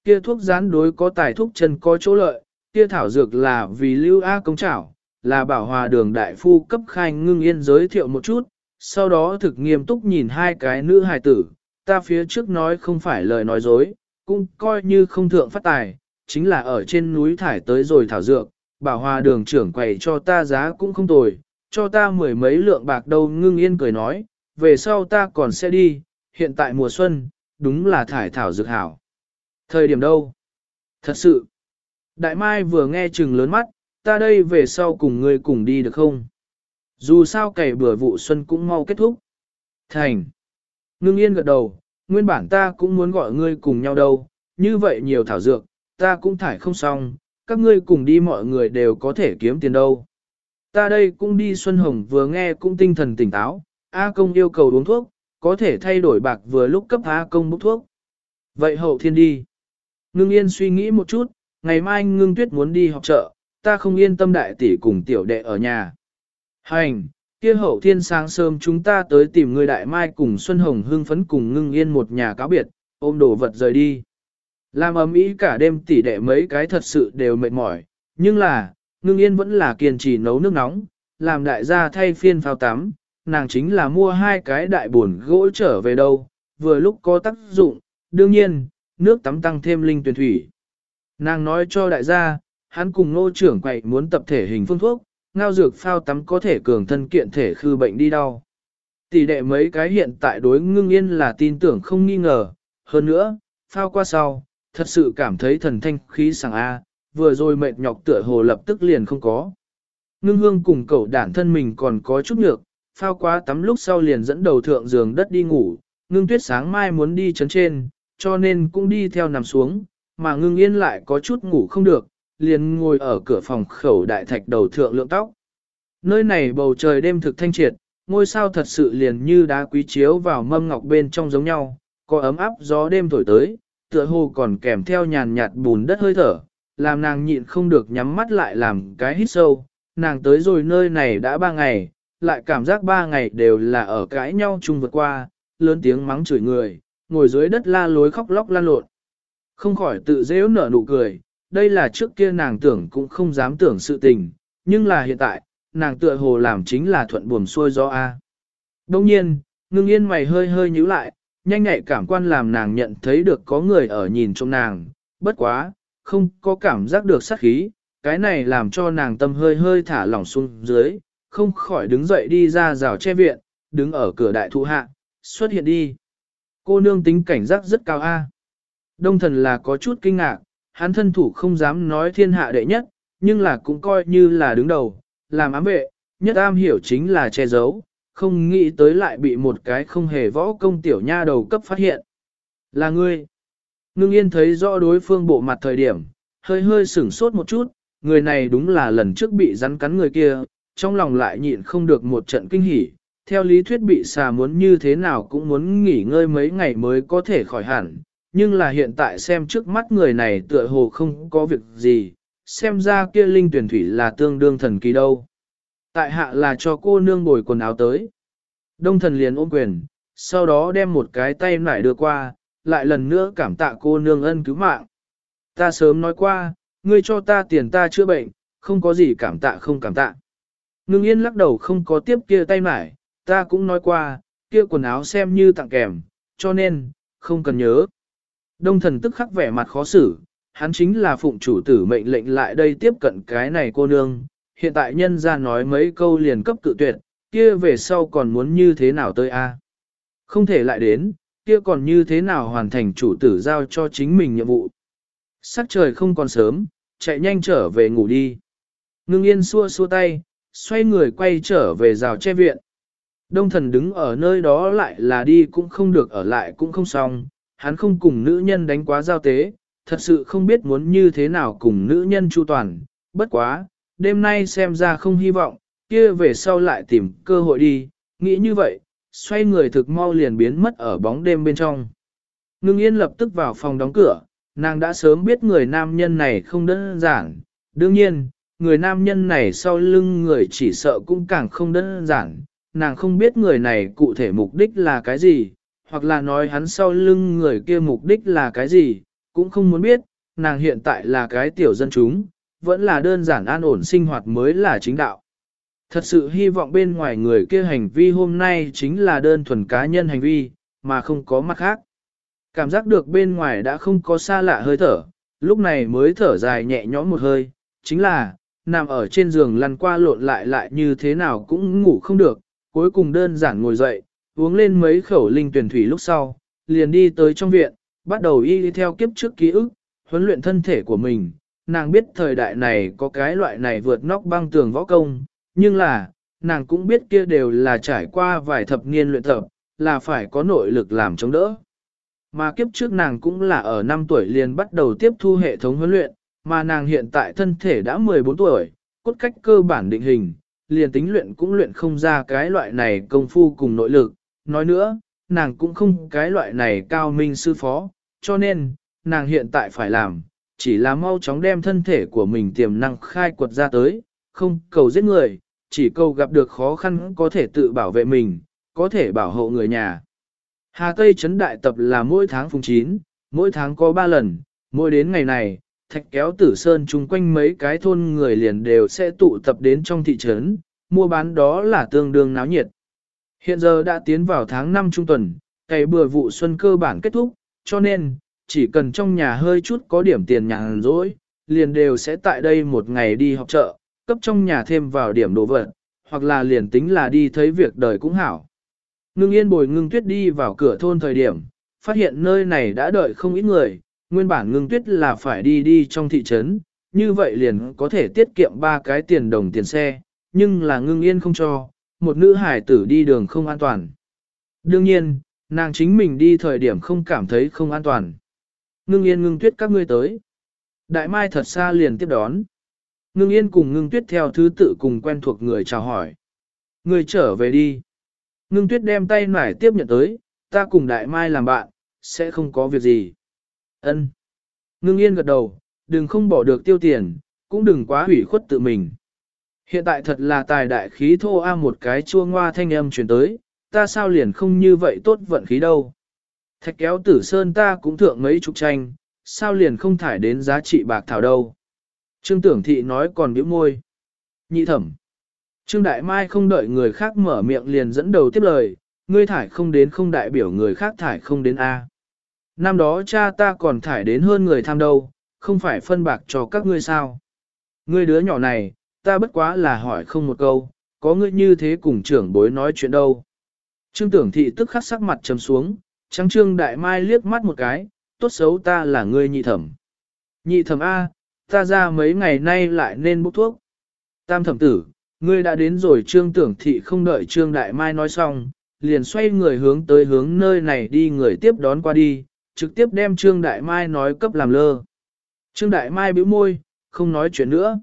Kia thuốc rán đối có tài thuốc chân có chỗ lợi, kia thảo dược là vì lưu A công trảo, là bảo hòa đường đại phu cấp khai ngưng yên giới thiệu một chút, sau đó thực nghiêm túc nhìn hai cái nữ hài tử, ta phía trước nói không phải lời nói dối, cũng coi như không thượng phát tài, chính là ở trên núi thải tới rồi thảo dược, bảo hòa đường trưởng quầy cho ta giá cũng không tồi, cho ta mười mấy lượng bạc đâu ngưng yên cười nói, về sau ta còn sẽ đi, hiện tại mùa xuân, đúng là thải thảo dược hảo. Thời điểm đâu? Thật sự, Đại Mai vừa nghe chừng lớn mắt, ta đây về sau cùng ngươi cùng đi được không? Dù sao cày bữa vụ xuân cũng mau kết thúc. Thành. Ngưng yên gật đầu, nguyên bản ta cũng muốn gọi ngươi cùng nhau đâu, như vậy nhiều thảo dược, ta cũng thải không xong, các ngươi cùng đi mọi người đều có thể kiếm tiền đâu. Ta đây cũng đi Xuân Hồng vừa nghe cũng tinh thần tỉnh táo, A công yêu cầu uống thuốc, có thể thay đổi bạc vừa lúc cấp A công bốc thuốc. Vậy hậu thiên đi. Ngưng yên suy nghĩ một chút, ngày mai ngưng tuyết muốn đi học chợ, ta không yên tâm đại tỷ cùng tiểu đệ ở nhà. Hành, kia hậu thiên sáng sớm chúng ta tới tìm người đại mai cùng Xuân Hồng hưng phấn cùng ngưng yên một nhà cáo biệt, ôm đồ vật rời đi. Làm ấm ý cả đêm tỷ đệ mấy cái thật sự đều mệt mỏi, nhưng là, ngưng yên vẫn là kiên trì nấu nước nóng, làm đại gia thay phiên phao tắm, nàng chính là mua hai cái đại buồn gỗ trở về đâu, vừa lúc có tác dụng, đương nhiên, nước tắm tăng thêm linh tuyển thủy. Nàng nói cho đại gia, hắn cùng nô trưởng quậy muốn tập thể hình phương thuốc, ngao dược phao tắm có thể cường thân kiện thể khư bệnh đi đau. Tỷ đệ mấy cái hiện tại đối ngưng yên là tin tưởng không nghi ngờ, hơn nữa, phao qua sau, thật sự cảm thấy thần thanh khí sảng A, vừa rồi mệt nhọc tựa hồ lập tức liền không có. Ngưng hương cùng cậu đản thân mình còn có chút nhược, phao quá tắm lúc sau liền dẫn đầu thượng giường đất đi ngủ, ngưng tuyết sáng mai muốn đi chấn trên, cho nên cũng đi theo nằm xuống, mà ngưng yên lại có chút ngủ không được, liền ngồi ở cửa phòng khẩu đại thạch đầu thượng lượng tóc. Nơi này bầu trời đêm thực thanh triệt, ngôi sao thật sự liền như đá quý chiếu vào mâm ngọc bên trong giống nhau, có ấm áp gió đêm thổi tới, tựa hồ còn kèm theo nhàn nhạt bùn đất hơi thở, làm nàng nhịn không được nhắm mắt lại làm cái hít sâu, nàng tới rồi nơi này đã ba ngày, lại cảm giác ba ngày đều là ở cãi nhau chung vượt qua, lớn tiếng mắng chửi người, ngồi dưới đất la lối khóc lóc lan lộn. Không khỏi tự dễ nở nụ cười, đây là trước kia nàng tưởng cũng không dám tưởng sự tình, nhưng là hiện tại, nàng tựa hồ làm chính là thuận buồm xuôi gió A. Đông nhiên, ngưng yên mày hơi hơi nhíu lại, nhanh nhạy cảm quan làm nàng nhận thấy được có người ở nhìn trong nàng, bất quá, không có cảm giác được sát khí, cái này làm cho nàng tâm hơi hơi thả lỏng xuống dưới, không khỏi đứng dậy đi ra rào che viện, đứng ở cửa đại thụ hạ, xuất hiện đi. Cô nương tính cảnh giác rất cao a. Đông thần là có chút kinh ngạc, hắn thân thủ không dám nói thiên hạ đệ nhất, nhưng là cũng coi như là đứng đầu, làm ám vệ, nhất am hiểu chính là che giấu, không nghĩ tới lại bị một cái không hề võ công tiểu nha đầu cấp phát hiện. Là ngươi. Ngưng yên thấy rõ đối phương bộ mặt thời điểm, hơi hơi sửng sốt một chút, người này đúng là lần trước bị rắn cắn người kia, trong lòng lại nhịn không được một trận kinh hỉ. Theo lý thuyết bị xà muốn như thế nào cũng muốn nghỉ ngơi mấy ngày mới có thể khỏi hẳn, nhưng là hiện tại xem trước mắt người này tựa hồ không có việc gì, xem ra kia linh tuyển thủy là tương đương thần kỳ đâu. Tại hạ là cho cô nương bồi quần áo tới. Đông thần liền ôm quyền, sau đó đem một cái tay nải đưa qua, lại lần nữa cảm tạ cô nương ân cứu mạng. Ta sớm nói qua, ngươi cho ta tiền ta chữa bệnh, không có gì cảm tạ không cảm tạ. Ngưng yên lắc đầu không có tiếp kia tay nải, ta cũng nói qua, kia quần áo xem như tặng kèm, cho nên, không cần nhớ. Đông thần tức khắc vẻ mặt khó xử, hắn chính là phụng chủ tử mệnh lệnh lại đây tiếp cận cái này cô nương, hiện tại nhân ra nói mấy câu liền cấp cự tuyệt, kia về sau còn muốn như thế nào tới a? Không thể lại đến, kia còn như thế nào hoàn thành chủ tử giao cho chính mình nhiệm vụ. Sắc trời không còn sớm, chạy nhanh trở về ngủ đi. Ngưng yên xua xua tay, xoay người quay trở về rào che viện. Đông thần đứng ở nơi đó lại là đi cũng không được ở lại cũng không xong, hắn không cùng nữ nhân đánh quá giao tế, thật sự không biết muốn như thế nào cùng nữ nhân chu toàn, bất quá, đêm nay xem ra không hy vọng, kia về sau lại tìm cơ hội đi, nghĩ như vậy, xoay người thực mau liền biến mất ở bóng đêm bên trong. Ngưng yên lập tức vào phòng đóng cửa, nàng đã sớm biết người nam nhân này không đơn giản, đương nhiên, người nam nhân này sau lưng người chỉ sợ cũng càng không đơn giản, nàng không biết người này cụ thể mục đích là cái gì, hoặc là nói hắn sau lưng người kia mục đích là cái gì, cũng không muốn biết, nàng hiện tại là cái tiểu dân chúng, vẫn là đơn giản an ổn sinh hoạt mới là chính đạo. Thật sự hy vọng bên ngoài người kia hành vi hôm nay chính là đơn thuần cá nhân hành vi, mà không có mặt khác. Cảm giác được bên ngoài đã không có xa lạ hơi thở, lúc này mới thở dài nhẹ nhõm một hơi, chính là, nằm ở trên giường lăn qua lộn lại lại như thế nào cũng ngủ không được, cuối cùng đơn giản ngồi dậy, uống lên mấy khẩu linh tuyển thủy lúc sau, liền đi tới trong viện, bắt đầu y theo kiếp trước ký ức, huấn luyện thân thể của mình. Nàng biết thời đại này có cái loại này vượt nóc băng tường võ công, nhưng là, nàng cũng biết kia đều là trải qua vài thập niên luyện tập, là phải có nội lực làm chống đỡ. Mà kiếp trước nàng cũng là ở 5 tuổi liền bắt đầu tiếp thu hệ thống huấn luyện, mà nàng hiện tại thân thể đã 14 tuổi, cốt cách cơ bản định hình, liền tính luyện cũng luyện không ra cái loại này công phu cùng nội lực. Nói nữa, nàng cũng không cái loại này cao minh sư phó, cho nên, nàng hiện tại phải làm, chỉ là mau chóng đem thân thể của mình tiềm năng khai quật ra tới, không cầu giết người, chỉ cầu gặp được khó khăn có thể tự bảo vệ mình, có thể bảo hộ người nhà. Hà Tây Trấn Đại Tập là mỗi tháng phùng 9, mỗi tháng có 3 lần, mỗi đến ngày này, thạch kéo tử sơn chung quanh mấy cái thôn người liền đều sẽ tụ tập đến trong thị trấn, mua bán đó là tương đương náo nhiệt. Hiện giờ đã tiến vào tháng 5 trung tuần, cày bừa vụ xuân cơ bản kết thúc, cho nên, chỉ cần trong nhà hơi chút có điểm tiền nhàn rỗi, liền đều sẽ tại đây một ngày đi học chợ, cấp trong nhà thêm vào điểm đồ vật, hoặc là liền tính là đi thấy việc đời cũng hảo. Ngưng yên bồi ngưng tuyết đi vào cửa thôn thời điểm, phát hiện nơi này đã đợi không ít người, nguyên bản ngưng tuyết là phải đi đi trong thị trấn, như vậy liền có thể tiết kiệm ba cái tiền đồng tiền xe, nhưng là ngưng yên không cho, một nữ hải tử đi đường không an toàn. Đương nhiên, nàng chính mình đi thời điểm không cảm thấy không an toàn. Ngưng yên ngưng tuyết các ngươi tới. Đại mai thật xa liền tiếp đón. Ngưng yên cùng ngưng tuyết theo thứ tự cùng quen thuộc người chào hỏi. Người trở về đi. Ngưng tuyết đem tay nải tiếp nhận tới, ta cùng đại mai làm bạn, sẽ không có việc gì. Ân. Ngưng yên gật đầu, đừng không bỏ được tiêu tiền, cũng đừng quá hủy khuất tự mình. Hiện tại thật là tài đại khí thô a một cái chua ngoa thanh âm chuyển tới, ta sao liền không như vậy tốt vận khí đâu. Thạch kéo tử sơn ta cũng thượng mấy chục tranh, sao liền không thải đến giá trị bạc thảo đâu. Trương Tưởng Thị nói còn biểu môi. Nhị thẩm. Trương Đại Mai không đợi người khác mở miệng liền dẫn đầu tiếp lời, ngươi thải không đến không đại biểu người khác thải không đến A. Năm đó cha ta còn thải đến hơn người tham đâu, không phải phân bạc cho các ngươi sao. Ngươi đứa nhỏ này, ta bất quá là hỏi không một câu, có ngươi như thế cùng trưởng bối nói chuyện đâu. Trương tưởng thị tức khắc sắc mặt trầm xuống, trắng trương đại mai liếc mắt một cái, tốt xấu ta là ngươi nhị thẩm. Nhị thẩm A, ta ra mấy ngày nay lại nên bốc thuốc. Tam thẩm tử, ngươi đã đến rồi trương tưởng thị không đợi trương đại mai nói xong, liền xoay người hướng tới hướng nơi này đi người tiếp đón qua đi, trực tiếp đem trương đại mai nói cấp làm lơ. Trương đại mai bĩu môi, không nói chuyện nữa.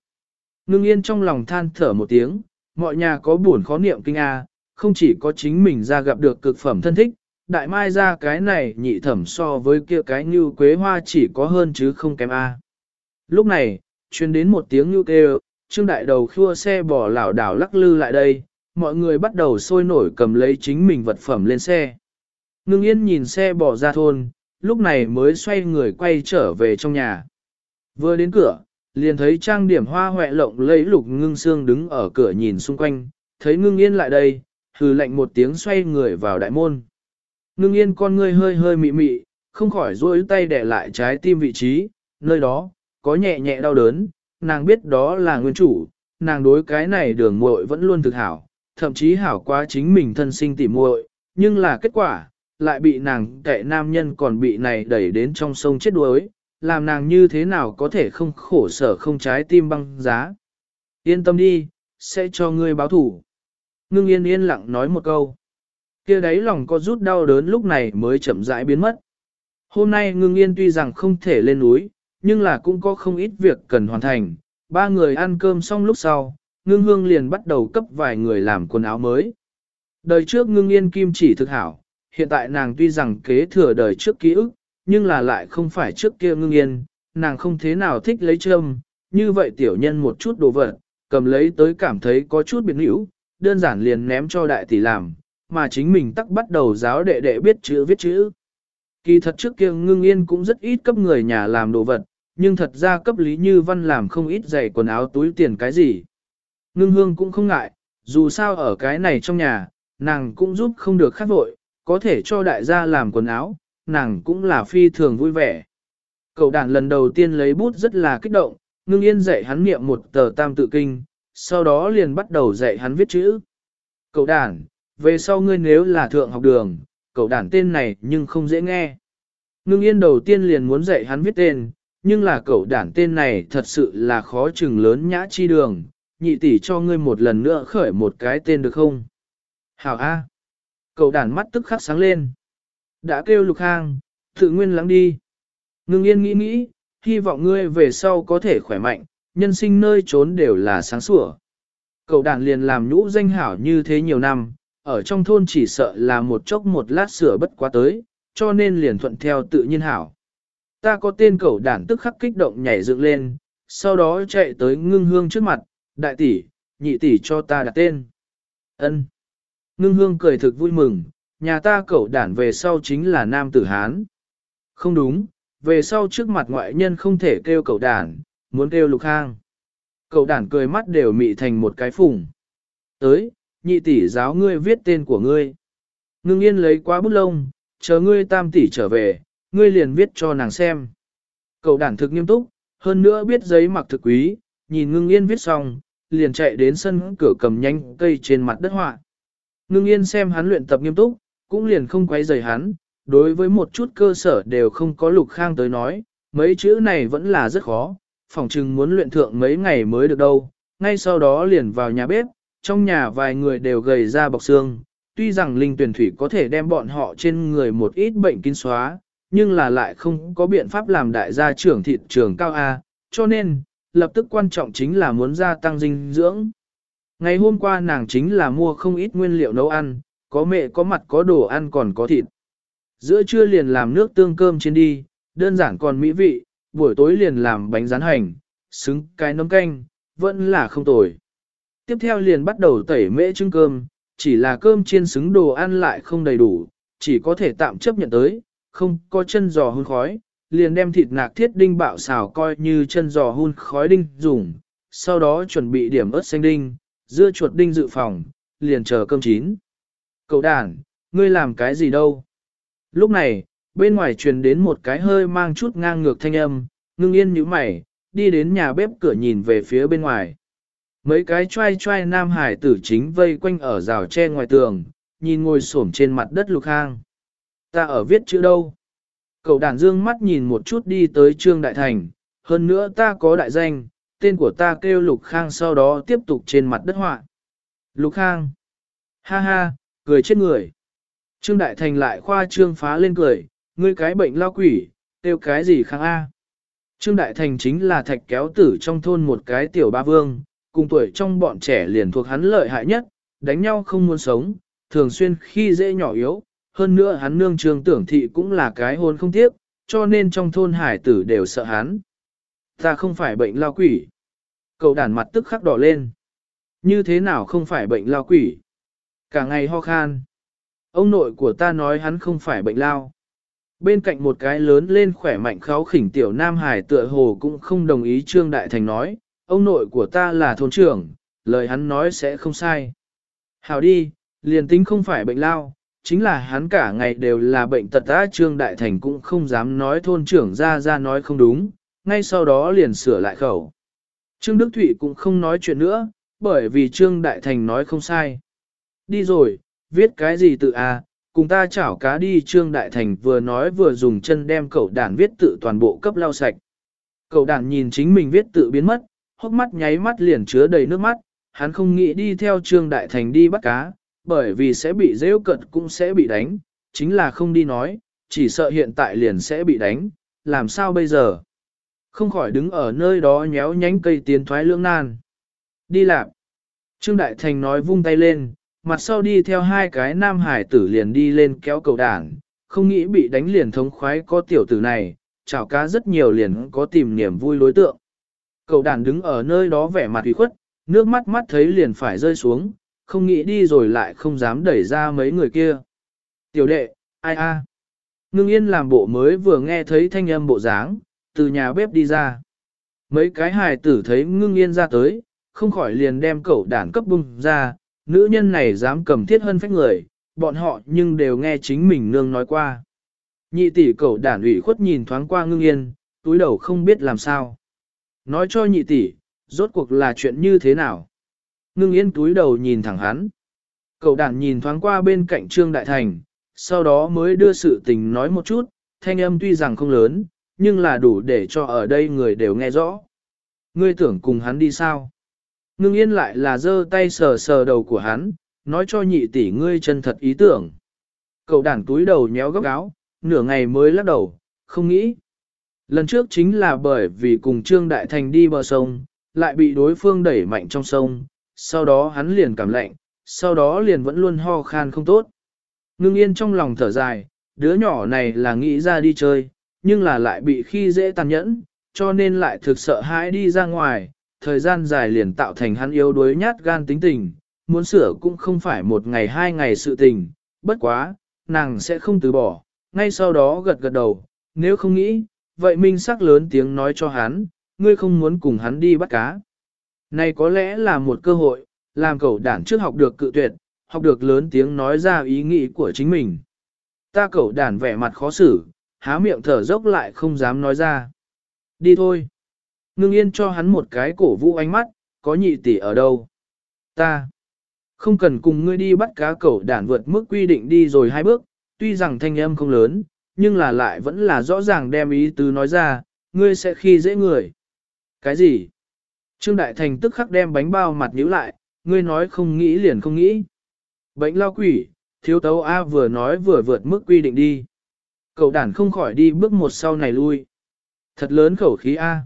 Ngưng yên trong lòng than thở một tiếng, mọi nhà có buồn khó niệm kinh A, không chỉ có chính mình ra gặp được cực phẩm thân thích, đại mai ra cái này nhị thẩm so với kia cái như quế hoa chỉ có hơn chứ không kém A. Lúc này, truyền đến một tiếng như kêu, trương đại đầu khua xe bỏ lảo đảo lắc lư lại đây, mọi người bắt đầu sôi nổi cầm lấy chính mình vật phẩm lên xe. Ngưng yên nhìn xe bỏ ra thôn, lúc này mới xoay người quay trở về trong nhà. Vừa đến cửa, liền thấy trang điểm hoa hoẹ lộng lấy lục ngưng xương đứng ở cửa nhìn xung quanh, thấy ngưng yên lại đây, hừ lạnh một tiếng xoay người vào đại môn. Ngưng yên con ngươi hơi hơi mị mị, không khỏi duỗi tay để lại trái tim vị trí, nơi đó, có nhẹ nhẹ đau đớn, nàng biết đó là nguyên chủ, nàng đối cái này đường muội vẫn luôn thực hảo, thậm chí hảo quá chính mình thân sinh tỉ muội, nhưng là kết quả, lại bị nàng tệ nam nhân còn bị này đẩy đến trong sông chết đuối, làm nàng như thế nào có thể không khổ sở không trái tim băng giá. Yên tâm đi, sẽ cho ngươi báo thủ. Ngưng yên yên lặng nói một câu. kia đấy lòng có rút đau đớn lúc này mới chậm rãi biến mất. Hôm nay ngưng yên tuy rằng không thể lên núi, nhưng là cũng có không ít việc cần hoàn thành. Ba người ăn cơm xong lúc sau, ngưng hương liền bắt đầu cấp vài người làm quần áo mới. Đời trước ngưng yên kim chỉ thực hảo, hiện tại nàng tuy rằng kế thừa đời trước ký ức, nhưng là lại không phải trước kia ngưng yên, nàng không thế nào thích lấy châm, như vậy tiểu nhân một chút đồ vật, cầm lấy tới cảm thấy có chút biệt hữu, đơn giản liền ném cho đại tỷ làm, mà chính mình tắc bắt đầu giáo đệ đệ biết chữ viết chữ. Kỳ thật trước kia ngưng yên cũng rất ít cấp người nhà làm đồ vật, nhưng thật ra cấp Lý Như Văn làm không ít giày quần áo túi tiền cái gì. Ngưng hương cũng không ngại, dù sao ở cái này trong nhà, nàng cũng giúp không được khát vội, có thể cho đại gia làm quần áo, nàng cũng là phi thường vui vẻ. Cậu đàn lần đầu tiên lấy bút rất là kích động, ngưng yên dạy hắn niệm một tờ tam tự kinh, sau đó liền bắt đầu dạy hắn viết chữ. Cậu đàn, về sau ngươi nếu là thượng học đường, cậu đàn tên này nhưng không dễ nghe. Ngưng yên đầu tiên liền muốn dạy hắn viết tên, nhưng là cậu đàn tên này thật sự là khó chừng lớn nhã chi đường, nhị tỷ cho ngươi một lần nữa khởi một cái tên được không? Hảo A. Cậu đàn mắt tức khắc sáng lên. Đã kêu lục hàng tự nguyên lắng đi. Ngưng yên nghĩ nghĩ, hy vọng ngươi về sau có thể khỏe mạnh, nhân sinh nơi trốn đều là sáng sủa. Cậu đàn liền làm nhũ danh hảo như thế nhiều năm, ở trong thôn chỉ sợ là một chốc một lát sửa bất quá tới, cho nên liền thuận theo tự nhiên hảo. Ta có tên cậu đàn tức khắc kích động nhảy dựng lên, sau đó chạy tới ngưng hương trước mặt, đại tỷ, nhị tỷ cho ta đặt tên. ân Ngưng hương cười thực vui mừng, nhà ta cậu đản về sau chính là nam tử Hán. Không đúng, về sau trước mặt ngoại nhân không thể kêu cậu đản, muốn kêu lục khang. Cậu đản cười mắt đều mị thành một cái phùng. Tới, nhị tỷ giáo ngươi viết tên của ngươi. Ngưng yên lấy quá bút lông, chờ ngươi tam tỷ trở về, ngươi liền viết cho nàng xem. Cậu đản thực nghiêm túc, hơn nữa biết giấy mặc thực quý, nhìn ngưng yên viết xong, liền chạy đến sân cửa cầm nhanh cây trên mặt đất họa. Ngưng yên xem hắn luyện tập nghiêm túc, cũng liền không quấy rầy hắn, đối với một chút cơ sở đều không có lục khang tới nói, mấy chữ này vẫn là rất khó, phòng chừng muốn luyện thượng mấy ngày mới được đâu, ngay sau đó liền vào nhà bếp, trong nhà vài người đều gầy ra bọc xương, tuy rằng linh tuyển thủy có thể đem bọn họ trên người một ít bệnh kín xóa, nhưng là lại không có biện pháp làm đại gia trưởng thịt trường cao A, cho nên, lập tức quan trọng chính là muốn gia tăng dinh dưỡng. Ngày hôm qua nàng chính là mua không ít nguyên liệu nấu ăn, có mẹ có mặt có đồ ăn còn có thịt. Giữa trưa liền làm nước tương cơm trên đi, đơn giản còn mỹ vị, buổi tối liền làm bánh rán hành, xứng cái nấm canh, vẫn là không tồi. Tiếp theo liền bắt đầu tẩy mễ trưng cơm, chỉ là cơm chiên xứng đồ ăn lại không đầy đủ, chỉ có thể tạm chấp nhận tới, không có chân giò hun khói, liền đem thịt nạc thiết đinh bạo xào coi như chân giò hun khói đinh dùng, sau đó chuẩn bị điểm ớt xanh đinh, dưa chuột đinh dự phòng, liền chờ cơm chín. Cậu đàn, ngươi làm cái gì đâu? Lúc này, bên ngoài truyền đến một cái hơi mang chút ngang ngược thanh âm, ngưng yên như mày, đi đến nhà bếp cửa nhìn về phía bên ngoài. Mấy cái trai trai nam hải tử chính vây quanh ở rào tre ngoài tường, nhìn ngồi xổm trên mặt đất lục hang. Ta ở viết chữ đâu? Cậu đàn dương mắt nhìn một chút đi tới Trương Đại Thành, hơn nữa ta có đại danh, tên của ta kêu Lục Khang sau đó tiếp tục trên mặt đất họa. Lục Khang. Ha ha, cười chết người. Trương Đại Thành lại khoa trương phá lên cười, ngươi cái bệnh lao quỷ, tiêu cái gì kháng A. Trương Đại Thành chính là thạch kéo tử trong thôn một cái tiểu ba vương, cùng tuổi trong bọn trẻ liền thuộc hắn lợi hại nhất, đánh nhau không muốn sống, thường xuyên khi dễ nhỏ yếu, hơn nữa hắn nương trường tưởng thị cũng là cái hôn không tiếc, cho nên trong thôn hải tử đều sợ hắn. Ta không phải bệnh lao quỷ. Cậu đàn mặt tức khắc đỏ lên. Như thế nào không phải bệnh lao quỷ? Cả ngày ho khan. Ông nội của ta nói hắn không phải bệnh lao. Bên cạnh một cái lớn lên khỏe mạnh kháo khỉnh tiểu Nam Hải tựa hồ cũng không đồng ý Trương Đại Thành nói, ông nội của ta là thôn trưởng, lời hắn nói sẽ không sai. Hảo đi, liền tính không phải bệnh lao, chính là hắn cả ngày đều là bệnh tật á Trương Đại Thành cũng không dám nói thôn trưởng ra ra nói không đúng, ngay sau đó liền sửa lại khẩu. Trương Đức Thụy cũng không nói chuyện nữa, bởi vì Trương Đại Thành nói không sai. Đi rồi, viết cái gì tự a? À, cùng ta chảo cá đi Trương Đại Thành vừa nói vừa dùng chân đem cậu đàn viết tự toàn bộ cấp lau sạch. Cậu đàn nhìn chính mình viết tự biến mất, hốc mắt nháy mắt liền chứa đầy nước mắt, hắn không nghĩ đi theo Trương Đại Thành đi bắt cá, bởi vì sẽ bị rêu cận cũng sẽ bị đánh, chính là không đi nói, chỉ sợ hiện tại liền sẽ bị đánh, làm sao bây giờ? Không khỏi đứng ở nơi đó nhéo nhánh cây tiến thoái lưỡng nan. Đi làm. Trương Đại Thành nói vung tay lên, mặt sau đi theo hai cái nam hải tử liền đi lên kéo cầu đảng, không nghĩ bị đánh liền thống khoái có tiểu tử này, chảo cá rất nhiều liền có tìm niềm vui đối tượng. Cầu đàn đứng ở nơi đó vẻ mặt ủy khuất, nước mắt mắt thấy liền phải rơi xuống, không nghĩ đi rồi lại không dám đẩy ra mấy người kia. Tiểu đệ, ai a? Ngưng yên làm bộ mới vừa nghe thấy thanh âm bộ dáng, từ nhà bếp đi ra. Mấy cái hài tử thấy ngưng yên ra tới, không khỏi liền đem cậu đàn cấp bung ra, nữ nhân này dám cầm thiết hơn phách người, bọn họ nhưng đều nghe chính mình nương nói qua. Nhị tỷ cậu đản ủy khuất nhìn thoáng qua ngưng yên, túi đầu không biết làm sao. Nói cho nhị tỷ, rốt cuộc là chuyện như thế nào? Ngưng yên túi đầu nhìn thẳng hắn. Cậu đản nhìn thoáng qua bên cạnh Trương Đại Thành, sau đó mới đưa sự tình nói một chút, thanh âm tuy rằng không lớn, nhưng là đủ để cho ở đây người đều nghe rõ. Ngươi tưởng cùng hắn đi sao? Ngưng yên lại là giơ tay sờ sờ đầu của hắn, nói cho nhị tỷ ngươi chân thật ý tưởng. Cậu đản túi đầu nhéo góc áo, nửa ngày mới lắc đầu, không nghĩ. Lần trước chính là bởi vì cùng Trương Đại Thành đi bờ sông, lại bị đối phương đẩy mạnh trong sông, sau đó hắn liền cảm lạnh, sau đó liền vẫn luôn ho khan không tốt. Ngưng yên trong lòng thở dài, đứa nhỏ này là nghĩ ra đi chơi, nhưng là lại bị khi dễ tàn nhẫn, cho nên lại thực sợ hãi đi ra ngoài, thời gian dài liền tạo thành hắn yếu đuối nhát gan tính tình, muốn sửa cũng không phải một ngày hai ngày sự tình, bất quá, nàng sẽ không từ bỏ, ngay sau đó gật gật đầu, nếu không nghĩ, vậy minh sắc lớn tiếng nói cho hắn, ngươi không muốn cùng hắn đi bắt cá. Này có lẽ là một cơ hội, làm cậu đản trước học được cự tuyệt, học được lớn tiếng nói ra ý nghĩ của chính mình. Ta cậu đản vẻ mặt khó xử, há miệng thở dốc lại không dám nói ra. Đi thôi. Ngưng yên cho hắn một cái cổ vũ ánh mắt, có nhị tỷ ở đâu? Ta. Không cần cùng ngươi đi bắt cá cẩu đản vượt mức quy định đi rồi hai bước, tuy rằng thanh âm không lớn, nhưng là lại vẫn là rõ ràng đem ý tứ nói ra, ngươi sẽ khi dễ người. Cái gì? Trương Đại Thành tức khắc đem bánh bao mặt nhíu lại, ngươi nói không nghĩ liền không nghĩ. Bệnh lao quỷ, thiếu tấu A vừa nói vừa vượt mức quy định đi. Cậu đản không khỏi đi bước một sau này lui. Thật lớn khẩu khí A.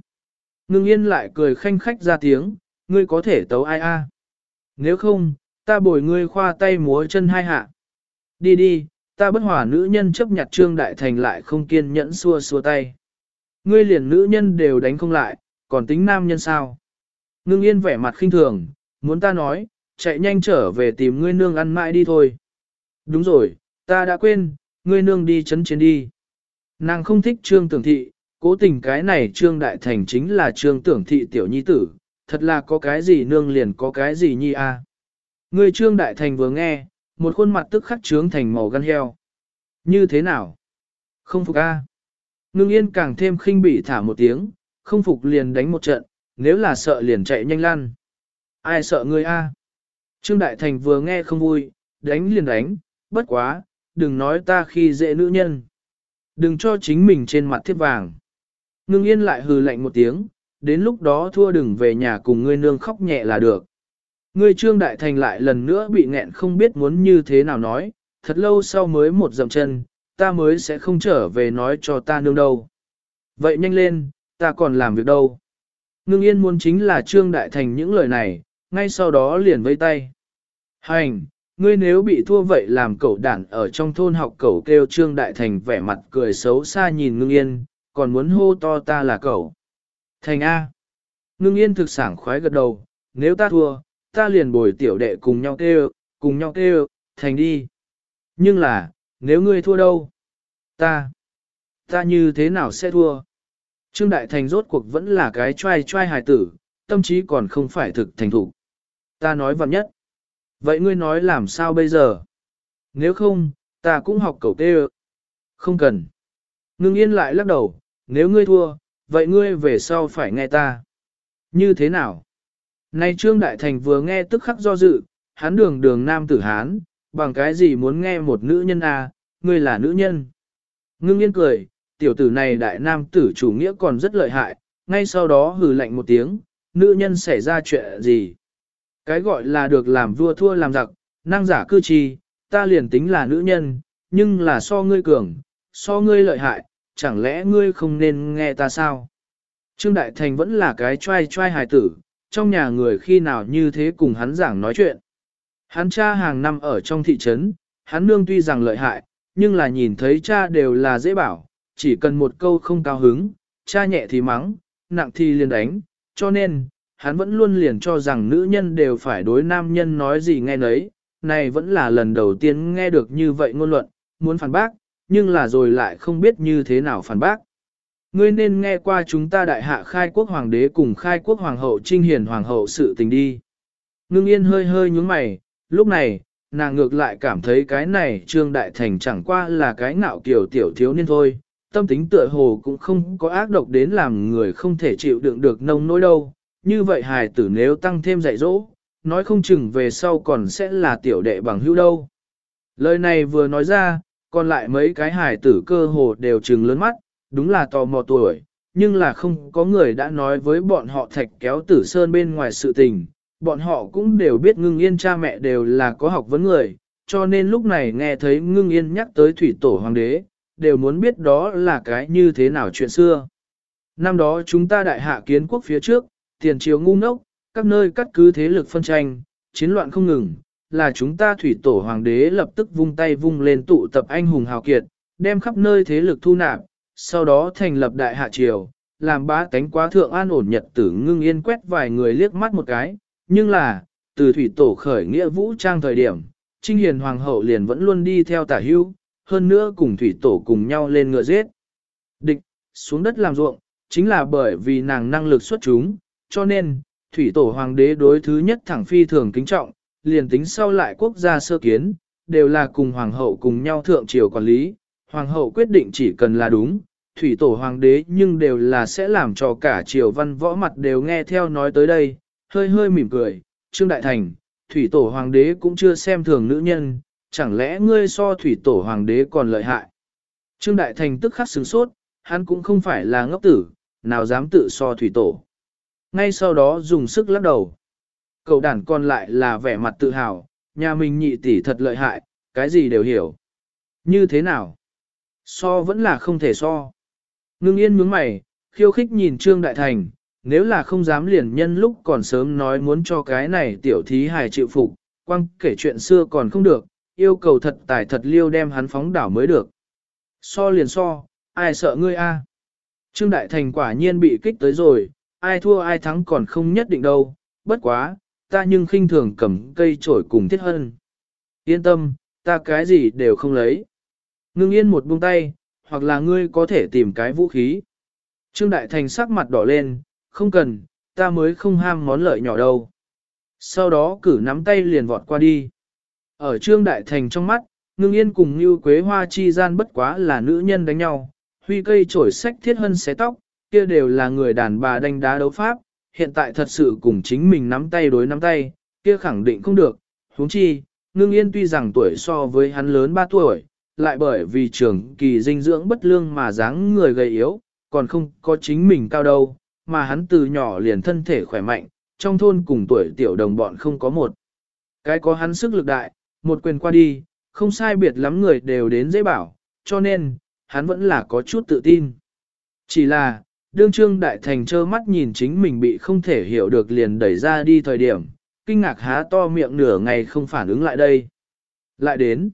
Ngưng yên lại cười khanh khách ra tiếng, ngươi có thể tấu ai A. À? Nếu không, ta bồi ngươi khoa tay múa chân hai hạ. Đi đi, ta bất hỏa nữ nhân chấp nhặt trương đại thành lại không kiên nhẫn xua xua tay. Ngươi liền nữ nhân đều đánh không lại, còn tính nam nhân sao? Ngưng yên vẻ mặt khinh thường, muốn ta nói, chạy nhanh trở về tìm ngươi nương ăn mãi đi thôi. Đúng rồi, ta đã quên, ngươi nương đi chấn chiến đi. Nàng không thích trương tưởng thị, cố tình cái này trương đại thành chính là trương tưởng thị tiểu nhi tử, thật là có cái gì nương liền có cái gì nhi a. À. Người trương đại thành vừa nghe, một khuôn mặt tức khắc trướng thành màu gan heo. Như thế nào? Không phục a. À. Ngưng yên càng thêm khinh bỉ thả một tiếng, không phục liền đánh một trận, nếu là sợ liền chạy nhanh lăn. Ai sợ ngươi a? Trương Đại Thành vừa nghe không vui, đánh liền đánh, bất quá, đừng nói ta khi dễ nữ nhân. Đừng cho chính mình trên mặt thiết vàng. Ngưng yên lại hừ lạnh một tiếng, đến lúc đó thua đừng về nhà cùng ngươi nương khóc nhẹ là được. Ngươi Trương Đại Thành lại lần nữa bị nghẹn không biết muốn như thế nào nói, thật lâu sau mới một dậm chân, ta mới sẽ không trở về nói cho ta nương đâu. Vậy nhanh lên, ta còn làm việc đâu. Ngưng yên muốn chính là Trương Đại Thành những lời này, ngay sau đó liền vây tay. Hành, ngươi nếu bị thua vậy làm cậu đản ở trong thôn học cậu kêu Trương Đại Thành vẻ mặt cười xấu xa nhìn ngưng yên, còn muốn hô to ta là cậu. Thành A. Ngưng yên thực sảng khoái gật đầu, nếu ta thua, ta liền bồi tiểu đệ cùng nhau kêu, cùng nhau kêu, thành đi. Nhưng là, nếu ngươi thua đâu? Ta. Ta như thế nào sẽ thua? Trương Đại Thành rốt cuộc vẫn là cái trai trai hài tử, tâm trí còn không phải thực thành thủ. Ta nói vặn nhất. Vậy ngươi nói làm sao bây giờ? Nếu không, ta cũng học cầu tê Không cần. Ngưng yên lại lắc đầu, nếu ngươi thua, vậy ngươi về sau phải nghe ta. Như thế nào? Nay Trương Đại Thành vừa nghe tức khắc do dự, hắn đường đường nam tử hán, bằng cái gì muốn nghe một nữ nhân à, ngươi là nữ nhân. Ngưng yên cười, tiểu tử này đại nam tử chủ nghĩa còn rất lợi hại, ngay sau đó hừ lạnh một tiếng, nữ nhân xảy ra chuyện gì. Cái gọi là được làm vua thua làm giặc, năng giả cư trì, ta liền tính là nữ nhân, nhưng là so ngươi cường, so ngươi lợi hại, chẳng lẽ ngươi không nên nghe ta sao? Trương Đại Thành vẫn là cái trai trai hài tử, trong nhà người khi nào như thế cùng hắn giảng nói chuyện. Hắn cha hàng năm ở trong thị trấn, hắn nương tuy rằng lợi hại, nhưng là nhìn thấy cha đều là dễ bảo, chỉ cần một câu không cao hứng, cha nhẹ thì mắng, nặng thì liền đánh, cho nên, hắn vẫn luôn liền cho rằng nữ nhân đều phải đối nam nhân nói gì nghe nấy, này vẫn là lần đầu tiên nghe được như vậy ngôn luận, muốn phản bác, nhưng là rồi lại không biết như thế nào phản bác. Ngươi nên nghe qua chúng ta đại hạ khai quốc hoàng đế cùng khai quốc hoàng hậu trinh hiền hoàng hậu sự tình đi. Ngưng yên hơi hơi nhúng mày, lúc này, nàng ngược lại cảm thấy cái này trương đại thành chẳng qua là cái ngạo kiểu tiểu thiếu niên thôi, tâm tính tựa hồ cũng không có ác độc đến làm người không thể chịu đựng được nông nỗi đâu. Như vậy hài tử nếu tăng thêm dạy dỗ, nói không chừng về sau còn sẽ là tiểu đệ bằng hữu đâu. Lời này vừa nói ra, còn lại mấy cái hài tử cơ hồ đều trừng lớn mắt, đúng là tò mò tuổi, nhưng là không có người đã nói với bọn họ thạch kéo tử sơn bên ngoài sự tình. Bọn họ cũng đều biết ngưng yên cha mẹ đều là có học vấn người, cho nên lúc này nghe thấy ngưng yên nhắc tới thủy tổ hoàng đế, đều muốn biết đó là cái như thế nào chuyện xưa. Năm đó chúng ta đại hạ kiến quốc phía trước, tiền triều ngu ngốc, các nơi cắt cứ thế lực phân tranh, chiến loạn không ngừng, là chúng ta thủy tổ hoàng đế lập tức vung tay vung lên tụ tập anh hùng hào kiệt, đem khắp nơi thế lực thu nạp, sau đó thành lập đại hạ triều, làm bá tánh quá thượng an ổn nhật tử ngưng yên quét vài người liếc mắt một cái, nhưng là, từ thủy tổ khởi nghĩa vũ trang thời điểm, Trinh Hiền Hoàng hậu liền vẫn luôn đi theo tả hưu, hơn nữa cùng thủy tổ cùng nhau lên ngựa giết. Địch, xuống đất làm ruộng, chính là bởi vì nàng năng lực xuất chúng, cho nên, thủy tổ hoàng đế đối thứ nhất thẳng phi thường kính trọng, liền tính sau lại quốc gia sơ kiến, đều là cùng hoàng hậu cùng nhau thượng triều quản lý, hoàng hậu quyết định chỉ cần là đúng, thủy tổ hoàng đế nhưng đều là sẽ làm cho cả triều văn võ mặt đều nghe theo nói tới đây, hơi hơi mỉm cười, Trương Đại Thành, thủy tổ hoàng đế cũng chưa xem thường nữ nhân, chẳng lẽ ngươi so thủy tổ hoàng đế còn lợi hại. Trương Đại Thành tức khắc sửng sốt, hắn cũng không phải là ngốc tử, nào dám tự so thủy tổ. Ngay sau đó dùng sức lắc đầu. Cậu đàn còn lại là vẻ mặt tự hào, nhà mình nhị tỷ thật lợi hại, cái gì đều hiểu. Như thế nào? So vẫn là không thể so. Ngưng yên nhướng mày, khiêu khích nhìn Trương Đại Thành, nếu là không dám liền nhân lúc còn sớm nói muốn cho cái này tiểu thí hài chịu phục, quăng kể chuyện xưa còn không được, yêu cầu thật tài thật liêu đem hắn phóng đảo mới được. So liền so, ai sợ ngươi a? Trương Đại Thành quả nhiên bị kích tới rồi, ai thua ai thắng còn không nhất định đâu, bất quá, ta nhưng khinh thường cầm cây trổi cùng thiết hân. Yên tâm, ta cái gì đều không lấy. Ngưng yên một buông tay, hoặc là ngươi có thể tìm cái vũ khí. Trương Đại Thành sắc mặt đỏ lên, không cần, ta mới không ham món lợi nhỏ đâu. Sau đó cử nắm tay liền vọt qua đi. Ở Trương Đại Thành trong mắt, ngưng yên cùng như quế hoa chi gian bất quá là nữ nhân đánh nhau, huy cây trổi sách thiết hân xé tóc, kia đều là người đàn bà đánh đá đấu pháp, hiện tại thật sự cùng chính mình nắm tay đối nắm tay, kia khẳng định không được, huống chi, ngưng yên tuy rằng tuổi so với hắn lớn 3 tuổi, lại bởi vì trường kỳ dinh dưỡng bất lương mà dáng người gầy yếu, còn không có chính mình cao đâu, mà hắn từ nhỏ liền thân thể khỏe mạnh, trong thôn cùng tuổi tiểu đồng bọn không có một. Cái có hắn sức lực đại, một quyền qua đi, không sai biệt lắm người đều đến dễ bảo, cho nên, hắn vẫn là có chút tự tin. Chỉ là, đương trương đại thành trơ mắt nhìn chính mình bị không thể hiểu được liền đẩy ra đi thời điểm, kinh ngạc há to miệng nửa ngày không phản ứng lại đây. Lại đến.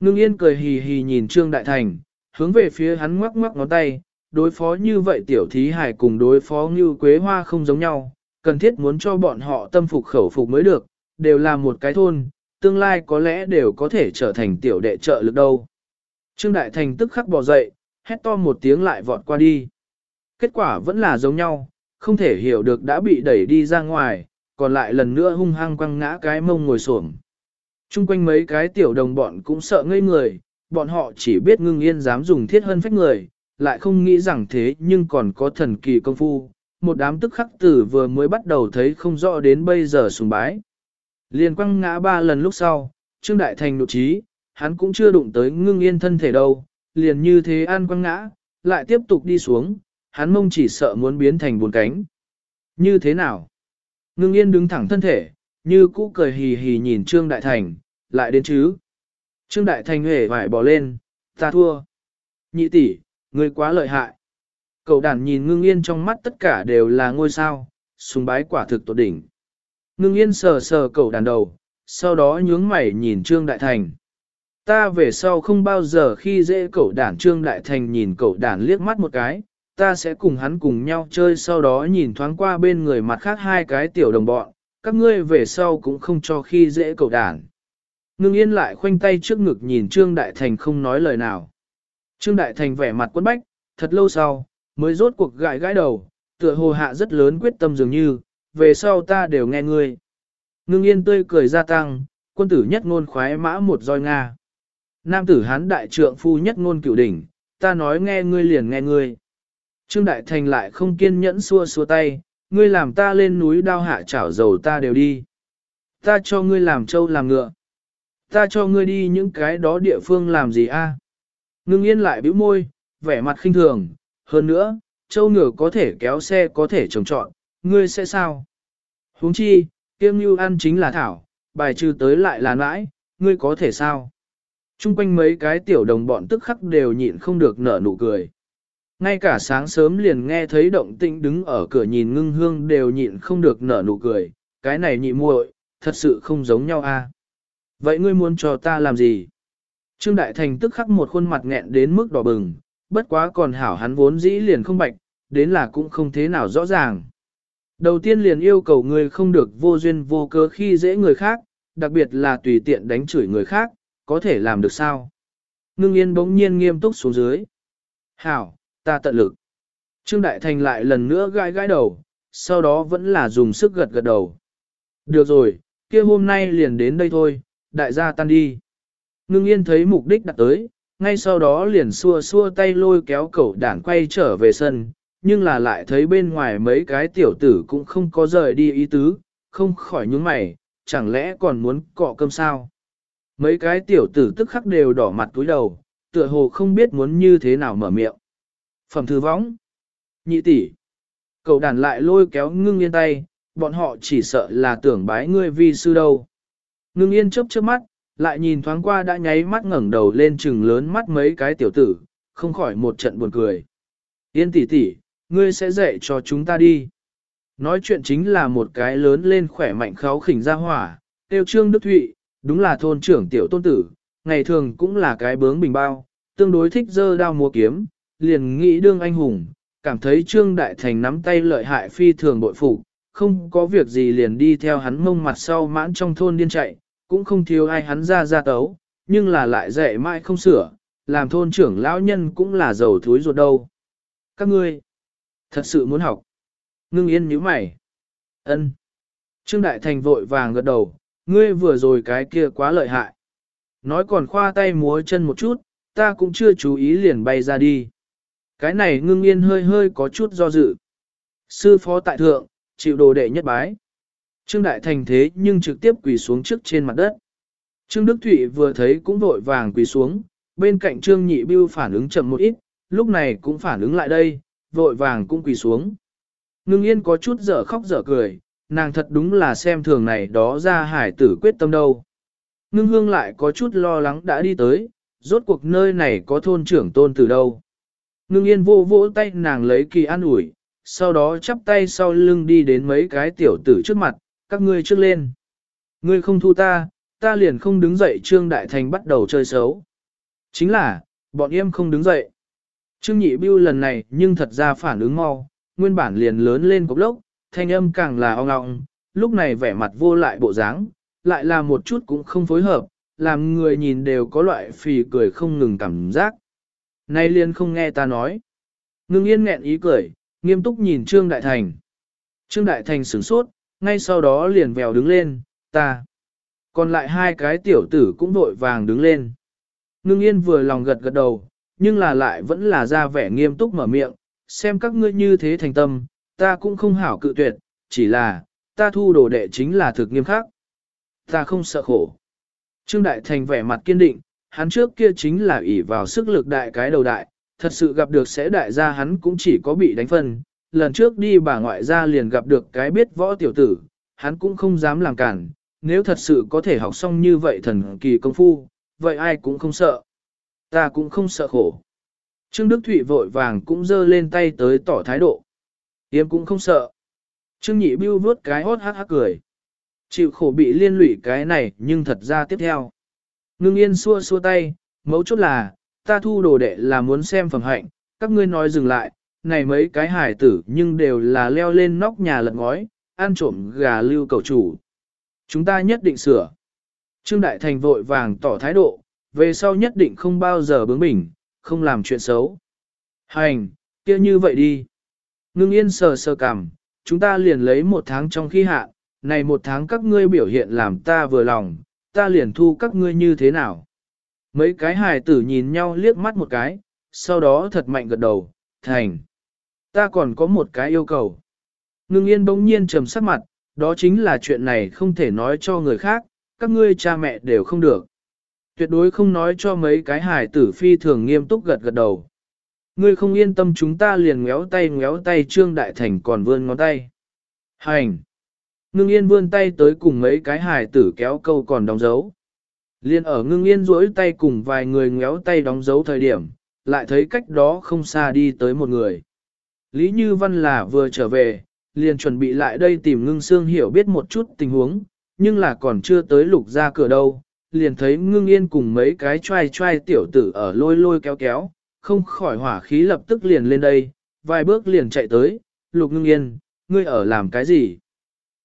Ngưng yên cười hì hì nhìn trương đại thành, hướng về phía hắn ngoắc ngoắc ngón tay, đối phó như vậy tiểu thí hải cùng đối phó như quế hoa không giống nhau, cần thiết muốn cho bọn họ tâm phục khẩu phục mới được, đều là một cái thôn, tương lai có lẽ đều có thể trở thành tiểu đệ trợ lực đâu. Trương Đại Thành tức khắc bò dậy, hét to một tiếng lại vọt qua đi. Kết quả vẫn là giống nhau, không thể hiểu được đã bị đẩy đi ra ngoài, còn lại lần nữa hung hăng quăng ngã cái mông ngồi xổm. Trung quanh mấy cái tiểu đồng bọn cũng sợ ngây người, bọn họ chỉ biết ngưng yên dám dùng thiết hơn phách người, lại không nghĩ rằng thế nhưng còn có thần kỳ công phu. Một đám tức khắc tử vừa mới bắt đầu thấy không rõ đến bây giờ sùng bái. Liền quăng ngã ba lần lúc sau, Trương Đại Thành nụ trí, hắn cũng chưa đụng tới ngưng yên thân thể đâu, liền như thế an quăng ngã, lại tiếp tục đi xuống, hắn mông chỉ sợ muốn biến thành buồn cánh. Như thế nào? Ngưng yên đứng thẳng thân thể, như cũ cười hì hì nhìn Trương Đại Thành, lại đến chứ. Trương Đại Thành hề vải bỏ lên, ta thua. Nhị tỷ, ngươi quá lợi hại. Cậu đàn nhìn ngưng yên trong mắt tất cả đều là ngôi sao, sùng bái quả thực tột đỉnh. Ngưng yên sờ sờ cậu đàn đầu, sau đó nhướng mày nhìn Trương Đại Thành. Ta về sau không bao giờ khi dễ cậu đàn Trương Đại Thành nhìn cậu đàn liếc mắt một cái, ta sẽ cùng hắn cùng nhau chơi sau đó nhìn thoáng qua bên người mặt khác hai cái tiểu đồng bọn, các ngươi về sau cũng không cho khi dễ cậu đàn. Ngưng yên lại khoanh tay trước ngực nhìn Trương Đại Thành không nói lời nào. Trương Đại Thành vẻ mặt quất bách, thật lâu sau, mới rốt cuộc gãi gãi đầu, tựa hồ hạ rất lớn quyết tâm dường như, về sau ta đều nghe ngươi. Ngưng yên tươi cười gia tăng, quân tử nhất ngôn khoái mã một roi Nga. Nam tử hán đại trượng phu nhất ngôn cửu đỉnh, ta nói nghe ngươi liền nghe ngươi. Trương Đại Thành lại không kiên nhẫn xua xua tay, ngươi làm ta lên núi đao hạ chảo dầu ta đều đi. Ta cho ngươi làm trâu làm ngựa. Ta cho ngươi đi những cái đó địa phương làm gì a? Ngưng yên lại bĩu môi, vẻ mặt khinh thường, hơn nữa, trâu ngựa có thể kéo xe có thể trồng trọn, ngươi sẽ sao? huống chi, kiêm như ăn chính là thảo, bài trừ tới lại là nãi, ngươi có thể sao? Trung quanh mấy cái tiểu đồng bọn tức khắc đều nhịn không được nở nụ cười. Ngay cả sáng sớm liền nghe thấy động tĩnh đứng ở cửa nhìn ngưng hương đều nhịn không được nở nụ cười, cái này nhị muội, thật sự không giống nhau a. Vậy ngươi muốn cho ta làm gì? Trương Đại Thành tức khắc một khuôn mặt nghẹn đến mức đỏ bừng, bất quá còn hảo hắn vốn dĩ liền không bạch, đến là cũng không thế nào rõ ràng. Đầu tiên liền yêu cầu ngươi không được vô duyên vô cớ khi dễ người khác, đặc biệt là tùy tiện đánh chửi người khác, có thể làm được sao? Ngưng yên bỗng nhiên nghiêm túc xuống dưới. Hảo, ta tận lực. Trương Đại Thành lại lần nữa gai gai đầu, sau đó vẫn là dùng sức gật gật đầu. Được rồi, kia hôm nay liền đến đây thôi, đại gia tan đi. Ngưng yên thấy mục đích đặt tới, ngay sau đó liền xua xua tay lôi kéo cậu đản quay trở về sân, nhưng là lại thấy bên ngoài mấy cái tiểu tử cũng không có rời đi ý tứ, không khỏi nhướng mày, chẳng lẽ còn muốn cọ cơm sao? Mấy cái tiểu tử tức khắc đều đỏ mặt túi đầu, tựa hồ không biết muốn như thế nào mở miệng. Phẩm thư võng. Nhị tỷ. Cậu đàn lại lôi kéo ngưng yên tay, bọn họ chỉ sợ là tưởng bái ngươi vi sư đâu. Ngưng yên chớp chớp mắt, lại nhìn thoáng qua đã nháy mắt ngẩng đầu lên trừng lớn mắt mấy cái tiểu tử, không khỏi một trận buồn cười. Yên tỷ tỷ, ngươi sẽ dạy cho chúng ta đi. Nói chuyện chính là một cái lớn lên khỏe mạnh kháo khỉnh ra hỏa, tiêu trương đức thụy, đúng là thôn trưởng tiểu tôn tử, ngày thường cũng là cái bướng bình bao, tương đối thích dơ đao múa kiếm, liền nghĩ đương anh hùng, cảm thấy Trương Đại Thành nắm tay lợi hại phi thường bội phục, không có việc gì liền đi theo hắn mông mặt sau mãn trong thôn điên chạy, cũng không thiếu ai hắn ra ra tấu, nhưng là lại dạy mãi không sửa, làm thôn trưởng lão nhân cũng là giàu thúi ruột đâu. Các ngươi, thật sự muốn học. Ngưng yên nhíu mày. ân Trương Đại Thành vội vàng gật đầu, ngươi vừa rồi cái kia quá lợi hại. Nói còn khoa tay múa chân một chút, ta cũng chưa chú ý liền bay ra đi. Cái này ngưng yên hơi hơi có chút do dự. Sư phó tại thượng, chịu đồ đệ nhất bái. Trương Đại Thành thế nhưng trực tiếp quỳ xuống trước trên mặt đất. Trương Đức Thụy vừa thấy cũng vội vàng quỳ xuống, bên cạnh Trương Nhị Bưu phản ứng chậm một ít, lúc này cũng phản ứng lại đây, vội vàng cũng quỳ xuống. Ngưng yên có chút dở khóc dở cười, nàng thật đúng là xem thường này đó ra hải tử quyết tâm đâu. Ngưng hương lại có chút lo lắng đã đi tới, rốt cuộc nơi này có thôn trưởng tôn từ đâu. Ngưng yên vô vỗ tay nàng lấy kỳ an ủi, sau đó chắp tay sau lưng đi đến mấy cái tiểu tử trước mặt, các ngươi trước lên. Ngươi không thu ta, ta liền không đứng dậy Trương Đại Thành bắt đầu chơi xấu. Chính là, bọn em không đứng dậy. Trương Nhị Bưu lần này nhưng thật ra phản ứng mau, nguyên bản liền lớn lên cục lốc, thanh âm càng là ong ong, lúc này vẻ mặt vô lại bộ dáng, lại là một chút cũng không phối hợp, làm người nhìn đều có loại phì cười không ngừng cảm giác. Nay liền không nghe ta nói. Ngưng yên nghẹn ý cười, nghiêm túc nhìn Trương Đại Thành. Trương Đại Thành sửng sốt, ngay sau đó liền vèo đứng lên, ta. Còn lại hai cái tiểu tử cũng vội vàng đứng lên. Ngưng yên vừa lòng gật gật đầu, nhưng là lại vẫn là ra vẻ nghiêm túc mở miệng, xem các ngươi như thế thành tâm, ta cũng không hảo cự tuyệt, chỉ là, ta thu đồ đệ chính là thực nghiêm khắc. Ta không sợ khổ. Trương Đại Thành vẻ mặt kiên định, hắn trước kia chính là ỷ vào sức lực đại cái đầu đại, thật sự gặp được sẽ đại gia hắn cũng chỉ có bị đánh phân. Lần trước đi bà ngoại gia liền gặp được cái biết võ tiểu tử, hắn cũng không dám làm cản, nếu thật sự có thể học xong như vậy thần kỳ công phu, vậy ai cũng không sợ. Ta cũng không sợ khổ. Trương Đức Thụy vội vàng cũng giơ lên tay tới tỏ thái độ. Yếm cũng không sợ. Trương Nhị Bưu vớt cái hốt hắc hắc cười. Chịu khổ bị liên lụy cái này nhưng thật ra tiếp theo. Ngưng yên xua xua tay, mấu chốt là, ta thu đồ đệ là muốn xem phẩm hạnh, các ngươi nói dừng lại, này mấy cái hải tử nhưng đều là leo lên nóc nhà lật ngói, ăn trộm gà lưu cầu chủ. Chúng ta nhất định sửa. Trương Đại Thành vội vàng tỏ thái độ, về sau nhất định không bao giờ bướng bỉnh, không làm chuyện xấu. Hành, kia như vậy đi. Ngưng yên sờ sờ cằm, chúng ta liền lấy một tháng trong khi hạ, này một tháng các ngươi biểu hiện làm ta vừa lòng, ta liền thu các ngươi như thế nào. Mấy cái hài tử nhìn nhau liếc mắt một cái, sau đó thật mạnh gật đầu, thành. Ta còn có một cái yêu cầu. Ngưng yên bỗng nhiên trầm sắc mặt, đó chính là chuyện này không thể nói cho người khác, các ngươi cha mẹ đều không được. Tuyệt đối không nói cho mấy cái hài tử phi thường nghiêm túc gật gật đầu. Ngươi không yên tâm chúng ta liền ngéo tay ngéo tay Trương Đại Thành còn vươn ngón tay. Hành! Ngưng yên vươn tay tới cùng mấy cái hài tử kéo câu còn đóng dấu. Liên ở ngưng yên duỗi tay cùng vài người ngéo tay đóng dấu thời điểm, lại thấy cách đó không xa đi tới một người. Lý Như Văn là vừa trở về, liền chuẩn bị lại đây tìm ngưng xương hiểu biết một chút tình huống, nhưng là còn chưa tới lục ra cửa đâu, liền thấy ngưng yên cùng mấy cái trai trai tiểu tử ở lôi lôi kéo kéo, không khỏi hỏa khí lập tức liền lên đây, vài bước liền chạy tới, lục ngưng yên, ngươi ở làm cái gì?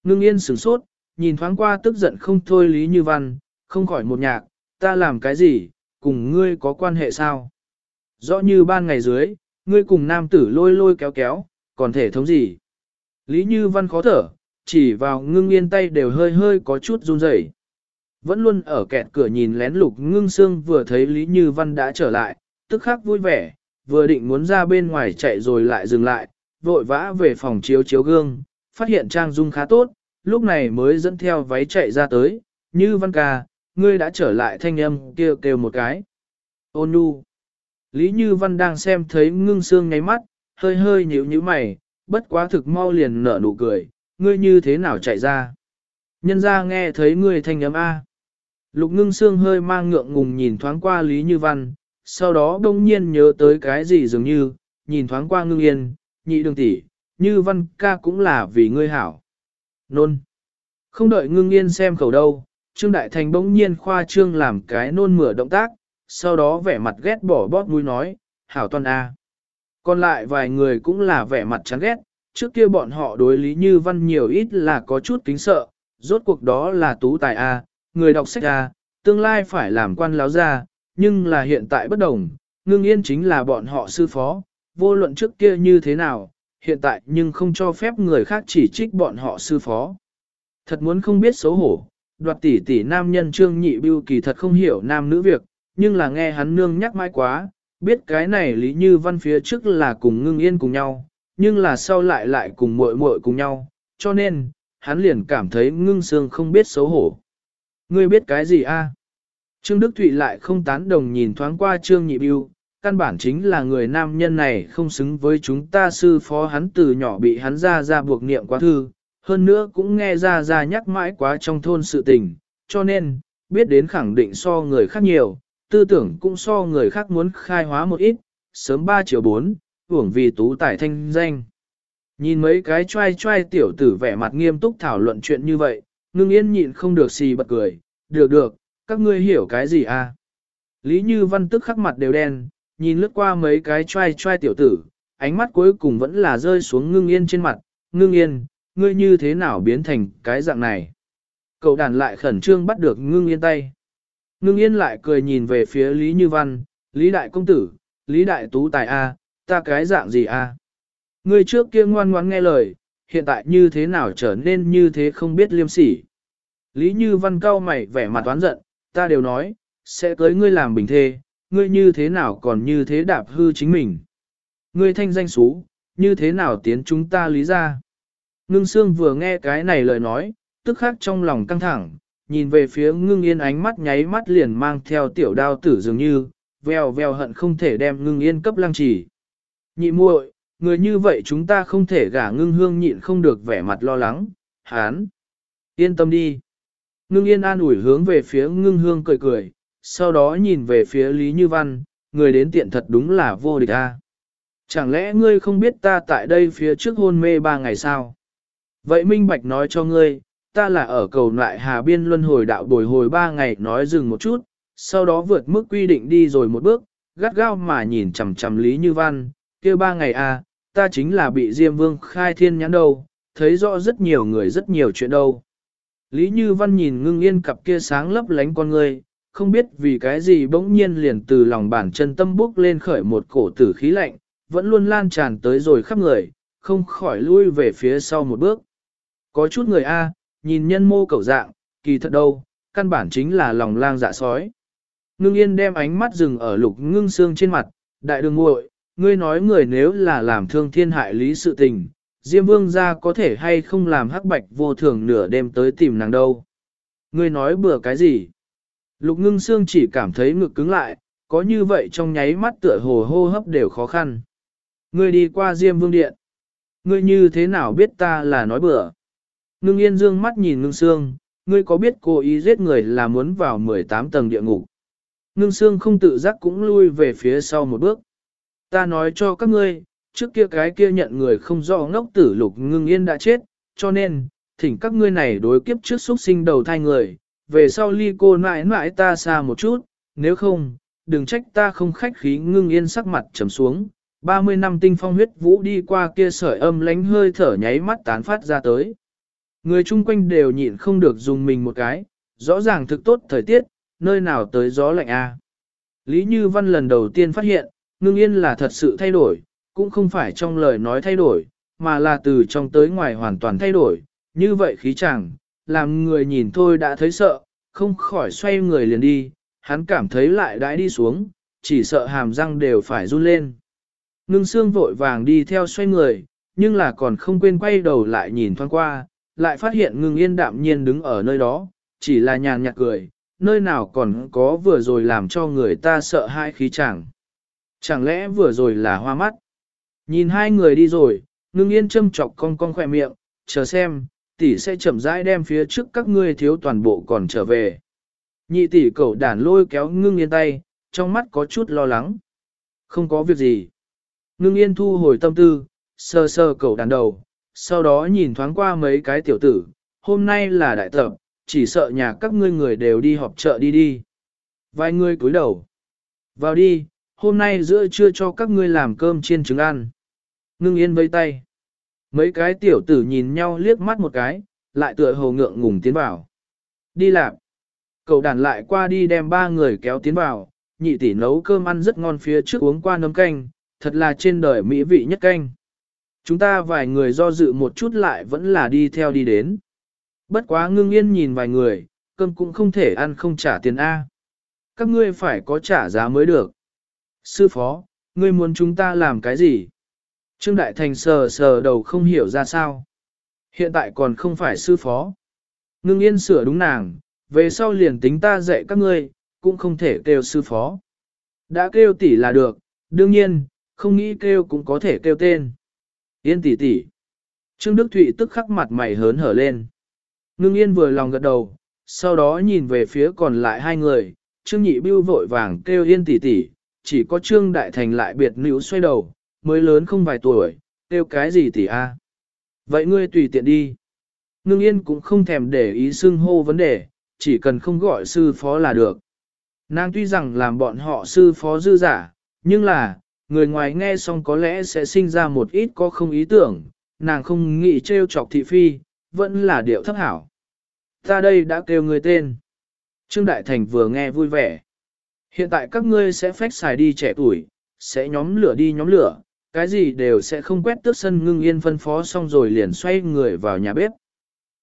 Ngưng yên sửng sốt, nhìn thoáng qua tức giận không thôi Lý Như Văn, không khỏi một nhạc, ta làm cái gì, cùng ngươi có quan hệ sao? Rõ như ban ngày dưới, ngươi cùng nam tử lôi lôi kéo kéo, còn thể thống gì? Lý Như Văn khó thở, chỉ vào ngưng yên tay đều hơi hơi có chút run rẩy. Vẫn luôn ở kẹt cửa nhìn lén lục ngưng xương vừa thấy Lý Như Văn đã trở lại, tức khắc vui vẻ, vừa định muốn ra bên ngoài chạy rồi lại dừng lại, vội vã về phòng chiếu chiếu gương, phát hiện trang dung khá tốt, lúc này mới dẫn theo váy chạy ra tới, như văn ca, ngươi đã trở lại thanh âm kêu kêu một cái. Ôn nhu. Lý Như Văn đang xem thấy ngưng xương nháy mắt, hơi hơi nhíu nhíu mày, bất quá thực mau liền nở nụ cười, ngươi như thế nào chạy ra. Nhân ra nghe thấy ngươi thanh âm A. Lục ngưng xương hơi mang ngượng ngùng nhìn thoáng qua Lý Như Văn, sau đó đông nhiên nhớ tới cái gì dường như, nhìn thoáng qua ngưng yên, nhị đường tỷ, như Văn ca cũng là vì ngươi hảo. Nôn. Không đợi ngưng yên xem khẩu đâu, Trương Đại Thành bỗng nhiên khoa trương làm cái nôn mửa động tác, sau đó vẻ mặt ghét bỏ bóp mũi nói, hảo toàn A. Còn lại vài người cũng là vẻ mặt chán ghét, trước kia bọn họ đối lý như văn nhiều ít là có chút kính sợ, rốt cuộc đó là tú tài A, người đọc sách A, tương lai phải làm quan láo ra, nhưng là hiện tại bất đồng, ngưng yên chính là bọn họ sư phó, vô luận trước kia như thế nào, hiện tại nhưng không cho phép người khác chỉ trích bọn họ sư phó. Thật muốn không biết xấu hổ, đoạt tỷ tỷ nam nhân trương nhị bưu kỳ thật không hiểu nam nữ việc, nhưng là nghe hắn nương nhắc mãi quá, biết cái này lý như văn phía trước là cùng ngưng yên cùng nhau, nhưng là sau lại lại cùng muội muội cùng nhau, cho nên, hắn liền cảm thấy ngưng sương không biết xấu hổ. Ngươi biết cái gì a? Trương Đức Thụy lại không tán đồng nhìn thoáng qua Trương Nhị Biêu, căn bản chính là người nam nhân này không xứng với chúng ta sư phó hắn từ nhỏ bị hắn ra ra buộc niệm quá thư, hơn nữa cũng nghe ra ra nhắc mãi quá trong thôn sự tình, cho nên, biết đến khẳng định so người khác nhiều, tư tưởng cũng so người khác muốn khai hóa một ít, sớm 3 triệu 4, hưởng vì tú tài thanh danh. Nhìn mấy cái trai trai tiểu tử vẻ mặt nghiêm túc thảo luận chuyện như vậy, ngưng yên nhịn không được xì bật cười, được được, các ngươi hiểu cái gì à? Lý Như Văn tức khắc mặt đều đen, nhìn lướt qua mấy cái trai trai tiểu tử, ánh mắt cuối cùng vẫn là rơi xuống ngưng yên trên mặt, ngưng yên, ngươi như thế nào biến thành cái dạng này? Cậu đàn lại khẩn trương bắt được ngưng yên tay. Ngưng yên lại cười nhìn về phía Lý Như Văn, Lý Đại Công Tử, Lý Đại Tú Tài A, ta cái dạng gì A? Ngươi trước kia ngoan ngoãn nghe lời, hiện tại như thế nào trở nên như thế không biết liêm sỉ. Lý Như Văn cao mày vẻ mặt toán giận, ta đều nói, sẽ cưới ngươi làm bình thê, ngươi như thế nào còn như thế đạp hư chính mình. Ngươi thanh danh xú, như thế nào tiến chúng ta lý ra. Ngưng Sương vừa nghe cái này lời nói, tức khắc trong lòng căng thẳng, nhìn về phía ngưng yên ánh mắt nháy mắt liền mang theo tiểu đao tử dường như, veo veo hận không thể đem ngưng yên cấp lăng trì. Nhị muội, người như vậy chúng ta không thể gả ngưng hương nhịn không được vẻ mặt lo lắng, hán. Yên tâm đi. Ngưng yên an ủi hướng về phía ngưng hương cười cười, sau đó nhìn về phía Lý Như Văn, người đến tiện thật đúng là vô địch a. Chẳng lẽ ngươi không biết ta tại đây phía trước hôn mê ba ngày sao? Vậy Minh Bạch nói cho ngươi, ta là ở cầu lại Hà Biên Luân hồi đạo bồi hồi ba ngày nói dừng một chút, sau đó vượt mức quy định đi rồi một bước, gắt gao mà nhìn chằm chằm Lý Như Văn, kia ba ngày a, ta chính là bị Diêm Vương khai thiên nhãn đâu, thấy rõ rất nhiều người rất nhiều chuyện đâu. Lý Như Văn nhìn ngưng yên cặp kia sáng lấp lánh con ngươi không biết vì cái gì bỗng nhiên liền từ lòng bàn chân tâm bốc lên khởi một cổ tử khí lạnh, vẫn luôn lan tràn tới rồi khắp người, không khỏi lui về phía sau một bước. Có chút người A, nhìn nhân mô cầu dạng, kỳ thật đâu, căn bản chính là lòng lang dạ sói. Ngưng yên đem ánh mắt dừng ở lục ngưng xương trên mặt, đại đường muội ngươi nói người nếu là làm thương thiên hại lý sự tình, Diêm vương gia có thể hay không làm hắc bạch vô thường nửa đêm tới tìm nàng đâu. Ngươi nói bừa cái gì? Lục ngưng xương chỉ cảm thấy ngực cứng lại, có như vậy trong nháy mắt tựa hồ hô hấp đều khó khăn. Ngươi đi qua Diêm vương điện. Ngươi như thế nào biết ta là nói bừa? Ngưng yên dương mắt nhìn ngưng xương, ngươi có biết cô ý giết người là muốn vào 18 tầng địa ngục. Ngưng xương không tự giác cũng lui về phía sau một bước. Ta nói cho các ngươi, trước kia cái kia nhận người không rõ ngốc tử lục ngưng yên đã chết, cho nên, thỉnh các ngươi này đối kiếp trước xuất sinh đầu thai người, về sau ly cô mãi mãi ta xa một chút, nếu không, đừng trách ta không khách khí ngưng yên sắc mặt trầm xuống, 30 năm tinh phong huyết vũ đi qua kia sợi âm lánh hơi thở nháy mắt tán phát ra tới. Người chung quanh đều nhịn không được dùng mình một cái, rõ ràng thực tốt thời tiết, nơi nào tới gió lạnh a. Lý Như Văn lần đầu tiên phát hiện, ngưng yên là thật sự thay đổi, cũng không phải trong lời nói thay đổi, mà là từ trong tới ngoài hoàn toàn thay đổi, như vậy khí chẳng, làm người nhìn thôi đã thấy sợ, không khỏi xoay người liền đi, hắn cảm thấy lại đãi đi xuống, chỉ sợ hàm răng đều phải run lên. Ngưng xương vội vàng đi theo xoay người, nhưng là còn không quên quay đầu lại nhìn thoáng qua, lại phát hiện ngưng yên đạm nhiên đứng ở nơi đó, chỉ là nhàn nhạt cười, nơi nào còn có vừa rồi làm cho người ta sợ hai khí chẳng. Chẳng lẽ vừa rồi là hoa mắt? Nhìn hai người đi rồi, ngưng yên châm chọc con con khỏe miệng, chờ xem, tỷ sẽ chậm rãi đem phía trước các ngươi thiếu toàn bộ còn trở về. Nhị tỷ cậu đàn lôi kéo ngưng yên tay, trong mắt có chút lo lắng. Không có việc gì. Ngưng yên thu hồi tâm tư, sơ sơ cậu đàn đầu, sau đó nhìn thoáng qua mấy cái tiểu tử, hôm nay là đại tập, chỉ sợ nhà các ngươi người đều đi họp chợ đi đi. Vài người cúi đầu. Vào đi, hôm nay giữa trưa cho các ngươi làm cơm chiên trứng ăn. Ngưng yên vây tay. Mấy cái tiểu tử nhìn nhau liếc mắt một cái, lại tựa hồ ngượng ngùng tiến vào. Đi làm. Cậu đàn lại qua đi đem ba người kéo tiến vào, nhị tỷ nấu cơm ăn rất ngon phía trước uống qua nấm canh, thật là trên đời mỹ vị nhất canh. Chúng ta vài người do dự một chút lại vẫn là đi theo đi đến. Bất quá ngưng yên nhìn vài người, cơm cũng không thể ăn không trả tiền A. Các ngươi phải có trả giá mới được. Sư phó, ngươi muốn chúng ta làm cái gì? Trương Đại Thành sờ sờ đầu không hiểu ra sao. Hiện tại còn không phải sư phó. Ngưng yên sửa đúng nàng, về sau liền tính ta dạy các ngươi, cũng không thể kêu sư phó. Đã kêu tỷ là được, đương nhiên, không nghĩ kêu cũng có thể kêu tên. Yên tỷ tỷ. Trương Đức Thụy tức khắc mặt mày hớn hở lên. Ngưng yên vừa lòng gật đầu, sau đó nhìn về phía còn lại hai người, Trương Nhị Bưu vội vàng kêu yên tỷ tỷ, chỉ có Trương Đại Thành lại biệt nữ xoay đầu, mới lớn không vài tuổi, kêu cái gì tỷ a? Vậy ngươi tùy tiện đi. Ngưng yên cũng không thèm để ý xưng hô vấn đề, chỉ cần không gọi sư phó là được. Nàng tuy rằng làm bọn họ sư phó dư giả, nhưng là, người ngoài nghe xong có lẽ sẽ sinh ra một ít có không ý tưởng, nàng không nghĩ trêu chọc thị phi, vẫn là điệu thấp hảo. Ta đây đã kêu người tên. Trương Đại Thành vừa nghe vui vẻ. Hiện tại các ngươi sẽ phách xài đi trẻ tuổi, sẽ nhóm lửa đi nhóm lửa, cái gì đều sẽ không quét tước sân ngưng yên phân phó xong rồi liền xoay người vào nhà bếp.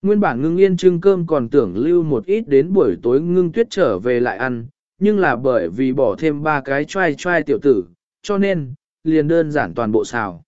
Nguyên bản ngưng yên trưng cơm còn tưởng lưu một ít đến buổi tối ngưng tuyết trở về lại ăn, nhưng là bởi vì bỏ thêm ba cái trai trai tiểu tử, cho nên, liền đơn giản toàn bộ xào.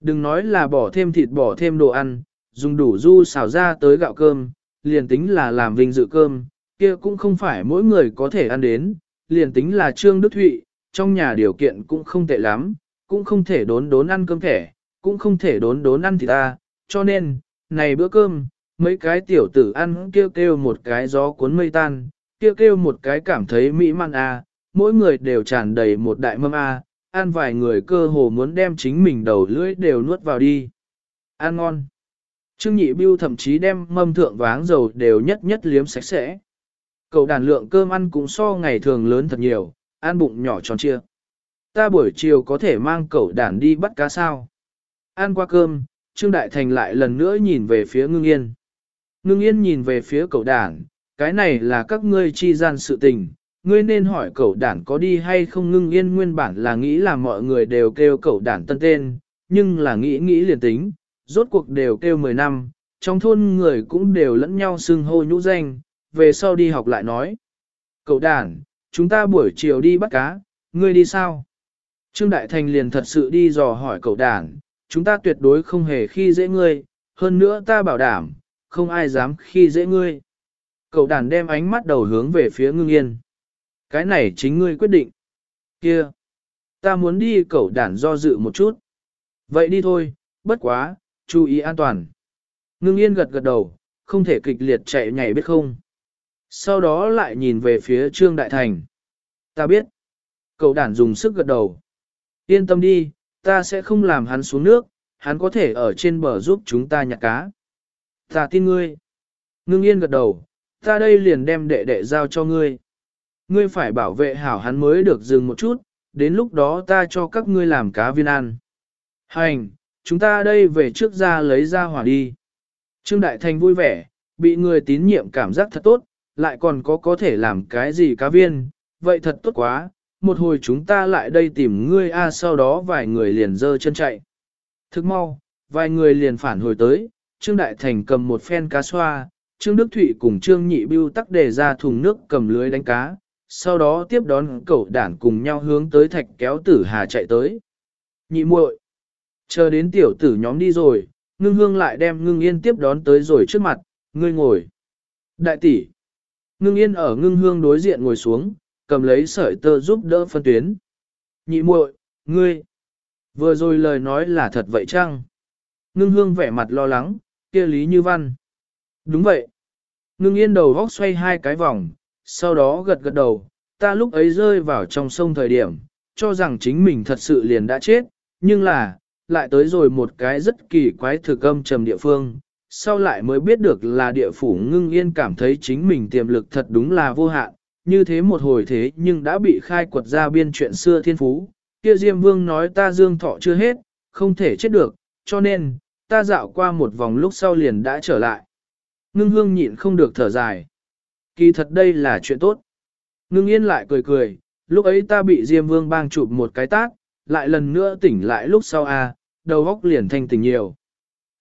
Đừng nói là bỏ thêm thịt bỏ thêm đồ ăn, dùng đủ du xào ra tới gạo cơm, liền tính là làm vinh dự cơm, kia cũng không phải mỗi người có thể ăn đến, liền tính là Trương Đức Thụy, trong nhà điều kiện cũng không tệ lắm, cũng không thể đốn đốn ăn cơm thẻ, cũng không thể đốn đốn ăn thịt ta, cho nên, này bữa cơm, mấy cái tiểu tử ăn kêu kêu một cái gió cuốn mây tan, kêu kêu một cái cảm thấy mỹ man a, à, mỗi người đều tràn đầy một đại mâm a, à, ăn vài người cơ hồ muốn đem chính mình đầu lưỡi đều nuốt vào đi. Ăn ngon. Trương Nhị Bưu thậm chí đem mâm thượng váng dầu đều nhất nhất liếm sạch sẽ. Cậu đàn lượng cơm ăn cũng so ngày thường lớn thật nhiều, ăn bụng nhỏ tròn chia. Ta buổi chiều có thể mang cậu đàn đi bắt cá sao. Ăn qua cơm, Trương Đại Thành lại lần nữa nhìn về phía ngưng yên. Ngưng yên nhìn về phía cậu đàn, cái này là các ngươi chi gian sự tình, ngươi nên hỏi cậu đản có đi hay không ngưng yên nguyên bản là nghĩ là mọi người đều kêu cậu đản tân tên, nhưng là nghĩ nghĩ liền tính, rốt cuộc đều kêu 10 năm, trong thôn người cũng đều lẫn nhau xưng hô nhũ danh, về sau đi học lại nói. Cậu đản, chúng ta buổi chiều đi bắt cá, ngươi đi sao? Trương Đại Thành liền thật sự đi dò hỏi cậu đàn. chúng ta tuyệt đối không hề khi dễ ngươi, hơn nữa ta bảo đảm, không ai dám khi dễ ngươi. Cậu đàn đem ánh mắt đầu hướng về phía ngưng yên. Cái này chính ngươi quyết định. Kia, ta muốn đi cậu đàn do dự một chút. Vậy đi thôi, bất quá, chú ý an toàn. Ngưng yên gật gật đầu, không thể kịch liệt chạy nhảy biết không. Sau đó lại nhìn về phía Trương Đại Thành. Ta biết. Cậu đàn dùng sức gật đầu. Yên tâm đi, ta sẽ không làm hắn xuống nước, hắn có thể ở trên bờ giúp chúng ta nhặt cá. Ta tin ngươi. Ngưng yên gật đầu, ta đây liền đem đệ đệ giao cho ngươi. Ngươi phải bảo vệ hảo hắn mới được dừng một chút, đến lúc đó ta cho các ngươi làm cá viên ăn. Hành, chúng ta đây về trước ra lấy ra hỏa đi. Trương Đại Thành vui vẻ, bị người tín nhiệm cảm giác thật tốt, lại còn có có thể làm cái gì cá viên, vậy thật tốt quá, một hồi chúng ta lại đây tìm ngươi a sau đó vài người liền dơ chân chạy. Thức mau, vài người liền phản hồi tới, Trương Đại Thành cầm một phen cá xoa, Trương Đức Thụy cùng Trương Nhị Bưu tắc đề ra thùng nước cầm lưới đánh cá, sau đó tiếp đón cậu đản cùng nhau hướng tới thạch kéo tử hà chạy tới. Nhị muội, chờ đến tiểu tử nhóm đi rồi, ngưng hương lại đem ngưng yên tiếp đón tới rồi trước mặt, ngươi ngồi. Đại tỷ, ngưng yên ở ngưng hương đối diện ngồi xuống, cầm lấy sợi tơ giúp đỡ phân tuyến. Nhị muội, ngươi, vừa rồi lời nói là thật vậy chăng? Ngưng hương vẻ mặt lo lắng, kia lý như văn. Đúng vậy. Ngưng yên đầu vóc xoay hai cái vòng, sau đó gật gật đầu, ta lúc ấy rơi vào trong sông thời điểm, cho rằng chính mình thật sự liền đã chết, nhưng là, lại tới rồi một cái rất kỳ quái thực âm trầm địa phương, sau lại mới biết được là địa phủ ngưng yên cảm thấy chính mình tiềm lực thật đúng là vô hạn, như thế một hồi thế nhưng đã bị khai quật ra biên chuyện xưa thiên phú, kia Diêm Vương nói ta dương thọ chưa hết, không thể chết được, cho nên, ta dạo qua một vòng lúc sau liền đã trở lại. Ngưng hương nhịn không được thở dài. Kỳ thật đây là chuyện tốt. Ngưng yên lại cười cười, Lúc ấy ta bị Diêm Vương bang chụp một cái tác, lại lần nữa tỉnh lại lúc sau a, đầu óc liền thanh tỉnh nhiều.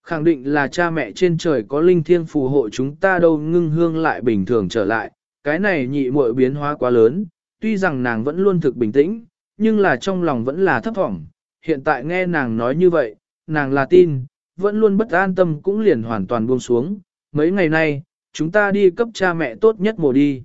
Khẳng định là cha mẹ trên trời có linh thiêng phù hộ chúng ta đâu ngưng hương lại bình thường trở lại, cái này nhị muội biến hóa quá lớn, tuy rằng nàng vẫn luôn thực bình tĩnh, nhưng là trong lòng vẫn là thấp thỏm, hiện tại nghe nàng nói như vậy, nàng là tin, vẫn luôn bất an tâm cũng liền hoàn toàn buông xuống, mấy ngày nay, chúng ta đi cấp cha mẹ tốt nhất mùa đi.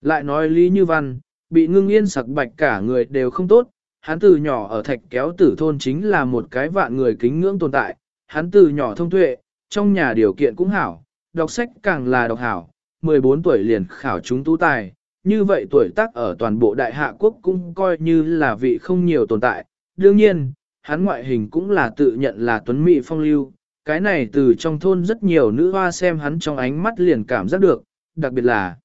Lại nói Lý Như Văn, bị ngưng yên sặc bạch cả người đều không tốt, hắn từ nhỏ ở thạch kéo tử thôn chính là một cái vạn người kính ngưỡng tồn tại, hắn từ nhỏ thông tuệ, trong nhà điều kiện cũng hảo, đọc sách càng là đọc hảo, 14 tuổi liền khảo chúng tú tài, như vậy tuổi tác ở toàn bộ đại hạ quốc cũng coi như là vị không nhiều tồn tại. Đương nhiên, hắn ngoại hình cũng là tự nhận là tuấn mỹ phong lưu, cái này từ trong thôn rất nhiều nữ hoa xem hắn trong ánh mắt liền cảm giác được, đặc biệt là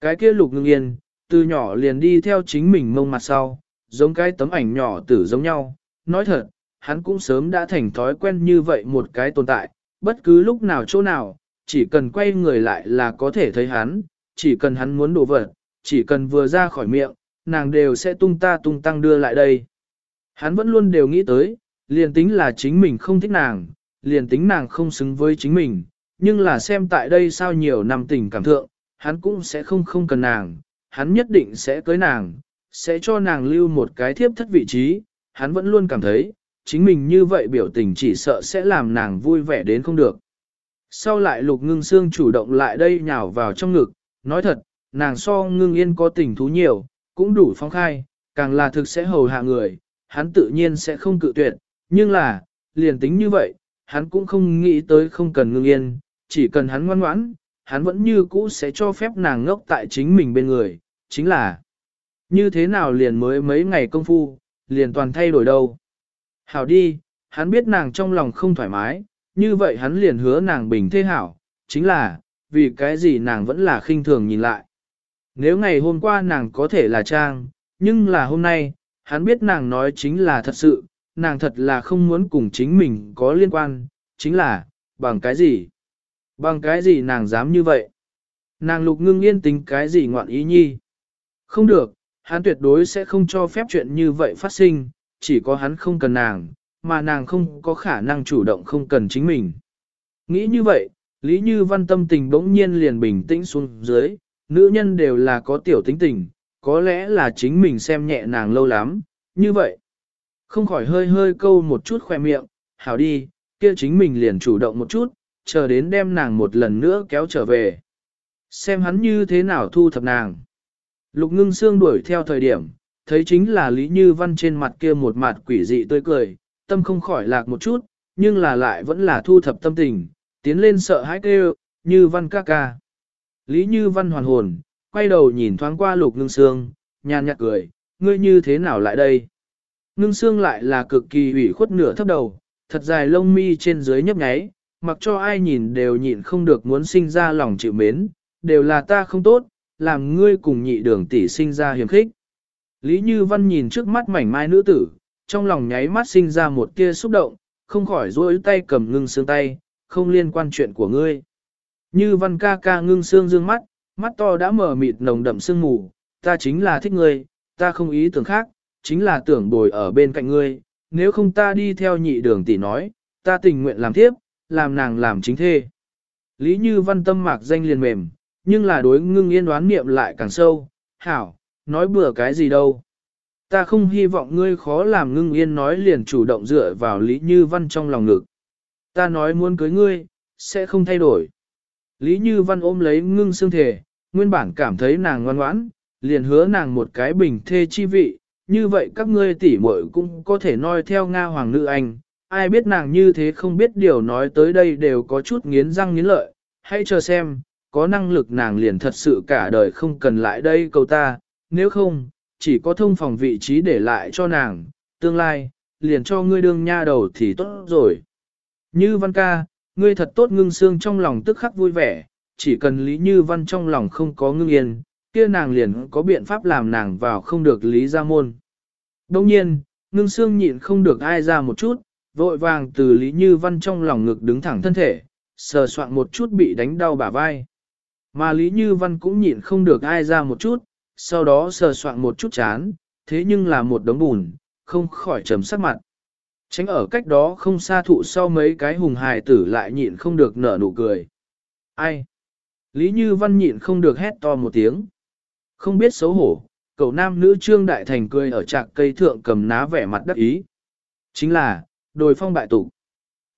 cái kia lục ngưng yên, từ nhỏ liền đi theo chính mình mông mặt sau, giống cái tấm ảnh nhỏ tử giống nhau. Nói thật, hắn cũng sớm đã thành thói quen như vậy một cái tồn tại, bất cứ lúc nào chỗ nào, chỉ cần quay người lại là có thể thấy hắn, chỉ cần hắn muốn đổ vật, chỉ cần vừa ra khỏi miệng, nàng đều sẽ tung ta tung tăng đưa lại đây. Hắn vẫn luôn đều nghĩ tới, liền tính là chính mình không thích nàng, liền tính nàng không xứng với chính mình, nhưng là xem tại đây sao nhiều năm tình cảm thượng, hắn cũng sẽ không không cần nàng, hắn nhất định sẽ cưới nàng, sẽ cho nàng lưu một cái thiếp thất vị trí, hắn vẫn luôn cảm thấy, chính mình như vậy biểu tình chỉ sợ sẽ làm nàng vui vẻ đến không được. Sau lại lục ngưng xương chủ động lại đây nhào vào trong ngực, nói thật, nàng so ngưng yên có tình thú nhiều, cũng đủ phong khai, càng là thực sẽ hầu hạ người, hắn tự nhiên sẽ không cự tuyệt, nhưng là, liền tính như vậy, hắn cũng không nghĩ tới không cần ngưng yên, chỉ cần hắn ngoan ngoãn, hắn vẫn như cũ sẽ cho phép nàng ngốc tại chính mình bên người, chính là như thế nào liền mới mấy ngày công phu, liền toàn thay đổi đâu. Hảo đi, hắn biết nàng trong lòng không thoải mái, như vậy hắn liền hứa nàng bình thế hảo, chính là, vì cái gì nàng vẫn là khinh thường nhìn lại. Nếu ngày hôm qua nàng có thể là trang, nhưng là hôm nay, hắn biết nàng nói chính là thật sự, nàng thật là không muốn cùng chính mình có liên quan, chính là, bằng cái gì? Bằng cái gì nàng dám như vậy? Nàng lục ngưng yên tính cái gì ngoạn ý nhi? Không được, hắn tuyệt đối sẽ không cho phép chuyện như vậy phát sinh, chỉ có hắn không cần nàng, mà nàng không có khả năng chủ động không cần chính mình. Nghĩ như vậy, Lý Như Văn tâm tình bỗng nhiên liền bình tĩnh xuống dưới, nữ nhân đều là có tiểu tính tình, có lẽ là chính mình xem nhẹ nàng lâu lắm, như vậy. Không khỏi hơi hơi câu một chút khoe miệng, hảo đi, kia chính mình liền chủ động một chút, chờ đến đem nàng một lần nữa kéo trở về. Xem hắn như thế nào thu thập nàng. Lục ngưng xương đuổi theo thời điểm, thấy chính là Lý Như Văn trên mặt kia một mặt quỷ dị tươi cười, tâm không khỏi lạc một chút, nhưng là lại vẫn là thu thập tâm tình, tiến lên sợ hãi kêu, Như Văn ca ca. Lý Như Văn hoàn hồn, quay đầu nhìn thoáng qua lục ngưng xương, nhàn nhạt cười, ngươi như thế nào lại đây? Ngưng xương lại là cực kỳ ủy khuất nửa thấp đầu, thật dài lông mi trên dưới nhấp nháy, mặc cho ai nhìn đều nhịn không được muốn sinh ra lòng chịu mến, đều là ta không tốt, làm ngươi cùng nhị đường tỷ sinh ra hiểm khích. Lý Như Văn nhìn trước mắt mảnh mai nữ tử, trong lòng nháy mắt sinh ra một tia xúc động, không khỏi duỗi tay cầm ngưng xương tay, không liên quan chuyện của ngươi. Như Văn ca ca ngưng xương dương mắt, mắt to đã mở mịt nồng đậm sương mù, ta chính là thích ngươi, ta không ý tưởng khác, chính là tưởng bồi ở bên cạnh ngươi, nếu không ta đi theo nhị đường tỷ nói, ta tình nguyện làm tiếp, làm nàng làm chính thê. Lý Như Văn tâm mạc danh liền mềm, nhưng là đối ngưng yên đoán niệm lại càng sâu, hảo, nói bừa cái gì đâu. Ta không hy vọng ngươi khó làm ngưng yên nói liền chủ động dựa vào Lý Như Văn trong lòng ngực. Ta nói muốn cưới ngươi, sẽ không thay đổi. Lý Như Văn ôm lấy ngưng xương thể, nguyên bản cảm thấy nàng ngoan ngoãn, liền hứa nàng một cái bình thê chi vị, như vậy các ngươi tỷ muội cũng có thể noi theo Nga Hoàng nữ Anh, ai biết nàng như thế không biết điều nói tới đây đều có chút nghiến răng nghiến lợi, hãy chờ xem, có năng lực nàng liền thật sự cả đời không cần lại đây cầu ta, nếu không, chỉ có thông phòng vị trí để lại cho nàng, tương lai, liền cho ngươi đương nha đầu thì tốt rồi. Như văn ca, ngươi thật tốt ngưng xương trong lòng tức khắc vui vẻ, chỉ cần Lý Như Văn trong lòng không có ngưng yên, kia nàng liền có biện pháp làm nàng vào không được Lý Gia Môn. Đồng nhiên, ngưng xương nhịn không được ai ra một chút, vội vàng từ Lý Như Văn trong lòng ngực đứng thẳng thân thể, sờ soạn một chút bị đánh đau bả vai. Mà Lý Như Văn cũng nhịn không được ai ra một chút, sau đó sờ soạn một chút chán, thế nhưng là một đống bùn, không khỏi trầm sắc mặt. Tránh ở cách đó không xa thụ sau mấy cái hùng hài tử lại nhịn không được nở nụ cười. Ai? Lý Như Văn nhịn không được hét to một tiếng. Không biết xấu hổ, cậu nam nữ trương đại thành cười ở trạc cây thượng cầm ná vẻ mặt đắc ý. Chính là, đồi phong bại tục.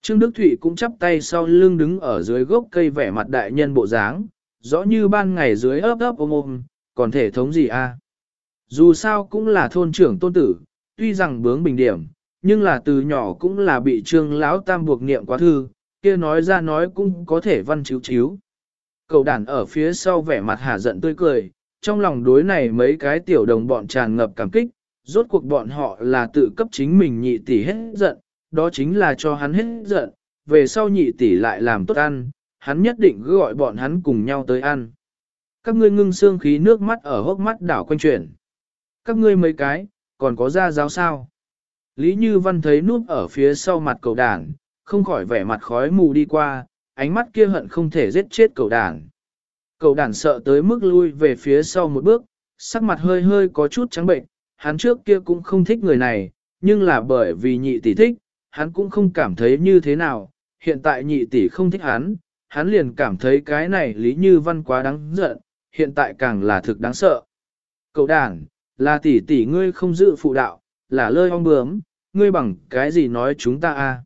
Trương Đức Thụy cũng chắp tay sau lưng đứng ở dưới gốc cây vẻ mặt đại nhân bộ dáng, rõ như ban ngày dưới ấp ấp ôm ôm, còn thể thống gì a? Dù sao cũng là thôn trưởng tôn tử, tuy rằng bướng bình điểm, nhưng là từ nhỏ cũng là bị trương lão tam buộc niệm quá thư, kia nói ra nói cũng có thể văn chiếu chiếu. Cậu đàn ở phía sau vẻ mặt hà giận tươi cười, trong lòng đối này mấy cái tiểu đồng bọn tràn ngập cảm kích, rốt cuộc bọn họ là tự cấp chính mình nhị tỷ hết giận, đó chính là cho hắn hết giận, về sau nhị tỷ lại làm tốt ăn, hắn nhất định gọi bọn hắn cùng nhau tới ăn. Các ngươi ngưng xương khí nước mắt ở hốc mắt đảo quanh chuyển. Các ngươi mấy cái, còn có ra giáo sao? Lý Như Văn thấy núp ở phía sau mặt cầu đàn, không khỏi vẻ mặt khói mù đi qua, ánh mắt kia hận không thể giết chết cầu đàn. Cầu đàn sợ tới mức lui về phía sau một bước, sắc mặt hơi hơi có chút trắng bệnh, hắn trước kia cũng không thích người này, nhưng là bởi vì nhị tỷ thích, hắn cũng không cảm thấy như thế nào, hiện tại nhị tỷ không thích hắn, hắn liền cảm thấy cái này Lý Như Văn quá đáng giận, hiện tại càng là thực đáng sợ. Cậu đàn, là tỷ tỷ ngươi không giữ phụ đạo, là lơi ong bướm, ngươi bằng cái gì nói chúng ta a? À?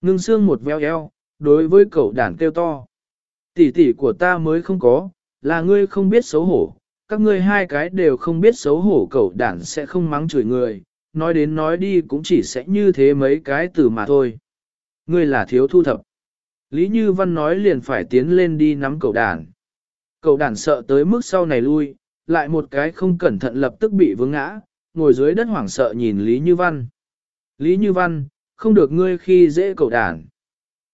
Ngưng xương một veo eo, đối với cậu đàn kêu to. Tỷ tỷ của ta mới không có, là ngươi không biết xấu hổ, các ngươi hai cái đều không biết xấu hổ cậu đàn sẽ không mắng chửi người, nói đến nói đi cũng chỉ sẽ như thế mấy cái từ mà thôi. Ngươi là thiếu thu thập. Lý Như Văn nói liền phải tiến lên đi nắm cậu đàn. Cậu đàn sợ tới mức sau này lui, lại một cái không cẩn thận lập tức bị vướng ngã, ngồi dưới đất hoảng sợ nhìn Lý Như Văn. Lý Như Văn, không được ngươi khi dễ cậu đàn.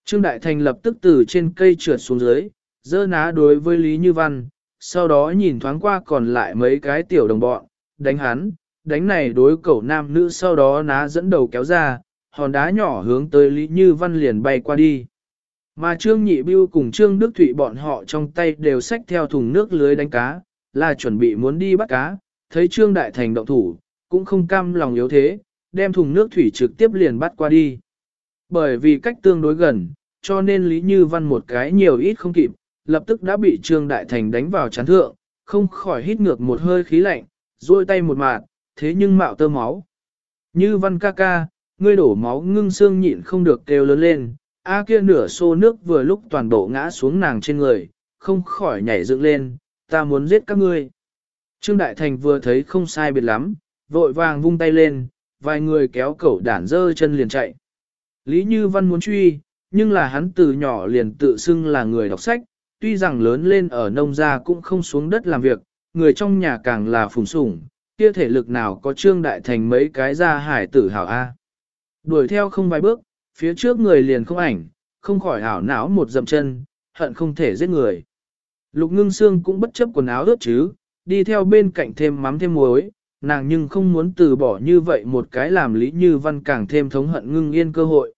Trương Đại Thành lập tức từ trên cây trượt xuống dưới, dơ ná đối với Lý Như Văn, sau đó nhìn thoáng qua còn lại mấy cái tiểu đồng bọn, đánh hắn, đánh này đối cậu nam nữ sau đó ná dẫn đầu kéo ra, hòn đá nhỏ hướng tới Lý Như Văn liền bay qua đi. Mà Trương Nhị Biêu cùng Trương Đức Thụy bọn họ trong tay đều xách theo thùng nước lưới đánh cá, là chuẩn bị muốn đi bắt cá, thấy Trương Đại Thành động thủ, cũng không cam lòng yếu thế, đem thùng nước thủy trực tiếp liền bắt qua đi. Bởi vì cách tương đối gần, cho nên Lý Như Văn một cái nhiều ít không kịp, lập tức đã bị Trương Đại Thành đánh vào chán thượng, không khỏi hít ngược một hơi khí lạnh, duỗi tay một mạt, thế nhưng mạo tơ máu. Như Văn ca ca, ngươi đổ máu ngưng xương nhịn không được kêu lớn lên, A kia nửa xô nước vừa lúc toàn bộ ngã xuống nàng trên người, không khỏi nhảy dựng lên, ta muốn giết các ngươi. Trương Đại Thành vừa thấy không sai biệt lắm, vội vàng vung tay lên, vài người kéo cẩu đản dơ chân liền chạy. Lý Như Văn muốn truy, nhưng là hắn từ nhỏ liền tự xưng là người đọc sách, tuy rằng lớn lên ở nông gia cũng không xuống đất làm việc, người trong nhà càng là phùng sủng, kia thể lực nào có Trương Đại Thành mấy cái ra hải tử hảo A. Đuổi theo không vài bước, phía trước người liền không ảnh, không khỏi hảo não một dậm chân, hận không thể giết người. Lục ngưng xương cũng bất chấp quần áo ướt chứ, đi theo bên cạnh thêm mắm thêm muối, nàng nhưng không muốn từ bỏ như vậy một cái làm lý như văn càng thêm thống hận ngưng yên cơ hội.